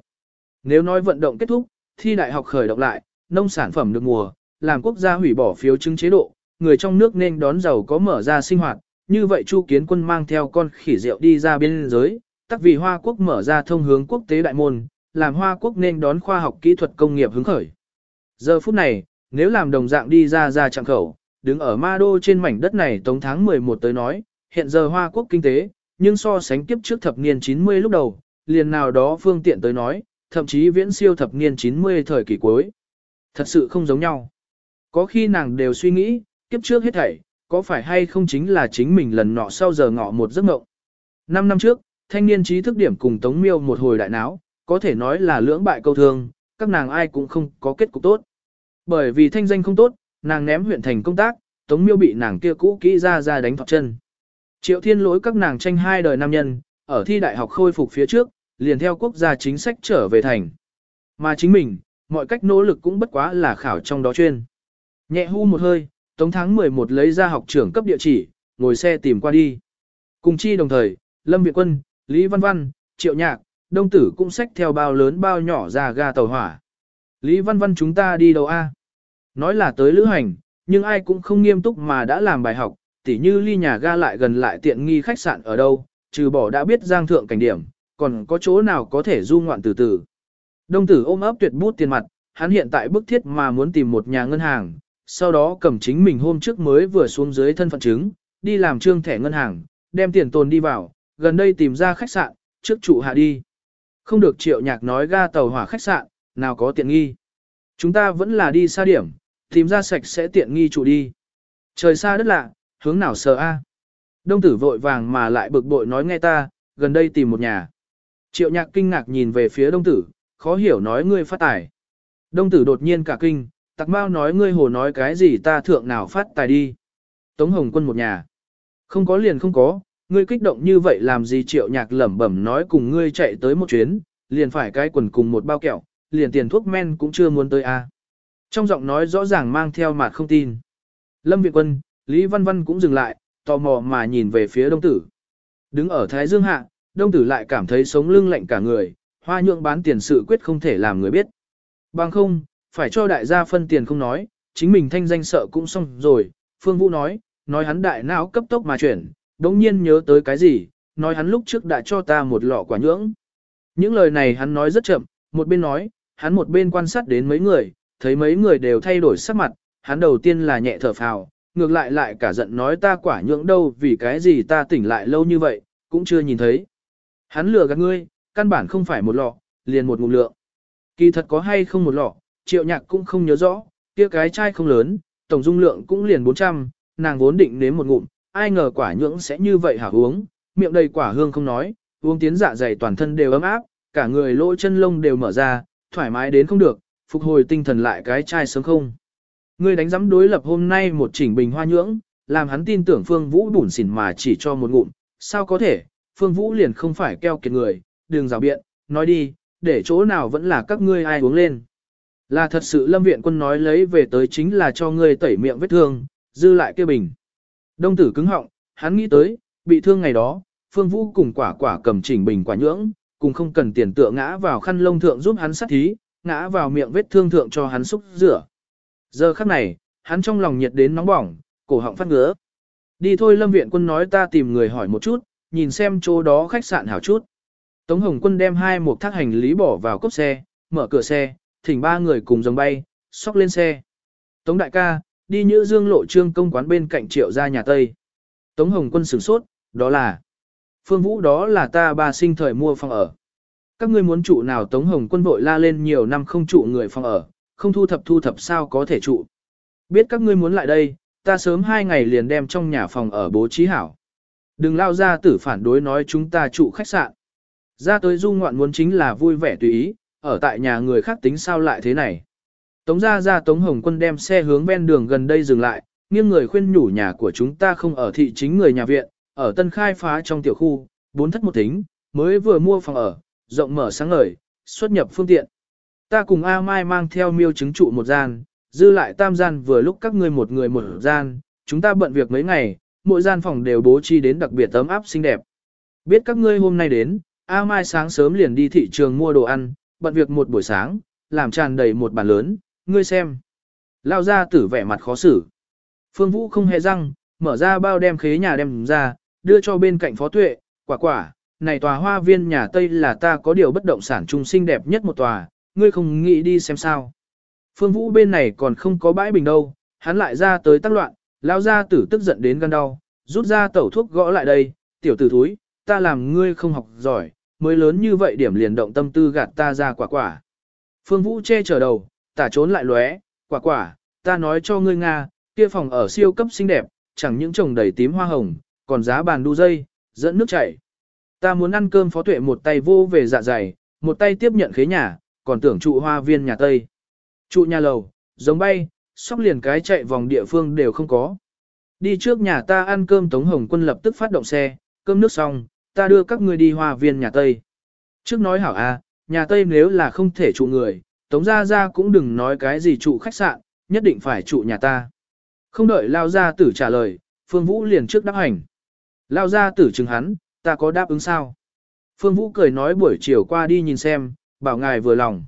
Nếu nói vận động kết thúc, thi đại học khởi động lại, nông sản phẩm được mùa, làm quốc gia hủy bỏ phiếu chứng chế độ, người trong nước nên đón giàu có mở ra sinh hoạt, như vậy Chu Kiến Quân mang theo con khỉ rượu đi ra biên giới, tắc vì Hoa Quốc mở ra thông hướng quốc tế đại môn, làm Hoa Quốc nên đón khoa học kỹ thuật công nghiệp hứng khởi. Giờ phút này, nếu làm đồng dạng đi ra ra trạng khẩu, đứng ở ma đô trên mảnh đất này tống tháng 11 tới nói, hiện giờ Hoa Quốc kinh tế, nhưng so sánh kiếp trước thập niên 90 lúc đầu, liền nào đó phương tiện tới nói, thậm chí viễn siêu thập niên 90 thời kỳ cuối. Thật sự không giống nhau. Có khi nàng đều suy nghĩ, kiếp trước hết thảy, có phải hay không chính là chính mình lần nọ sau giờ ngọ một giấc mộng. Năm năm trước, thanh niên trí thức điểm cùng Tống Miêu một hồi đại náo, có thể nói là lưỡng bại câu thương, các nàng ai cũng không có kết cục tốt. Bởi vì thanh danh không tốt, nàng ném huyện thành công tác, Tống Miêu bị nàng kia cũ kỹ ra ra đánh thọc chân. Triệu Thiên lỗi các nàng tranh hai đời nam nhân, ở thi đại học khôi phục phía trước, liền theo quốc gia chính sách trở về thành. Mà chính mình, mọi cách nỗ lực cũng bất quá là khảo trong đó chuyên. Nhẹ hu một hơi, Tống tháng 11 lấy ra học trưởng cấp địa chỉ, ngồi xe tìm qua đi. Cùng chi đồng thời, Lâm Việt Quân, Lý Văn Văn, Triệu Nhạc, Đông Tử cũng xách theo bao lớn bao nhỏ ra ga tàu hỏa. Lý Văn Văn chúng ta đi đâu a? Nói là tới lữ hành, nhưng ai cũng không nghiêm túc mà đã làm bài học, tỉ như ly nhà ga lại gần lại tiện nghi khách sạn ở đâu, trừ bỏ đã biết giang thượng cảnh điểm, còn có chỗ nào có thể du ngoạn từ từ. Đông tử ôm ấp tuyệt bút tiền mặt, hắn hiện tại bức thiết mà muốn tìm một nhà ngân hàng, sau đó cầm chính mình hôm trước mới vừa xuống dưới thân phận chứng, đi làm trương thẻ ngân hàng, đem tiền tồn đi vào, gần đây tìm ra khách sạn, trước trụ hạ đi. Không được triệu nhạc nói ga tàu hỏa khách sạn, nào có tiện nghi. Chúng ta vẫn là đi xa điểm, tìm ra sạch sẽ tiện nghi trụ đi. Trời xa đất lạ, hướng nào sợ a? Đông tử vội vàng mà lại bực bội nói nghe ta, gần đây tìm một nhà. Triệu nhạc kinh ngạc nhìn về phía đông tử, khó hiểu nói ngươi phát tài. Đông tử đột nhiên cả kinh, tặc mau nói ngươi hồ nói cái gì ta thượng nào phát tài đi. Tống Hồng quân một nhà. Không có liền không có, ngươi kích động như vậy làm gì triệu nhạc lẩm bẩm nói cùng ngươi chạy tới một chuyến, liền phải cái quần cùng một bao kẹo, liền tiền thuốc men cũng chưa muốn tới a. Trong giọng nói rõ ràng mang theo mặt không tin. Lâm Viện Quân, Lý Văn Văn cũng dừng lại, tò mò mà nhìn về phía đông tử. Đứng ở Thái Dương Hạ, đông tử lại cảm thấy sống lưng lạnh cả người, hoa nhượng bán tiền sự quyết không thể làm người biết. Bằng không, phải cho đại gia phân tiền không nói, chính mình thanh danh sợ cũng xong rồi. Phương Vũ nói, nói hắn đại não cấp tốc mà chuyển, đống nhiên nhớ tới cái gì, nói hắn lúc trước đã cho ta một lọ quả nhưỡng. Những lời này hắn nói rất chậm, một bên nói, hắn một bên quan sát đến mấy người, thấy mấy người đều thay đổi sắc mặt, hắn đầu tiên là nhẹ thở phào, ngược lại lại cả giận nói ta quả nhưỡng đâu vì cái gì ta tỉnh lại lâu như vậy, cũng chưa nhìn thấy. Hắn lừa gạt ngươi, căn bản không phải một lọ, liền một ngụm lượng. Kỳ thật có hay không một lọ, triệu nhạc cũng không nhớ rõ, kia cái chai không lớn, tổng dung lượng cũng liền 400, nàng vốn định nếm một ngụm, ai ngờ quả nhưỡng sẽ như vậy hả uống, miệng đầy quả hương không nói, uống tiến dạ dày toàn thân đều ấm áp, cả người lỗ chân lông đều mở ra, thoải mái đến không được, phục hồi tinh thần lại cái chai sớm không. Ngươi đánh giám đối lập hôm nay một chỉnh bình hoa nhưỡng, làm hắn tin tưởng Phương Vũ bủn xỉn mà chỉ cho một ngụm, sao có thể, Phương Vũ liền không phải keo kiệt người, đừng rào biện, nói đi, để chỗ nào vẫn là các ngươi ai uống lên. Là thật sự lâm viện quân nói lấy về tới chính là cho ngươi tẩy miệng vết thương, dư lại kia bình. Đông tử cứng họng, hắn nghĩ tới, bị thương ngày đó, Phương Vũ cùng quả quả cầm chỉnh bình quả nhưỡng, cùng không cần tiền tựa ngã vào khăn lông thượng giúp hắn sát thí, ngã vào miệng vết thương thượng cho hắn xúc rửa. Giờ khắc này, hắn trong lòng nhiệt đến nóng bỏng, cổ họng phát ngứa. Đi thôi lâm viện quân nói ta tìm người hỏi một chút, nhìn xem chỗ đó khách sạn hảo chút. Tống Hồng Quân đem hai một thác hành lý bỏ vào cốp xe, mở cửa xe, thỉnh ba người cùng dòng bay, sóc lên xe. Tống đại ca, đi Nhữ Dương lộ trương công quán bên cạnh triệu ra nhà Tây. Tống Hồng Quân sửng sốt, đó là... Phương Vũ đó là ta ba sinh thời mua phòng ở. Các ngươi muốn trụ nào Tống Hồng Quân vội la lên nhiều năm không trụ người phòng ở, không thu thập thu thập sao có thể trụ. Biết các ngươi muốn lại đây, ta sớm hai ngày liền đem trong nhà phòng ở bố trí hảo. Đừng lao ra tử phản đối nói chúng ta trụ khách sạn. Ra tới du ngoạn muốn chính là vui vẻ tùy ý, ở tại nhà người khác tính sao lại thế này. Tống ra ra Tống Hồng Quân đem xe hướng ven đường gần đây dừng lại, nghiêng người khuyên nhủ nhà của chúng ta không ở thị chính người nhà viện, ở tân khai phá trong tiểu khu, bốn thất một tính, mới vừa mua phòng ở, rộng mở sáng ngời, xuất nhập phương tiện. Ta cùng A Mai mang theo miêu chứng trụ một gian, dư lại tam gian vừa lúc các ngươi một người một gian, chúng ta bận việc mấy ngày, mỗi gian phòng đều bố trí đến đặc biệt ấm áp xinh đẹp. Biết các ngươi hôm nay đến, A Mai sáng sớm liền đi thị trường mua đồ ăn, bận việc một buổi sáng, làm tràn đầy một bàn lớn, ngươi xem. Lao ra tử vẻ mặt khó xử. Phương Vũ không hề răng, mở ra bao đem khế nhà đem ra, đưa cho bên cạnh phó tuệ, quả quả, này tòa hoa viên nhà Tây là ta có điều bất động sản trung sinh đẹp nhất một tòa, ngươi không nghĩ đi xem sao. Phương Vũ bên này còn không có bãi bình đâu, hắn lại ra tới tác loạn, lão gia tử tức giận đến gan đau, rút ra tẩu thuốc gõ lại đây, tiểu tử thúi, ta làm ngươi không học giỏi, mới lớn như vậy điểm liền động tâm tư gạt ta ra quả quả. Phương Vũ che chở đầu, tả trốn lại lóe, quả quả, ta nói cho ngươi Nga, kia phòng ở siêu cấp xinh đẹp, chẳng những trồng đầy tím hoa hồng, còn giá bàn đu dây, dẫn nước chảy. Ta muốn ăn cơm phó tuệ một tay vô về dạ dày, một tay tiếp nhận khế nhà, còn tưởng trụ hoa viên nhà Tây. Trụ nhà lầu, giống bay, sóc liền cái chạy vòng địa phương đều không có. Đi trước nhà ta ăn cơm Tống Hồng Quân lập tức phát động xe, cơm nước xong, ta đưa các ngươi đi hoa viên nhà Tây. Trước nói hảo a, à, nhà Tây nếu là không thể trụ người, Tống Gia Gia cũng đừng nói cái gì trụ khách sạn, nhất định phải trụ nhà ta. Không đợi Lao Gia tử trả lời, Phương Vũ liền trước đáp hành. Lao Gia tử chừng hắn, ta có đáp ứng sao? Phương Vũ cười nói buổi chiều qua đi nhìn xem, bảo ngài vừa lòng.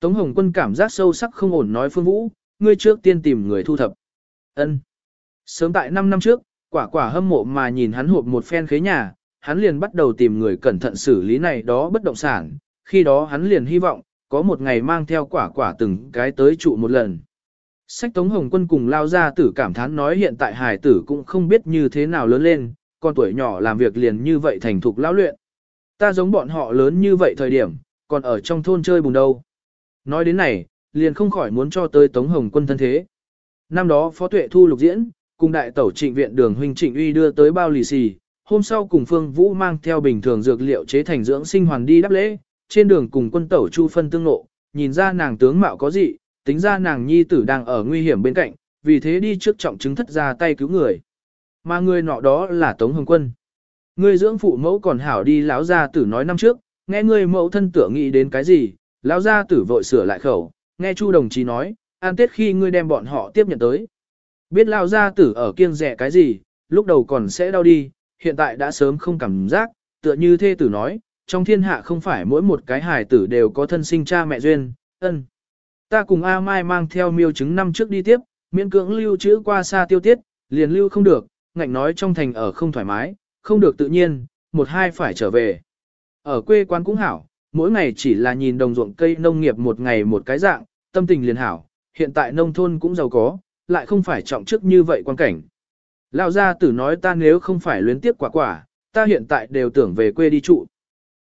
Tống Hồng Quân cảm giác sâu sắc không ổn nói Phương Vũ, ngươi trước tiên tìm người thu thập. Ân. Sớm tại 5 năm trước, quả quả hâm mộ mà nhìn hắn hộp một phen khế nhà, hắn liền bắt đầu tìm người cẩn thận xử lý này đó bất động sản, khi đó hắn liền hy vọng, có một ngày mang theo quả quả từng cái tới trụ một lần. Sách Tống Hồng Quân cùng lao ra tử cảm thán nói hiện tại hài tử cũng không biết như thế nào lớn lên, con tuổi nhỏ làm việc liền như vậy thành thục lão luyện. Ta giống bọn họ lớn như vậy thời điểm, còn ở trong thôn chơi bùn đâu. Nói đến này, liền không khỏi muốn cho tới Tống Hồng Quân thân thế. Năm đó Phó Tuệ Thu lục diễn, cùng đại tẩu trịnh viện đường huynh trịnh uy đưa tới bao lì xì, hôm sau cùng Phương Vũ mang theo bình thường dược liệu chế thành dưỡng sinh hoàn đi đáp lễ, trên đường cùng quân tẩu Chu phân tương nộ, nhìn ra nàng tướng mạo có gì, tính ra nàng nhi tử đang ở nguy hiểm bên cạnh, vì thế đi trước trọng chứng thất ra tay cứu người. Mà người nọ đó là Tống Hồng Quân. Ngươi dưỡng phụ mẫu còn hảo đi lão gia tử nói năm trước, nghe ngươi mẫu thân tưởng nghĩ đến cái gì, lão gia tử vội sửa lại khẩu, nghe Chu đồng chí nói, an tết khi ngươi đem bọn họ tiếp nhận tới. Biết lao gia tử ở kiêng rẻ cái gì, lúc đầu còn sẽ đau đi, hiện tại đã sớm không cảm giác, tựa như thê tử nói, trong thiên hạ không phải mỗi một cái hài tử đều có thân sinh cha mẹ duyên, ân. Ta cùng A Mai mang theo miêu chứng năm trước đi tiếp, miễn cưỡng lưu trữ qua xa tiêu tiết, liền lưu không được, ngạnh nói trong thành ở không thoải mái, không được tự nhiên, một hai phải trở về. Ở quê quán cũng hảo, mỗi ngày chỉ là nhìn đồng ruộng cây nông nghiệp một ngày một cái dạng, tâm tình liền hảo, hiện tại nông thôn cũng giàu có, lại không phải trọng chức như vậy quan cảnh. Lão gia tử nói ta nếu không phải luyến tiếp quả quả, ta hiện tại đều tưởng về quê đi trụ.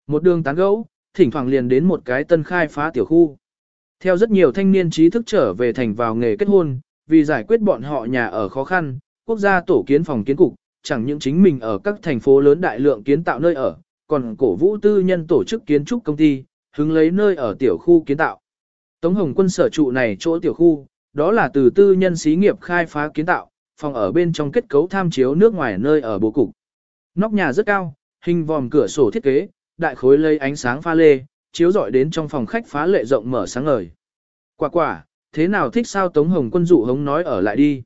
Một đường tán gẫu, thỉnh thoảng liền đến một cái tân khai phá tiểu khu. Theo rất nhiều thanh niên trí thức trở về thành vào nghề kết hôn, vì giải quyết bọn họ nhà ở khó khăn, quốc gia tổ kiến phòng kiến cục, chẳng những chính mình ở các thành phố lớn đại lượng kiến tạo nơi ở, còn cổ vũ tư nhân tổ chức kiến trúc công ty, hứng lấy nơi ở tiểu khu kiến tạo. Tống Hồng Quân sở trụ này chỗ tiểu khu, đó là từ tư nhân xí nghiệp khai phá kiến tạo, phòng ở bên trong kết cấu tham chiếu nước ngoài nơi ở bố cục. Nóc nhà rất cao, hình vòm cửa sổ thiết kế, đại khối lây ánh sáng pha lê, chiếu rọi đến trong phòng khách phá lệ rộng mở sáng ngời. Quả quả, thế nào thích sao Tống Hồng Quân dụ hống nói ở lại đi.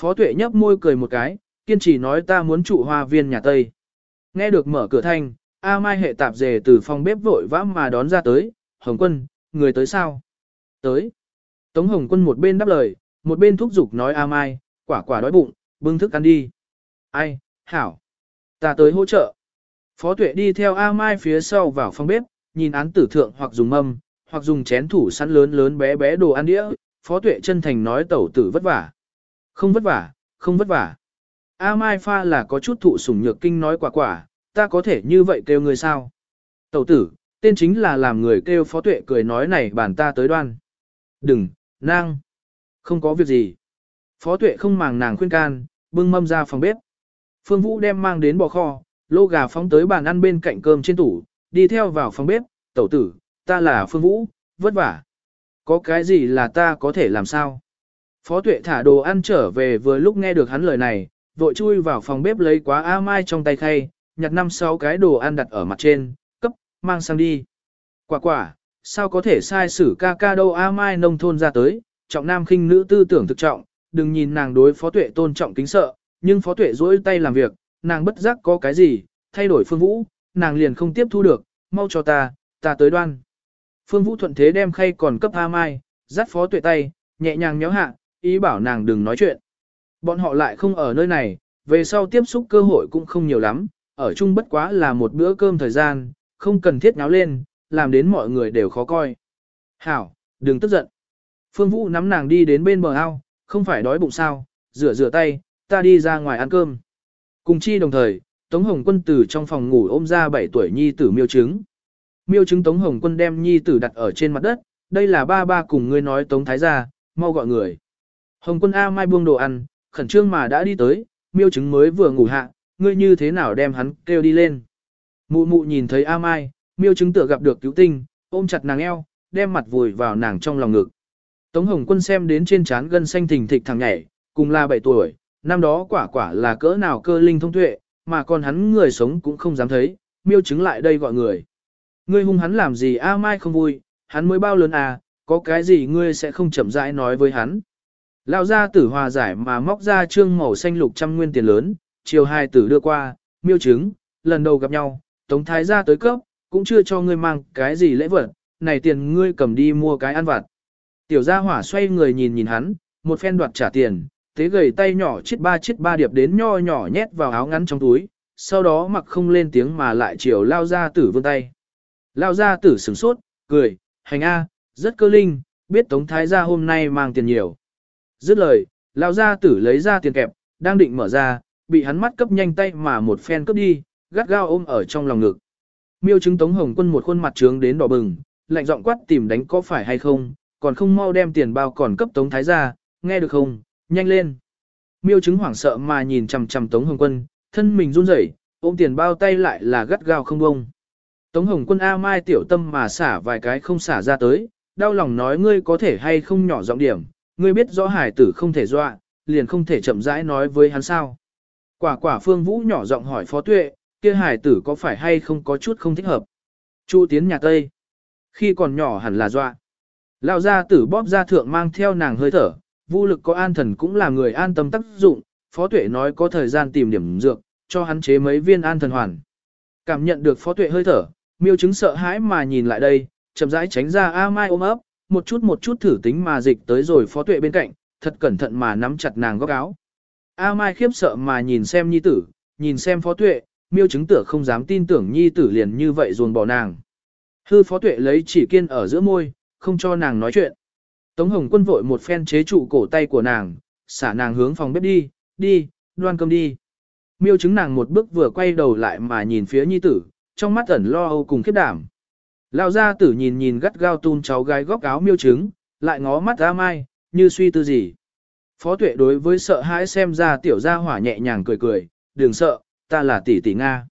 Phó tuệ nhấp môi cười một cái, kiên trì nói ta muốn trụ hoa viên nhà Tây. Nghe được mở cửa thanh, A Mai hệ tạp dề từ phòng bếp vội vã mà đón ra tới, Hồng Quân, người tới sao? Tới. Tống Hồng Quân một bên đáp lời, một bên thúc giục nói A Mai, quả quả đói bụng, bưng thức ăn đi. Ai, hảo. Ta tới hỗ trợ. Phó tuệ đi theo A Mai phía sau vào phòng bếp, nhìn án tử thượng hoặc dùng mâm, hoặc dùng chén thủ sẵn lớn lớn bé bé đồ ăn đĩa. Phó tuệ chân thành nói tẩu tử vất vả. Không vất vả, không vất vả. A Mai pha là có chút thụ sủng nhược kinh nói quả quả, ta có thể như vậy kêu người sao? Tẩu tử, tên chính là làm người kêu phó tuệ cười nói này bản ta tới đoan. Đừng, nang. Không có việc gì. Phó tuệ không màng nàng khuyên can, bưng mâm ra phòng bếp. Phương Vũ đem mang đến bò kho, lô gà phóng tới bàn ăn bên cạnh cơm trên tủ, đi theo vào phòng bếp, tẩu tử, ta là Phương Vũ, vất vả. Có cái gì là ta có thể làm sao? Phó tuệ thả đồ ăn trở về vừa lúc nghe được hắn lời này, vội chui vào phòng bếp lấy quá A Mai trong tay khay, nhặt năm sáu cái đồ ăn đặt ở mặt trên, cấp, mang sang đi. Quả quả, sao có thể sai xử ca ca đâu A Mai nông thôn ra tới, trọng nam khinh nữ tư tưởng thực trọng, đừng nhìn nàng đối phó tuệ tôn trọng kính sợ, nhưng phó tuệ dỗi tay làm việc, nàng bất giác có cái gì, thay đổi phương vũ, nàng liền không tiếp thu được, mau cho ta, ta tới đoan. Phương vũ thuận thế đem khay còn cấp A Mai, dắt phó tuệ tay, nhẹ nhàng nhéo hạ, ý bảo nàng đừng nói chuyện. Bọn họ lại không ở nơi này, về sau tiếp xúc cơ hội cũng không nhiều lắm, ở chung bất quá là một bữa cơm thời gian, không cần thiết náo lên, làm đến mọi người đều khó coi. Hảo, đừng tức giận. Phương Vũ nắm nàng đi đến bên bờ ao, không phải đói bụng sao, rửa rửa tay, ta đi ra ngoài ăn cơm. Cùng chi đồng thời, Tống Hồng Quân từ trong phòng ngủ ôm ra 7 tuổi nhi tử miêu trứng. Miêu trứng Tống Hồng Quân đem nhi tử đặt ở trên mặt đất, đây là ba ba cùng ngươi nói Tống Thái gia, mau gọi người. Hồng Quân A Mai buông đồ ăn, khẩn trương mà đã đi tới, miêu trứng mới vừa ngủ hạ, ngươi như thế nào đem hắn kêu đi lên. Mụ mụ nhìn thấy A Mai, miêu chứng tựa gặp được cứu tinh, ôm chặt nàng eo, đem mặt vùi vào nàng trong lòng ngực. Tống Hồng Quân xem đến trên trán gân xanh thình thịch thằng nhảy, cùng là 7 tuổi, năm đó quả quả là cỡ nào cơ linh thông tuệ, mà còn hắn người sống cũng không dám thấy, miêu chứng lại đây gọi người. Ngươi hung hắn làm gì A Mai không vui, hắn mới bao lớn à, có cái gì ngươi sẽ không chậm rãi nói với hắn. Lão gia tử hòa giải mà móc ra trương màu xanh lục trăm nguyên tiền lớn, chiều hai tử đưa qua, miêu chứng, lần đầu gặp nhau, tống thái gia tới cấp, cũng chưa cho ngươi mang cái gì lễ vật, này tiền ngươi cầm đi mua cái ăn vặt. Tiểu gia hỏa xoay người nhìn nhìn hắn, một phen đoạt trả tiền, tế gầy tay nhỏ chiết ba chiết ba điệp đến nho nhỏ nhét vào áo ngắn trong túi, sau đó mặc không lên tiếng mà lại chiều lao gia tử vươn tay. Lao gia tử sửng sốt, cười, hành a, rất cơ linh, biết tống thái gia hôm nay mang tiền nhiều. Dứt lời, lao gia tử lấy ra tiền kẹp, đang định mở ra, bị hắn mắt cấp nhanh tay mà một phen cướp đi, gắt gao ôm ở trong lòng ngực. Miêu chứng Tống Hồng Quân một khuôn mặt trướng đến đỏ bừng, lạnh giọng quát tìm đánh có phải hay không, còn không mau đem tiền bao còn cấp Tống Thái ra, nghe được không, nhanh lên. Miêu chứng hoảng sợ mà nhìn chằm chằm Tống Hồng Quân, thân mình run rẩy, ôm tiền bao tay lại là gắt gao không bông. Tống Hồng Quân A Mai tiểu tâm mà xả vài cái không xả ra tới, đau lòng nói ngươi có thể hay không nhỏ giọng điểm, ngươi biết rõ hải tử không thể dọa, liền không thể chậm rãi nói với hắn sao. Quả quả phương vũ nhỏ giọng hỏi phó tuệ, kia hải tử có phải hay không có chút không thích hợp. Chu tiến nhà Tây. Khi còn nhỏ hẳn là dọa. Lão gia tử bóp ra thượng mang theo nàng hơi thở, vô lực có an thần cũng là người an tâm tác dụng, phó tuệ nói có thời gian tìm điểm dược, cho hắn chế mấy viên an thần hoàn. Cảm nhận được phó tuệ hơi thở, miêu chứng sợ hãi mà nhìn lại đây, chậm rãi tránh ra A Mai ôm ấp, một chút một chút thử tính mà dịch tới rồi phó tuệ bên cạnh, thật cẩn thận mà nắm chặt nàng góc áo. A Mai khiếp sợ mà nhìn xem nhi tử, nhìn xem phó tuệ, miêu chứng tựa không dám tin tưởng nhi tử liền như vậy ruồn bỏ nàng. Hư phó tuệ lấy chỉ kiên ở giữa môi, không cho nàng nói chuyện. Tống Hồng quân vội một phen chế trụ cổ tay của nàng, xả nàng hướng phòng bếp đi, đi, đoan cơm đi. Miêu chứng nàng một bước vừa quay đầu lại mà nhìn phía nhi tử, trong mắt ẩn lo âu cùng khiếp đảm. Lão gia tử nhìn nhìn gắt gao tun cháu gái góc áo miêu chứng, lại ngó mắt A mai, như suy tư gì. Phó tuệ đối với sợ hãi xem ra tiểu gia hỏa nhẹ nhàng cười cười, đừng sợ, ta là tỷ tỷ Nga.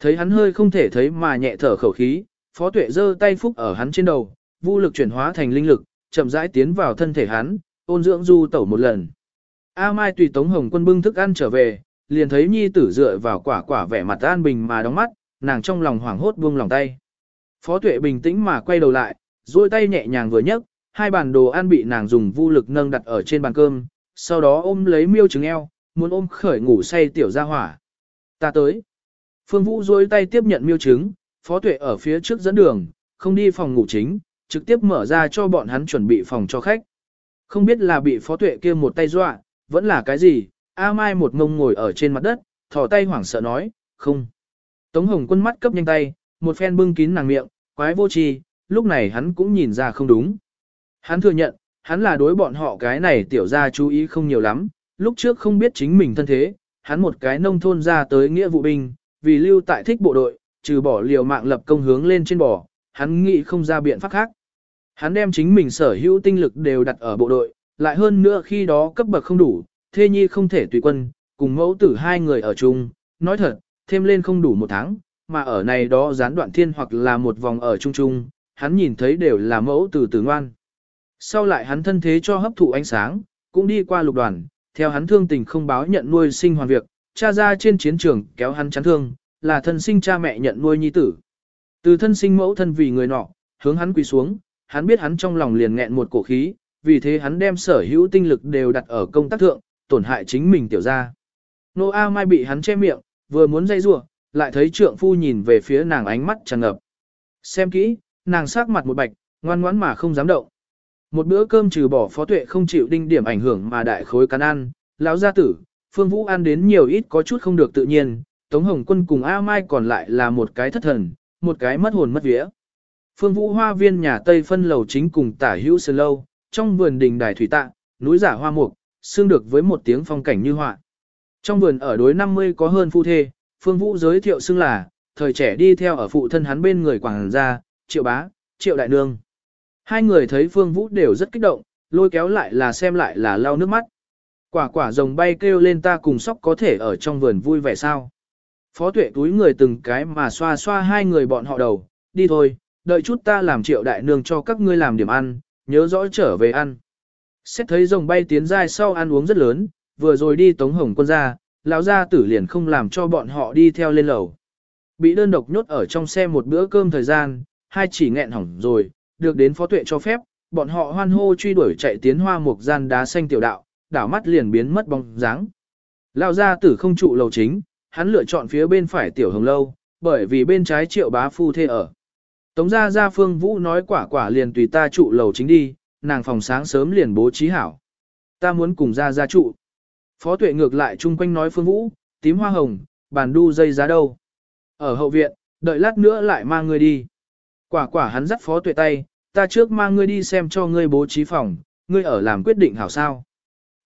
Thấy hắn hơi không thể thấy mà nhẹ thở khẩu khí, phó tuệ giơ tay phúc ở hắn trên đầu, vô lực chuyển hóa thành linh lực, chậm rãi tiến vào thân thể hắn, ôn dưỡng du tẩu một lần. A Mai tùy Tống Hồng Quân bưng thức ăn trở về, liền thấy nhi tử dựa vào quả quả vẻ mặt an bình mà đóng mắt, nàng trong lòng hoảng hốt buông lòng tay. Phó Tuệ bình tĩnh mà quay đầu lại, duỗi tay nhẹ nhàng vừa nhấc, hai bàn đồ ăn bị nàng dùng vô lực nâng đặt ở trên bàn cơm, sau đó ôm lấy miêu trứng eo, muốn ôm khởi ngủ say tiểu ra hỏa. Ta tới. Phương Vũ duỗi tay tiếp nhận miêu trứng, Phó Tuệ ở phía trước dẫn đường, không đi phòng ngủ chính, trực tiếp mở ra cho bọn hắn chuẩn bị phòng cho khách. Không biết là bị Phó Tuệ kia một tay dọa, vẫn là cái gì, A Mai một ngông ngồi ở trên mặt đất, thò tay hoảng sợ nói, không. Tống Hồng quân mắt cấp nhanh tay, một phen bưng kín nàng miệng, quái vô tri, lúc này hắn cũng nhìn ra không đúng. Hắn thừa nhận, hắn là đối bọn họ cái này tiểu ra chú ý không nhiều lắm, lúc trước không biết chính mình thân thế, hắn một cái nông thôn ra tới nghĩa vụ binh, vì lưu tại thích bộ đội, trừ bỏ liều mạng lập công hướng lên trên bò, hắn nghĩ không ra biện pháp khác. Hắn đem chính mình sở hữu tinh lực đều đặt ở bộ đội, lại hơn nữa khi đó cấp bậc không đủ, thê nhi không thể tùy quân, cùng mẫu tử hai người ở chung, nói thật, thêm lên không đủ một tháng, mà ở này đó gián đoạn thiên hoặc là một vòng ở chung chung, hắn nhìn thấy đều là mẫu tử tử ngoan. Sau lại hắn thân thế cho hấp thụ ánh sáng, cũng đi qua lục đoàn, theo hắn thương tình không báo nhận nuôi sinh hoàn việc, cha ra trên chiến trường kéo hắn chán thương, là thân sinh cha mẹ nhận nuôi nhi tử. Từ thân sinh mẫu thân vì người nọ, hướng hắn quỳ xuống, hắn biết hắn trong lòng liền nghẹn một cổ khí, vì thế hắn đem sở hữu tinh lực đều đặt ở công tác thượng, tổn hại chính mình tiểu ra. Nô A Mai bị hắn che miệng, vừa muốn dây rủa, lại thấy trượng phu nhìn về phía nàng ánh mắt tràn ngập. Xem kỹ, nàng sắc mặt một bạch, ngoan ngoãn mà không dám động. Một bữa cơm trừ bỏ phó tuệ không chịu đinh điểm ảnh hưởng mà đại khối cắn ăn, lão gia tử, Phương Vũ ăn đến nhiều ít có chút không được tự nhiên, Tống Hồng Quân cùng A Mai còn lại là một cái thất thần, một cái mất hồn mất vía. Phương Vũ hoa viên nhà Tây phân lầu chính cùng tả hữu sơn lâu, trong vườn đình đài thủy tạ, núi giả hoa mục, xương được với một tiếng phong cảnh như họa. Trong vườn ở đối 50 có hơn phu thê, Phương Vũ giới thiệu xưng là, thời trẻ đi theo ở phụ thân hắn bên người quảng gia, triệu bá, triệu đại nương. Hai người thấy Phương Vũ đều rất kích động, lôi kéo lại là xem lại là lau nước mắt. Quả quả rồng bay kêu lên ta cùng sóc có thể ở trong vườn vui vẻ sao. Phó tuệ túi người từng cái mà xoa xoa hai người bọn họ đầu, đi thôi, đợi chút ta làm triệu đại nương cho các ngươi làm điểm ăn, nhớ rõ trở về ăn. Xét thấy rồng bay tiến dài sau ăn uống rất lớn, vừa rồi đi tống hồng quân ra, lão gia tử liền không làm cho bọn họ đi theo lên lầu. Bị đơn độc nhốt ở trong xe một bữa cơm thời gian, hai chỉ nghẹn hỏng rồi, được đến phó tuệ cho phép, bọn họ hoan hô truy đuổi chạy tiến hoa mục gian đá xanh tiểu đạo, đảo mắt liền biến mất bóng dáng. lao ra tử không trụ lầu chính, hắn lựa chọn phía bên phải tiểu hồng lâu, bởi vì bên trái triệu bá phu thê ở. Tống gia gia phương vũ nói quả quả liền tùy ta trụ lầu chính đi, nàng phòng sáng sớm liền bố trí hảo. Ta muốn cùng ra gia trụ. Phó tuệ ngược lại chung quanh nói phương vũ, tím hoa hồng, bàn đu dây giá đâu. Ở hậu viện, đợi lát nữa lại mang người đi. Quả quả hắn dắt phó tuệ tay, ta trước mang ngươi đi xem cho ngươi bố trí phòng, ngươi ở làm quyết định hảo sao.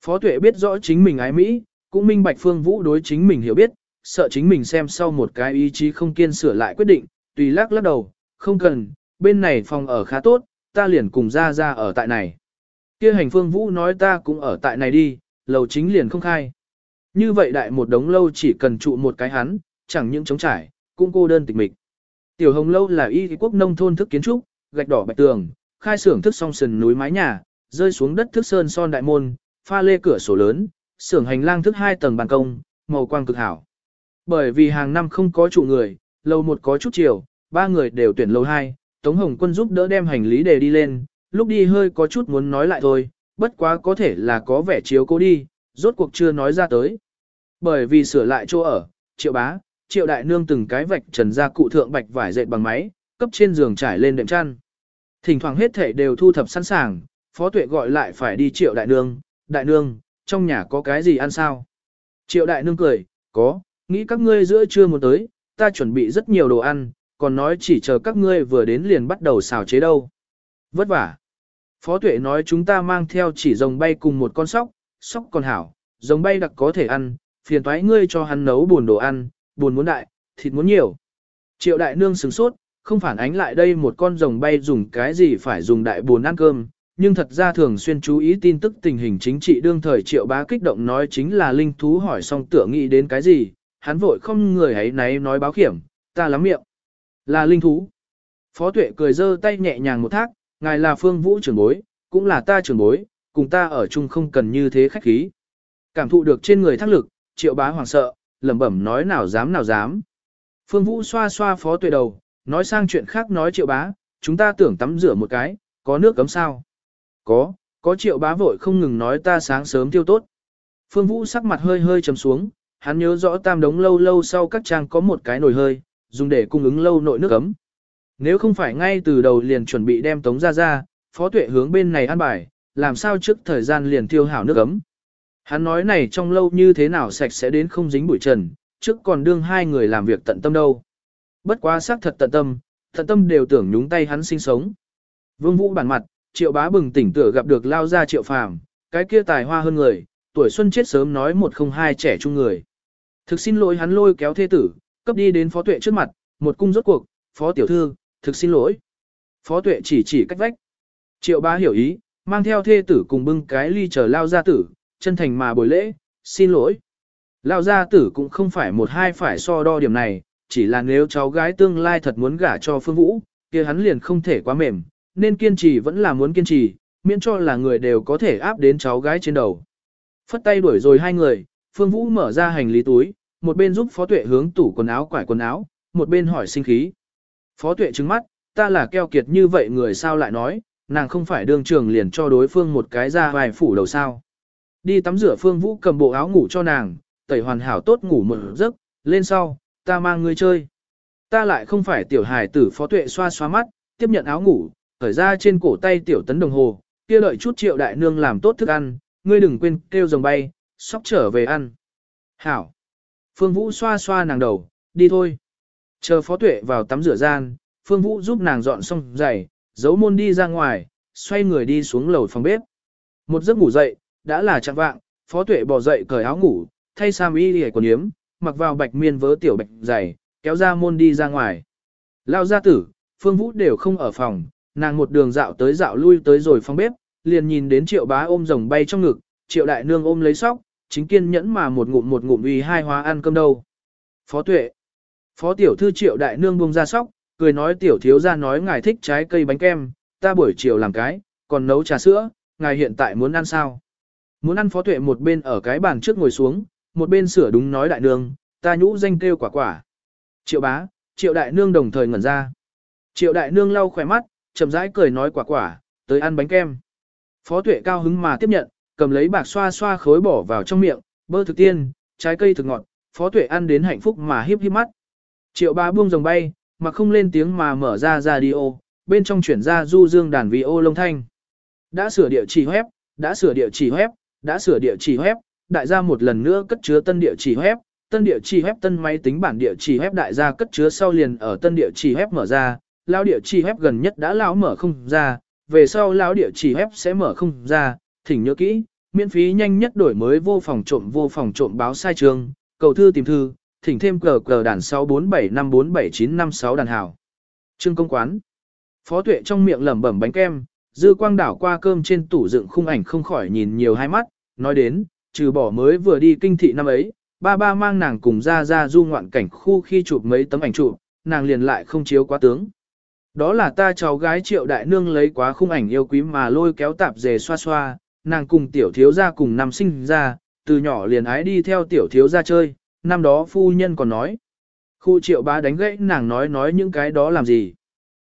Phó tuệ biết rõ chính mình ái Mỹ, cũng minh bạch phương vũ đối chính mình hiểu biết, sợ chính mình xem sau một cái ý chí không kiên sửa lại quyết định, tùy lắc lắc đầu, không cần, bên này phòng ở khá tốt, ta liền cùng ra ra ở tại này. Kia hành phương vũ nói ta cũng ở tại này đi, lầu chính liền không khai. Như vậy đại một đống lâu chỉ cần trụ một cái hắn, chẳng những chống trải, cũng cô đơn tịch mịch. Tiểu hồng lâu là y quốc nông thôn thức kiến trúc, gạch đỏ bạch tường, khai xưởng thức song sườn núi mái nhà, rơi xuống đất thức sơn son đại môn, pha lê cửa sổ lớn, xưởng hành lang thức hai tầng ban công, màu quang cực hảo. Bởi vì hàng năm không có chủ người, lầu một có chút chiều, ba người đều tuyển lầu hai, Tống Hồng Quân giúp đỡ đem hành lý đề đi lên, lúc đi hơi có chút muốn nói lại thôi, bất quá có thể là có vẻ chiếu cố đi, rốt cuộc chưa nói ra tới. Bởi vì sửa lại chỗ ở, triệu bá, triệu đại nương từng cái vạch trần ra cụ thượng bạch vải dệt bằng máy, cấp trên giường trải lên đệm chăn. Thỉnh thoảng hết thể đều thu thập sẵn sàng, phó tuệ gọi lại phải đi triệu đại nương, đại nương, trong nhà có cái gì ăn sao? Triệu đại nương cười, có, nghĩ các ngươi giữa trưa muốn tới, ta chuẩn bị rất nhiều đồ ăn, còn nói chỉ chờ các ngươi vừa đến liền bắt đầu xào chế đâu. Vất vả. Phó tuệ nói chúng ta mang theo chỉ rồng bay cùng một con sóc, sóc còn hảo, rồng bay đặc có thể ăn, phiền toái ngươi cho hắn nấu buồn đồ ăn, buồn muốn đại, thịt muốn nhiều. Triệu đại nương sừng sốt, không phản ánh lại đây một con rồng bay dùng cái gì phải dùng đại buồn ăn cơm, nhưng thật ra thường xuyên chú ý tin tức tình hình chính trị đương thời triệu bá kích động nói chính là linh thú hỏi xong tựa nghĩ đến cái gì, hắn vội không người ấy náy nói báo kiểm, ta lắm miệng. Là linh thú. Phó tuệ cười giơ tay nhẹ nhàng một thác, ngài là phương vũ trưởng bối, cũng là ta trưởng bối, cùng ta ở chung không cần như thế khách khí. Cảm thụ được trên người thác lực, triệu bá hoàng sợ, lẩm bẩm nói nào dám nào dám. Phương vũ xoa xoa phó tuệ đầu, nói sang chuyện khác nói triệu bá, chúng ta tưởng tắm rửa một cái, có nước cấm sao? Có, có triệu bá vội không ngừng nói ta sáng sớm tiêu tốt. Phương vũ sắc mặt hơi hơi trầm xuống, hắn nhớ rõ tam đống lâu lâu sau các trang có một cái nồi hơi, dùng để cung ứng lâu nội nước cấm Nếu không phải ngay từ đầu liền chuẩn bị đem tống ra ra, phó tuệ hướng bên này ăn bài, làm sao trước thời gian liền tiêu hảo nước cấm Hắn nói này trong lâu như thế nào sạch sẽ đến không dính bụi trần, trước còn đương hai người làm việc tận tâm đâu. Bất quá xác thật tận tâm, tận tâm đều tưởng nhúng tay hắn sinh sống. Vương Vũ bản mặt, triệu bá bừng tỉnh tựa gặp được lao ra triệu phàm, cái kia tài hoa hơn người, tuổi xuân chết sớm nói một không hai trẻ trung người. Thực xin lỗi hắn lôi kéo thê tử, cấp đi đến phó tuệ trước mặt, một cung rốt cuộc, phó tiểu thư, thực xin lỗi. Phó tuệ chỉ chỉ cách vách. Triệu bá hiểu ý, mang theo thê tử cùng bưng cái ly chờ lao gia tử, chân thành mà bồi lễ, xin lỗi. Lao gia tử cũng không phải một hai phải so đo điểm này, chỉ là nếu cháu gái tương lai thật muốn gả cho phương vũ, kia hắn liền không thể quá mềm, nên kiên trì vẫn là muốn kiên trì, miễn cho là người đều có thể áp đến cháu gái trên đầu. Phất tay đuổi rồi hai người, phương vũ mở ra hành lý túi, một bên giúp phó tuệ hướng tủ quần áo quải quần áo, một bên hỏi sinh khí. Phó tuệ trừng mắt, ta là keo kiệt như vậy người sao lại nói, nàng không phải đương trường liền cho đối phương một cái ra vài phủ đầu sao. Đi tắm rửa phương vũ cầm bộ áo ngủ cho nàng, tẩy hoàn hảo tốt ngủ một giấc, lên sau, ta mang ngươi chơi. Ta lại không phải tiểu hài tử phó tuệ xoa xoa mắt, tiếp nhận áo ngủ, khởi ra trên cổ tay tiểu tấn đồng hồ, kia đợi chút triệu đại nương làm tốt thức ăn, ngươi đừng quên kêu rồng bay, sóc trở về ăn. Hảo. Phương Vũ xoa xoa nàng đầu, đi thôi. Chờ phó tuệ vào tắm rửa gian, Phương Vũ giúp nàng dọn xong giày, giấu môn đi ra ngoài, xoay người đi xuống lầu phòng bếp. Một giấc ngủ dậy, đã là trạng vạng, phó tuệ bỏ dậy cởi áo ngủ, thay sam y đi quần yếm, mặc vào bạch miên vớ tiểu bạch dày kéo ra môn đi ra ngoài. Lao gia tử, Phương Vũ đều không ở phòng, nàng một đường dạo tới dạo lui tới rồi phòng bếp, liền nhìn đến triệu bá ôm rồng bay trong ngực, triệu đại nương ôm lấy sóc, chính kiên nhẫn mà một ngụm một ngụm uy hai hóa ăn cơm đâu. Phó tuệ. Phó tiểu thư triệu đại nương buông ra sóc, cười nói tiểu thiếu ra nói ngài thích trái cây bánh kem, ta buổi chiều làm cái, còn nấu trà sữa, ngài hiện tại muốn ăn sao? Muốn ăn phó tuệ một bên ở cái bàn trước ngồi xuống, một bên sửa đúng nói đại nương, ta nhũ danh kêu quả quả. Triệu bá, triệu đại nương đồng thời ngẩn ra. Triệu đại nương lau khỏe mắt, chậm rãi cười nói quả quả, tới ăn bánh kem. Phó tuệ cao hứng mà tiếp nhận, cầm lấy bạc xoa xoa khối bỏ vào trong miệng, bơ thực tiên, trái cây thực ngọt, phó tuệ ăn đến hạnh phúc mà hiếp hiếp mắt. Triệu bá buông rồng bay, mà không lên tiếng mà mở ra radio, bên trong chuyển ra du dương đàn vi ô lông thanh. Đã sửa địa chỉ web, đã sửa địa chỉ web, đã sửa địa chỉ web, đại gia một lần nữa cất chứa tân địa chỉ web, tân địa chỉ web tân máy tính bản địa chỉ web đại gia cất chứa sau liền ở tân địa chỉ web mở ra, lão địa chỉ web gần nhất đã lão mở không ra, về sau lão địa chỉ web sẽ mở không ra, thỉnh nhớ kỹ, miễn phí nhanh nhất đổi mới vô phòng trộm vô phòng trộm báo sai trường, cầu thư tìm thư, thỉnh thêm cờ cờ đàn 647547956 đàn hảo. Trương công quán. Phó tuệ trong miệng lẩm bẩm bánh kem, dư quang đảo qua cơm trên tủ dựng khung ảnh không khỏi nhìn nhiều hai mắt, nói đến, trừ bỏ mới vừa đi kinh thị năm ấy, ba ba mang nàng cùng ra ra du ngoạn cảnh khu khi chụp mấy tấm ảnh chụp, nàng liền lại không chiếu quá tướng. Đó là ta cháu gái triệu đại nương lấy quá khung ảnh yêu quý mà lôi kéo tạp dề xoa xoa, nàng cùng tiểu thiếu gia cùng năm sinh ra, từ nhỏ liền ái đi theo tiểu thiếu ra chơi, năm đó phu nhân còn nói. Khu triệu bá đánh gãy nàng nói nói những cái đó làm gì.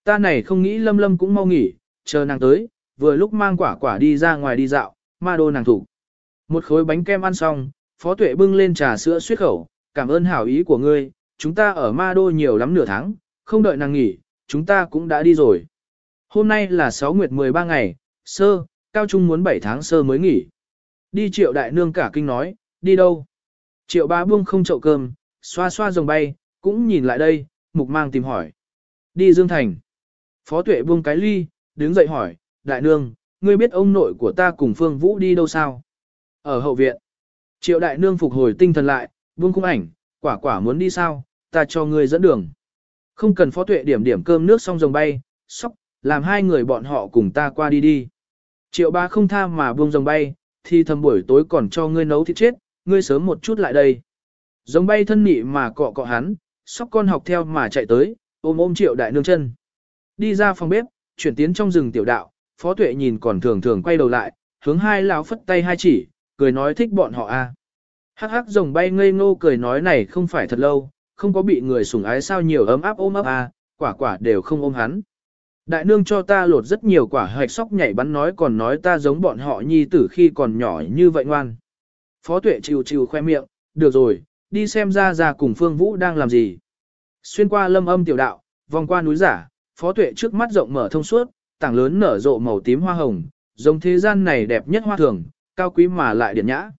Ta này không nghĩ lâm lâm cũng mau nghỉ, chờ nàng tới, vừa lúc mang quả quả đi ra ngoài đi dạo, ma đô nàng thủ. Một khối bánh kem ăn xong, phó tuệ bưng lên trà sữa suyết khẩu, cảm ơn hảo ý của ngươi, chúng ta ở ma đô nhiều lắm nửa tháng, không đợi nàng nghỉ, chúng ta cũng đã đi rồi. Hôm nay là 6 nguyệt 13 ngày, sơ, cao trung muốn 7 tháng sơ mới nghỉ. Đi triệu đại nương cả kinh nói, đi đâu? Triệu bá buông không chậu cơm, xoa xoa rồng bay, cũng nhìn lại đây, mục mang tìm hỏi. Đi Dương Thành. Phó tuệ buông cái ly, đứng dậy hỏi, đại nương, ngươi biết ông nội của ta cùng Phương Vũ đi đâu sao? Ở hậu viện. Triệu đại nương phục hồi tinh thần lại, buông khung ảnh, quả quả muốn đi sao, ta cho ngươi dẫn đường. Không cần phó tuệ điểm điểm cơm nước xong rồng bay, sóc, làm hai người bọn họ cùng ta qua đi đi. Triệu ba không tha mà buông rồng bay, thì thầm buổi tối còn cho ngươi nấu thịt chết, ngươi sớm một chút lại đây. Rồng bay thân nị mà cọ cọ hắn, sóc con học theo mà chạy tới, ôm ôm triệu đại nương chân. Đi ra phòng bếp, chuyển tiến trong rừng tiểu đạo, phó tuệ nhìn còn thường thường quay đầu lại, hướng hai lão phất tay hai chỉ, cười nói thích bọn họ a. Hắc hắc rồng bay ngây ngô cười nói này không phải thật lâu, không có bị người sủng ái sao nhiều ấm áp ôm ấp a, quả quả đều không ôm hắn. Đại nương cho ta lột rất nhiều quả hạch sóc nhảy bắn nói còn nói ta giống bọn họ nhi tử khi còn nhỏ như vậy ngoan. Phó tuệ chịu chịu khoe miệng, được rồi, đi xem ra ra cùng Phương Vũ đang làm gì. Xuyên qua lâm âm tiểu đạo, vòng qua núi giả, phó tuệ trước mắt rộng mở thông suốt, tảng lớn nở rộ màu tím hoa hồng, giống thế gian này đẹp nhất hoa thường, cao quý mà lại điện nhã.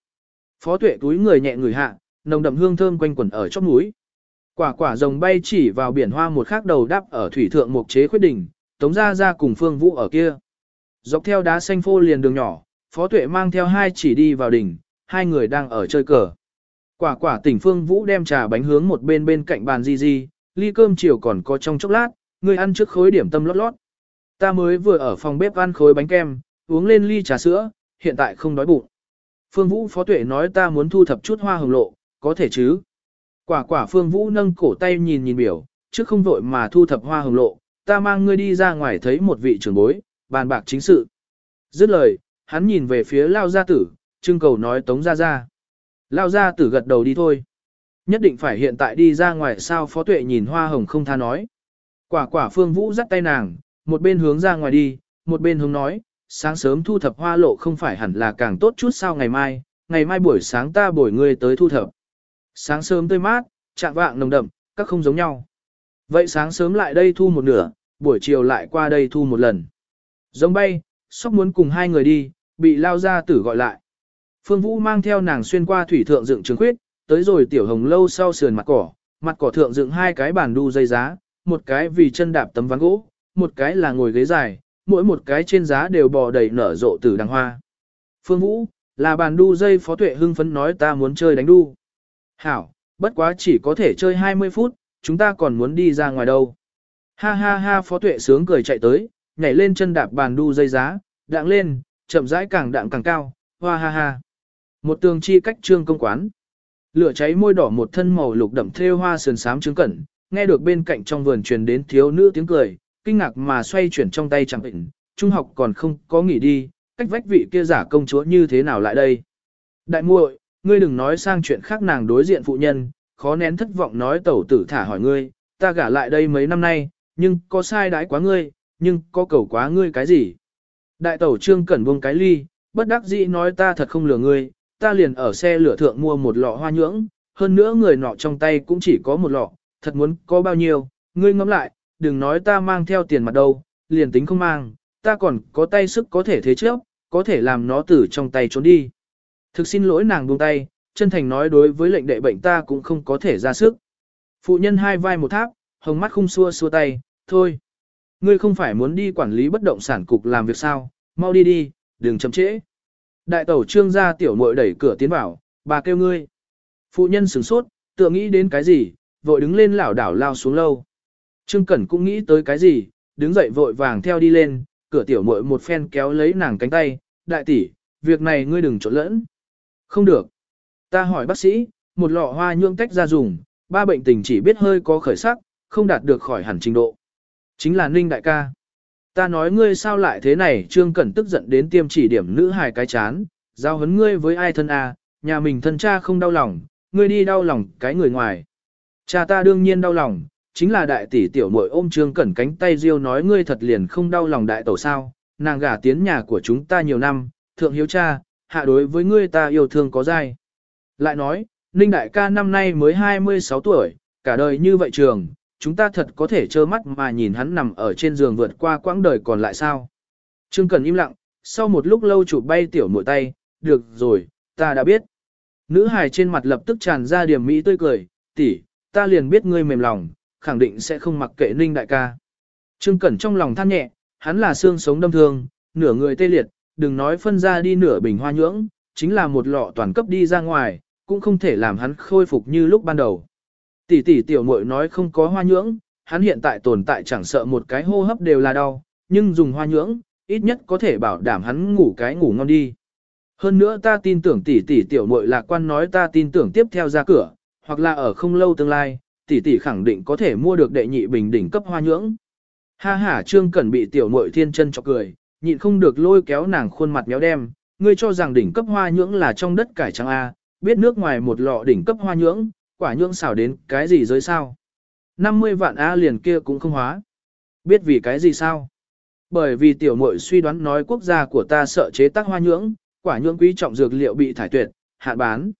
Phó tuệ túi người nhẹ người hạ, nồng đậm hương thơm quanh quẩn ở trong núi. Quả quả rồng bay chỉ vào biển hoa một khắc đầu đắp ở thủy thượng mục chế khuyết đỉnh, tống ra ra cùng phương vũ ở kia. Dọc theo đá xanh phô liền đường nhỏ, phó tuệ mang theo hai chỉ đi vào đỉnh, hai người đang ở chơi cờ. Quả quả tỉnh phương vũ đem trà bánh hướng một bên bên cạnh bàn di di, ly cơm chiều còn có trong chốc lát, người ăn trước khối điểm tâm lót lót. Ta mới vừa ở phòng bếp ăn khối bánh kem, uống lên ly trà sữa, hiện tại không đói bụng. Phương Vũ Phó Tuệ nói ta muốn thu thập chút hoa hồng lộ, có thể chứ? Quả quả Phương Vũ nâng cổ tay nhìn nhìn biểu, trước không vội mà thu thập hoa hồng lộ, ta mang ngươi đi ra ngoài thấy một vị trưởng bối, bàn bạc chính sự. Dứt lời, hắn nhìn về phía Lao Gia Tử, trưng cầu nói Tống Gia Gia. Lao Gia Tử gật đầu đi thôi. Nhất định phải hiện tại đi ra ngoài sao Phó Tuệ nhìn hoa hồng không tha nói. Quả quả Phương Vũ dắt tay nàng, một bên hướng ra ngoài đi, một bên hướng nói, sáng sớm thu thập hoa lộ không phải hẳn là càng tốt chút sao ngày mai, ngày mai buổi sáng ta bổi ngươi tới thu thập. Sáng sớm tươi mát, trạng vạng nồng đậm, các không giống nhau. Vậy sáng sớm lại đây thu một nửa, buổi chiều lại qua đây thu một lần. Giống bay, sóc muốn cùng hai người đi, bị lao ra tử gọi lại. Phương Vũ mang theo nàng xuyên qua thủy thượng dựng trường khuyết, tới rồi tiểu hồng lâu sau sườn mặt cỏ, mặt cỏ thượng dựng hai cái bàn đu dây giá, một cái vì chân đạp tấm ván gỗ, một cái là ngồi ghế dài, mỗi một cái trên giá đều bò đầy nở rộ từ đằng hoa. Phương Vũ, là bàn đu dây phó tuệ hưng phấn nói ta muốn chơi đánh đu. Hảo, bất quá chỉ có thể chơi 20 phút, chúng ta còn muốn đi ra ngoài đâu. Ha ha ha phó tuệ sướng cười chạy tới, nhảy lên chân đạp bàn đu dây giá, đạng lên, chậm rãi càng đạng càng cao, hoa ha ha. Một tường chi cách trương công quán. Lửa cháy môi đỏ một thân màu lục đậm thêu hoa sườn xám trứng cẩn, nghe được bên cạnh trong vườn truyền đến thiếu nữ tiếng cười, kinh ngạc mà xoay chuyển trong tay chẳng định, trung học còn không có nghỉ đi, cách vách vị kia giả công chúa như thế nào lại đây. Đại muội, ngươi đừng nói sang chuyện khác nàng đối diện phụ nhân, khó nén thất vọng nói tẩu tử thả hỏi ngươi, ta gả lại đây mấy năm nay, nhưng có sai đãi quá ngươi, nhưng có cầu quá ngươi cái gì. Đại tẩu trương cẩn buông cái ly, bất đắc dĩ nói ta thật không lừa ngươi, ta liền ở xe lửa thượng mua một lọ hoa nhưỡng, hơn nữa người nọ trong tay cũng chỉ có một lọ, thật muốn có bao nhiêu, ngươi ngẫm lại, đừng nói ta mang theo tiền mặt đâu, liền tính không mang, ta còn có tay sức có thể thế trước, có thể làm nó từ trong tay trốn đi. Thực xin lỗi nàng buông tay, chân thành nói đối với lệnh đệ bệnh ta cũng không có thể ra sức. Phụ nhân hai vai một tháp, hồng mắt không xua xua tay, thôi. Ngươi không phải muốn đi quản lý bất động sản cục làm việc sao, mau đi đi, đừng chậm trễ. Đại tẩu trương gia tiểu muội đẩy cửa tiến vào, bà kêu ngươi. Phụ nhân sửng sốt, tựa nghĩ đến cái gì, vội đứng lên lảo đảo lao xuống lâu. Trương Cẩn cũng nghĩ tới cái gì, đứng dậy vội vàng theo đi lên, cửa tiểu muội một phen kéo lấy nàng cánh tay, đại tỷ, việc này ngươi đừng trộn lẫn. Không được. Ta hỏi bác sĩ, một lọ hoa nhương tách ra dùng, ba bệnh tình chỉ biết hơi có khởi sắc, không đạt được khỏi hẳn trình độ. Chính là Ninh đại ca. Ta nói ngươi sao lại thế này, Trương Cẩn tức giận đến tiêm chỉ điểm nữ hài cái chán, giao hấn ngươi với ai thân à, nhà mình thân cha không đau lòng, ngươi đi đau lòng cái người ngoài. Cha ta đương nhiên đau lòng, chính là đại tỷ tiểu muội ôm Trương Cẩn cánh tay riêu nói ngươi thật liền không đau lòng đại tổ sao, nàng gả tiến nhà của chúng ta nhiều năm, thượng hiếu cha, hạ đối với ngươi ta yêu thương có dai. Lại nói, Ninh đại ca năm nay mới 26 tuổi, cả đời như vậy trường, chúng ta thật có thể trơ mắt mà nhìn hắn nằm ở trên giường vượt qua quãng đời còn lại sao. Trương Cần im lặng, sau một lúc lâu chụp bay tiểu muội tay, được rồi, ta đã biết. Nữ hài trên mặt lập tức tràn ra điểm mỹ tươi cười, tỷ, ta liền biết ngươi mềm lòng, khẳng định sẽ không mặc kệ Ninh đại ca. Trương Cẩn trong lòng than nhẹ, hắn là xương sống đâm thương, nửa người tê liệt, đừng nói phân ra đi nửa bình hoa nhưỡng, chính là một lọ toàn cấp đi ra ngoài, cũng không thể làm hắn khôi phục như lúc ban đầu. Tỷ tỷ tiểu muội nói không có hoa nhưỡng, hắn hiện tại tồn tại chẳng sợ một cái hô hấp đều là đau, nhưng dùng hoa nhưỡng, ít nhất có thể bảo đảm hắn ngủ cái ngủ ngon đi. Hơn nữa ta tin tưởng tỷ tỷ tiểu muội lạc quan nói ta tin tưởng tiếp theo ra cửa, hoặc là ở không lâu tương lai, tỷ tỷ khẳng định có thể mua được đệ nhị bình đỉnh cấp hoa nhưỡng. Ha ha Trương Cẩn bị tiểu muội thiên chân chọc cười, nhịn không được lôi kéo nàng khuôn mặt méo đem, ngươi cho rằng đỉnh cấp hoa nhưỡng là trong đất cải trắng A, biết nước ngoài một lọ đỉnh cấp hoa nhưỡng, quả nhưỡng xảo đến cái gì giới sao. 50 vạn A liền kia cũng không hóa. Biết vì cái gì sao? Bởi vì tiểu muội suy đoán nói quốc gia của ta sợ chế tác hoa nhưỡng, quả nhưỡng quý trọng dược liệu bị thải tuyệt, hạn bán.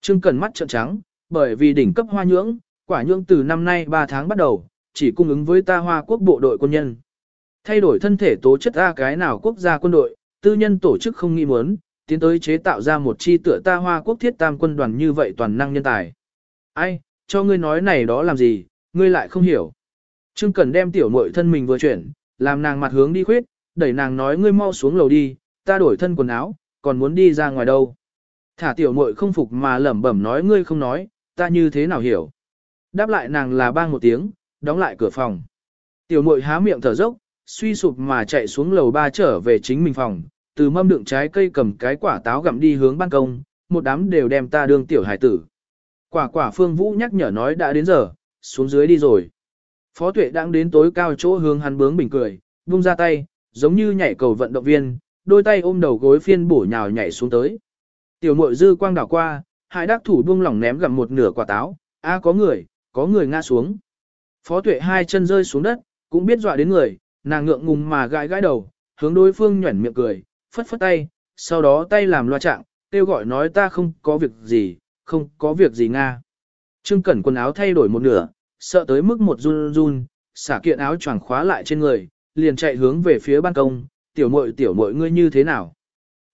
Trương cẩn mắt trợn trắng, bởi vì đỉnh cấp hoa nhưỡng, quả nhưỡng từ năm nay 3 tháng bắt đầu, chỉ cung ứng với ta hoa quốc bộ đội quân nhân. Thay đổi thân thể tố chất ra cái nào quốc gia quân đội, tư nhân tổ chức không nghi muốn, tiến tới chế tạo ra một chi tựa ta hoa quốc thiết tam quân đoàn như vậy toàn năng nhân tài. Ai, cho ngươi nói này đó làm gì, ngươi lại không hiểu. Trương Cần đem tiểu muội thân mình vừa chuyển, làm nàng mặt hướng đi khuyết, đẩy nàng nói ngươi mau xuống lầu đi, ta đổi thân quần áo, còn muốn đi ra ngoài đâu. Thả tiểu muội không phục mà lẩm bẩm nói ngươi không nói, ta như thế nào hiểu. Đáp lại nàng là bang một tiếng, đóng lại cửa phòng. Tiểu muội há miệng thở dốc, suy sụp mà chạy xuống lầu ba trở về chính mình phòng, từ mâm đựng trái cây cầm cái quả táo gặm đi hướng ban công, một đám đều đem ta đương tiểu hải tử. Quả quả phương vũ nhắc nhở nói đã đến giờ, xuống dưới đi rồi. Phó tuệ đang đến tối cao chỗ hướng hắn bướng bình cười, vung ra tay, giống như nhảy cầu vận động viên, đôi tay ôm đầu gối phiên bổ nhào nhảy xuống tới. Tiểu muội dư quang đảo qua, hai đắc thủ buông lỏng ném gặm một nửa quả táo, a có người, có người ngã xuống. Phó tuệ hai chân rơi xuống đất, cũng biết dọa đến người, nàng ngượng ngùng mà gãi gãi đầu, hướng đối phương nhuẩn miệng cười, phất phất tay, sau đó tay làm loa trạng, kêu gọi nói ta không có việc gì, không có việc gì nga. Trương Cẩn quần áo thay đổi một nửa, sợ tới mức một run run, xả kiện áo choàng khóa lại trên người, liền chạy hướng về phía ban công, tiểu muội tiểu muội ngươi như thế nào?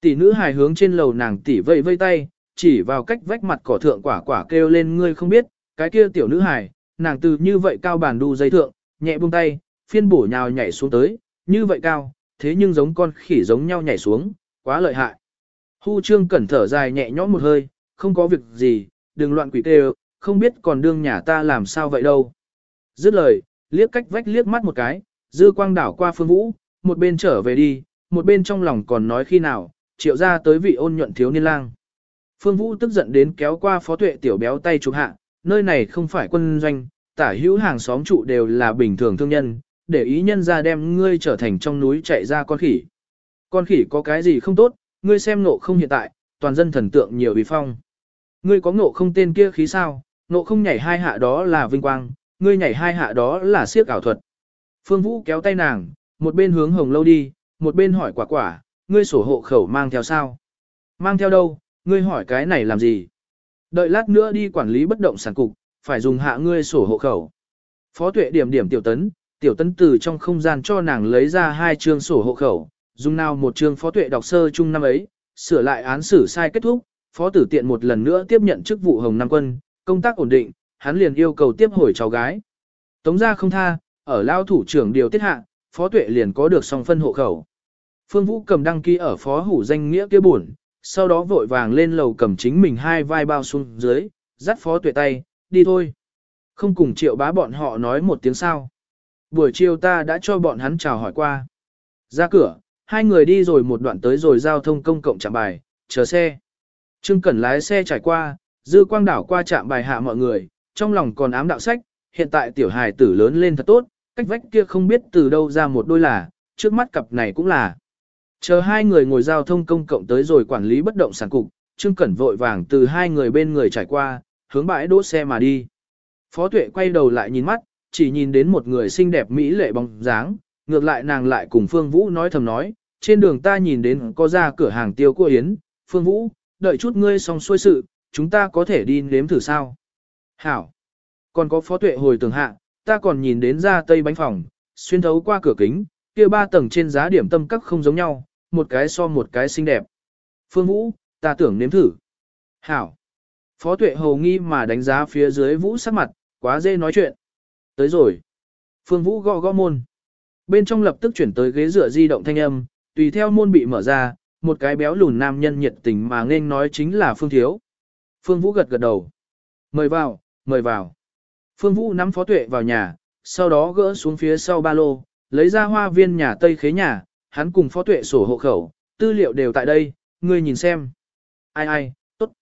Tỷ nữ hài hướng trên lầu nàng tỷ vây vây tay, chỉ vào cách vách mặt cỏ thượng quả quả kêu lên ngươi không biết, cái kia tiểu nữ hài, nàng từ như vậy cao bàn đu dây thượng, nhẹ buông tay, phiên bổ nhào nhảy xuống tới, như vậy cao, thế nhưng giống con khỉ giống nhau nhảy xuống, quá lợi hại. Hu Trương cẩn thở dài nhẹ nhõm một hơi, không có việc gì, đừng loạn quỷ tê không biết còn đương nhà ta làm sao vậy đâu. Dứt lời, liếc cách vách liếc mắt một cái, dư quang đảo qua phương vũ, một bên trở về đi, một bên trong lòng còn nói khi nào, triệu ra tới vị ôn nhuận thiếu niên lang. Phương Vũ tức giận đến kéo qua phó tuệ tiểu béo tay chụp hạ, nơi này không phải quân doanh, tả hữu hàng xóm trụ đều là bình thường thương nhân, để ý nhân ra đem ngươi trở thành trong núi chạy ra con khỉ. Con khỉ có cái gì không tốt, ngươi xem nộ không hiện tại, toàn dân thần tượng nhiều vì phong. Ngươi có ngộ không tên kia khí sao, ngộ không nhảy hai hạ đó là vinh quang, ngươi nhảy hai hạ đó là siếc ảo thuật. Phương Vũ kéo tay nàng, một bên hướng hồng lâu đi, một bên hỏi quả quả, ngươi sổ hộ khẩu mang theo sao? Mang theo đâu, ngươi hỏi cái này làm gì? Đợi lát nữa đi quản lý bất động sản cục, phải dùng hạ ngươi sổ hộ khẩu. Phó tuệ điểm điểm tiểu tấn, tiểu tấn từ trong không gian cho nàng lấy ra hai chương sổ hộ khẩu, dùng nào một chương phó tuệ đọc sơ chung năm ấy, sửa lại án xử sai kết thúc, phó tử tiện một lần nữa tiếp nhận chức vụ Hồng Nam Quân, công tác ổn định, hắn liền yêu cầu tiếp hồi cháu gái. Tống ra không tha, ở lao thủ trưởng điều tiết hạ, phó tuệ liền có được song phân hộ khẩu. Phương Vũ cầm đăng ký ở phó hủ danh nghĩa kia buồn, sau đó vội vàng lên lầu cầm chính mình hai vai bao xuống dưới, dắt phó tuệ tay, đi thôi. Không cùng triệu bá bọn họ nói một tiếng sao. Buổi chiều ta đã cho bọn hắn chào hỏi qua. Ra cửa, hai người đi rồi một đoạn tới rồi giao thông công cộng chạm bài, chờ xe. Trương Cẩn lái xe trải qua, dư quang đảo qua chạm bài hạ mọi người, trong lòng còn ám đạo sách, hiện tại tiểu hài tử lớn lên thật tốt, cách vách kia không biết từ đâu ra một đôi là, trước mắt cặp này cũng là. Chờ hai người ngồi giao thông công cộng tới rồi quản lý bất động sản cục, Trương Cẩn vội vàng từ hai người bên người trải qua, hướng bãi đỗ xe mà đi. Phó Tuệ quay đầu lại nhìn mắt, chỉ nhìn đến một người xinh đẹp mỹ lệ bóng dáng, ngược lại nàng lại cùng Phương Vũ nói thầm nói, trên đường ta nhìn đến có ra cửa hàng tiêu của Yến, Phương Vũ, đợi chút ngươi xong xuôi sự, chúng ta có thể đi nếm thử sao. Hảo, còn có Phó Tuệ hồi tường hạ, ta còn nhìn đến ra tây bánh phòng, xuyên thấu qua cửa kính, kia ba tầng trên giá điểm tâm các không giống nhau, một cái so một cái xinh đẹp. Phương Vũ, ta tưởng nếm thử. Hảo. Phó tuệ hầu nghi mà đánh giá phía dưới Vũ sắc mặt, quá dễ nói chuyện. Tới rồi. Phương Vũ gõ gõ môn. Bên trong lập tức chuyển tới ghế dựa di động thanh âm, tùy theo môn bị mở ra, một cái béo lùn nam nhân nhiệt tình mà nên nói chính là Phương Thiếu. Phương Vũ gật gật đầu. Mời vào, mời vào. Phương Vũ nắm phó tuệ vào nhà, sau đó gỡ xuống phía sau ba lô, lấy ra hoa viên nhà Tây khế nhà, hắn cùng phó tuệ sổ hộ khẩu, tư liệu đều tại đây, ngươi nhìn xem. Ai ai, tốt.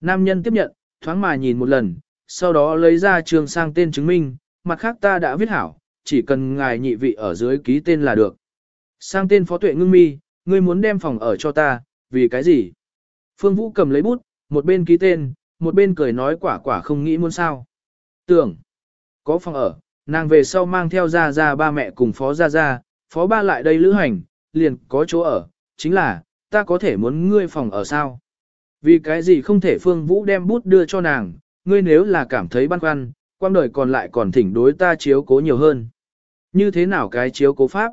Nam nhân tiếp nhận, thoáng mà nhìn một lần, sau đó lấy ra trường sang tên chứng minh, mặt khác ta đã viết hảo, chỉ cần ngài nhị vị ở dưới ký tên là được. Sang tên phó tuệ ngưng mi, ngươi muốn đem phòng ở cho ta, vì cái gì? Phương Vũ cầm lấy bút, một bên ký tên, một bên cười nói quả quả không nghĩ muốn sao. Tưởng, có phòng ở, nàng về sau mang theo ra ra ba mẹ cùng phó ra ra, phó ba lại đây lữ hành, liền có chỗ ở, chính là, ta có thể muốn ngươi phòng ở sao? Vì cái gì không thể Phương Vũ đem bút đưa cho nàng, ngươi nếu là cảm thấy băn khoăn, quang đời còn lại còn thỉnh đối ta chiếu cố nhiều hơn. Như thế nào cái chiếu cố pháp?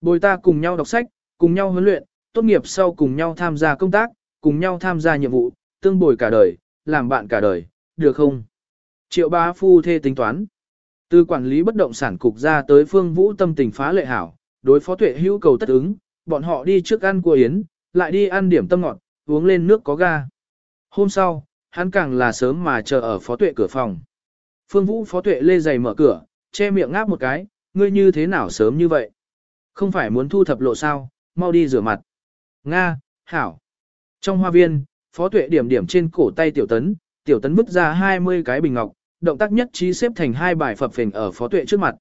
Bồi ta cùng nhau đọc sách, cùng nhau huấn luyện, tốt nghiệp sau cùng nhau tham gia công tác, cùng nhau tham gia nhiệm vụ, tương bồi cả đời, làm bạn cả đời, được không? Triệu bá phu thê tính toán. Từ quản lý bất động sản cục ra tới phương vũ tâm tình phá lệ hảo, đối phó tuệ hữu cầu tất ứng, bọn họ đi trước ăn của yến, lại đi ăn điểm tâm ngọt, uống lên nước có ga. Hôm sau, hắn càng là sớm mà chờ ở phó tuệ cửa phòng. Phương Vũ phó tuệ lê giày mở cửa, che miệng ngáp một cái, ngươi như thế nào sớm như vậy? Không phải muốn thu thập lộ sao, mau đi rửa mặt. Nga, Hảo. Trong hoa viên, phó tuệ điểm điểm trên cổ tay tiểu tấn, tiểu tấn vứt ra 20 cái bình ngọc, động tác nhất trí xếp thành hai bài phập phình ở phó tuệ trước mặt.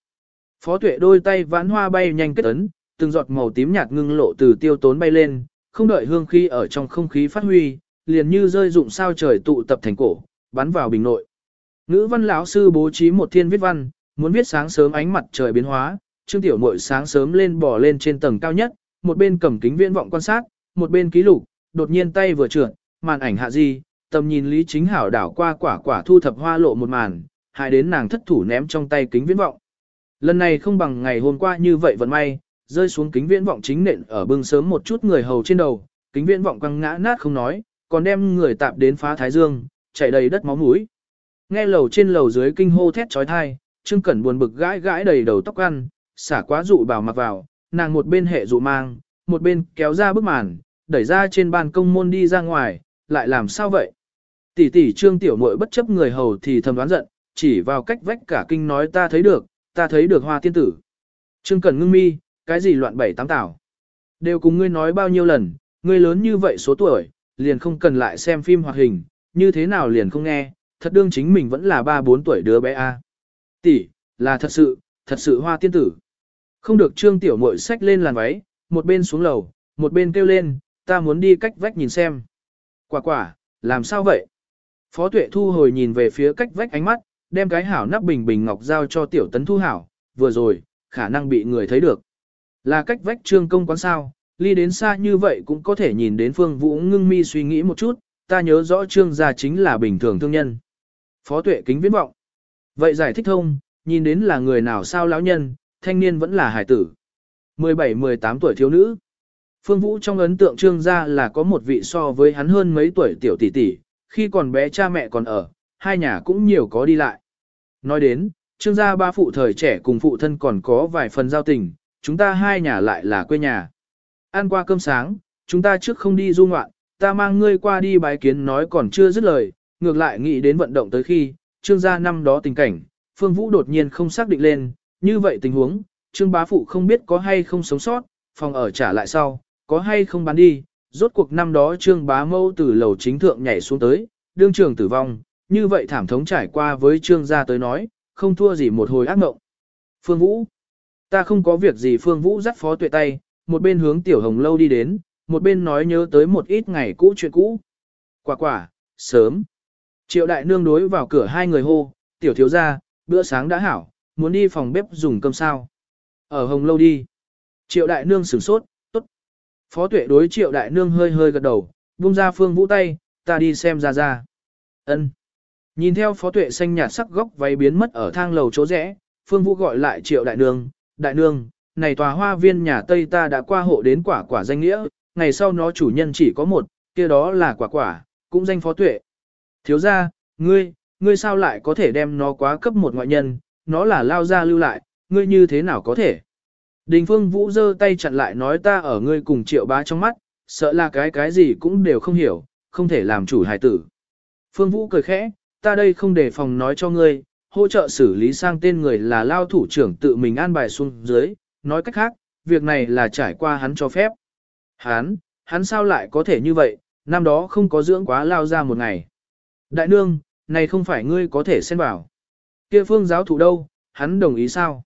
Phó tuệ đôi tay vãn hoa bay nhanh kết ấn, từng giọt màu tím nhạt ngưng lộ từ tiêu tốn bay lên, không đợi hương khí ở trong không khí phát huy, liền như rơi dụng sao trời tụ tập thành cổ, bắn vào bình nội. Ngữ văn lão sư bố trí một thiên viết văn, muốn viết sáng sớm ánh mặt trời biến hóa, Trương Tiểu Muội sáng sớm lên bò lên trên tầng cao nhất, một bên cầm kính viễn vọng quan sát, một bên ký lục, đột nhiên tay vừa trượt, màn ảnh hạ di, tầm nhìn Lý Chính Hảo đảo qua quả quả thu thập hoa lộ một màn, hại đến nàng thất thủ ném trong tay kính viễn vọng. Lần này không bằng ngày hôm qua như vậy vận may, rơi xuống kính viễn vọng chính nện ở bưng sớm một chút người hầu trên đầu, kính viễn vọng quăng ngã nát không nói, còn đem người tạp đến phá thái dương, chảy đầy đất máu mũi. Nghe lầu trên lầu dưới kinh hô thét chói tai, Trương Cẩn buồn bực gãi gãi đầy đầu tóc ăn, xả quá dụ bảo mặc vào, nàng một bên hệ dụ mang, một bên kéo ra bức màn, đẩy ra trên ban công môn đi ra ngoài, lại làm sao vậy? Tỷ tỷ Trương Tiểu Muội bất chấp người hầu thì thầm đoán giận, chỉ vào cách vách cả kinh nói ta thấy được, ta thấy được hoa tiên tử. Trương Cẩn ngưng mi, cái gì loạn bảy tám tảo. Đều cùng ngươi nói bao nhiêu lần, ngươi lớn như vậy số tuổi, liền không cần lại xem phim hoạt hình, như thế nào liền không nghe, thật đương chính mình vẫn là ba bốn tuổi đứa bé a. Tỷ, là thật sự, thật sự hoa tiên tử. Không được trương tiểu muội xách lên làn váy, một bên xuống lầu, một bên kêu lên, ta muốn đi cách vách nhìn xem. Quả quả, làm sao vậy? Phó tuệ thu hồi nhìn về phía cách vách ánh mắt, đem cái hảo nắp bình bình ngọc giao cho tiểu tấn thu hảo, vừa rồi, khả năng bị người thấy được. Là cách vách trương công quán sao, ly đến xa như vậy cũng có thể nhìn đến phương vũ ngưng mi suy nghĩ một chút, ta nhớ rõ trương gia chính là bình thường thương nhân. Phó tuệ kính viễn vọng. Vậy giải thích thông, nhìn đến là người nào sao lão nhân, thanh niên vẫn là hải tử. 17-18 tuổi thiếu nữ. Phương Vũ trong ấn tượng trương gia là có một vị so với hắn hơn mấy tuổi tiểu tỷ tỷ, khi còn bé cha mẹ còn ở, hai nhà cũng nhiều có đi lại. Nói đến, trương gia ba phụ thời trẻ cùng phụ thân còn có vài phần giao tình, chúng ta hai nhà lại là quê nhà. Ăn qua cơm sáng, chúng ta trước không đi du ngoạn, ta mang ngươi qua đi bái kiến nói còn chưa dứt lời, ngược lại nghĩ đến vận động tới khi, trương gia năm đó tình cảnh, Phương Vũ đột nhiên không xác định lên, như vậy tình huống, trương bá phụ không biết có hay không sống sót, phòng ở trả lại sau, có hay không bán đi, rốt cuộc năm đó trương bá mâu từ lầu chính thượng nhảy xuống tới, đương trường tử vong, như vậy thảm thống trải qua với trương gia tới nói, không thua gì một hồi ác mộng. Phương Vũ Ta không có việc gì Phương Vũ dắt phó tuệ tay, một bên hướng Tiểu Hồng Lâu đi đến, một bên nói nhớ tới một ít ngày cũ chuyện cũ. Quả quả, sớm. Triệu đại nương đối vào cửa hai người hô, tiểu thiếu gia, bữa sáng đã hảo, muốn đi phòng bếp dùng cơm sao. Ở hồng lâu đi. Triệu đại nương sửng sốt. Phó tuệ đối triệu đại nương hơi hơi gật đầu, buông ra phương vũ tay, ta đi xem ra ra. ân Nhìn theo phó tuệ xanh nhạt sắc góc váy biến mất ở thang lầu chỗ rẽ, phương vũ gọi lại triệu đại nương, đại nương, này tòa hoa viên nhà Tây ta đã qua hộ đến quả quả danh nghĩa, ngày sau nó chủ nhân chỉ có một, kia đó là quả quả, cũng danh phó tuệ. Thiếu ra, ngươi, ngươi sao lại có thể đem nó quá cấp một ngoại nhân, nó là lao ra lưu lại, ngươi như thế nào có thể. Đình phương vũ giơ tay chặn lại nói ta ở ngươi cùng triệu bá trong mắt, sợ là cái cái gì cũng đều không hiểu, không thể làm chủ hài tử. Phương vũ cười khẽ, ta đây không để phòng nói cho ngươi, hỗ trợ xử lý sang tên người là lao thủ trưởng tự mình an bài xuống dưới, nói cách khác, việc này là trải qua hắn cho phép. Hắn, hắn sao lại có thể như vậy, năm đó không có dưỡng quá lao ra một ngày. Đại nương, này không phải ngươi có thể xen vào. Kia phương giáo thủ đâu, hắn đồng ý sao?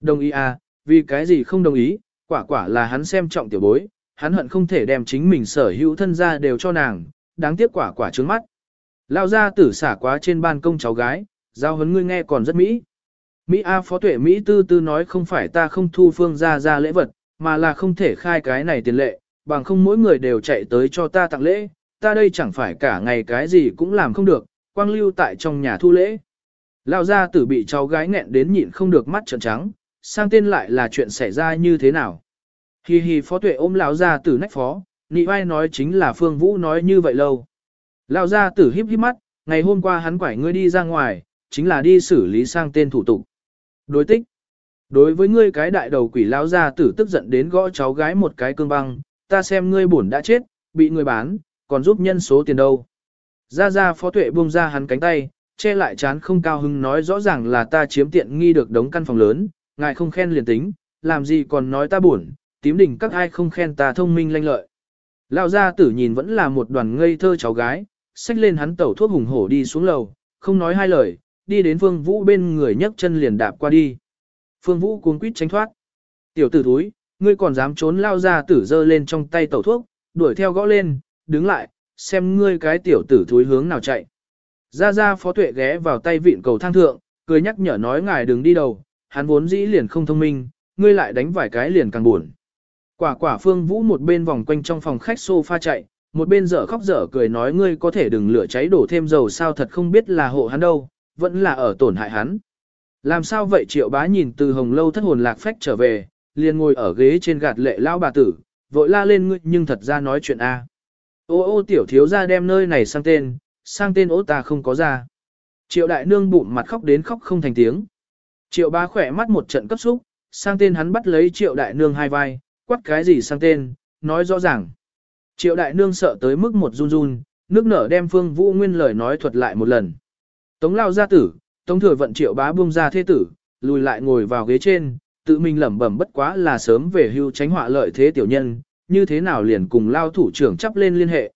Đồng ý à, vì cái gì không đồng ý, quả quả là hắn xem trọng tiểu bối, hắn hận không thể đem chính mình sở hữu thân gia đều cho nàng, đáng tiếc quả quả trướng mắt. Lao ra tử xả quá trên ban công cháu gái, giao hấn ngươi nghe còn rất mỹ. Mỹ A phó tuệ Mỹ tư tư nói không phải ta không thu phương ra ra lễ vật, mà là không thể khai cái này tiền lệ, bằng không mỗi người đều chạy tới cho ta tặng lễ, ta đây chẳng phải cả ngày cái gì cũng làm không được, quang lưu tại trong nhà thu lễ. Lao ra tử bị cháu gái nghẹn đến nhịn không được mắt trợn trắng, sang tên lại là chuyện xảy ra như thế nào. Hi hi phó tuệ ôm lão gia tử nách phó, nị vai nói chính là Phương Vũ nói như vậy lâu. Lão gia tử híp híp mắt, ngày hôm qua hắn quải ngươi đi ra ngoài, chính là đi xử lý sang tên thủ tục. Đối tích. Đối với ngươi cái đại đầu quỷ lão gia tử tức giận đến gõ cháu gái một cái cương băng, ta xem ngươi bổn đã chết, bị người bán, còn giúp nhân số tiền đâu. Ra ra phó tuệ buông ra hắn cánh tay, che lại chán không cao hứng nói rõ ràng là ta chiếm tiện nghi được đống căn phòng lớn, ngài không khen liền tính, làm gì còn nói ta buồn, tím đỉnh các ai không khen ta thông minh lanh lợi. Lão gia tử nhìn vẫn là một đoàn ngây thơ cháu gái, xách lên hắn tẩu thuốc hùng hổ đi xuống lầu, không nói hai lời, đi đến Phương Vũ bên người nhấc chân liền đạp qua đi. Phương Vũ cuống quýt tránh thoát. Tiểu tử thúi, ngươi còn dám trốn lao ra tử dơ lên trong tay tẩu thuốc, đuổi theo gõ lên, đứng lại, xem ngươi cái tiểu tử thúi hướng nào chạy. Ra ra phó tuệ ghé vào tay vịn cầu thang thượng, cười nhắc nhở nói ngài đừng đi đầu, hắn vốn dĩ liền không thông minh, ngươi lại đánh vài cái liền càng buồn. Quả quả phương vũ một bên vòng quanh trong phòng khách sofa chạy, một bên dở khóc dở cười nói ngươi có thể đừng lửa cháy đổ thêm dầu sao thật không biết là hộ hắn đâu, vẫn là ở tổn hại hắn. Làm sao vậy triệu bá nhìn từ hồng lâu thất hồn lạc phách trở về, liền ngồi ở ghế trên gạt lệ lao bà tử, vội la lên ngươi nhưng thật ra nói chuyện A. Ô ô tiểu thiếu ra đem nơi này sang tên, sang tên ô ta không có ra. Triệu đại nương bụng mặt khóc đến khóc không thành tiếng. Triệu bá khỏe mắt một trận cấp xúc, sang tên hắn bắt lấy triệu đại nương hai vai, quát cái gì sang tên, nói rõ ràng. Triệu đại nương sợ tới mức một run run, nước nở đem phương vũ nguyên lời nói thuật lại một lần. Tống lao gia tử, tống thừa vận triệu bá buông ra thế tử, lùi lại ngồi vào ghế trên, tự mình lẩm bẩm bất quá là sớm về hưu tránh họa lợi thế tiểu nhân, như thế nào liền cùng lao thủ trưởng chắp lên liên hệ.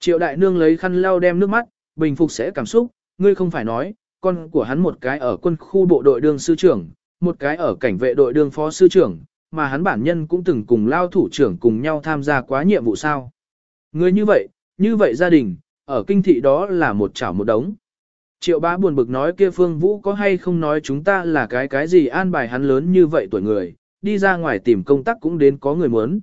Triệu đại nương lấy khăn lau đem nước mắt, bình phục sẽ cảm xúc, ngươi không phải nói, con của hắn một cái ở quân khu bộ đội đương sư trưởng, một cái ở cảnh vệ đội đương phó sư trưởng, mà hắn bản nhân cũng từng cùng lao thủ trưởng cùng nhau tham gia quá nhiệm vụ sao. Người như vậy, như vậy gia đình, ở kinh thị đó là một chảo một đống. Triệu bá buồn bực nói kia phương vũ có hay không nói chúng ta là cái cái gì an bài hắn lớn như vậy tuổi người, đi ra ngoài tìm công tác cũng đến có người muốn.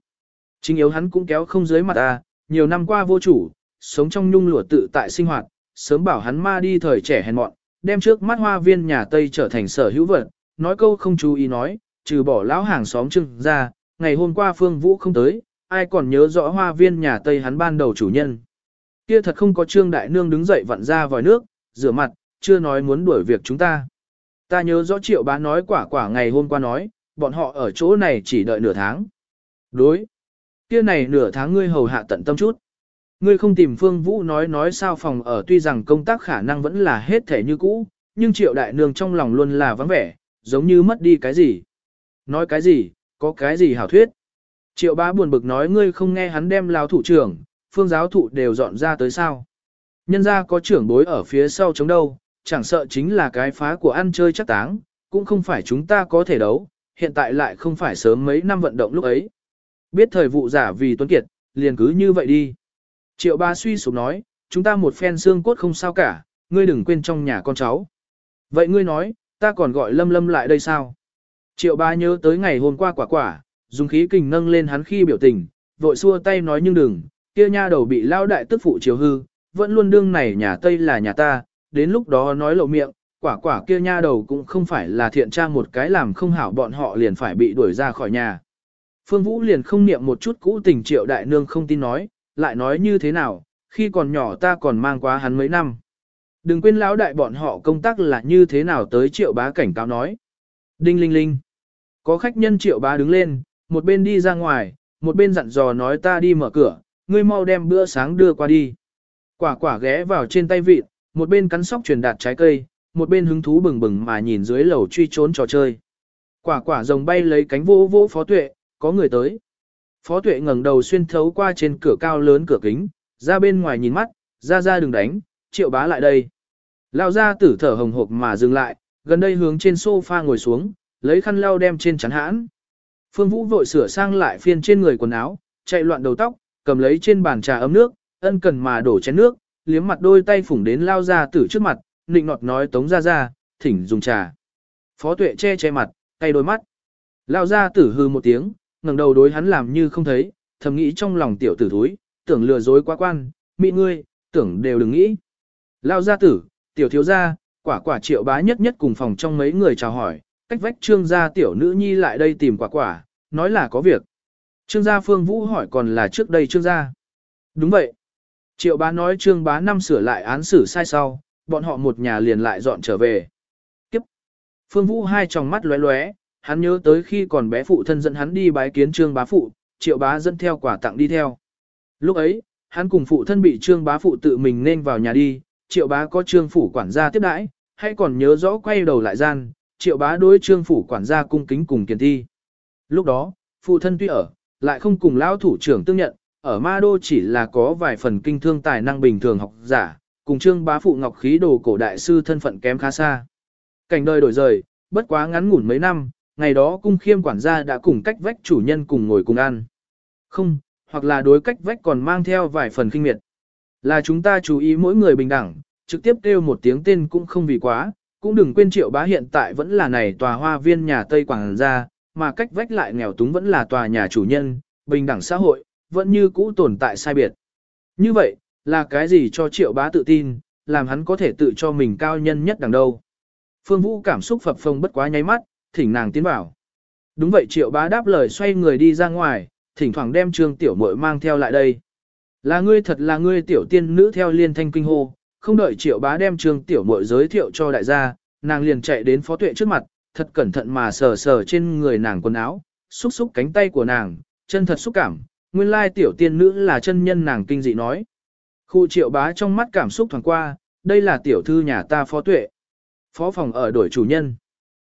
Chính yếu hắn cũng kéo không dưới mặt ta, nhiều năm qua vô chủ, sống trong nhung lụa tự tại sinh hoạt, sớm bảo hắn ma đi thời trẻ hèn mọn, đem trước mắt hoa viên nhà Tây trở thành sở hữu vật, nói câu không chú ý nói, trừ bỏ lão hàng xóm trưng ra, ngày hôm qua Phương Vũ không tới, ai còn nhớ rõ hoa viên nhà Tây hắn ban đầu chủ nhân. Kia thật không có Trương Đại Nương đứng dậy vặn ra vòi nước, rửa mặt, chưa nói muốn đuổi việc chúng ta. Ta nhớ rõ triệu bá nói quả quả ngày hôm qua nói, bọn họ ở chỗ này chỉ đợi nửa tháng. Đối. Kia này nửa tháng ngươi hầu hạ tận tâm chút. Ngươi không tìm Phương Vũ nói nói sao phòng ở tuy rằng công tác khả năng vẫn là hết thể như cũ, nhưng triệu đại nương trong lòng luôn là vắng vẻ, giống như mất đi cái gì. Nói cái gì, có cái gì hảo thuyết. Triệu bá buồn bực nói ngươi không nghe hắn đem lao thủ trưởng, phương giáo thụ đều dọn ra tới sao. Nhân ra có trưởng bối ở phía sau chống đâu, chẳng sợ chính là cái phá của ăn chơi chắc táng, cũng không phải chúng ta có thể đấu, hiện tại lại không phải sớm mấy năm vận động lúc ấy. Biết thời vụ giả vì tuấn kiệt, liền cứ như vậy đi. Triệu ba suy sụp nói, chúng ta một phen xương cốt không sao cả, ngươi đừng quên trong nhà con cháu. Vậy ngươi nói, ta còn gọi lâm lâm lại đây sao? Triệu Ba nhớ tới ngày hôm qua quả quả, dùng khí kình nâng lên hắn khi biểu tình, vội xua tay nói nhưng đừng, kia nha đầu bị lao đại tức phụ chiều hư, vẫn luôn đương này nhà Tây là nhà ta, đến lúc đó nói lộ miệng, quả quả kia nha đầu cũng không phải là thiện tra một cái làm không hảo bọn họ liền phải bị đuổi ra khỏi nhà. Phương Vũ liền không niệm một chút cũ tình triệu đại nương không tin nói, lại nói như thế nào, khi còn nhỏ ta còn mang quá hắn mấy năm. Đừng quên lão đại bọn họ công tác là như thế nào tới triệu bá cảnh cáo nói. Đinh linh linh. Có khách nhân triệu bá đứng lên, một bên đi ra ngoài, một bên dặn dò nói ta đi mở cửa, ngươi mau đem bữa sáng đưa qua đi. Quả quả ghé vào trên tay vịt, một bên cắn sóc truyền đạt trái cây, một bên hứng thú bừng bừng mà nhìn dưới lầu truy trốn trò chơi. Quả quả rồng bay lấy cánh vô vô phó tuệ, có người tới. Phó tuệ ngẩng đầu xuyên thấu qua trên cửa cao lớn cửa kính, ra bên ngoài nhìn mắt, ra ra đừng đánh, triệu bá lại đây. Lao ra tử thở hồng hộc mà dừng lại, gần đây hướng trên sofa ngồi xuống, lấy khăn lau đem trên chắn hãn. Phương Vũ vội sửa sang lại phiên trên người quần áo, chạy loạn đầu tóc, cầm lấy trên bàn trà ấm nước, ân cần mà đổ chén nước, liếm mặt đôi tay phủng đến lao ra tử trước mặt, nịnh nọt nói tống ra ra, thỉnh dùng trà. Phó tuệ che che mặt, tay đôi mắt. Lao ra tử hư một tiếng, ngẩng đầu đối hắn làm như không thấy, thầm nghĩ trong lòng tiểu tử thúi, tưởng lừa dối quá quan, mỹ ngươi, tưởng đều đừng nghĩ. Lao gia tử, tiểu thiếu gia, quả quả triệu bá nhất nhất cùng phòng trong mấy người chào hỏi, cách vách trương gia tiểu nữ nhi lại đây tìm quả quả, nói là có việc. Trương gia phương vũ hỏi còn là trước đây trương gia. Đúng vậy. Triệu bá nói trương bá năm sửa lại án xử sai sau, bọn họ một nhà liền lại dọn trở về. Tiếp, Phương vũ hai tròng mắt lóe lóe, hắn nhớ tới khi còn bé phụ thân dẫn hắn đi bái kiến trương bá phụ, triệu bá dẫn theo quả tặng đi theo. Lúc ấy, hắn cùng phụ thân bị trương bá phụ tự mình nên vào nhà đi, triệu bá có trương phủ quản gia tiếp đãi, hay còn nhớ rõ quay đầu lại gian, triệu bá đối trương phủ quản gia cung kính cùng kiền thi. Lúc đó, phụ thân tuy ở, lại không cùng lão thủ trưởng tương nhận, ở ma đô chỉ là có vài phần kinh thương tài năng bình thường học giả, cùng trương bá phụ ngọc khí đồ cổ đại sư thân phận kém khá xa. Cảnh đời đổi rời, bất quá ngắn ngủn mấy năm, ngày đó cung khiêm quản gia đã cùng cách vách chủ nhân cùng ngồi cùng ăn. Không, hoặc là đối cách vách còn mang theo vài phần kinh miệt. Là chúng ta chú ý mỗi người bình đẳng, trực tiếp kêu một tiếng tên cũng không vì quá, cũng đừng quên triệu bá hiện tại vẫn là này tòa hoa viên nhà Tây Quảng gia, mà cách vách lại nghèo túng vẫn là tòa nhà chủ nhân, bình đẳng xã hội, vẫn như cũ tồn tại sai biệt. Như vậy, là cái gì cho triệu bá tự tin, làm hắn có thể tự cho mình cao nhân nhất đằng đâu. Phương Vũ cảm xúc phập phồng bất quá nháy mắt, thỉnh nàng tiến vào. Đúng vậy triệu bá đáp lời xoay người đi ra ngoài, thỉnh thoảng đem trương tiểu muội mang theo lại đây. Là ngươi thật là ngươi tiểu tiên nữ theo liên thanh kinh hô, không đợi triệu bá đem trương tiểu muội giới thiệu cho đại gia, nàng liền chạy đến phó tuệ trước mặt, thật cẩn thận mà sờ sờ trên người nàng quần áo, xúc xúc cánh tay của nàng, chân thật xúc cảm, nguyên lai tiểu tiên nữ là chân nhân nàng kinh dị nói. Khu triệu bá trong mắt cảm xúc thoáng qua, đây là tiểu thư nhà ta phó tuệ. Phó phòng ở đổi chủ nhân.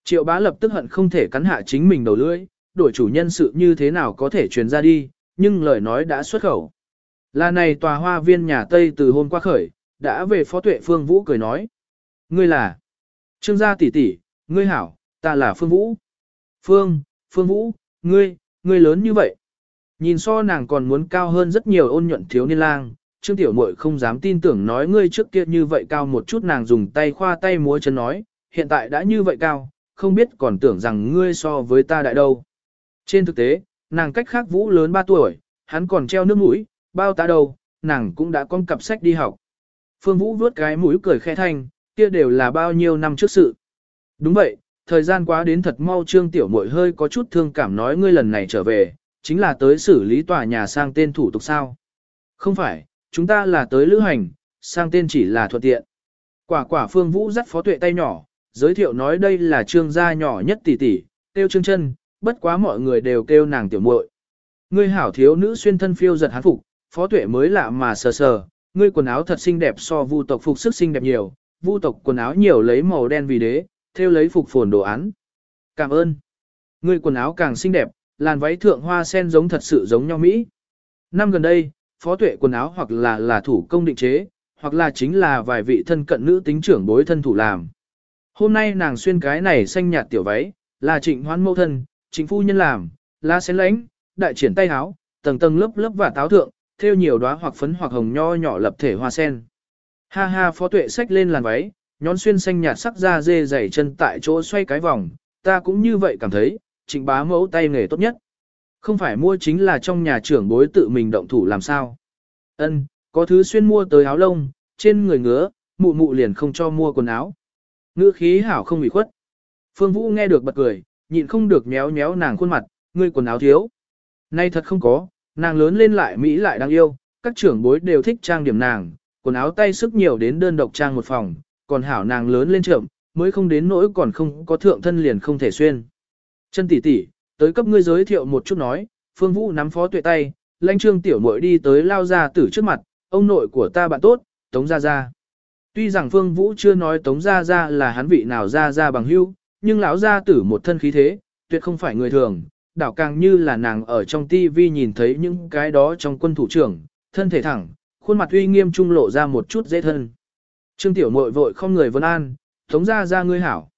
Triệu bá lập tức hận không thể cắn hạ chính mình đầu lưỡi, đổi chủ nhân sự như thế nào có thể truyền ra đi, nhưng lời nói đã xuất khẩu. Là này tòa hoa viên nhà Tây từ hôm qua khởi, đã về phó tuệ Phương Vũ cười nói. Ngươi là Trương gia tỷ tỷ, ngươi hảo, ta là Phương Vũ. Phương, Phương Vũ, ngươi, ngươi lớn như vậy. Nhìn so nàng còn muốn cao hơn rất nhiều ôn nhuận thiếu niên lang, Trương Tiểu Muội không dám tin tưởng nói ngươi trước kia như vậy cao một chút nàng dùng tay khoa tay múa chân nói, hiện tại đã như vậy cao, không biết còn tưởng rằng ngươi so với ta đại đâu. Trên thực tế, nàng cách khác Vũ lớn 3 tuổi, hắn còn treo nước mũi, bao tá đâu, nàng cũng đã con cặp sách đi học. Phương Vũ vuốt cái mũi cười khẽ thanh, kia đều là bao nhiêu năm trước sự. Đúng vậy, thời gian quá đến thật mau trương tiểu muội hơi có chút thương cảm nói ngươi lần này trở về, chính là tới xử lý tòa nhà sang tên thủ tục sao. Không phải, chúng ta là tới lữ hành, sang tên chỉ là thuận tiện. Quả quả phương vũ dắt phó tuệ tay nhỏ, giới thiệu nói đây là trương gia nhỏ nhất tỷ tỷ, tiêu trương chân, bất quá mọi người đều kêu nàng tiểu muội. Ngươi hảo thiếu nữ xuyên thân phiêu giật hán phục, phó tuệ mới lạ mà sờ sờ, ngươi quần áo thật xinh đẹp so vu tộc phục sức xinh đẹp nhiều, vu tộc quần áo nhiều lấy màu đen vì đế, theo lấy phục phồn đồ án. Cảm ơn. Ngươi quần áo càng xinh đẹp, làn váy thượng hoa sen giống thật sự giống nhau Mỹ. Năm gần đây, phó tuệ quần áo hoặc là là thủ công định chế, hoặc là chính là vài vị thân cận nữ tính trưởng bối thân thủ làm. Hôm nay nàng xuyên cái này xanh nhạt tiểu váy, là trịnh hoán mẫu thân, chính phu nhân làm, lá xén lánh, đại triển tay áo, tầng tầng lớp lớp và táo thượng, theo nhiều đóa hoặc phấn hoặc hồng nho nhỏ lập thể hoa sen. Ha ha phó tuệ xách lên làn váy, nhón xuyên xanh nhạt sắc da dê dày chân tại chỗ xoay cái vòng, ta cũng như vậy cảm thấy, trịnh bá mẫu tay nghề tốt nhất. Không phải mua chính là trong nhà trưởng bối tự mình động thủ làm sao. Ân, có thứ xuyên mua tới áo lông, trên người ngứa, mụ mụ liền không cho mua quần áo. Ngữ khí hảo không bị khuất. Phương Vũ nghe được bật cười, nhịn không được méo méo nàng khuôn mặt, ngươi quần áo thiếu. Nay thật không có, nàng lớn lên lại Mỹ lại đáng yêu, các trưởng bối đều thích trang điểm nàng, quần áo tay sức nhiều đến đơn độc trang một phòng, còn hảo nàng lớn lên trưởng, mới không đến nỗi còn không có thượng thân liền không thể xuyên. Chân tỷ tỷ, tới cấp ngươi giới thiệu một chút nói, Phương Vũ nắm phó tuệ tay, lãnh trương tiểu muội đi tới lao ra tử trước mặt, ông nội của ta bạn tốt, Tống Gia Gia. Tuy rằng Phương Vũ chưa nói Tống Gia Gia là hắn vị nào Gia Gia bằng hữu, nhưng lão gia tử một thân khí thế, tuyệt không phải người thường, đảo càng như là nàng ở trong tivi nhìn thấy những cái đó trong quân thủ trưởng, thân thể thẳng, khuôn mặt uy nghiêm trung lộ ra một chút dễ thân. Trương Tiểu Mội vội không người vân an, Tống Gia Gia ngươi hảo.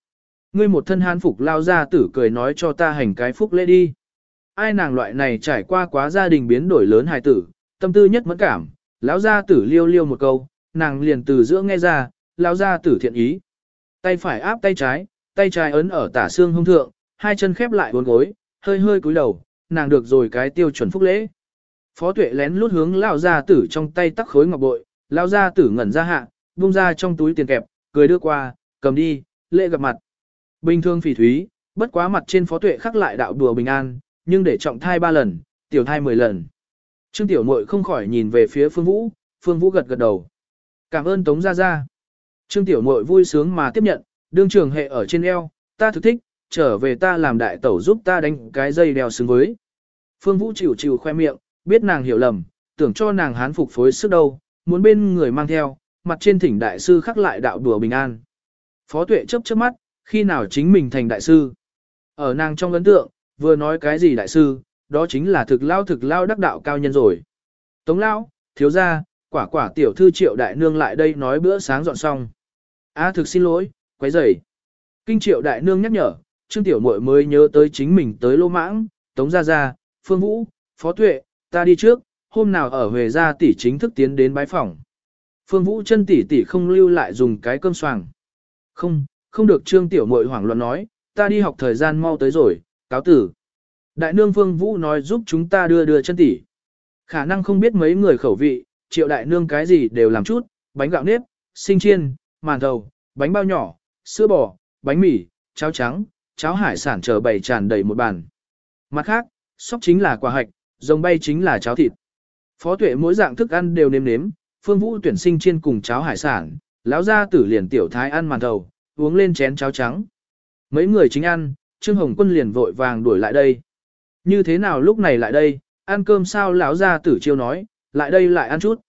Ngươi một thân hán phục lao gia tử cười nói cho ta hành cái phúc lễ đi. Ai nàng loại này trải qua quá gia đình biến đổi lớn hài tử, tâm tư nhất mẫn cảm, lão gia tử liêu liêu một câu, nàng liền từ giữa nghe ra, lão gia tử thiện ý. Tay phải áp tay trái, tay trái ấn ở tả xương hông thượng, hai chân khép lại bốn gối, hơi hơi cúi đầu, nàng được rồi cái tiêu chuẩn phúc lễ. Phó tuệ lén lút hướng lão gia tử trong tay tắc khối ngọc bội, lão gia tử ngẩn ra hạ, buông ra trong túi tiền kẹp, cười đưa qua, cầm đi, lễ gặp mặt. Bình thường phỉ thúy, bất quá mặt trên phó tuệ khắc lại đạo đùa bình an, nhưng để trọng thai ba lần, tiểu thai mười lần. Trương tiểu muội không khỏi nhìn về phía phương vũ, phương vũ gật gật đầu. Cảm ơn Tống Gia Gia. Trương tiểu muội vui sướng mà tiếp nhận, đương trường hệ ở trên eo, ta thực thích, trở về ta làm đại tẩu giúp ta đánh cái dây đeo xứng với. Phương Vũ chịu chịu khoe miệng, biết nàng hiểu lầm, tưởng cho nàng hán phục phối sức đâu, muốn bên người mang theo, mặt trên thỉnh đại sư khắc lại đạo đùa bình an. Phó tuệ chấp chớp mắt, khi nào chính mình thành đại sư. Ở nàng trong ấn tượng, vừa nói cái gì đại sư, đó chính là thực lao thực lao đắc đạo cao nhân rồi. Tống lao, thiếu gia, quả quả tiểu thư triệu đại nương lại đây nói bữa sáng dọn xong. A thực xin lỗi, quấy rầy. Kinh triệu đại nương nhắc nhở, Trương Tiểu Muội mới nhớ tới chính mình tới lô mãng, Tống Gia Gia, Phương Vũ, Phó Tuệ, ta đi trước, hôm nào ở về Gia tỷ chính thức tiến đến bái phỏng. Phương Vũ chân tỷ tỷ không lưu lại dùng cái cơm xoàng. Không, không được Trương Tiểu Muội hoảng loạn nói, ta đi học thời gian mau tới rồi, cáo tử. Đại nương Phương Vũ nói giúp chúng ta đưa đưa chân tỷ. Khả năng không biết mấy người khẩu vị, triệu đại nương cái gì đều làm chút, bánh gạo nếp, sinh chiên, màn thầu, bánh bao nhỏ, sữa bò, bánh mì, cháo trắng, cháo hải sản chờ bày tràn đầy một bàn. Mặt khác, sóc chính là quả hạch, rồng bay chính là cháo thịt. Phó tuệ mỗi dạng thức ăn đều nếm nếm, phương vũ tuyển sinh chiên cùng cháo hải sản, lão gia tử liền tiểu thái ăn màn thầu, uống lên chén cháo trắng. Mấy người chính ăn, Trương Hồng Quân liền vội vàng đuổi lại đây. Như thế nào lúc này lại đây, ăn cơm sao lão gia tử chiêu nói, lại đây lại ăn chút.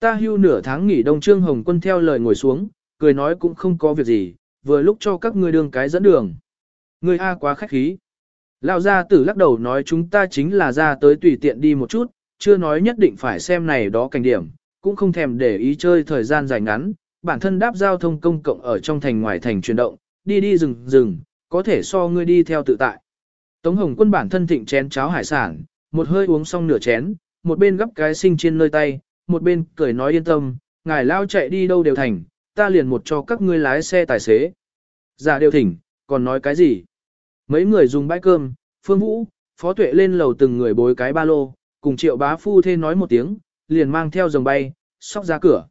Ta hưu nửa tháng nghỉ đông Trương Hồng Quân theo lời ngồi xuống, cười nói cũng không có việc gì, vừa lúc cho các ngươi đường cái dẫn đường. Ngươi A quá khách khí. Lão gia tử lắc đầu nói chúng ta chính là ra tới tùy tiện đi một chút, chưa nói nhất định phải xem này đó cảnh điểm, cũng không thèm để ý chơi thời gian dài ngắn, bản thân đáp giao thông công cộng ở trong thành ngoài thành chuyển động, đi đi rừng rừng, có thể so ngươi đi theo tự tại. Tống Hồng Quân bản thân thịnh chén cháo hải sản, một hơi uống xong nửa chén, một bên gấp cái sinh trên nơi tay, một bên cười nói yên tâm, ngài lao chạy đi đâu đều thành, ta liền một cho các ngươi lái xe tài xế. Giả đều thỉnh, còn nói cái gì? Mấy người dùng bãi cơm, Phương Vũ, Phó Tuệ lên lầu từng người bối cái ba lô, cùng triệu bá phu thê nói một tiếng, liền mang theo dòng bay, sóc ra cửa.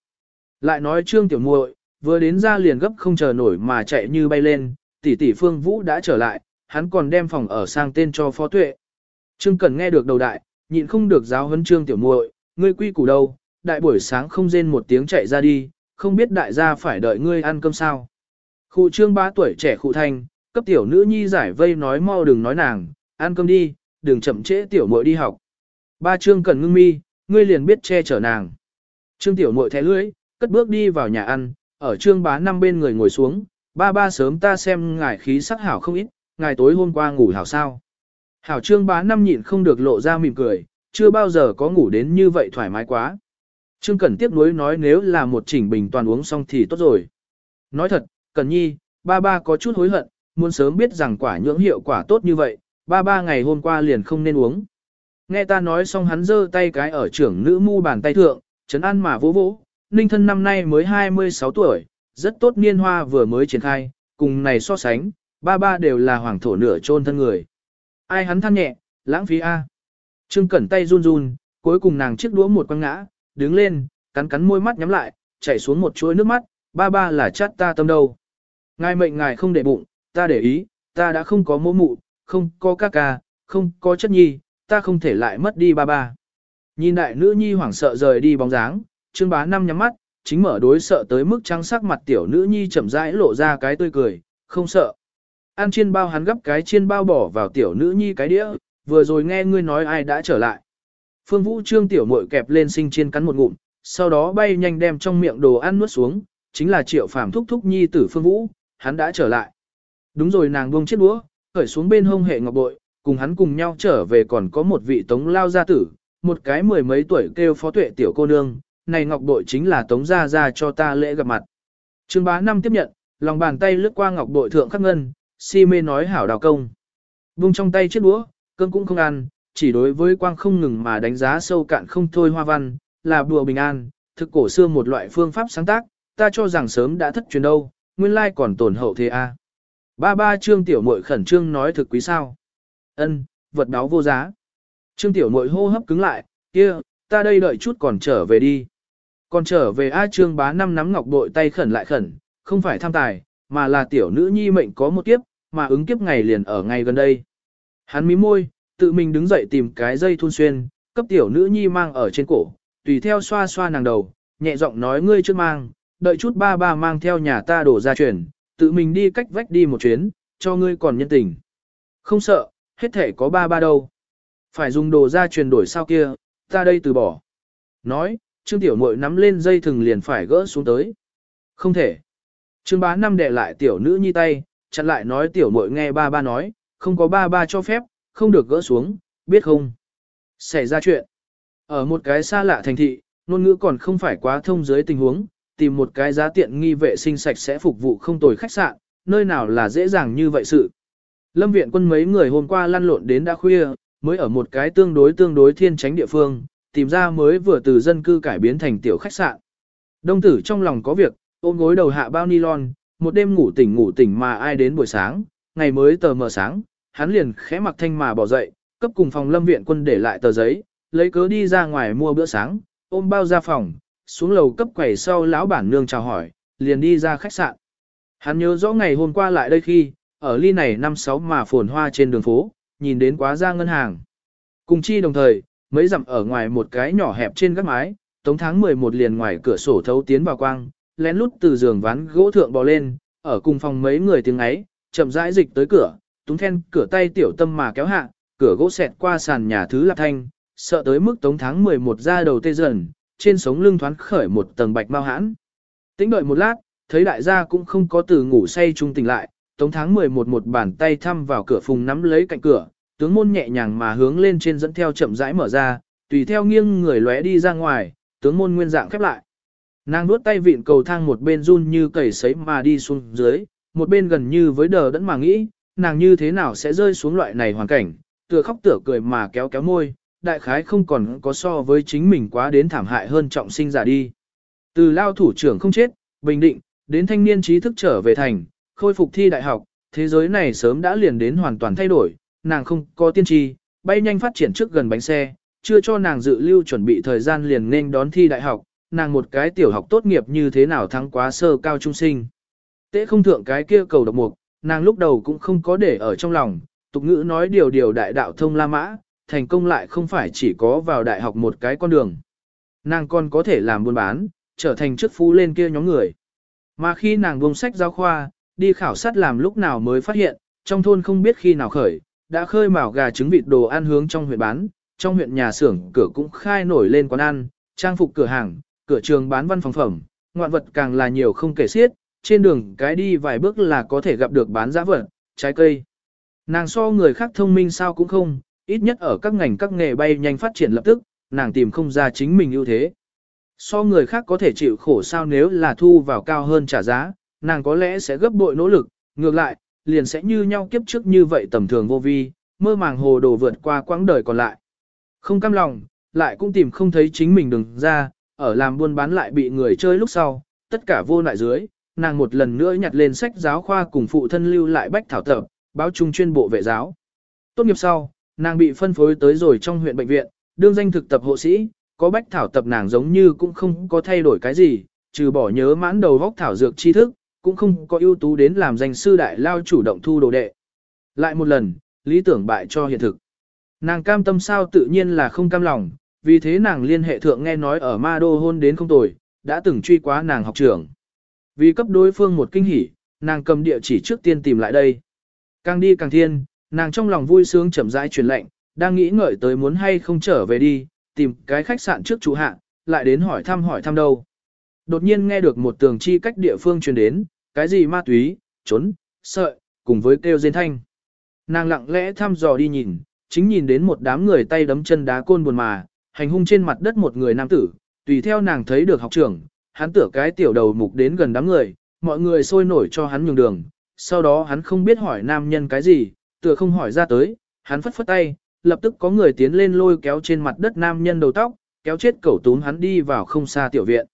Lại nói trương tiểu muội vừa đến ra liền gấp không chờ nổi mà chạy như bay lên, tỷ tỷ Phương Vũ đã trở lại, hắn còn đem phòng ở sang tên cho Phó Tuệ. Trương Cần nghe được đầu đại, nhịn không được giáo huấn trương tiểu muội, ngươi quy củ đâu, đại buổi sáng không rên một tiếng chạy ra đi, không biết đại gia phải đợi ngươi ăn cơm sao. Khu trương ba tuổi trẻ khu thanh, cấp tiểu nữ nhi giải vây nói mau đừng nói nàng, ăn cơm đi, đừng chậm trễ tiểu muội đi học. Ba trương cần ngưng mi, ngươi liền biết che chở nàng. Trương tiểu muội thẻ lưỡi, cất bước đi vào nhà ăn, ở trương bá năm bên người ngồi xuống, ba ba sớm ta xem ngài khí sắc hảo không ít, ngài tối hôm qua ngủ hảo sao. Hảo trương bá năm nhịn không được lộ ra mỉm cười, chưa bao giờ có ngủ đến như vậy thoải mái quá. Trương Cẩn tiếp nối nói nếu là một chỉnh bình toàn uống xong thì tốt rồi. Nói thật, Cẩn Nhi, ba ba có chút hối hận, muốn sớm biết rằng quả nhưỡng hiệu quả tốt như vậy, ba ba ngày hôm qua liền không nên uống. Nghe ta nói xong hắn giơ tay cái ở trưởng nữ mu bàn tay thượng, chấn an mà vỗ vỗ, Ninh thân năm nay mới 26 tuổi, rất tốt niên hoa vừa mới triển khai, cùng này so sánh, ba ba đều là hoàng thổ nửa chôn thân người. Ai hắn than nhẹ, lãng phí A. Trương Cẩn tay run run, cuối cùng nàng chiếc đũa một quăng ngã, đứng lên, cắn cắn môi mắt nhắm lại, chảy xuống một chuỗi nước mắt, ba ba là chát ta tâm đâu. Ngài mệnh ngài không để bụng, ta để ý, ta đã không có mỗ mụ, không có ca ca, không có chất nhi, ta không thể lại mất đi ba ba. Nhìn đại nữ nhi hoảng sợ rời đi bóng dáng, trương bá năm nhắm mắt, chính mở đối sợ tới mức trắng sắc mặt tiểu nữ nhi chậm rãi lộ ra cái tươi cười, không sợ. Ăn chiên bao hắn gấp cái chiên bao bỏ vào tiểu nữ nhi cái đĩa, vừa rồi nghe ngươi nói ai đã trở lại. Phương Vũ Trương tiểu muội kẹp lên sinh chiên cắn một ngụm, sau đó bay nhanh đem trong miệng đồ ăn nuốt xuống, chính là Triệu Phàm thúc thúc nhi tử Phương Vũ, hắn đã trở lại. Đúng rồi nàng buông chiếc đũa, khởi xuống bên hông hệ ngọc bội, cùng hắn cùng nhau trở về còn có một vị tống lao gia tử, một cái mười mấy tuổi kêu phó tuệ tiểu cô nương, này ngọc bội chính là tống gia gia cho ta lễ gặp mặt. Trương bá năm tiếp nhận, lòng bàn tay lướt qua ngọc bội thượng khắc ngân, si mê nói hảo đào công. Vung trong tay chiếc đũa, cơm cũng không ăn, chỉ đối với quang không ngừng mà đánh giá sâu cạn không thôi hoa văn, là đùa bình an, thực cổ xưa một loại phương pháp sáng tác, ta cho rằng sớm đã thất truyền đâu, nguyên lai còn tổn hậu thế a. Ba ba trương tiểu muội khẩn trương nói thực quý sao. Ân, vật đáo vô giá. Trương tiểu muội hô hấp cứng lại, kia, ta đây đợi chút còn trở về đi. Còn trở về A trương bá năm nắm ngọc bội tay khẩn lại khẩn, không phải tham tài, mà là tiểu nữ nhi mệnh có một kiếp, mà ứng kiếp ngày liền ở ngay gần đây. Hắn mím môi, tự mình đứng dậy tìm cái dây thun xuyên, cấp tiểu nữ nhi mang ở trên cổ, tùy theo xoa xoa nàng đầu, nhẹ giọng nói ngươi trước mang, đợi chút ba ba mang theo nhà ta đổ ra chuyển, tự mình đi cách vách đi một chuyến, cho ngươi còn nhân tình. Không sợ, hết thể có ba ba đâu. Phải dùng đồ ra truyền đổi sao kia, ta đây từ bỏ. Nói, Trương Tiểu Mội nắm lên dây thừng liền phải gỡ xuống tới. Không thể. Trương bá năm đệ lại tiểu nữ nhi tay, chặn lại nói tiểu muội nghe ba ba nói, không có ba ba cho phép, không được gỡ xuống, biết không? Xảy ra chuyện. Ở một cái xa lạ thành thị, ngôn ngữ còn không phải quá thông dưới tình huống, tìm một cái giá tiện nghi vệ sinh sạch sẽ phục vụ không tồi khách sạn, nơi nào là dễ dàng như vậy sự. Lâm viện quân mấy người hôm qua lăn lộn đến đã khuya, mới ở một cái tương đối tương đối thiên tránh địa phương, tìm ra mới vừa từ dân cư cải biến thành tiểu khách sạn. Đông tử trong lòng có việc, ôm gối đầu hạ bao nylon, một đêm ngủ tỉnh ngủ tỉnh mà ai đến buổi sáng, ngày mới tờ mờ sáng, hắn liền khẽ mặc thanh mà bỏ dậy, cấp cùng phòng lâm viện quân để lại tờ giấy, lấy cớ đi ra ngoài mua bữa sáng, ôm bao ra phòng, xuống lầu cấp quầy sau lão bản nương chào hỏi, liền đi ra khách sạn. Hắn nhớ rõ ngày hôm qua lại đây khi, ở ly này năm sáu mà phồn hoa trên đường phố, nhìn đến quá ra ngân hàng. Cùng chi đồng thời, mấy dặm ở ngoài một cái nhỏ hẹp trên gác mái, tống tháng 11 liền ngoài cửa sổ thấu tiến vào quang, lén lút từ giường ván gỗ thượng bò lên, ở cùng phòng mấy người tiếng ấy, chậm rãi dịch tới cửa, túng then cửa tay tiểu tâm mà kéo hạ, cửa gỗ xẹt qua sàn nhà thứ lạp thanh, sợ tới mức tống tháng 11 ra đầu tê dần, trên sống lưng thoáng khởi một tầng bạch mau hãn. Tính đợi một lát, thấy đại gia cũng không có từ ngủ say trung tỉnh lại, tống tháng 11 một bàn tay thăm vào cửa phùng nắm lấy cạnh cửa, tướng môn nhẹ nhàng mà hướng lên trên dẫn theo chậm rãi mở ra, tùy theo nghiêng người lóe đi ra ngoài, tướng môn nguyên dạng khép lại. Nàng nuốt tay vịn cầu thang một bên run như cầy sấy mà đi xuống dưới, một bên gần như với đờ đẫn mà nghĩ, nàng như thế nào sẽ rơi xuống loại này hoàn cảnh, tựa khóc tựa cười mà kéo kéo môi, đại khái không còn có so với chính mình quá đến thảm hại hơn trọng sinh giả đi. Từ lao thủ trưởng không chết, bình định, đến thanh niên trí thức trở về thành, khôi phục thi đại học, thế giới này sớm đã liền đến hoàn toàn thay đổi, nàng không có tiên tri, bay nhanh phát triển trước gần bánh xe, chưa cho nàng dự lưu chuẩn bị thời gian liền nên đón thi đại học, nàng một cái tiểu học tốt nghiệp như thế nào thắng quá sơ cao trung sinh. Tế không thượng cái kia cầu độc mục, nàng lúc đầu cũng không có để ở trong lòng, tục ngữ nói điều điều đại đạo thông La Mã, thành công lại không phải chỉ có vào đại học một cái con đường. Nàng còn có thể làm buôn bán, trở thành chức phú lên kia nhóm người. Mà khi nàng buông sách giáo khoa, đi khảo sát làm lúc nào mới phát hiện, trong thôn không biết khi nào khởi, đã khơi mào gà trứng vịt đồ ăn hướng trong huyện bán, trong huyện nhà xưởng cửa cũng khai nổi lên quán ăn, trang phục cửa hàng, cửa trường bán văn phòng phẩm, ngoạn vật càng là nhiều không kể xiết, trên đường cái đi vài bước là có thể gặp được bán giá vật, trái cây. Nàng so người khác thông minh sao cũng không, ít nhất ở các ngành các nghề bay nhanh phát triển lập tức, nàng tìm không ra chính mình ưu thế. So người khác có thể chịu khổ sao nếu là thu vào cao hơn trả giá, nàng có lẽ sẽ gấp bội nỗ lực, ngược lại, liền sẽ như nhau kiếp trước như vậy tầm thường vô vi, mơ màng hồ đồ vượt qua quãng đời còn lại. Không cam lòng, lại cũng tìm không thấy chính mình đừng ra, ở làm buôn bán lại bị người chơi lúc sau, tất cả vô lại dưới, nàng một lần nữa nhặt lên sách giáo khoa cùng phụ thân lưu lại bách thảo tập, báo trung chuyên bộ vệ giáo. Tốt nghiệp sau, nàng bị phân phối tới rồi trong huyện bệnh viện, đương danh thực tập hộ sĩ, có bách thảo tập nàng giống như cũng không có thay đổi cái gì, trừ bỏ nhớ mãn đầu vóc thảo dược tri thức, cũng không có ưu tú đến làm danh sư đại lao chủ động thu đồ đệ. Lại một lần, lý tưởng bại cho hiện thực. Nàng cam tâm sao tự nhiên là không cam lòng, vì thế nàng liên hệ thượng nghe nói ở ma đô hôn đến không tồi, đã từng truy quá nàng học trưởng. Vì cấp đối phương một kinh hỉ, nàng cầm địa chỉ trước tiên tìm lại đây. Càng đi càng thiên, nàng trong lòng vui sướng chậm rãi truyền lệnh, đang nghĩ ngợi tới muốn hay không trở về đi, tìm cái khách sạn trước chủ hạ, lại đến hỏi thăm hỏi thăm đâu. Đột nhiên nghe được một tường chi cách địa phương truyền đến, cái gì ma túy, trốn, sợi, cùng với kêu rên thanh. Nàng lặng lẽ thăm dò đi nhìn, chính nhìn đến một đám người tay đấm chân đá côn buồn mà, hành hung trên mặt đất một người nam tử, tùy theo nàng thấy được học trưởng, hắn tựa cái tiểu đầu mục đến gần đám người, mọi người sôi nổi cho hắn nhường đường, sau đó hắn không biết hỏi nam nhân cái gì, tựa không hỏi ra tới, hắn phất phất tay, lập tức có người tiến lên lôi kéo trên mặt đất nam nhân đầu tóc, kéo chết cẩu túm hắn đi vào không xa tiểu viện.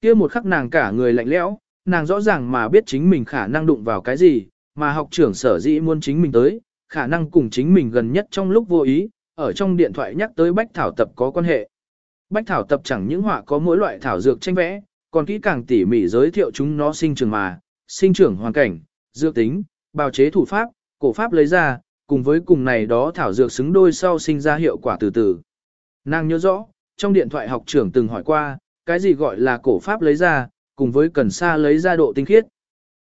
kia một khắc nàng cả người lạnh lẽo, nàng rõ ràng mà biết chính mình khả năng đụng vào cái gì, mà học trưởng sở dĩ muốn chính mình tới, khả năng cùng chính mình gần nhất trong lúc vô ý, ở trong điện thoại nhắc tới bách thảo tập có quan hệ. Bách thảo tập chẳng những họa có mỗi loại thảo dược tranh vẽ, còn kỹ càng tỉ mỉ giới thiệu chúng nó sinh trưởng mà, sinh trưởng hoàn cảnh, dược tính, bào chế thủ pháp, cổ pháp lấy ra, cùng với cùng này đó thảo dược xứng đôi sau sinh ra hiệu quả từ từ. Nàng nhớ rõ, trong điện thoại học trưởng từng hỏi qua, cái gì gọi là cổ pháp lấy ra, cùng với cần sa lấy ra độ tinh khiết.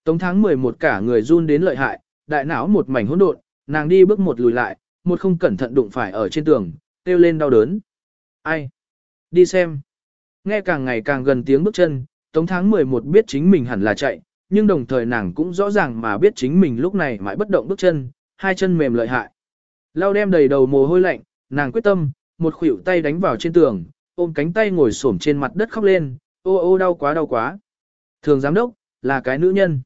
Tống tháng 11 cả người run đến lợi hại, đại não một mảnh hỗn độn, nàng đi bước một lùi lại, một không cẩn thận đụng phải ở trên tường, kêu lên đau đớn. Ai? Đi xem. Nghe càng ngày càng gần tiếng bước chân, Tống tháng 11 biết chính mình hẳn là chạy, nhưng đồng thời nàng cũng rõ ràng mà biết chính mình lúc này mãi bất động bước chân, hai chân mềm lợi hại. Lao đem đầy đầu mồ hôi lạnh, nàng quyết tâm, một khuỷu tay đánh vào trên tường, ôm cánh tay ngồi xổm trên mặt đất khóc lên, ô ô đau quá đau quá. Thường giám đốc, là cái nữ nhân.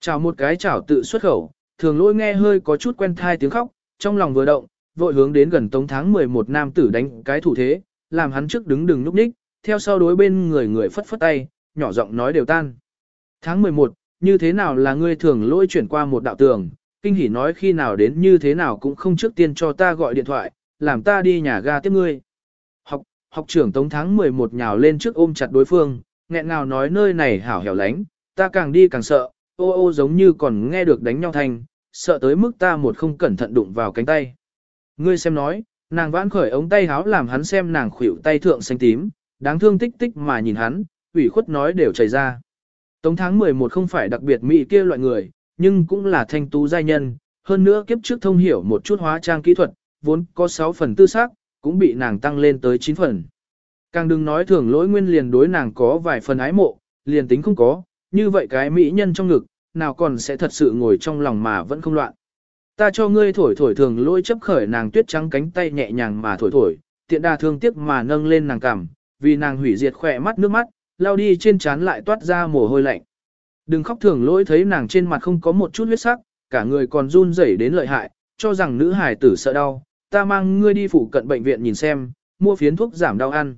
Chào một cái chào tự xuất khẩu, thường lôi nghe hơi có chút quen thai tiếng khóc, trong lòng vừa động, vội hướng đến gần tống tháng 11 nam tử đánh cái thủ thế, làm hắn trước đứng đừng núp ních, theo sau đối bên người người phất phất tay, nhỏ giọng nói đều tan. Tháng 11, như thế nào là ngươi thường lỗi chuyển qua một đạo tường, kinh hỉ nói khi nào đến như thế nào cũng không trước tiên cho ta gọi điện thoại, làm ta đi nhà ga tiếp ngươi. Học, học trưởng tống tháng 11 nhào lên trước ôm chặt đối phương, nghẹn ngào nói nơi này hảo hẻo lánh, ta càng đi càng sợ, ô ô giống như còn nghe được đánh nhau thành, sợ tới mức ta một không cẩn thận đụng vào cánh tay. Ngươi xem nói, nàng vãn khởi ống tay háo làm hắn xem nàng khuỷu tay thượng xanh tím, đáng thương tích tích mà nhìn hắn, ủy khuất nói đều chảy ra. Tống tháng 11 không phải đặc biệt mỹ kia loại người, nhưng cũng là thanh tú giai nhân, hơn nữa kiếp trước thông hiểu một chút hóa trang kỹ thuật, vốn có 6 phần tư sắc, cũng bị nàng tăng lên tới 9 phần. Càng đừng nói thường lỗi nguyên liền đối nàng có vài phần ái mộ, liền tính không có, như vậy cái mỹ nhân trong ngực, nào còn sẽ thật sự ngồi trong lòng mà vẫn không loạn. Ta cho ngươi thổi thổi thường lỗi chấp khởi nàng tuyết trắng cánh tay nhẹ nhàng mà thổi thổi, tiện đà thương tiếc mà nâng lên nàng cằm, vì nàng hủy diệt khỏe mắt nước mắt, lao đi trên trán lại toát ra mồ hôi lạnh. Đừng khóc thường lỗi thấy nàng trên mặt không có một chút huyết sắc, cả người còn run rẩy đến lợi hại, cho rằng nữ hài tử sợ đau, ta mang ngươi đi phụ cận bệnh viện nhìn xem, mua phiến thuốc giảm đau ăn.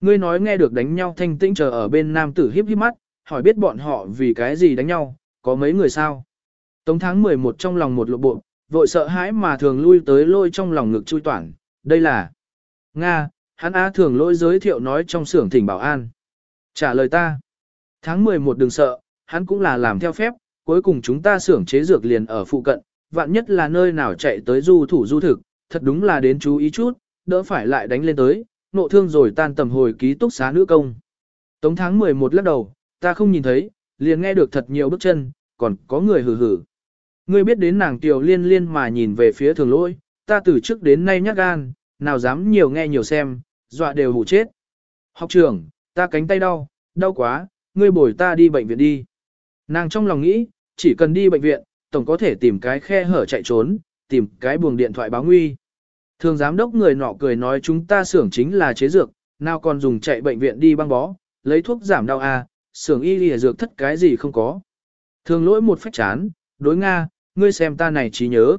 Ngươi nói nghe được đánh nhau thanh tĩnh chờ ở bên nam tử hiếp hiếp mắt, hỏi biết bọn họ vì cái gì đánh nhau, có mấy người sao. Tống tháng 11 trong lòng một lộ bộ, vội sợ hãi mà thường lui tới lôi trong lòng ngực chui toản, đây là Nga, hắn á thường lỗi giới thiệu nói trong xưởng thỉnh bảo an. Trả lời ta, tháng 11 đừng sợ, hắn cũng là làm theo phép, cuối cùng chúng ta xưởng chế dược liền ở phụ cận, vạn nhất là nơi nào chạy tới du thủ du thực, thật đúng là đến chú ý chút, đỡ phải lại đánh lên tới, nộ thương rồi tan tầm hồi ký túc xá nữ công. Tống tháng 11 lắc đầu, ta không nhìn thấy, liền nghe được thật nhiều bước chân, còn có người hừ hừ. Ngươi biết đến nàng tiểu liên liên mà nhìn về phía thường lỗi, ta từ trước đến nay nhắc gan, nào dám nhiều nghe nhiều xem, dọa đều hủ chết. Học trưởng, ta cánh tay đau, đau quá, ngươi bồi ta đi bệnh viện đi. Nàng trong lòng nghĩ, chỉ cần đi bệnh viện, tổng có thể tìm cái khe hở chạy trốn, tìm cái buồng điện thoại báo nguy. Thường giám đốc người nọ cười nói chúng ta xưởng chính là chế dược, nào còn dùng chạy bệnh viện đi băng bó, lấy thuốc giảm đau à, xưởng y lìa dược thất cái gì không có. Thường lỗi một phách chán, đối Nga, ngươi xem ta này trí nhớ.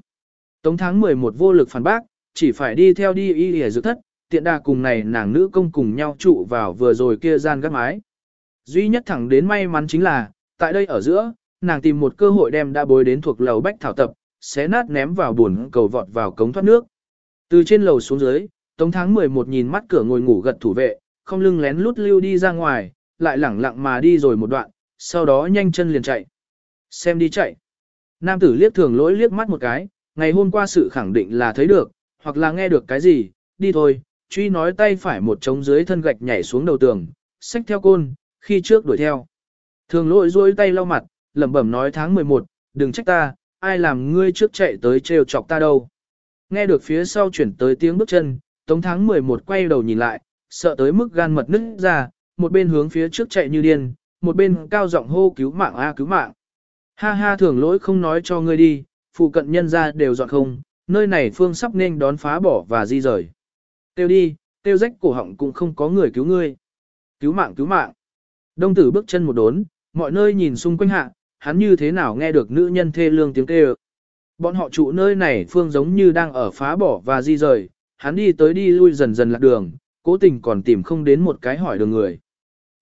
Tống tháng 11 vô lực phản bác, chỉ phải đi theo đi y lìa dược thất, tiện đà cùng này nàng nữ công cùng nhau trụ vào vừa rồi kia gian gác mái. Duy nhất thẳng đến may mắn chính là, tại đây ở giữa, nàng tìm một cơ hội đem đã bối đến thuộc lầu bách thảo tập, xé nát ném vào buồn cầu vọt vào cống thoát nước. Từ trên lầu xuống dưới, Tống tháng 11 nhìn mắt cửa ngồi ngủ gật thủ vệ, không lưng lén lút lưu đi ra ngoài, lại lẳng lặng mà đi rồi một đoạn, sau đó nhanh chân liền chạy. Xem đi chạy. Nam tử liếc thường lỗi liếc mắt một cái, ngày hôm qua sự khẳng định là thấy được, hoặc là nghe được cái gì, đi thôi, truy nói tay phải một trống dưới thân gạch nhảy xuống đầu tường, xách theo côn, khi trước đuổi theo. Thường lỗi duỗi tay lau mặt, lẩm bẩm nói tháng 11, đừng trách ta, ai làm ngươi trước chạy tới trêu chọc ta đâu. Nghe được phía sau chuyển tới tiếng bước chân, Tống tháng 11 quay đầu nhìn lại, sợ tới mức gan mật nứt ra, một bên hướng phía trước chạy như điên, một bên cao giọng hô cứu mạng a à, cứu mạng. Ha ha thường lỗi không nói cho ngươi đi, phụ cận nhân ra đều dọn không, nơi này phương sắp nên đón phá bỏ và di rời. Tiêu đi, tiêu rách cổ họng cũng không có người cứu ngươi. Cứu mạng cứu mạng. Đông tử bước chân một đốn, mọi nơi nhìn xung quanh hạ, hắn như thế nào nghe được nữ nhân thê lương tiếng kêu. Bọn họ trụ nơi này phương giống như đang ở phá bỏ và di rời, hắn đi tới đi lui dần dần lạc đường, cố tình còn tìm không đến một cái hỏi đường người.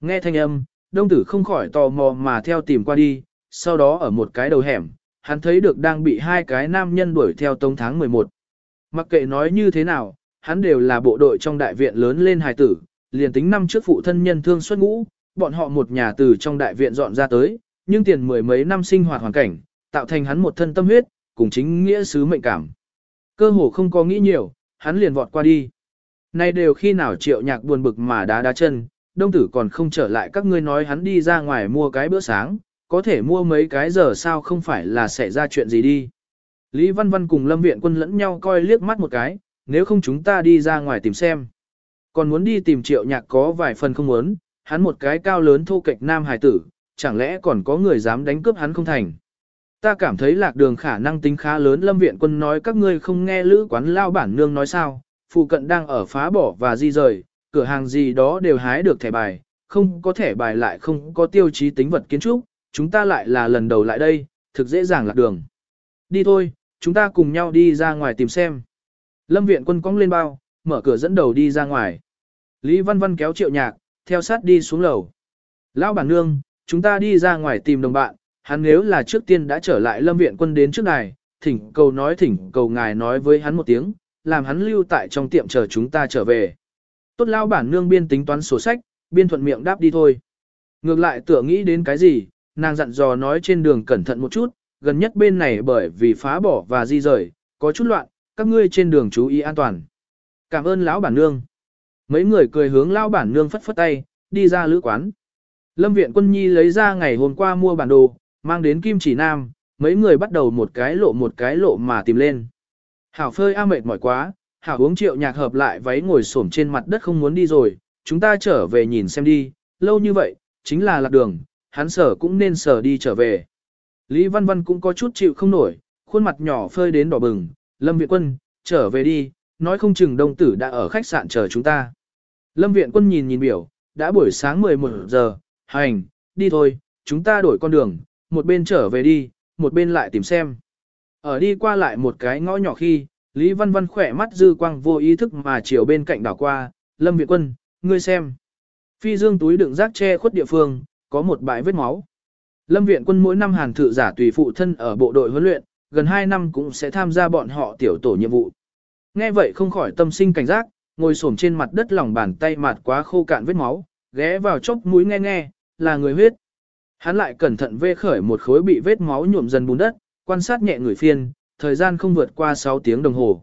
Nghe thanh âm, đông tử không khỏi tò mò mà theo tìm qua đi, sau đó ở một cái đầu hẻm, hắn thấy được đang bị hai cái nam nhân đuổi theo tống tháng 11. Mặc kệ nói như thế nào, hắn đều là bộ đội trong đại viện lớn lên hài tử, liền tính năm trước phụ thân nhân thương xuất ngũ, bọn họ một nhà từ trong đại viện dọn ra tới, nhưng tiền mười mấy năm sinh hoạt hoàn cảnh, tạo thành hắn một thân tâm huyết, cùng chính nghĩa sứ mệnh cảm. Cơ hồ không có nghĩ nhiều, hắn liền vọt qua đi. Nay đều khi nào triệu nhạc buồn bực mà đá đá chân, đông tử còn không trở lại các ngươi nói hắn đi ra ngoài mua cái bữa sáng, có thể mua mấy cái giờ sao không phải là xảy ra chuyện gì đi. Lý Văn Văn cùng Lâm Viện quân lẫn nhau coi liếc mắt một cái, nếu không chúng ta đi ra ngoài tìm xem. Còn muốn đi tìm triệu nhạc có vài phần không muốn, hắn một cái cao lớn thô kệch nam hài tử, chẳng lẽ còn có người dám đánh cướp hắn không thành. Ta cảm thấy lạc đường khả năng tính khá lớn lâm viện quân nói các ngươi không nghe lữ quán lao bản nương nói sao, phụ cận đang ở phá bỏ và di rời, cửa hàng gì đó đều hái được thẻ bài, không có thẻ bài lại không có tiêu chí tính vật kiến trúc, chúng ta lại là lần đầu lại đây, thực dễ dàng lạc đường. Đi thôi, chúng ta cùng nhau đi ra ngoài tìm xem. Lâm viện quân cong lên bao, mở cửa dẫn đầu đi ra ngoài. Lý Văn Văn kéo triệu nhạc, theo sát đi xuống lầu. Lão bản nương, chúng ta đi ra ngoài tìm đồng bạn, hắn nếu là trước tiên đã trở lại lâm viện quân đến trước này, thỉnh cầu nói thỉnh cầu ngài nói với hắn một tiếng, làm hắn lưu tại trong tiệm chờ chúng ta trở về. Tốt lão bản nương biên tính toán sổ sách, biên thuận miệng đáp đi thôi. Ngược lại tựa nghĩ đến cái gì, nàng dặn dò nói trên đường cẩn thận một chút, gần nhất bên này bởi vì phá bỏ và di rời, có chút loạn, các ngươi trên đường chú ý an toàn. Cảm ơn lão bản nương. Mấy người cười hướng lão bản nương phất phất tay, đi ra lữ quán. Lâm viện quân nhi lấy ra ngày hôm qua mua bản đồ, mang đến kim chỉ nam, mấy người bắt đầu một cái lộ một cái lộ mà tìm lên. Hảo phơi a mệt mỏi quá, hảo uống triệu nhạc hợp lại váy ngồi xổm trên mặt đất không muốn đi rồi, chúng ta trở về nhìn xem đi, lâu như vậy, chính là lạc đường, hắn sở cũng nên sở đi trở về. Lý Văn Văn cũng có chút chịu không nổi, khuôn mặt nhỏ phơi đến đỏ bừng, Lâm Viện Quân, trở về đi, nói không chừng đông tử đã ở khách sạn chờ chúng ta. Lâm Viện Quân nhìn nhìn biểu, đã buổi sáng 11 giờ, hành, đi thôi, chúng ta đổi con đường, một bên trở về đi, một bên lại tìm xem. Ở đi qua lại một cái ngõ nhỏ khi, Lý Văn Văn khỏe mắt dư quang vô ý thức mà chiều bên cạnh đảo qua, Lâm Việt Quân, ngươi xem. Phi dương túi đựng rác che khuất địa phương, có một bãi vết máu. Lâm Viện Quân mỗi năm hàn thự giả tùy phụ thân ở bộ đội huấn luyện, gần 2 năm cũng sẽ tham gia bọn họ tiểu tổ nhiệm vụ. Nghe vậy không khỏi tâm sinh cảnh giác, ngồi xổm trên mặt đất lòng bàn tay mạt quá khô cạn vết máu, ghé vào chốc mũi nghe nghe, là người huyết. Hắn lại cẩn thận vê khởi một khối bị vết máu nhuộm dần bùn đất, quan sát nhẹ người phiên, thời gian không vượt qua 6 tiếng đồng hồ.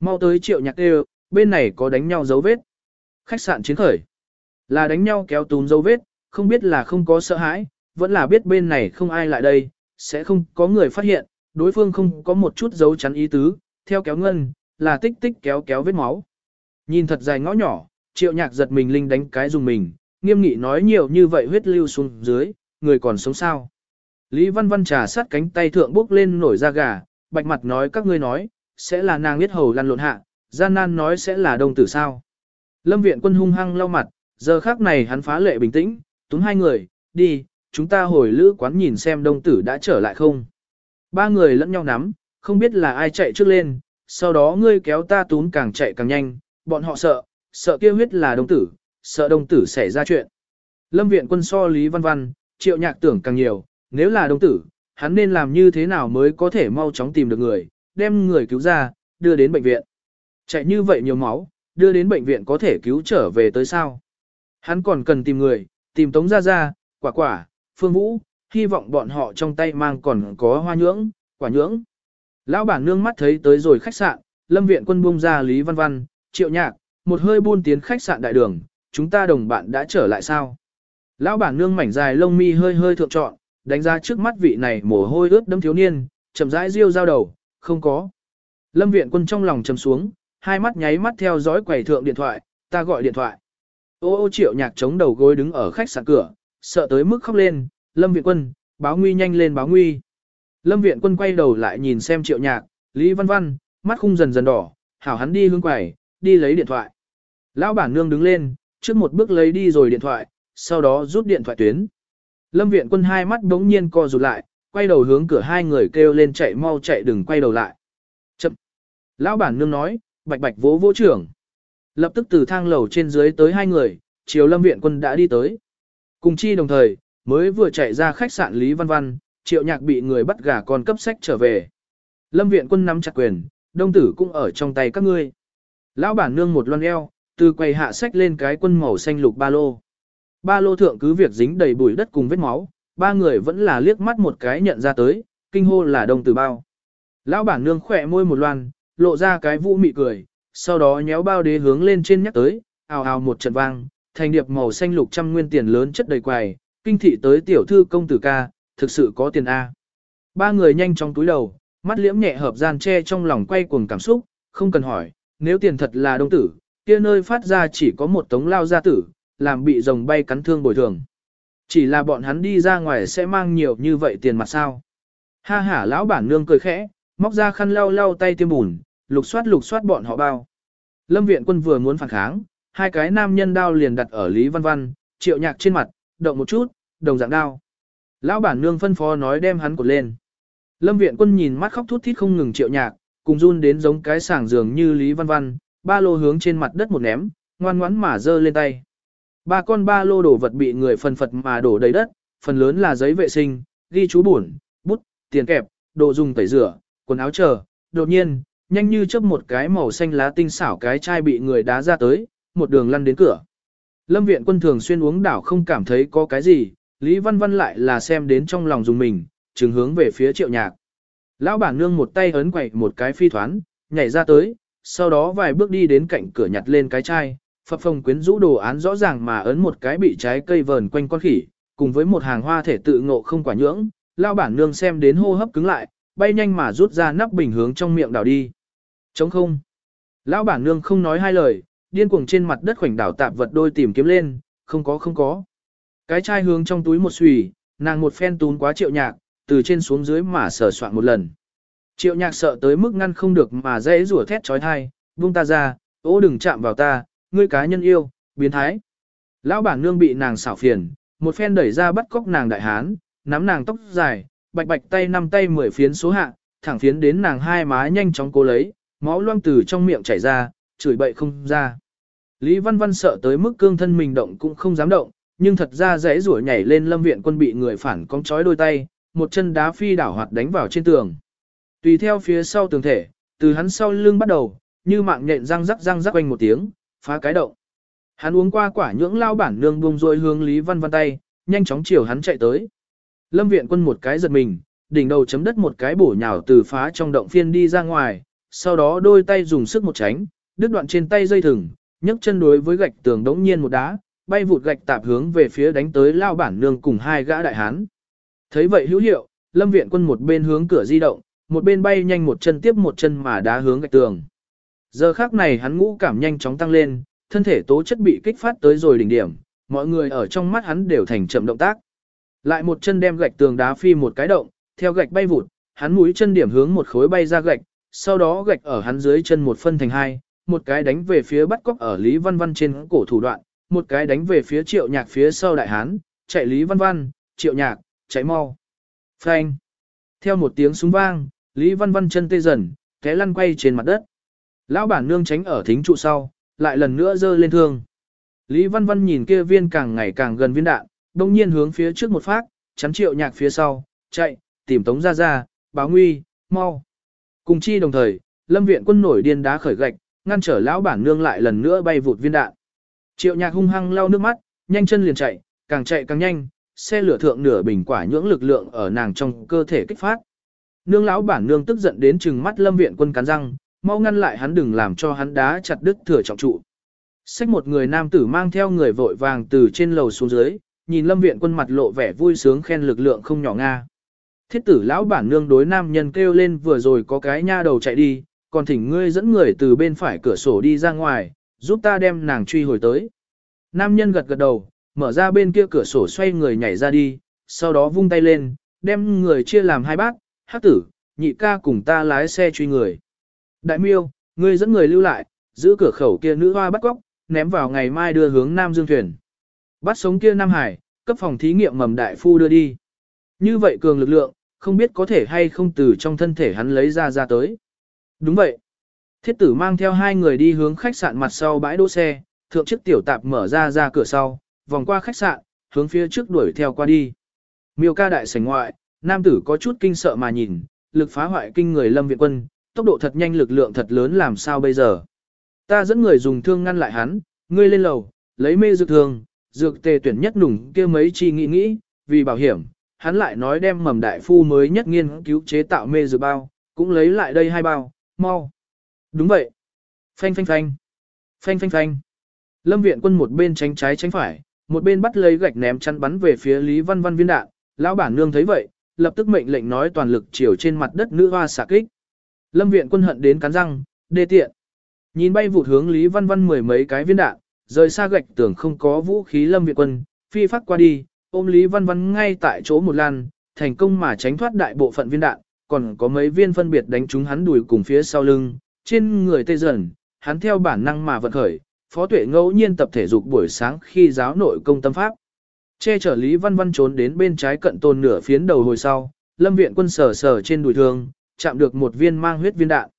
Mau tới triệu nhạc đều, bên này có đánh nhau dấu vết. Khách sạn chiến khởi. Là đánh nhau kéo túm dấu vết, không biết là không có sợ hãi, vẫn là biết bên này không ai lại đây, sẽ không có người phát hiện, đối phương không có một chút dấu chắn ý tứ, theo kéo ngân, là tích tích kéo kéo vết máu. Nhìn thật dài ngõ nhỏ, triệu nhạc giật mình linh đánh cái dùng mình, nghiêm nghị nói nhiều như vậy huyết lưu xuống dưới, người còn sống sao. Lý Văn Văn trà sát cánh tay thượng bốc lên nổi da gà, bạch mặt nói các ngươi nói, sẽ là nàng biết hầu lăn lộn hạ, gian nan nói sẽ là đông tử sao. Lâm viện quân hung hăng lau mặt, giờ khác này hắn phá lệ bình tĩnh, túng hai người, đi, chúng ta hồi lữ quán nhìn xem đông tử đã trở lại không. Ba người lẫn nhau nắm, không biết là ai chạy trước lên, sau đó ngươi kéo ta tún càng chạy càng nhanh, bọn họ sợ, sợ kia huyết là đông tử, sợ đông tử xảy ra chuyện. Lâm viện quân so Lý Văn Văn, triệu nhạc tưởng càng nhiều, nếu là đông tử, hắn nên làm như thế nào mới có thể mau chóng tìm được người, đem người cứu ra, đưa đến bệnh viện. Chạy như vậy nhiều máu, đưa đến bệnh viện có thể cứu trở về tới sao. Hắn còn cần tìm người, tìm Tống Gia Gia, quả quả, Phương Vũ, hy vọng bọn họ trong tay mang còn có hoa nhưỡng, quả nhưỡng. Lão bản nương mắt thấy tới rồi khách sạn, lâm viện quân buông ra Lý Văn Văn, triệu nhạc, một hơi buôn tiến khách sạn đại đường, chúng ta đồng bạn đã trở lại sao? Lão bản nương mảnh dài lông mi hơi hơi thượng trọn, đánh ra trước mắt vị này mồ hôi ướt đẫm thiếu niên, chậm rãi riêu giao đầu, không có. Lâm viện quân trong lòng trầm xuống, hai mắt nháy mắt theo dõi quầy thượng điện thoại, ta gọi điện thoại. Ô ô triệu nhạc chống đầu gối đứng ở khách sạn cửa, sợ tới mức khóc lên, Lâm viện quân, báo nguy nhanh lên báo nguy. Lâm viện quân quay đầu lại nhìn xem triệu nhạc, Lý Văn Văn, mắt khung dần dần đỏ, hảo hắn đi hướng quầy, đi lấy điện thoại. Lão bản nương đứng lên, trước một bước lấy đi rồi điện thoại, sau đó rút điện thoại tuyến. Lâm viện quân hai mắt đống nhiên co rụt lại, quay đầu hướng cửa hai người kêu lên chạy mau chạy đừng quay đầu lại. Chậm. Lão bản nương nói, bạch bạch vỗ vỗ trưởng. Lập tức từ thang lầu trên dưới tới hai người, chiều lâm viện quân đã đi tới. Cùng chi đồng thời, mới vừa chạy ra khách sạn Lý Văn Văn, triệu nhạc bị người bắt gà con cấp sách trở về. Lâm viện quân nắm chặt quyền, đông tử cũng ở trong tay các ngươi. Lão bản nương một loan eo, từ quầy hạ sách lên cái quân màu xanh lục ba lô. Ba lô thượng cứ việc dính đầy bụi đất cùng vết máu, ba người vẫn là liếc mắt một cái nhận ra tới, kinh hô là đông tử bao. Lão bản nương khỏe môi một loan, lộ ra cái vũ mị cười, sau đó nhéo bao đế hướng lên trên nhắc tới, ào ào một trận vang, thành điệp màu xanh lục trăm nguyên tiền lớn chất đầy quầy, kinh thị tới tiểu thư công tử ca, thực sự có tiền A. Ba người nhanh trong túi đầu, mắt liễm nhẹ hợp gian che trong lòng quay cuồng cảm xúc, không cần hỏi, nếu tiền thật là đông tử, kia nơi phát ra chỉ có một tống lao gia tử, làm bị rồng bay cắn thương bồi thường. Chỉ là bọn hắn đi ra ngoài sẽ mang nhiều như vậy tiền mặt sao. Ha ha lão bản nương cười khẽ, móc ra khăn lau lau tay tiêm bùn, lục soát lục soát bọn họ bao. Lâm viện quân vừa muốn phản kháng, hai cái nam nhân đao liền đặt ở Lý Văn Văn, triệu nhạc trên mặt, động một chút, đồng dạng đao. Lão bản nương phân phó nói đem hắn cột lên. Lâm viện quân nhìn mắt khóc thút thít không ngừng triệu nhạc, cùng run đến giống cái sảng giường như Lý Văn Văn, ba lô hướng trên mặt đất một ném, ngoan ngoãn mà giơ lên tay. Ba con ba lô đổ vật bị người phần phật mà đổ đầy đất, phần lớn là giấy vệ sinh, ghi chú buồn, bút, tiền kẹp, đồ dùng tẩy rửa, quần áo chờ. Đột nhiên, nhanh như chớp một cái màu xanh lá tinh xảo cái chai bị người đá ra tới, một đường lăn đến cửa. Lâm viện quân thường xuyên uống đảo không cảm thấy có cái gì, Lý Văn Văn lại là xem đến trong lòng dùng mình, trừng hướng về phía triệu nhạc. Lão bản nương một tay ấn quậy một cái phi thoán, nhảy ra tới, sau đó vài bước đi đến cạnh cửa nhặt lên cái chai, phập phồng quyến rũ đồ án rõ ràng mà ấn một cái bị trái cây vờn quanh con khỉ, cùng với một hàng hoa thể tự ngộ không quả nhưỡng, lão bản nương xem đến hô hấp cứng lại, bay nhanh mà rút ra nắp bình hướng trong miệng đảo đi. Chống không. Lão bản nương không nói hai lời, điên cuồng trên mặt đất khoảnh đảo tạp vật đôi tìm kiếm lên, không có không có. Cái chai hướng trong túi một xùy, nàng một phen tún quá triệu nhạc, từ trên xuống dưới mà sờ soạn một lần. Triệu nhạc sợ tới mức ngăn không được mà dễ rủa thét trói thai, buông ta ra, ô đừng chạm vào ta, ngươi cá nhân yêu, biến thái. Lão bản nương bị nàng xảo phiền, một phen đẩy ra bắt cóc nàng đại hán, nắm nàng tóc dài, bạch bạch tay năm tay mười phiến số hạ, thẳng phiến đến nàng hai má nhanh chóng cố lấy, máu loang từ trong miệng chảy ra, chửi bậy không ra. Lý Văn Văn sợ tới mức cương thân mình động cũng không dám động, nhưng thật ra dãy rủa nhảy lên lâm viện quân bị người phản cong chói đôi tay, một chân đá phi đảo hoạt đánh vào trên tường. Tùy theo phía sau tường thể, từ hắn sau lưng bắt đầu, như mạng nhện răng rắc răng rắc quanh một tiếng, phá cái động. Hắn uống qua quả nhưỡng lao bản nương buông rồi hướng Lý Văn Văn tay, nhanh chóng chiều hắn chạy tới. Lâm viện quân một cái giật mình, đỉnh đầu chấm đất một cái bổ nhào từ phá trong động phiên đi ra ngoài, sau đó đôi tay dùng sức một tránh, đứt đoạn trên tay dây thừng, nhấc chân đối với gạch tường đống nhiên một đá, bay vụt gạch tạp hướng về phía đánh tới lao bản nương cùng hai gã đại hán. Thấy vậy hữu hiệu, lâm viện quân một bên hướng cửa di động, một bên bay nhanh một chân tiếp một chân mà đá hướng gạch tường. Giờ khác này hắn ngũ cảm nhanh chóng tăng lên, thân thể tố chất bị kích phát tới rồi đỉnh điểm, mọi người ở trong mắt hắn đều thành chậm động tác. Lại một chân đem gạch tường đá phi một cái động, theo gạch bay vụt, hắn mũi chân điểm hướng một khối bay ra gạch, sau đó gạch ở hắn dưới chân một phân thành hai, một cái đánh về phía bắt cóc ở Lý Văn Văn trên cổ thủ đoạn, một cái đánh về phía triệu nhạc phía sau đại hán, chạy Lý Văn Văn, triệu nhạc, chạy mau. Phanh. Theo một tiếng súng vang, Lý Văn Văn chân tê dần, té lăn quay trên mặt đất. Lão bản nương tránh ở thính trụ sau, lại lần nữa giơ lên thương. Lý Văn Văn nhìn kia viên càng ngày càng gần viên đạn, đồng nhiên hướng phía trước một phát, chắn triệu nhạc phía sau, chạy, tìm tống ra ra, báo nguy, mau. Cùng chi đồng thời, lâm viện quân nổi điên đá khởi gạch, ngăn trở lão bản nương lại lần nữa bay vụt viên đạn. Triệu nhạc hung hăng lau nước mắt, nhanh chân liền chạy, càng chạy càng nhanh, xe lửa thượng nửa bình quả nhưỡng lực lượng ở nàng trong cơ thể kích phát. Nương lão bản nương tức giận đến chừng mắt lâm viện quân cắn răng, mau ngăn lại hắn đừng làm cho hắn đá chặt đứt thừa trọng trụ. Xách một người nam tử mang theo người vội vàng từ trên lầu xuống dưới, nhìn lâm viện quân mặt lộ vẻ vui sướng khen lực lượng không nhỏ nga. Thiết tử lão bản nương đối nam nhân kêu lên vừa rồi có cái nha đầu chạy đi, còn thỉnh ngươi dẫn người từ bên phải cửa sổ đi ra ngoài, giúp ta đem nàng truy hồi tới. Nam nhân gật gật đầu, mở ra bên kia cửa sổ xoay người nhảy ra đi, sau đó vung tay lên, đem người chia làm hai bát, hát tử, nhị ca cùng ta lái xe truy người. Đại miêu, ngươi dẫn người lưu lại, giữ cửa khẩu kia nữ hoa bắt góc, ném vào ngày mai đưa hướng Nam Dương thuyền. Bắt sống kia Nam Hải, cấp phòng thí nghiệm mầm đại phu đưa đi. Như vậy cường lực lượng, không biết có thể hay không từ trong thân thể hắn lấy ra ra tới. Đúng vậy. Thiết tử mang theo hai người đi hướng khách sạn mặt sau bãi đỗ xe, thượng chiếc tiểu tạp mở ra ra cửa sau, vòng qua khách sạn, hướng phía trước đuổi theo qua đi. Miêu ca đại sảnh ngoại, nam tử có chút kinh sợ mà nhìn, lực phá hoại kinh người lâm viện quân, tốc độ thật nhanh lực lượng thật lớn làm sao bây giờ. Ta dẫn người dùng thương ngăn lại hắn, ngươi lên lầu, lấy mê dược thương, dược tề tuyển nhất nùng kia mấy chi nghĩ nghĩ, vì bảo hiểm, hắn lại nói đem mầm đại phu mới nhất nghiên cứu chế tạo mê dược bao, cũng lấy lại đây hai bao, mau. Đúng vậy. Phanh phanh phanh. Phanh phanh phanh. Lâm viện quân một bên tránh trái tránh phải, một bên bắt lấy gạch ném chắn bắn về phía Lý Văn Văn viên đạn, lão bản nương thấy vậy, lập tức mệnh lệnh nói toàn lực chiều trên mặt đất nữ hoa xạ kích. Lâm viện quân hận đến cắn răng, đê tiện. Nhìn bay vụt hướng Lý Văn Văn mười mấy cái viên đạn, rời xa gạch tưởng không có vũ khí Lâm viện quân, phi phát qua đi, ôm Lý Văn Văn ngay tại chỗ một lần, thành công mà tránh thoát đại bộ phận viên đạn, còn có mấy viên phân biệt đánh trúng hắn đùi cùng phía sau lưng, trên người tê dần, hắn theo bản năng mà vận khởi, phó tuệ ngẫu nhiên tập thể dục buổi sáng khi giáo nội công tâm pháp. Che chở Lý Văn Văn trốn đến bên trái cận tôn nửa phiến đầu hồi sau, lâm viện quân sờ sờ trên đùi thương, chạm được một viên mang huyết viên đạn.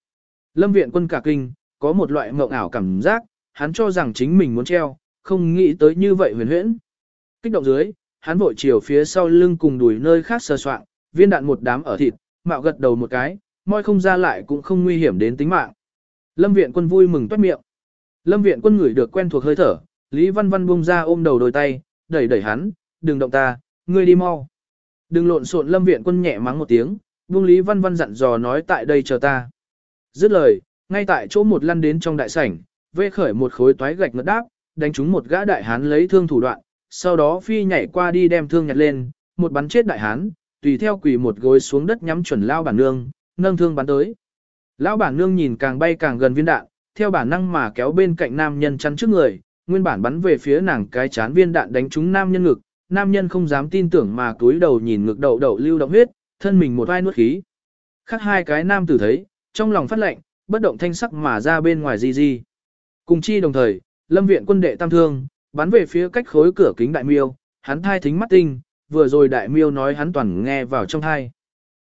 Lâm viện quân cả kinh, có một loại mộng ảo cảm giác, hắn cho rằng chính mình muốn treo, không nghĩ tới như vậy huyền huyễn. Kích động dưới, hắn vội chiều phía sau lưng cùng đùi nơi khác sờ soạn, viên đạn một đám ở thịt, mạo gật đầu một cái, môi không ra lại cũng không nguy hiểm đến tính mạng. Lâm viện quân vui mừng toát miệng. Lâm viện quân ngửi được quen thuộc hơi thở, Lý Văn Văn buông ra ôm đầu đôi tay, đẩy đẩy hắn, đừng động ta, ngươi đi mau. Đừng lộn xộn Lâm viện quân nhẹ mắng một tiếng, Vương Lý Văn Văn dặn dò nói tại đây chờ ta. Dứt lời, ngay tại chỗ một lăn đến trong đại sảnh, vê khởi một khối toái gạch ngất đáp, đánh trúng một gã đại hán lấy thương thủ đoạn, sau đó phi nhảy qua đi đem thương nhặt lên, một bắn chết đại hán, tùy theo quỳ một gối xuống đất nhắm chuẩn lao bản nương, nâng thương bắn tới. Lão bản nương nhìn càng bay càng gần viên đạn, theo bản năng mà kéo bên cạnh nam nhân chắn trước người, nguyên bản bắn về phía nàng cái chán viên đạn đánh trúng nam nhân ngực, nam nhân không dám tin tưởng mà cúi đầu nhìn ngực đầu đầu lưu động huyết, thân mình một vai nuốt khí. Khác hai cái nam tử thấy, trong lòng phát lệnh, bất động thanh sắc mà ra bên ngoài di di. Cùng chi đồng thời, lâm viện quân đệ tam thương, bắn về phía cách khối cửa kính đại miêu, hắn thai thính mắt tinh, vừa rồi đại miêu nói hắn toàn nghe vào trong thai.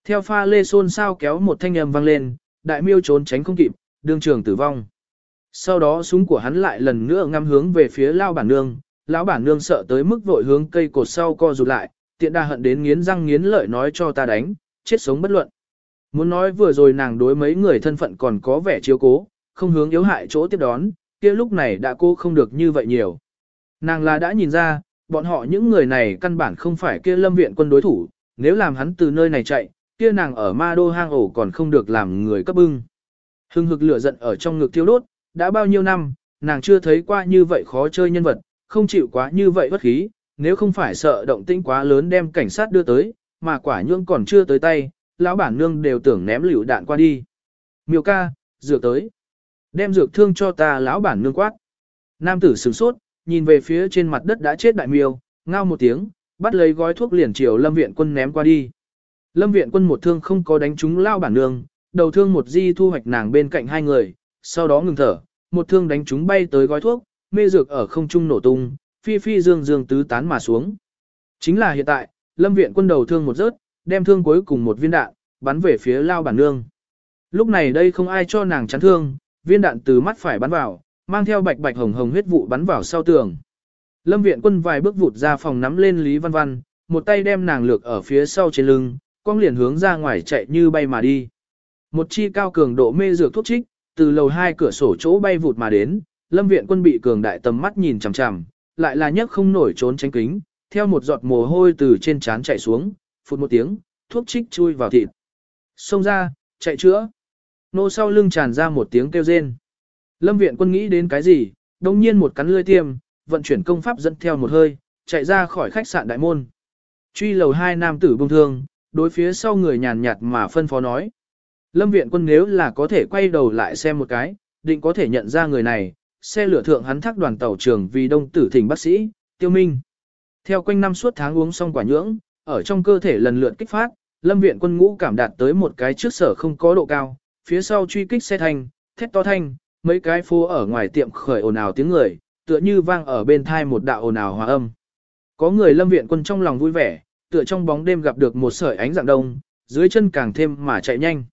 Theo pha lê xôn sao kéo một thanh âm vang lên, đại miêu trốn tránh không kịp, đương trường tử vong. Sau đó súng của hắn lại lần nữa ngắm hướng về phía lao bản nương, lão bản nương sợ tới mức vội hướng cây cột sau co rụt lại, tiện đa hận đến nghiến răng nghiến lợi nói cho ta đánh, chết sống bất luận. Muốn nói vừa rồi nàng đối mấy người thân phận còn có vẻ chiếu cố, không hướng yếu hại chỗ tiếp đón, kia lúc này đã cô không được như vậy nhiều. Nàng là đã nhìn ra, bọn họ những người này căn bản không phải kia lâm viện quân đối thủ, nếu làm hắn từ nơi này chạy, kia nàng ở ma đô hang ổ còn không được làm người cấp bưng. Hưng hực lửa giận ở trong ngực thiêu đốt, đã bao nhiêu năm, nàng chưa thấy qua như vậy khó chơi nhân vật, không chịu quá như vậy bất khí, nếu không phải sợ động tĩnh quá lớn đem cảnh sát đưa tới, mà quả nhưỡng còn chưa tới tay, lão bản nương đều tưởng ném liều đạn qua đi. Miêu ca, dược tới. Đem dược thương cho ta lão bản nương quát. Nam tử sửng sốt, nhìn về phía trên mặt đất đã chết đại miêu, ngao một tiếng, bắt lấy gói thuốc liền chiều lâm viện quân ném qua đi. Lâm viện quân một thương không có đánh trúng lao bản nương, đầu thương một di thu hoạch nàng bên cạnh hai người, sau đó ngừng thở, một thương đánh trúng bay tới gói thuốc, mê dược ở không trung nổ tung, phi phi dương dương tứ tán mà xuống. Chính là hiện tại, lâm viện quân đầu thương một rớt, đem thương cuối cùng một viên đạn, bắn về phía lao bản nương. Lúc này đây không ai cho nàng chắn thương, viên đạn từ mắt phải bắn vào, Mang theo bạch bạch hồng hồng huyết vụ bắn vào sau tường. Lâm viện quân vài bước vụt ra phòng nắm lên Lý Văn Văn, một tay đem nàng lược ở phía sau trên lưng, con liền hướng ra ngoài chạy như bay mà đi. Một chi cao cường độ mê dược thuốc trích, từ lầu hai cửa sổ chỗ bay vụt mà đến, lâm viện quân bị cường đại tầm mắt nhìn chằm chằm, lại là nhấc không nổi trốn tránh kính, theo một giọt mồ hôi từ trên trán chạy xuống, phút một tiếng, thuốc trích chui vào thịt. Xông ra, chạy chữa. Nô sau lưng tràn ra một tiếng kêu rên. Lâm viện quân nghĩ đến cái gì, đồng nhiên một cắn lươi tiêm, vận chuyển công pháp dẫn theo một hơi, chạy ra khỏi khách sạn đại môn. Truy lầu hai nam tử bông thương, đối phía sau người nhàn nhạt mà phân phó nói. Lâm viện quân nếu là có thể quay đầu lại xem một cái, định có thể nhận ra người này, xe lửa thượng hắn thác đoàn tàu trường vì đông tử thỉnh bác sĩ, tiêu minh. Theo quanh năm suốt tháng uống xong quả nhưỡng, ở trong cơ thể lần lượt kích phát, lâm viện quân ngũ cảm đạt tới một cái trước sở không có độ cao, phía sau truy kích xe thanh, thét to thanh, mấy cái phố ở ngoài tiệm khởi ồn ào tiếng người, tựa như vang ở bên thai một đạo ồn ào hòa âm. Có người lâm viện quân trong lòng vui vẻ, tựa trong bóng đêm gặp được một sợi ánh dạng đông, dưới chân càng thêm mà chạy nhanh.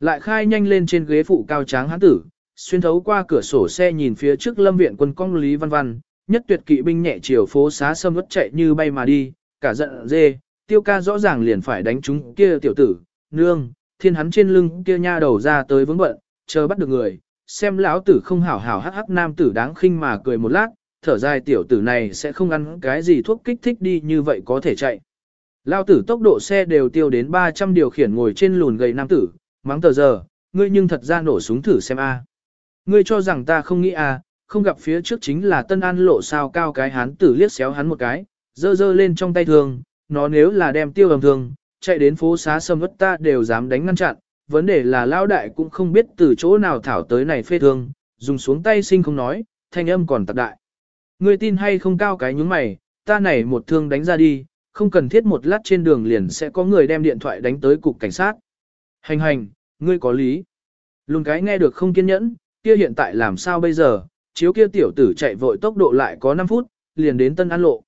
Lại khai nhanh lên trên ghế phụ cao tráng hán tử, xuyên thấu qua cửa sổ xe nhìn phía trước lâm viện quân công Lý Văn Văn, nhất tuyệt kỵ binh nhẹ chiều phố xá sâm ướt chạy như bay mà đi, cả giận dê, tiêu ca rõ ràng liền phải đánh chúng kia tiểu tử, nương, thiên hắn trên lưng kia nha đầu ra tới vướng bận, chờ bắt được người, xem lão tử không hảo hảo hắc hắc nam tử đáng khinh mà cười một lát, thở dài tiểu tử này sẽ không ăn cái gì thuốc kích thích đi như vậy có thể chạy. Lao tử tốc độ xe đều tiêu đến 300 điều khiển ngồi trên lùn gầy nam tử, mắng tờ giờ, ngươi nhưng thật ra nổ súng thử xem a. Ngươi cho rằng ta không nghĩ à? không gặp phía trước chính là tân an lộ sao cao cái hán tử liếc xéo hắn một cái, dơ dơ lên trong tay thường, nó nếu là đem tiêu ầm thường, chạy đến phố xá sâm vất ta đều dám đánh ngăn chặn, vấn đề là lao đại cũng không biết từ chỗ nào thảo tới này phê thương, dùng xuống tay sinh không nói, thanh âm còn tạc đại. Ngươi tin hay không cao cái nhúng mày, ta này một thương đánh ra đi, không cần thiết một lát trên đường liền sẽ có người đem điện thoại đánh tới cục cảnh sát. Hành hành, ngươi có lý. Lùn cái nghe được không kiên nhẫn, kia hiện tại làm sao bây giờ, chiếu kia tiểu tử chạy vội tốc độ lại có 5 phút, liền đến Tân An Lộ.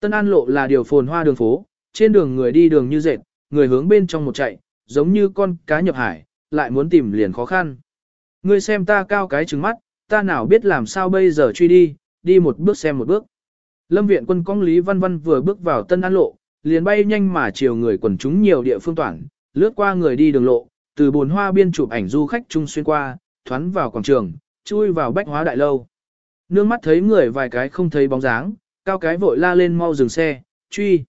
Tân An Lộ là điều phồn hoa đường phố, trên đường người đi đường như dệt, người hướng bên trong một chạy, giống như con cá nhập hải, lại muốn tìm liền khó khăn. Ngươi xem ta cao cái trứng mắt, ta nào biết làm sao bây giờ truy đi, đi một bước xem một bước. Lâm viện quân công Lý Văn Văn vừa bước vào Tân An Lộ, liền bay nhanh mà chiều người quần chúng nhiều địa phương toàn, lướt qua người đi đường lộ, từ bồn hoa biên chụp ảnh du khách trung xuyên qua, thoán vào quảng trường, chui vào bách hóa đại lâu. Nương mắt thấy người vài cái không thấy bóng dáng, cao cái vội la lên mau dừng xe, truy.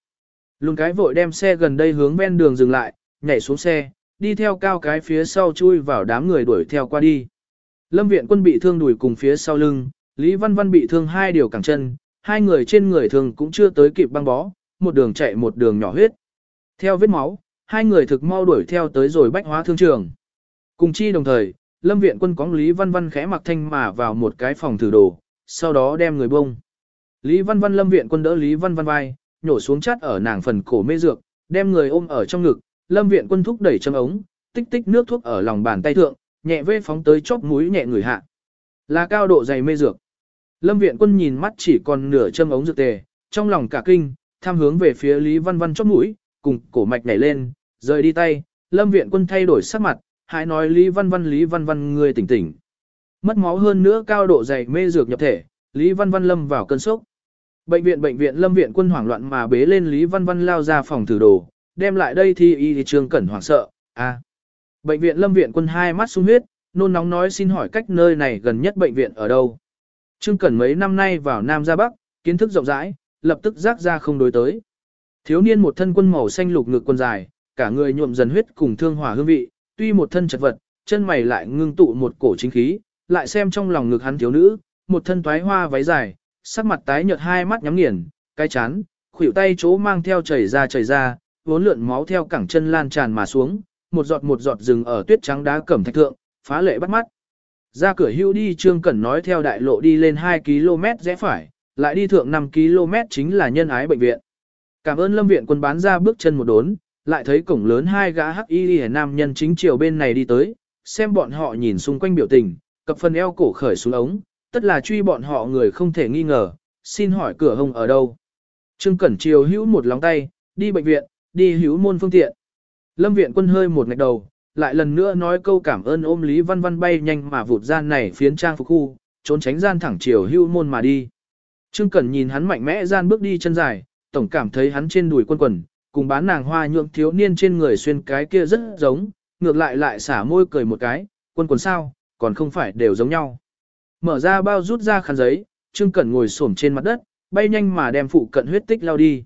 Lùng cái vội đem xe gần đây hướng ven đường dừng lại, nhảy xuống xe, đi theo cao cái phía sau chui vào đám người đuổi theo qua đi. Lâm viện quân bị thương đuổi cùng phía sau lưng, Lý Văn Văn bị thương hai điều cẳng chân, hai người trên người thường cũng chưa tới kịp băng bó, một đường chạy một đường nhỏ huyết. Theo vết máu, hai người thực mau đuổi theo tới rồi bách hóa thương trường. Cùng chi đồng thời, lâm viện quân cóng Lý Văn Văn khẽ mặc thanh mà vào một cái phòng thử đồ, sau đó đem người bông. Lý Văn Văn lâm viện quân đỡ Lý Văn Văn vai, nhổ xuống chát ở nàng phần cổ mê dược, đem người ôm ở trong ngực, lâm viện quân thúc đẩy châm ống, tích tích nước thuốc ở lòng bàn tay thượng, nhẹ vê phóng tới chóp mũi nhẹ người hạ. Là cao độ dày mê dược. Lâm viện quân nhìn mắt chỉ còn nửa châm ống dược tề, trong lòng cả kinh, tham hướng về phía Lý Văn Văn chóp mũi, cùng cổ mạch nhảy lên, rời đi tay, lâm viện quân thay đổi sắc mặt, hãy nói Lý Văn Văn Lý Văn Văn người tỉnh tỉnh. Mất máu hơn nữa cao độ dày mê dược nhập thể, Lý Văn Văn lâm vào cơn sốc. Bệnh viện bệnh viện lâm viện quân hoảng loạn mà bế lên Lý Văn Văn lao ra phòng thử đồ, đem lại đây thì y thì trương cẩn hoảng sợ, a. Bệnh viện lâm viện quân hai mắt sung huyết, nôn nóng nói xin hỏi cách nơi này gần nhất bệnh viện ở đâu. Trương Cẩn mấy năm nay vào Nam ra Bắc, kiến thức rộng rãi, lập tức rác ra không đối tới. Thiếu niên một thân quân màu xanh lục ngực quần dài, cả người nhuộm dần huyết cùng thương hỏa hương vị, tuy một thân chật vật, chân mày lại ngưng tụ một cổ chính khí, lại xem trong lòng ngực hắn thiếu nữ, một thân toái hoa váy dài, sắc mặt tái nhợt hai mắt nhắm nghiền, cái chán, khuỷu tay chỗ mang theo chảy ra chảy ra, vốn lượn máu theo cẳng chân lan tràn mà xuống, một giọt một giọt rừng ở tuyết trắng đá cẩm thạch thượng, phá lệ bắt mắt. Ra cửa hưu đi Trương Cẩn nói theo đại lộ đi lên 2 km rẽ phải, lại đi thượng 5 km chính là nhân ái bệnh viện. Cảm ơn lâm viện quân bán ra bước chân một đốn, lại thấy cổng lớn hai gã hắc y nam nhân chính chiều bên này đi tới, xem bọn họ nhìn xung quanh biểu tình, cặp phần eo cổ khởi xuống ống, tất là truy bọn họ người không thể nghi ngờ, xin hỏi cửa hồng ở đâu. Trương Cẩn triều hữu một lóng tay, đi bệnh viện, đi hữu môn phương tiện. Lâm viện quân hơi một ngạch đầu, lại lần nữa nói câu cảm ơn ôm Lý Văn Văn bay nhanh mà vụt ra này phiến trang phục khu, trốn tránh gian thẳng chiều hưu môn mà đi. Trương Cẩn nhìn hắn mạnh mẽ gian bước đi chân dài, tổng cảm thấy hắn trên đùi quân quần, cùng bán nàng hoa nhượng thiếu niên trên người xuyên cái kia rất giống, ngược lại lại xả môi cười một cái, quân quần sao, còn không phải đều giống nhau. Mở ra bao rút ra khăn giấy, Trương Cẩn ngồi xổm trên mặt đất, bay nhanh mà đem phụ cận huyết tích lao đi.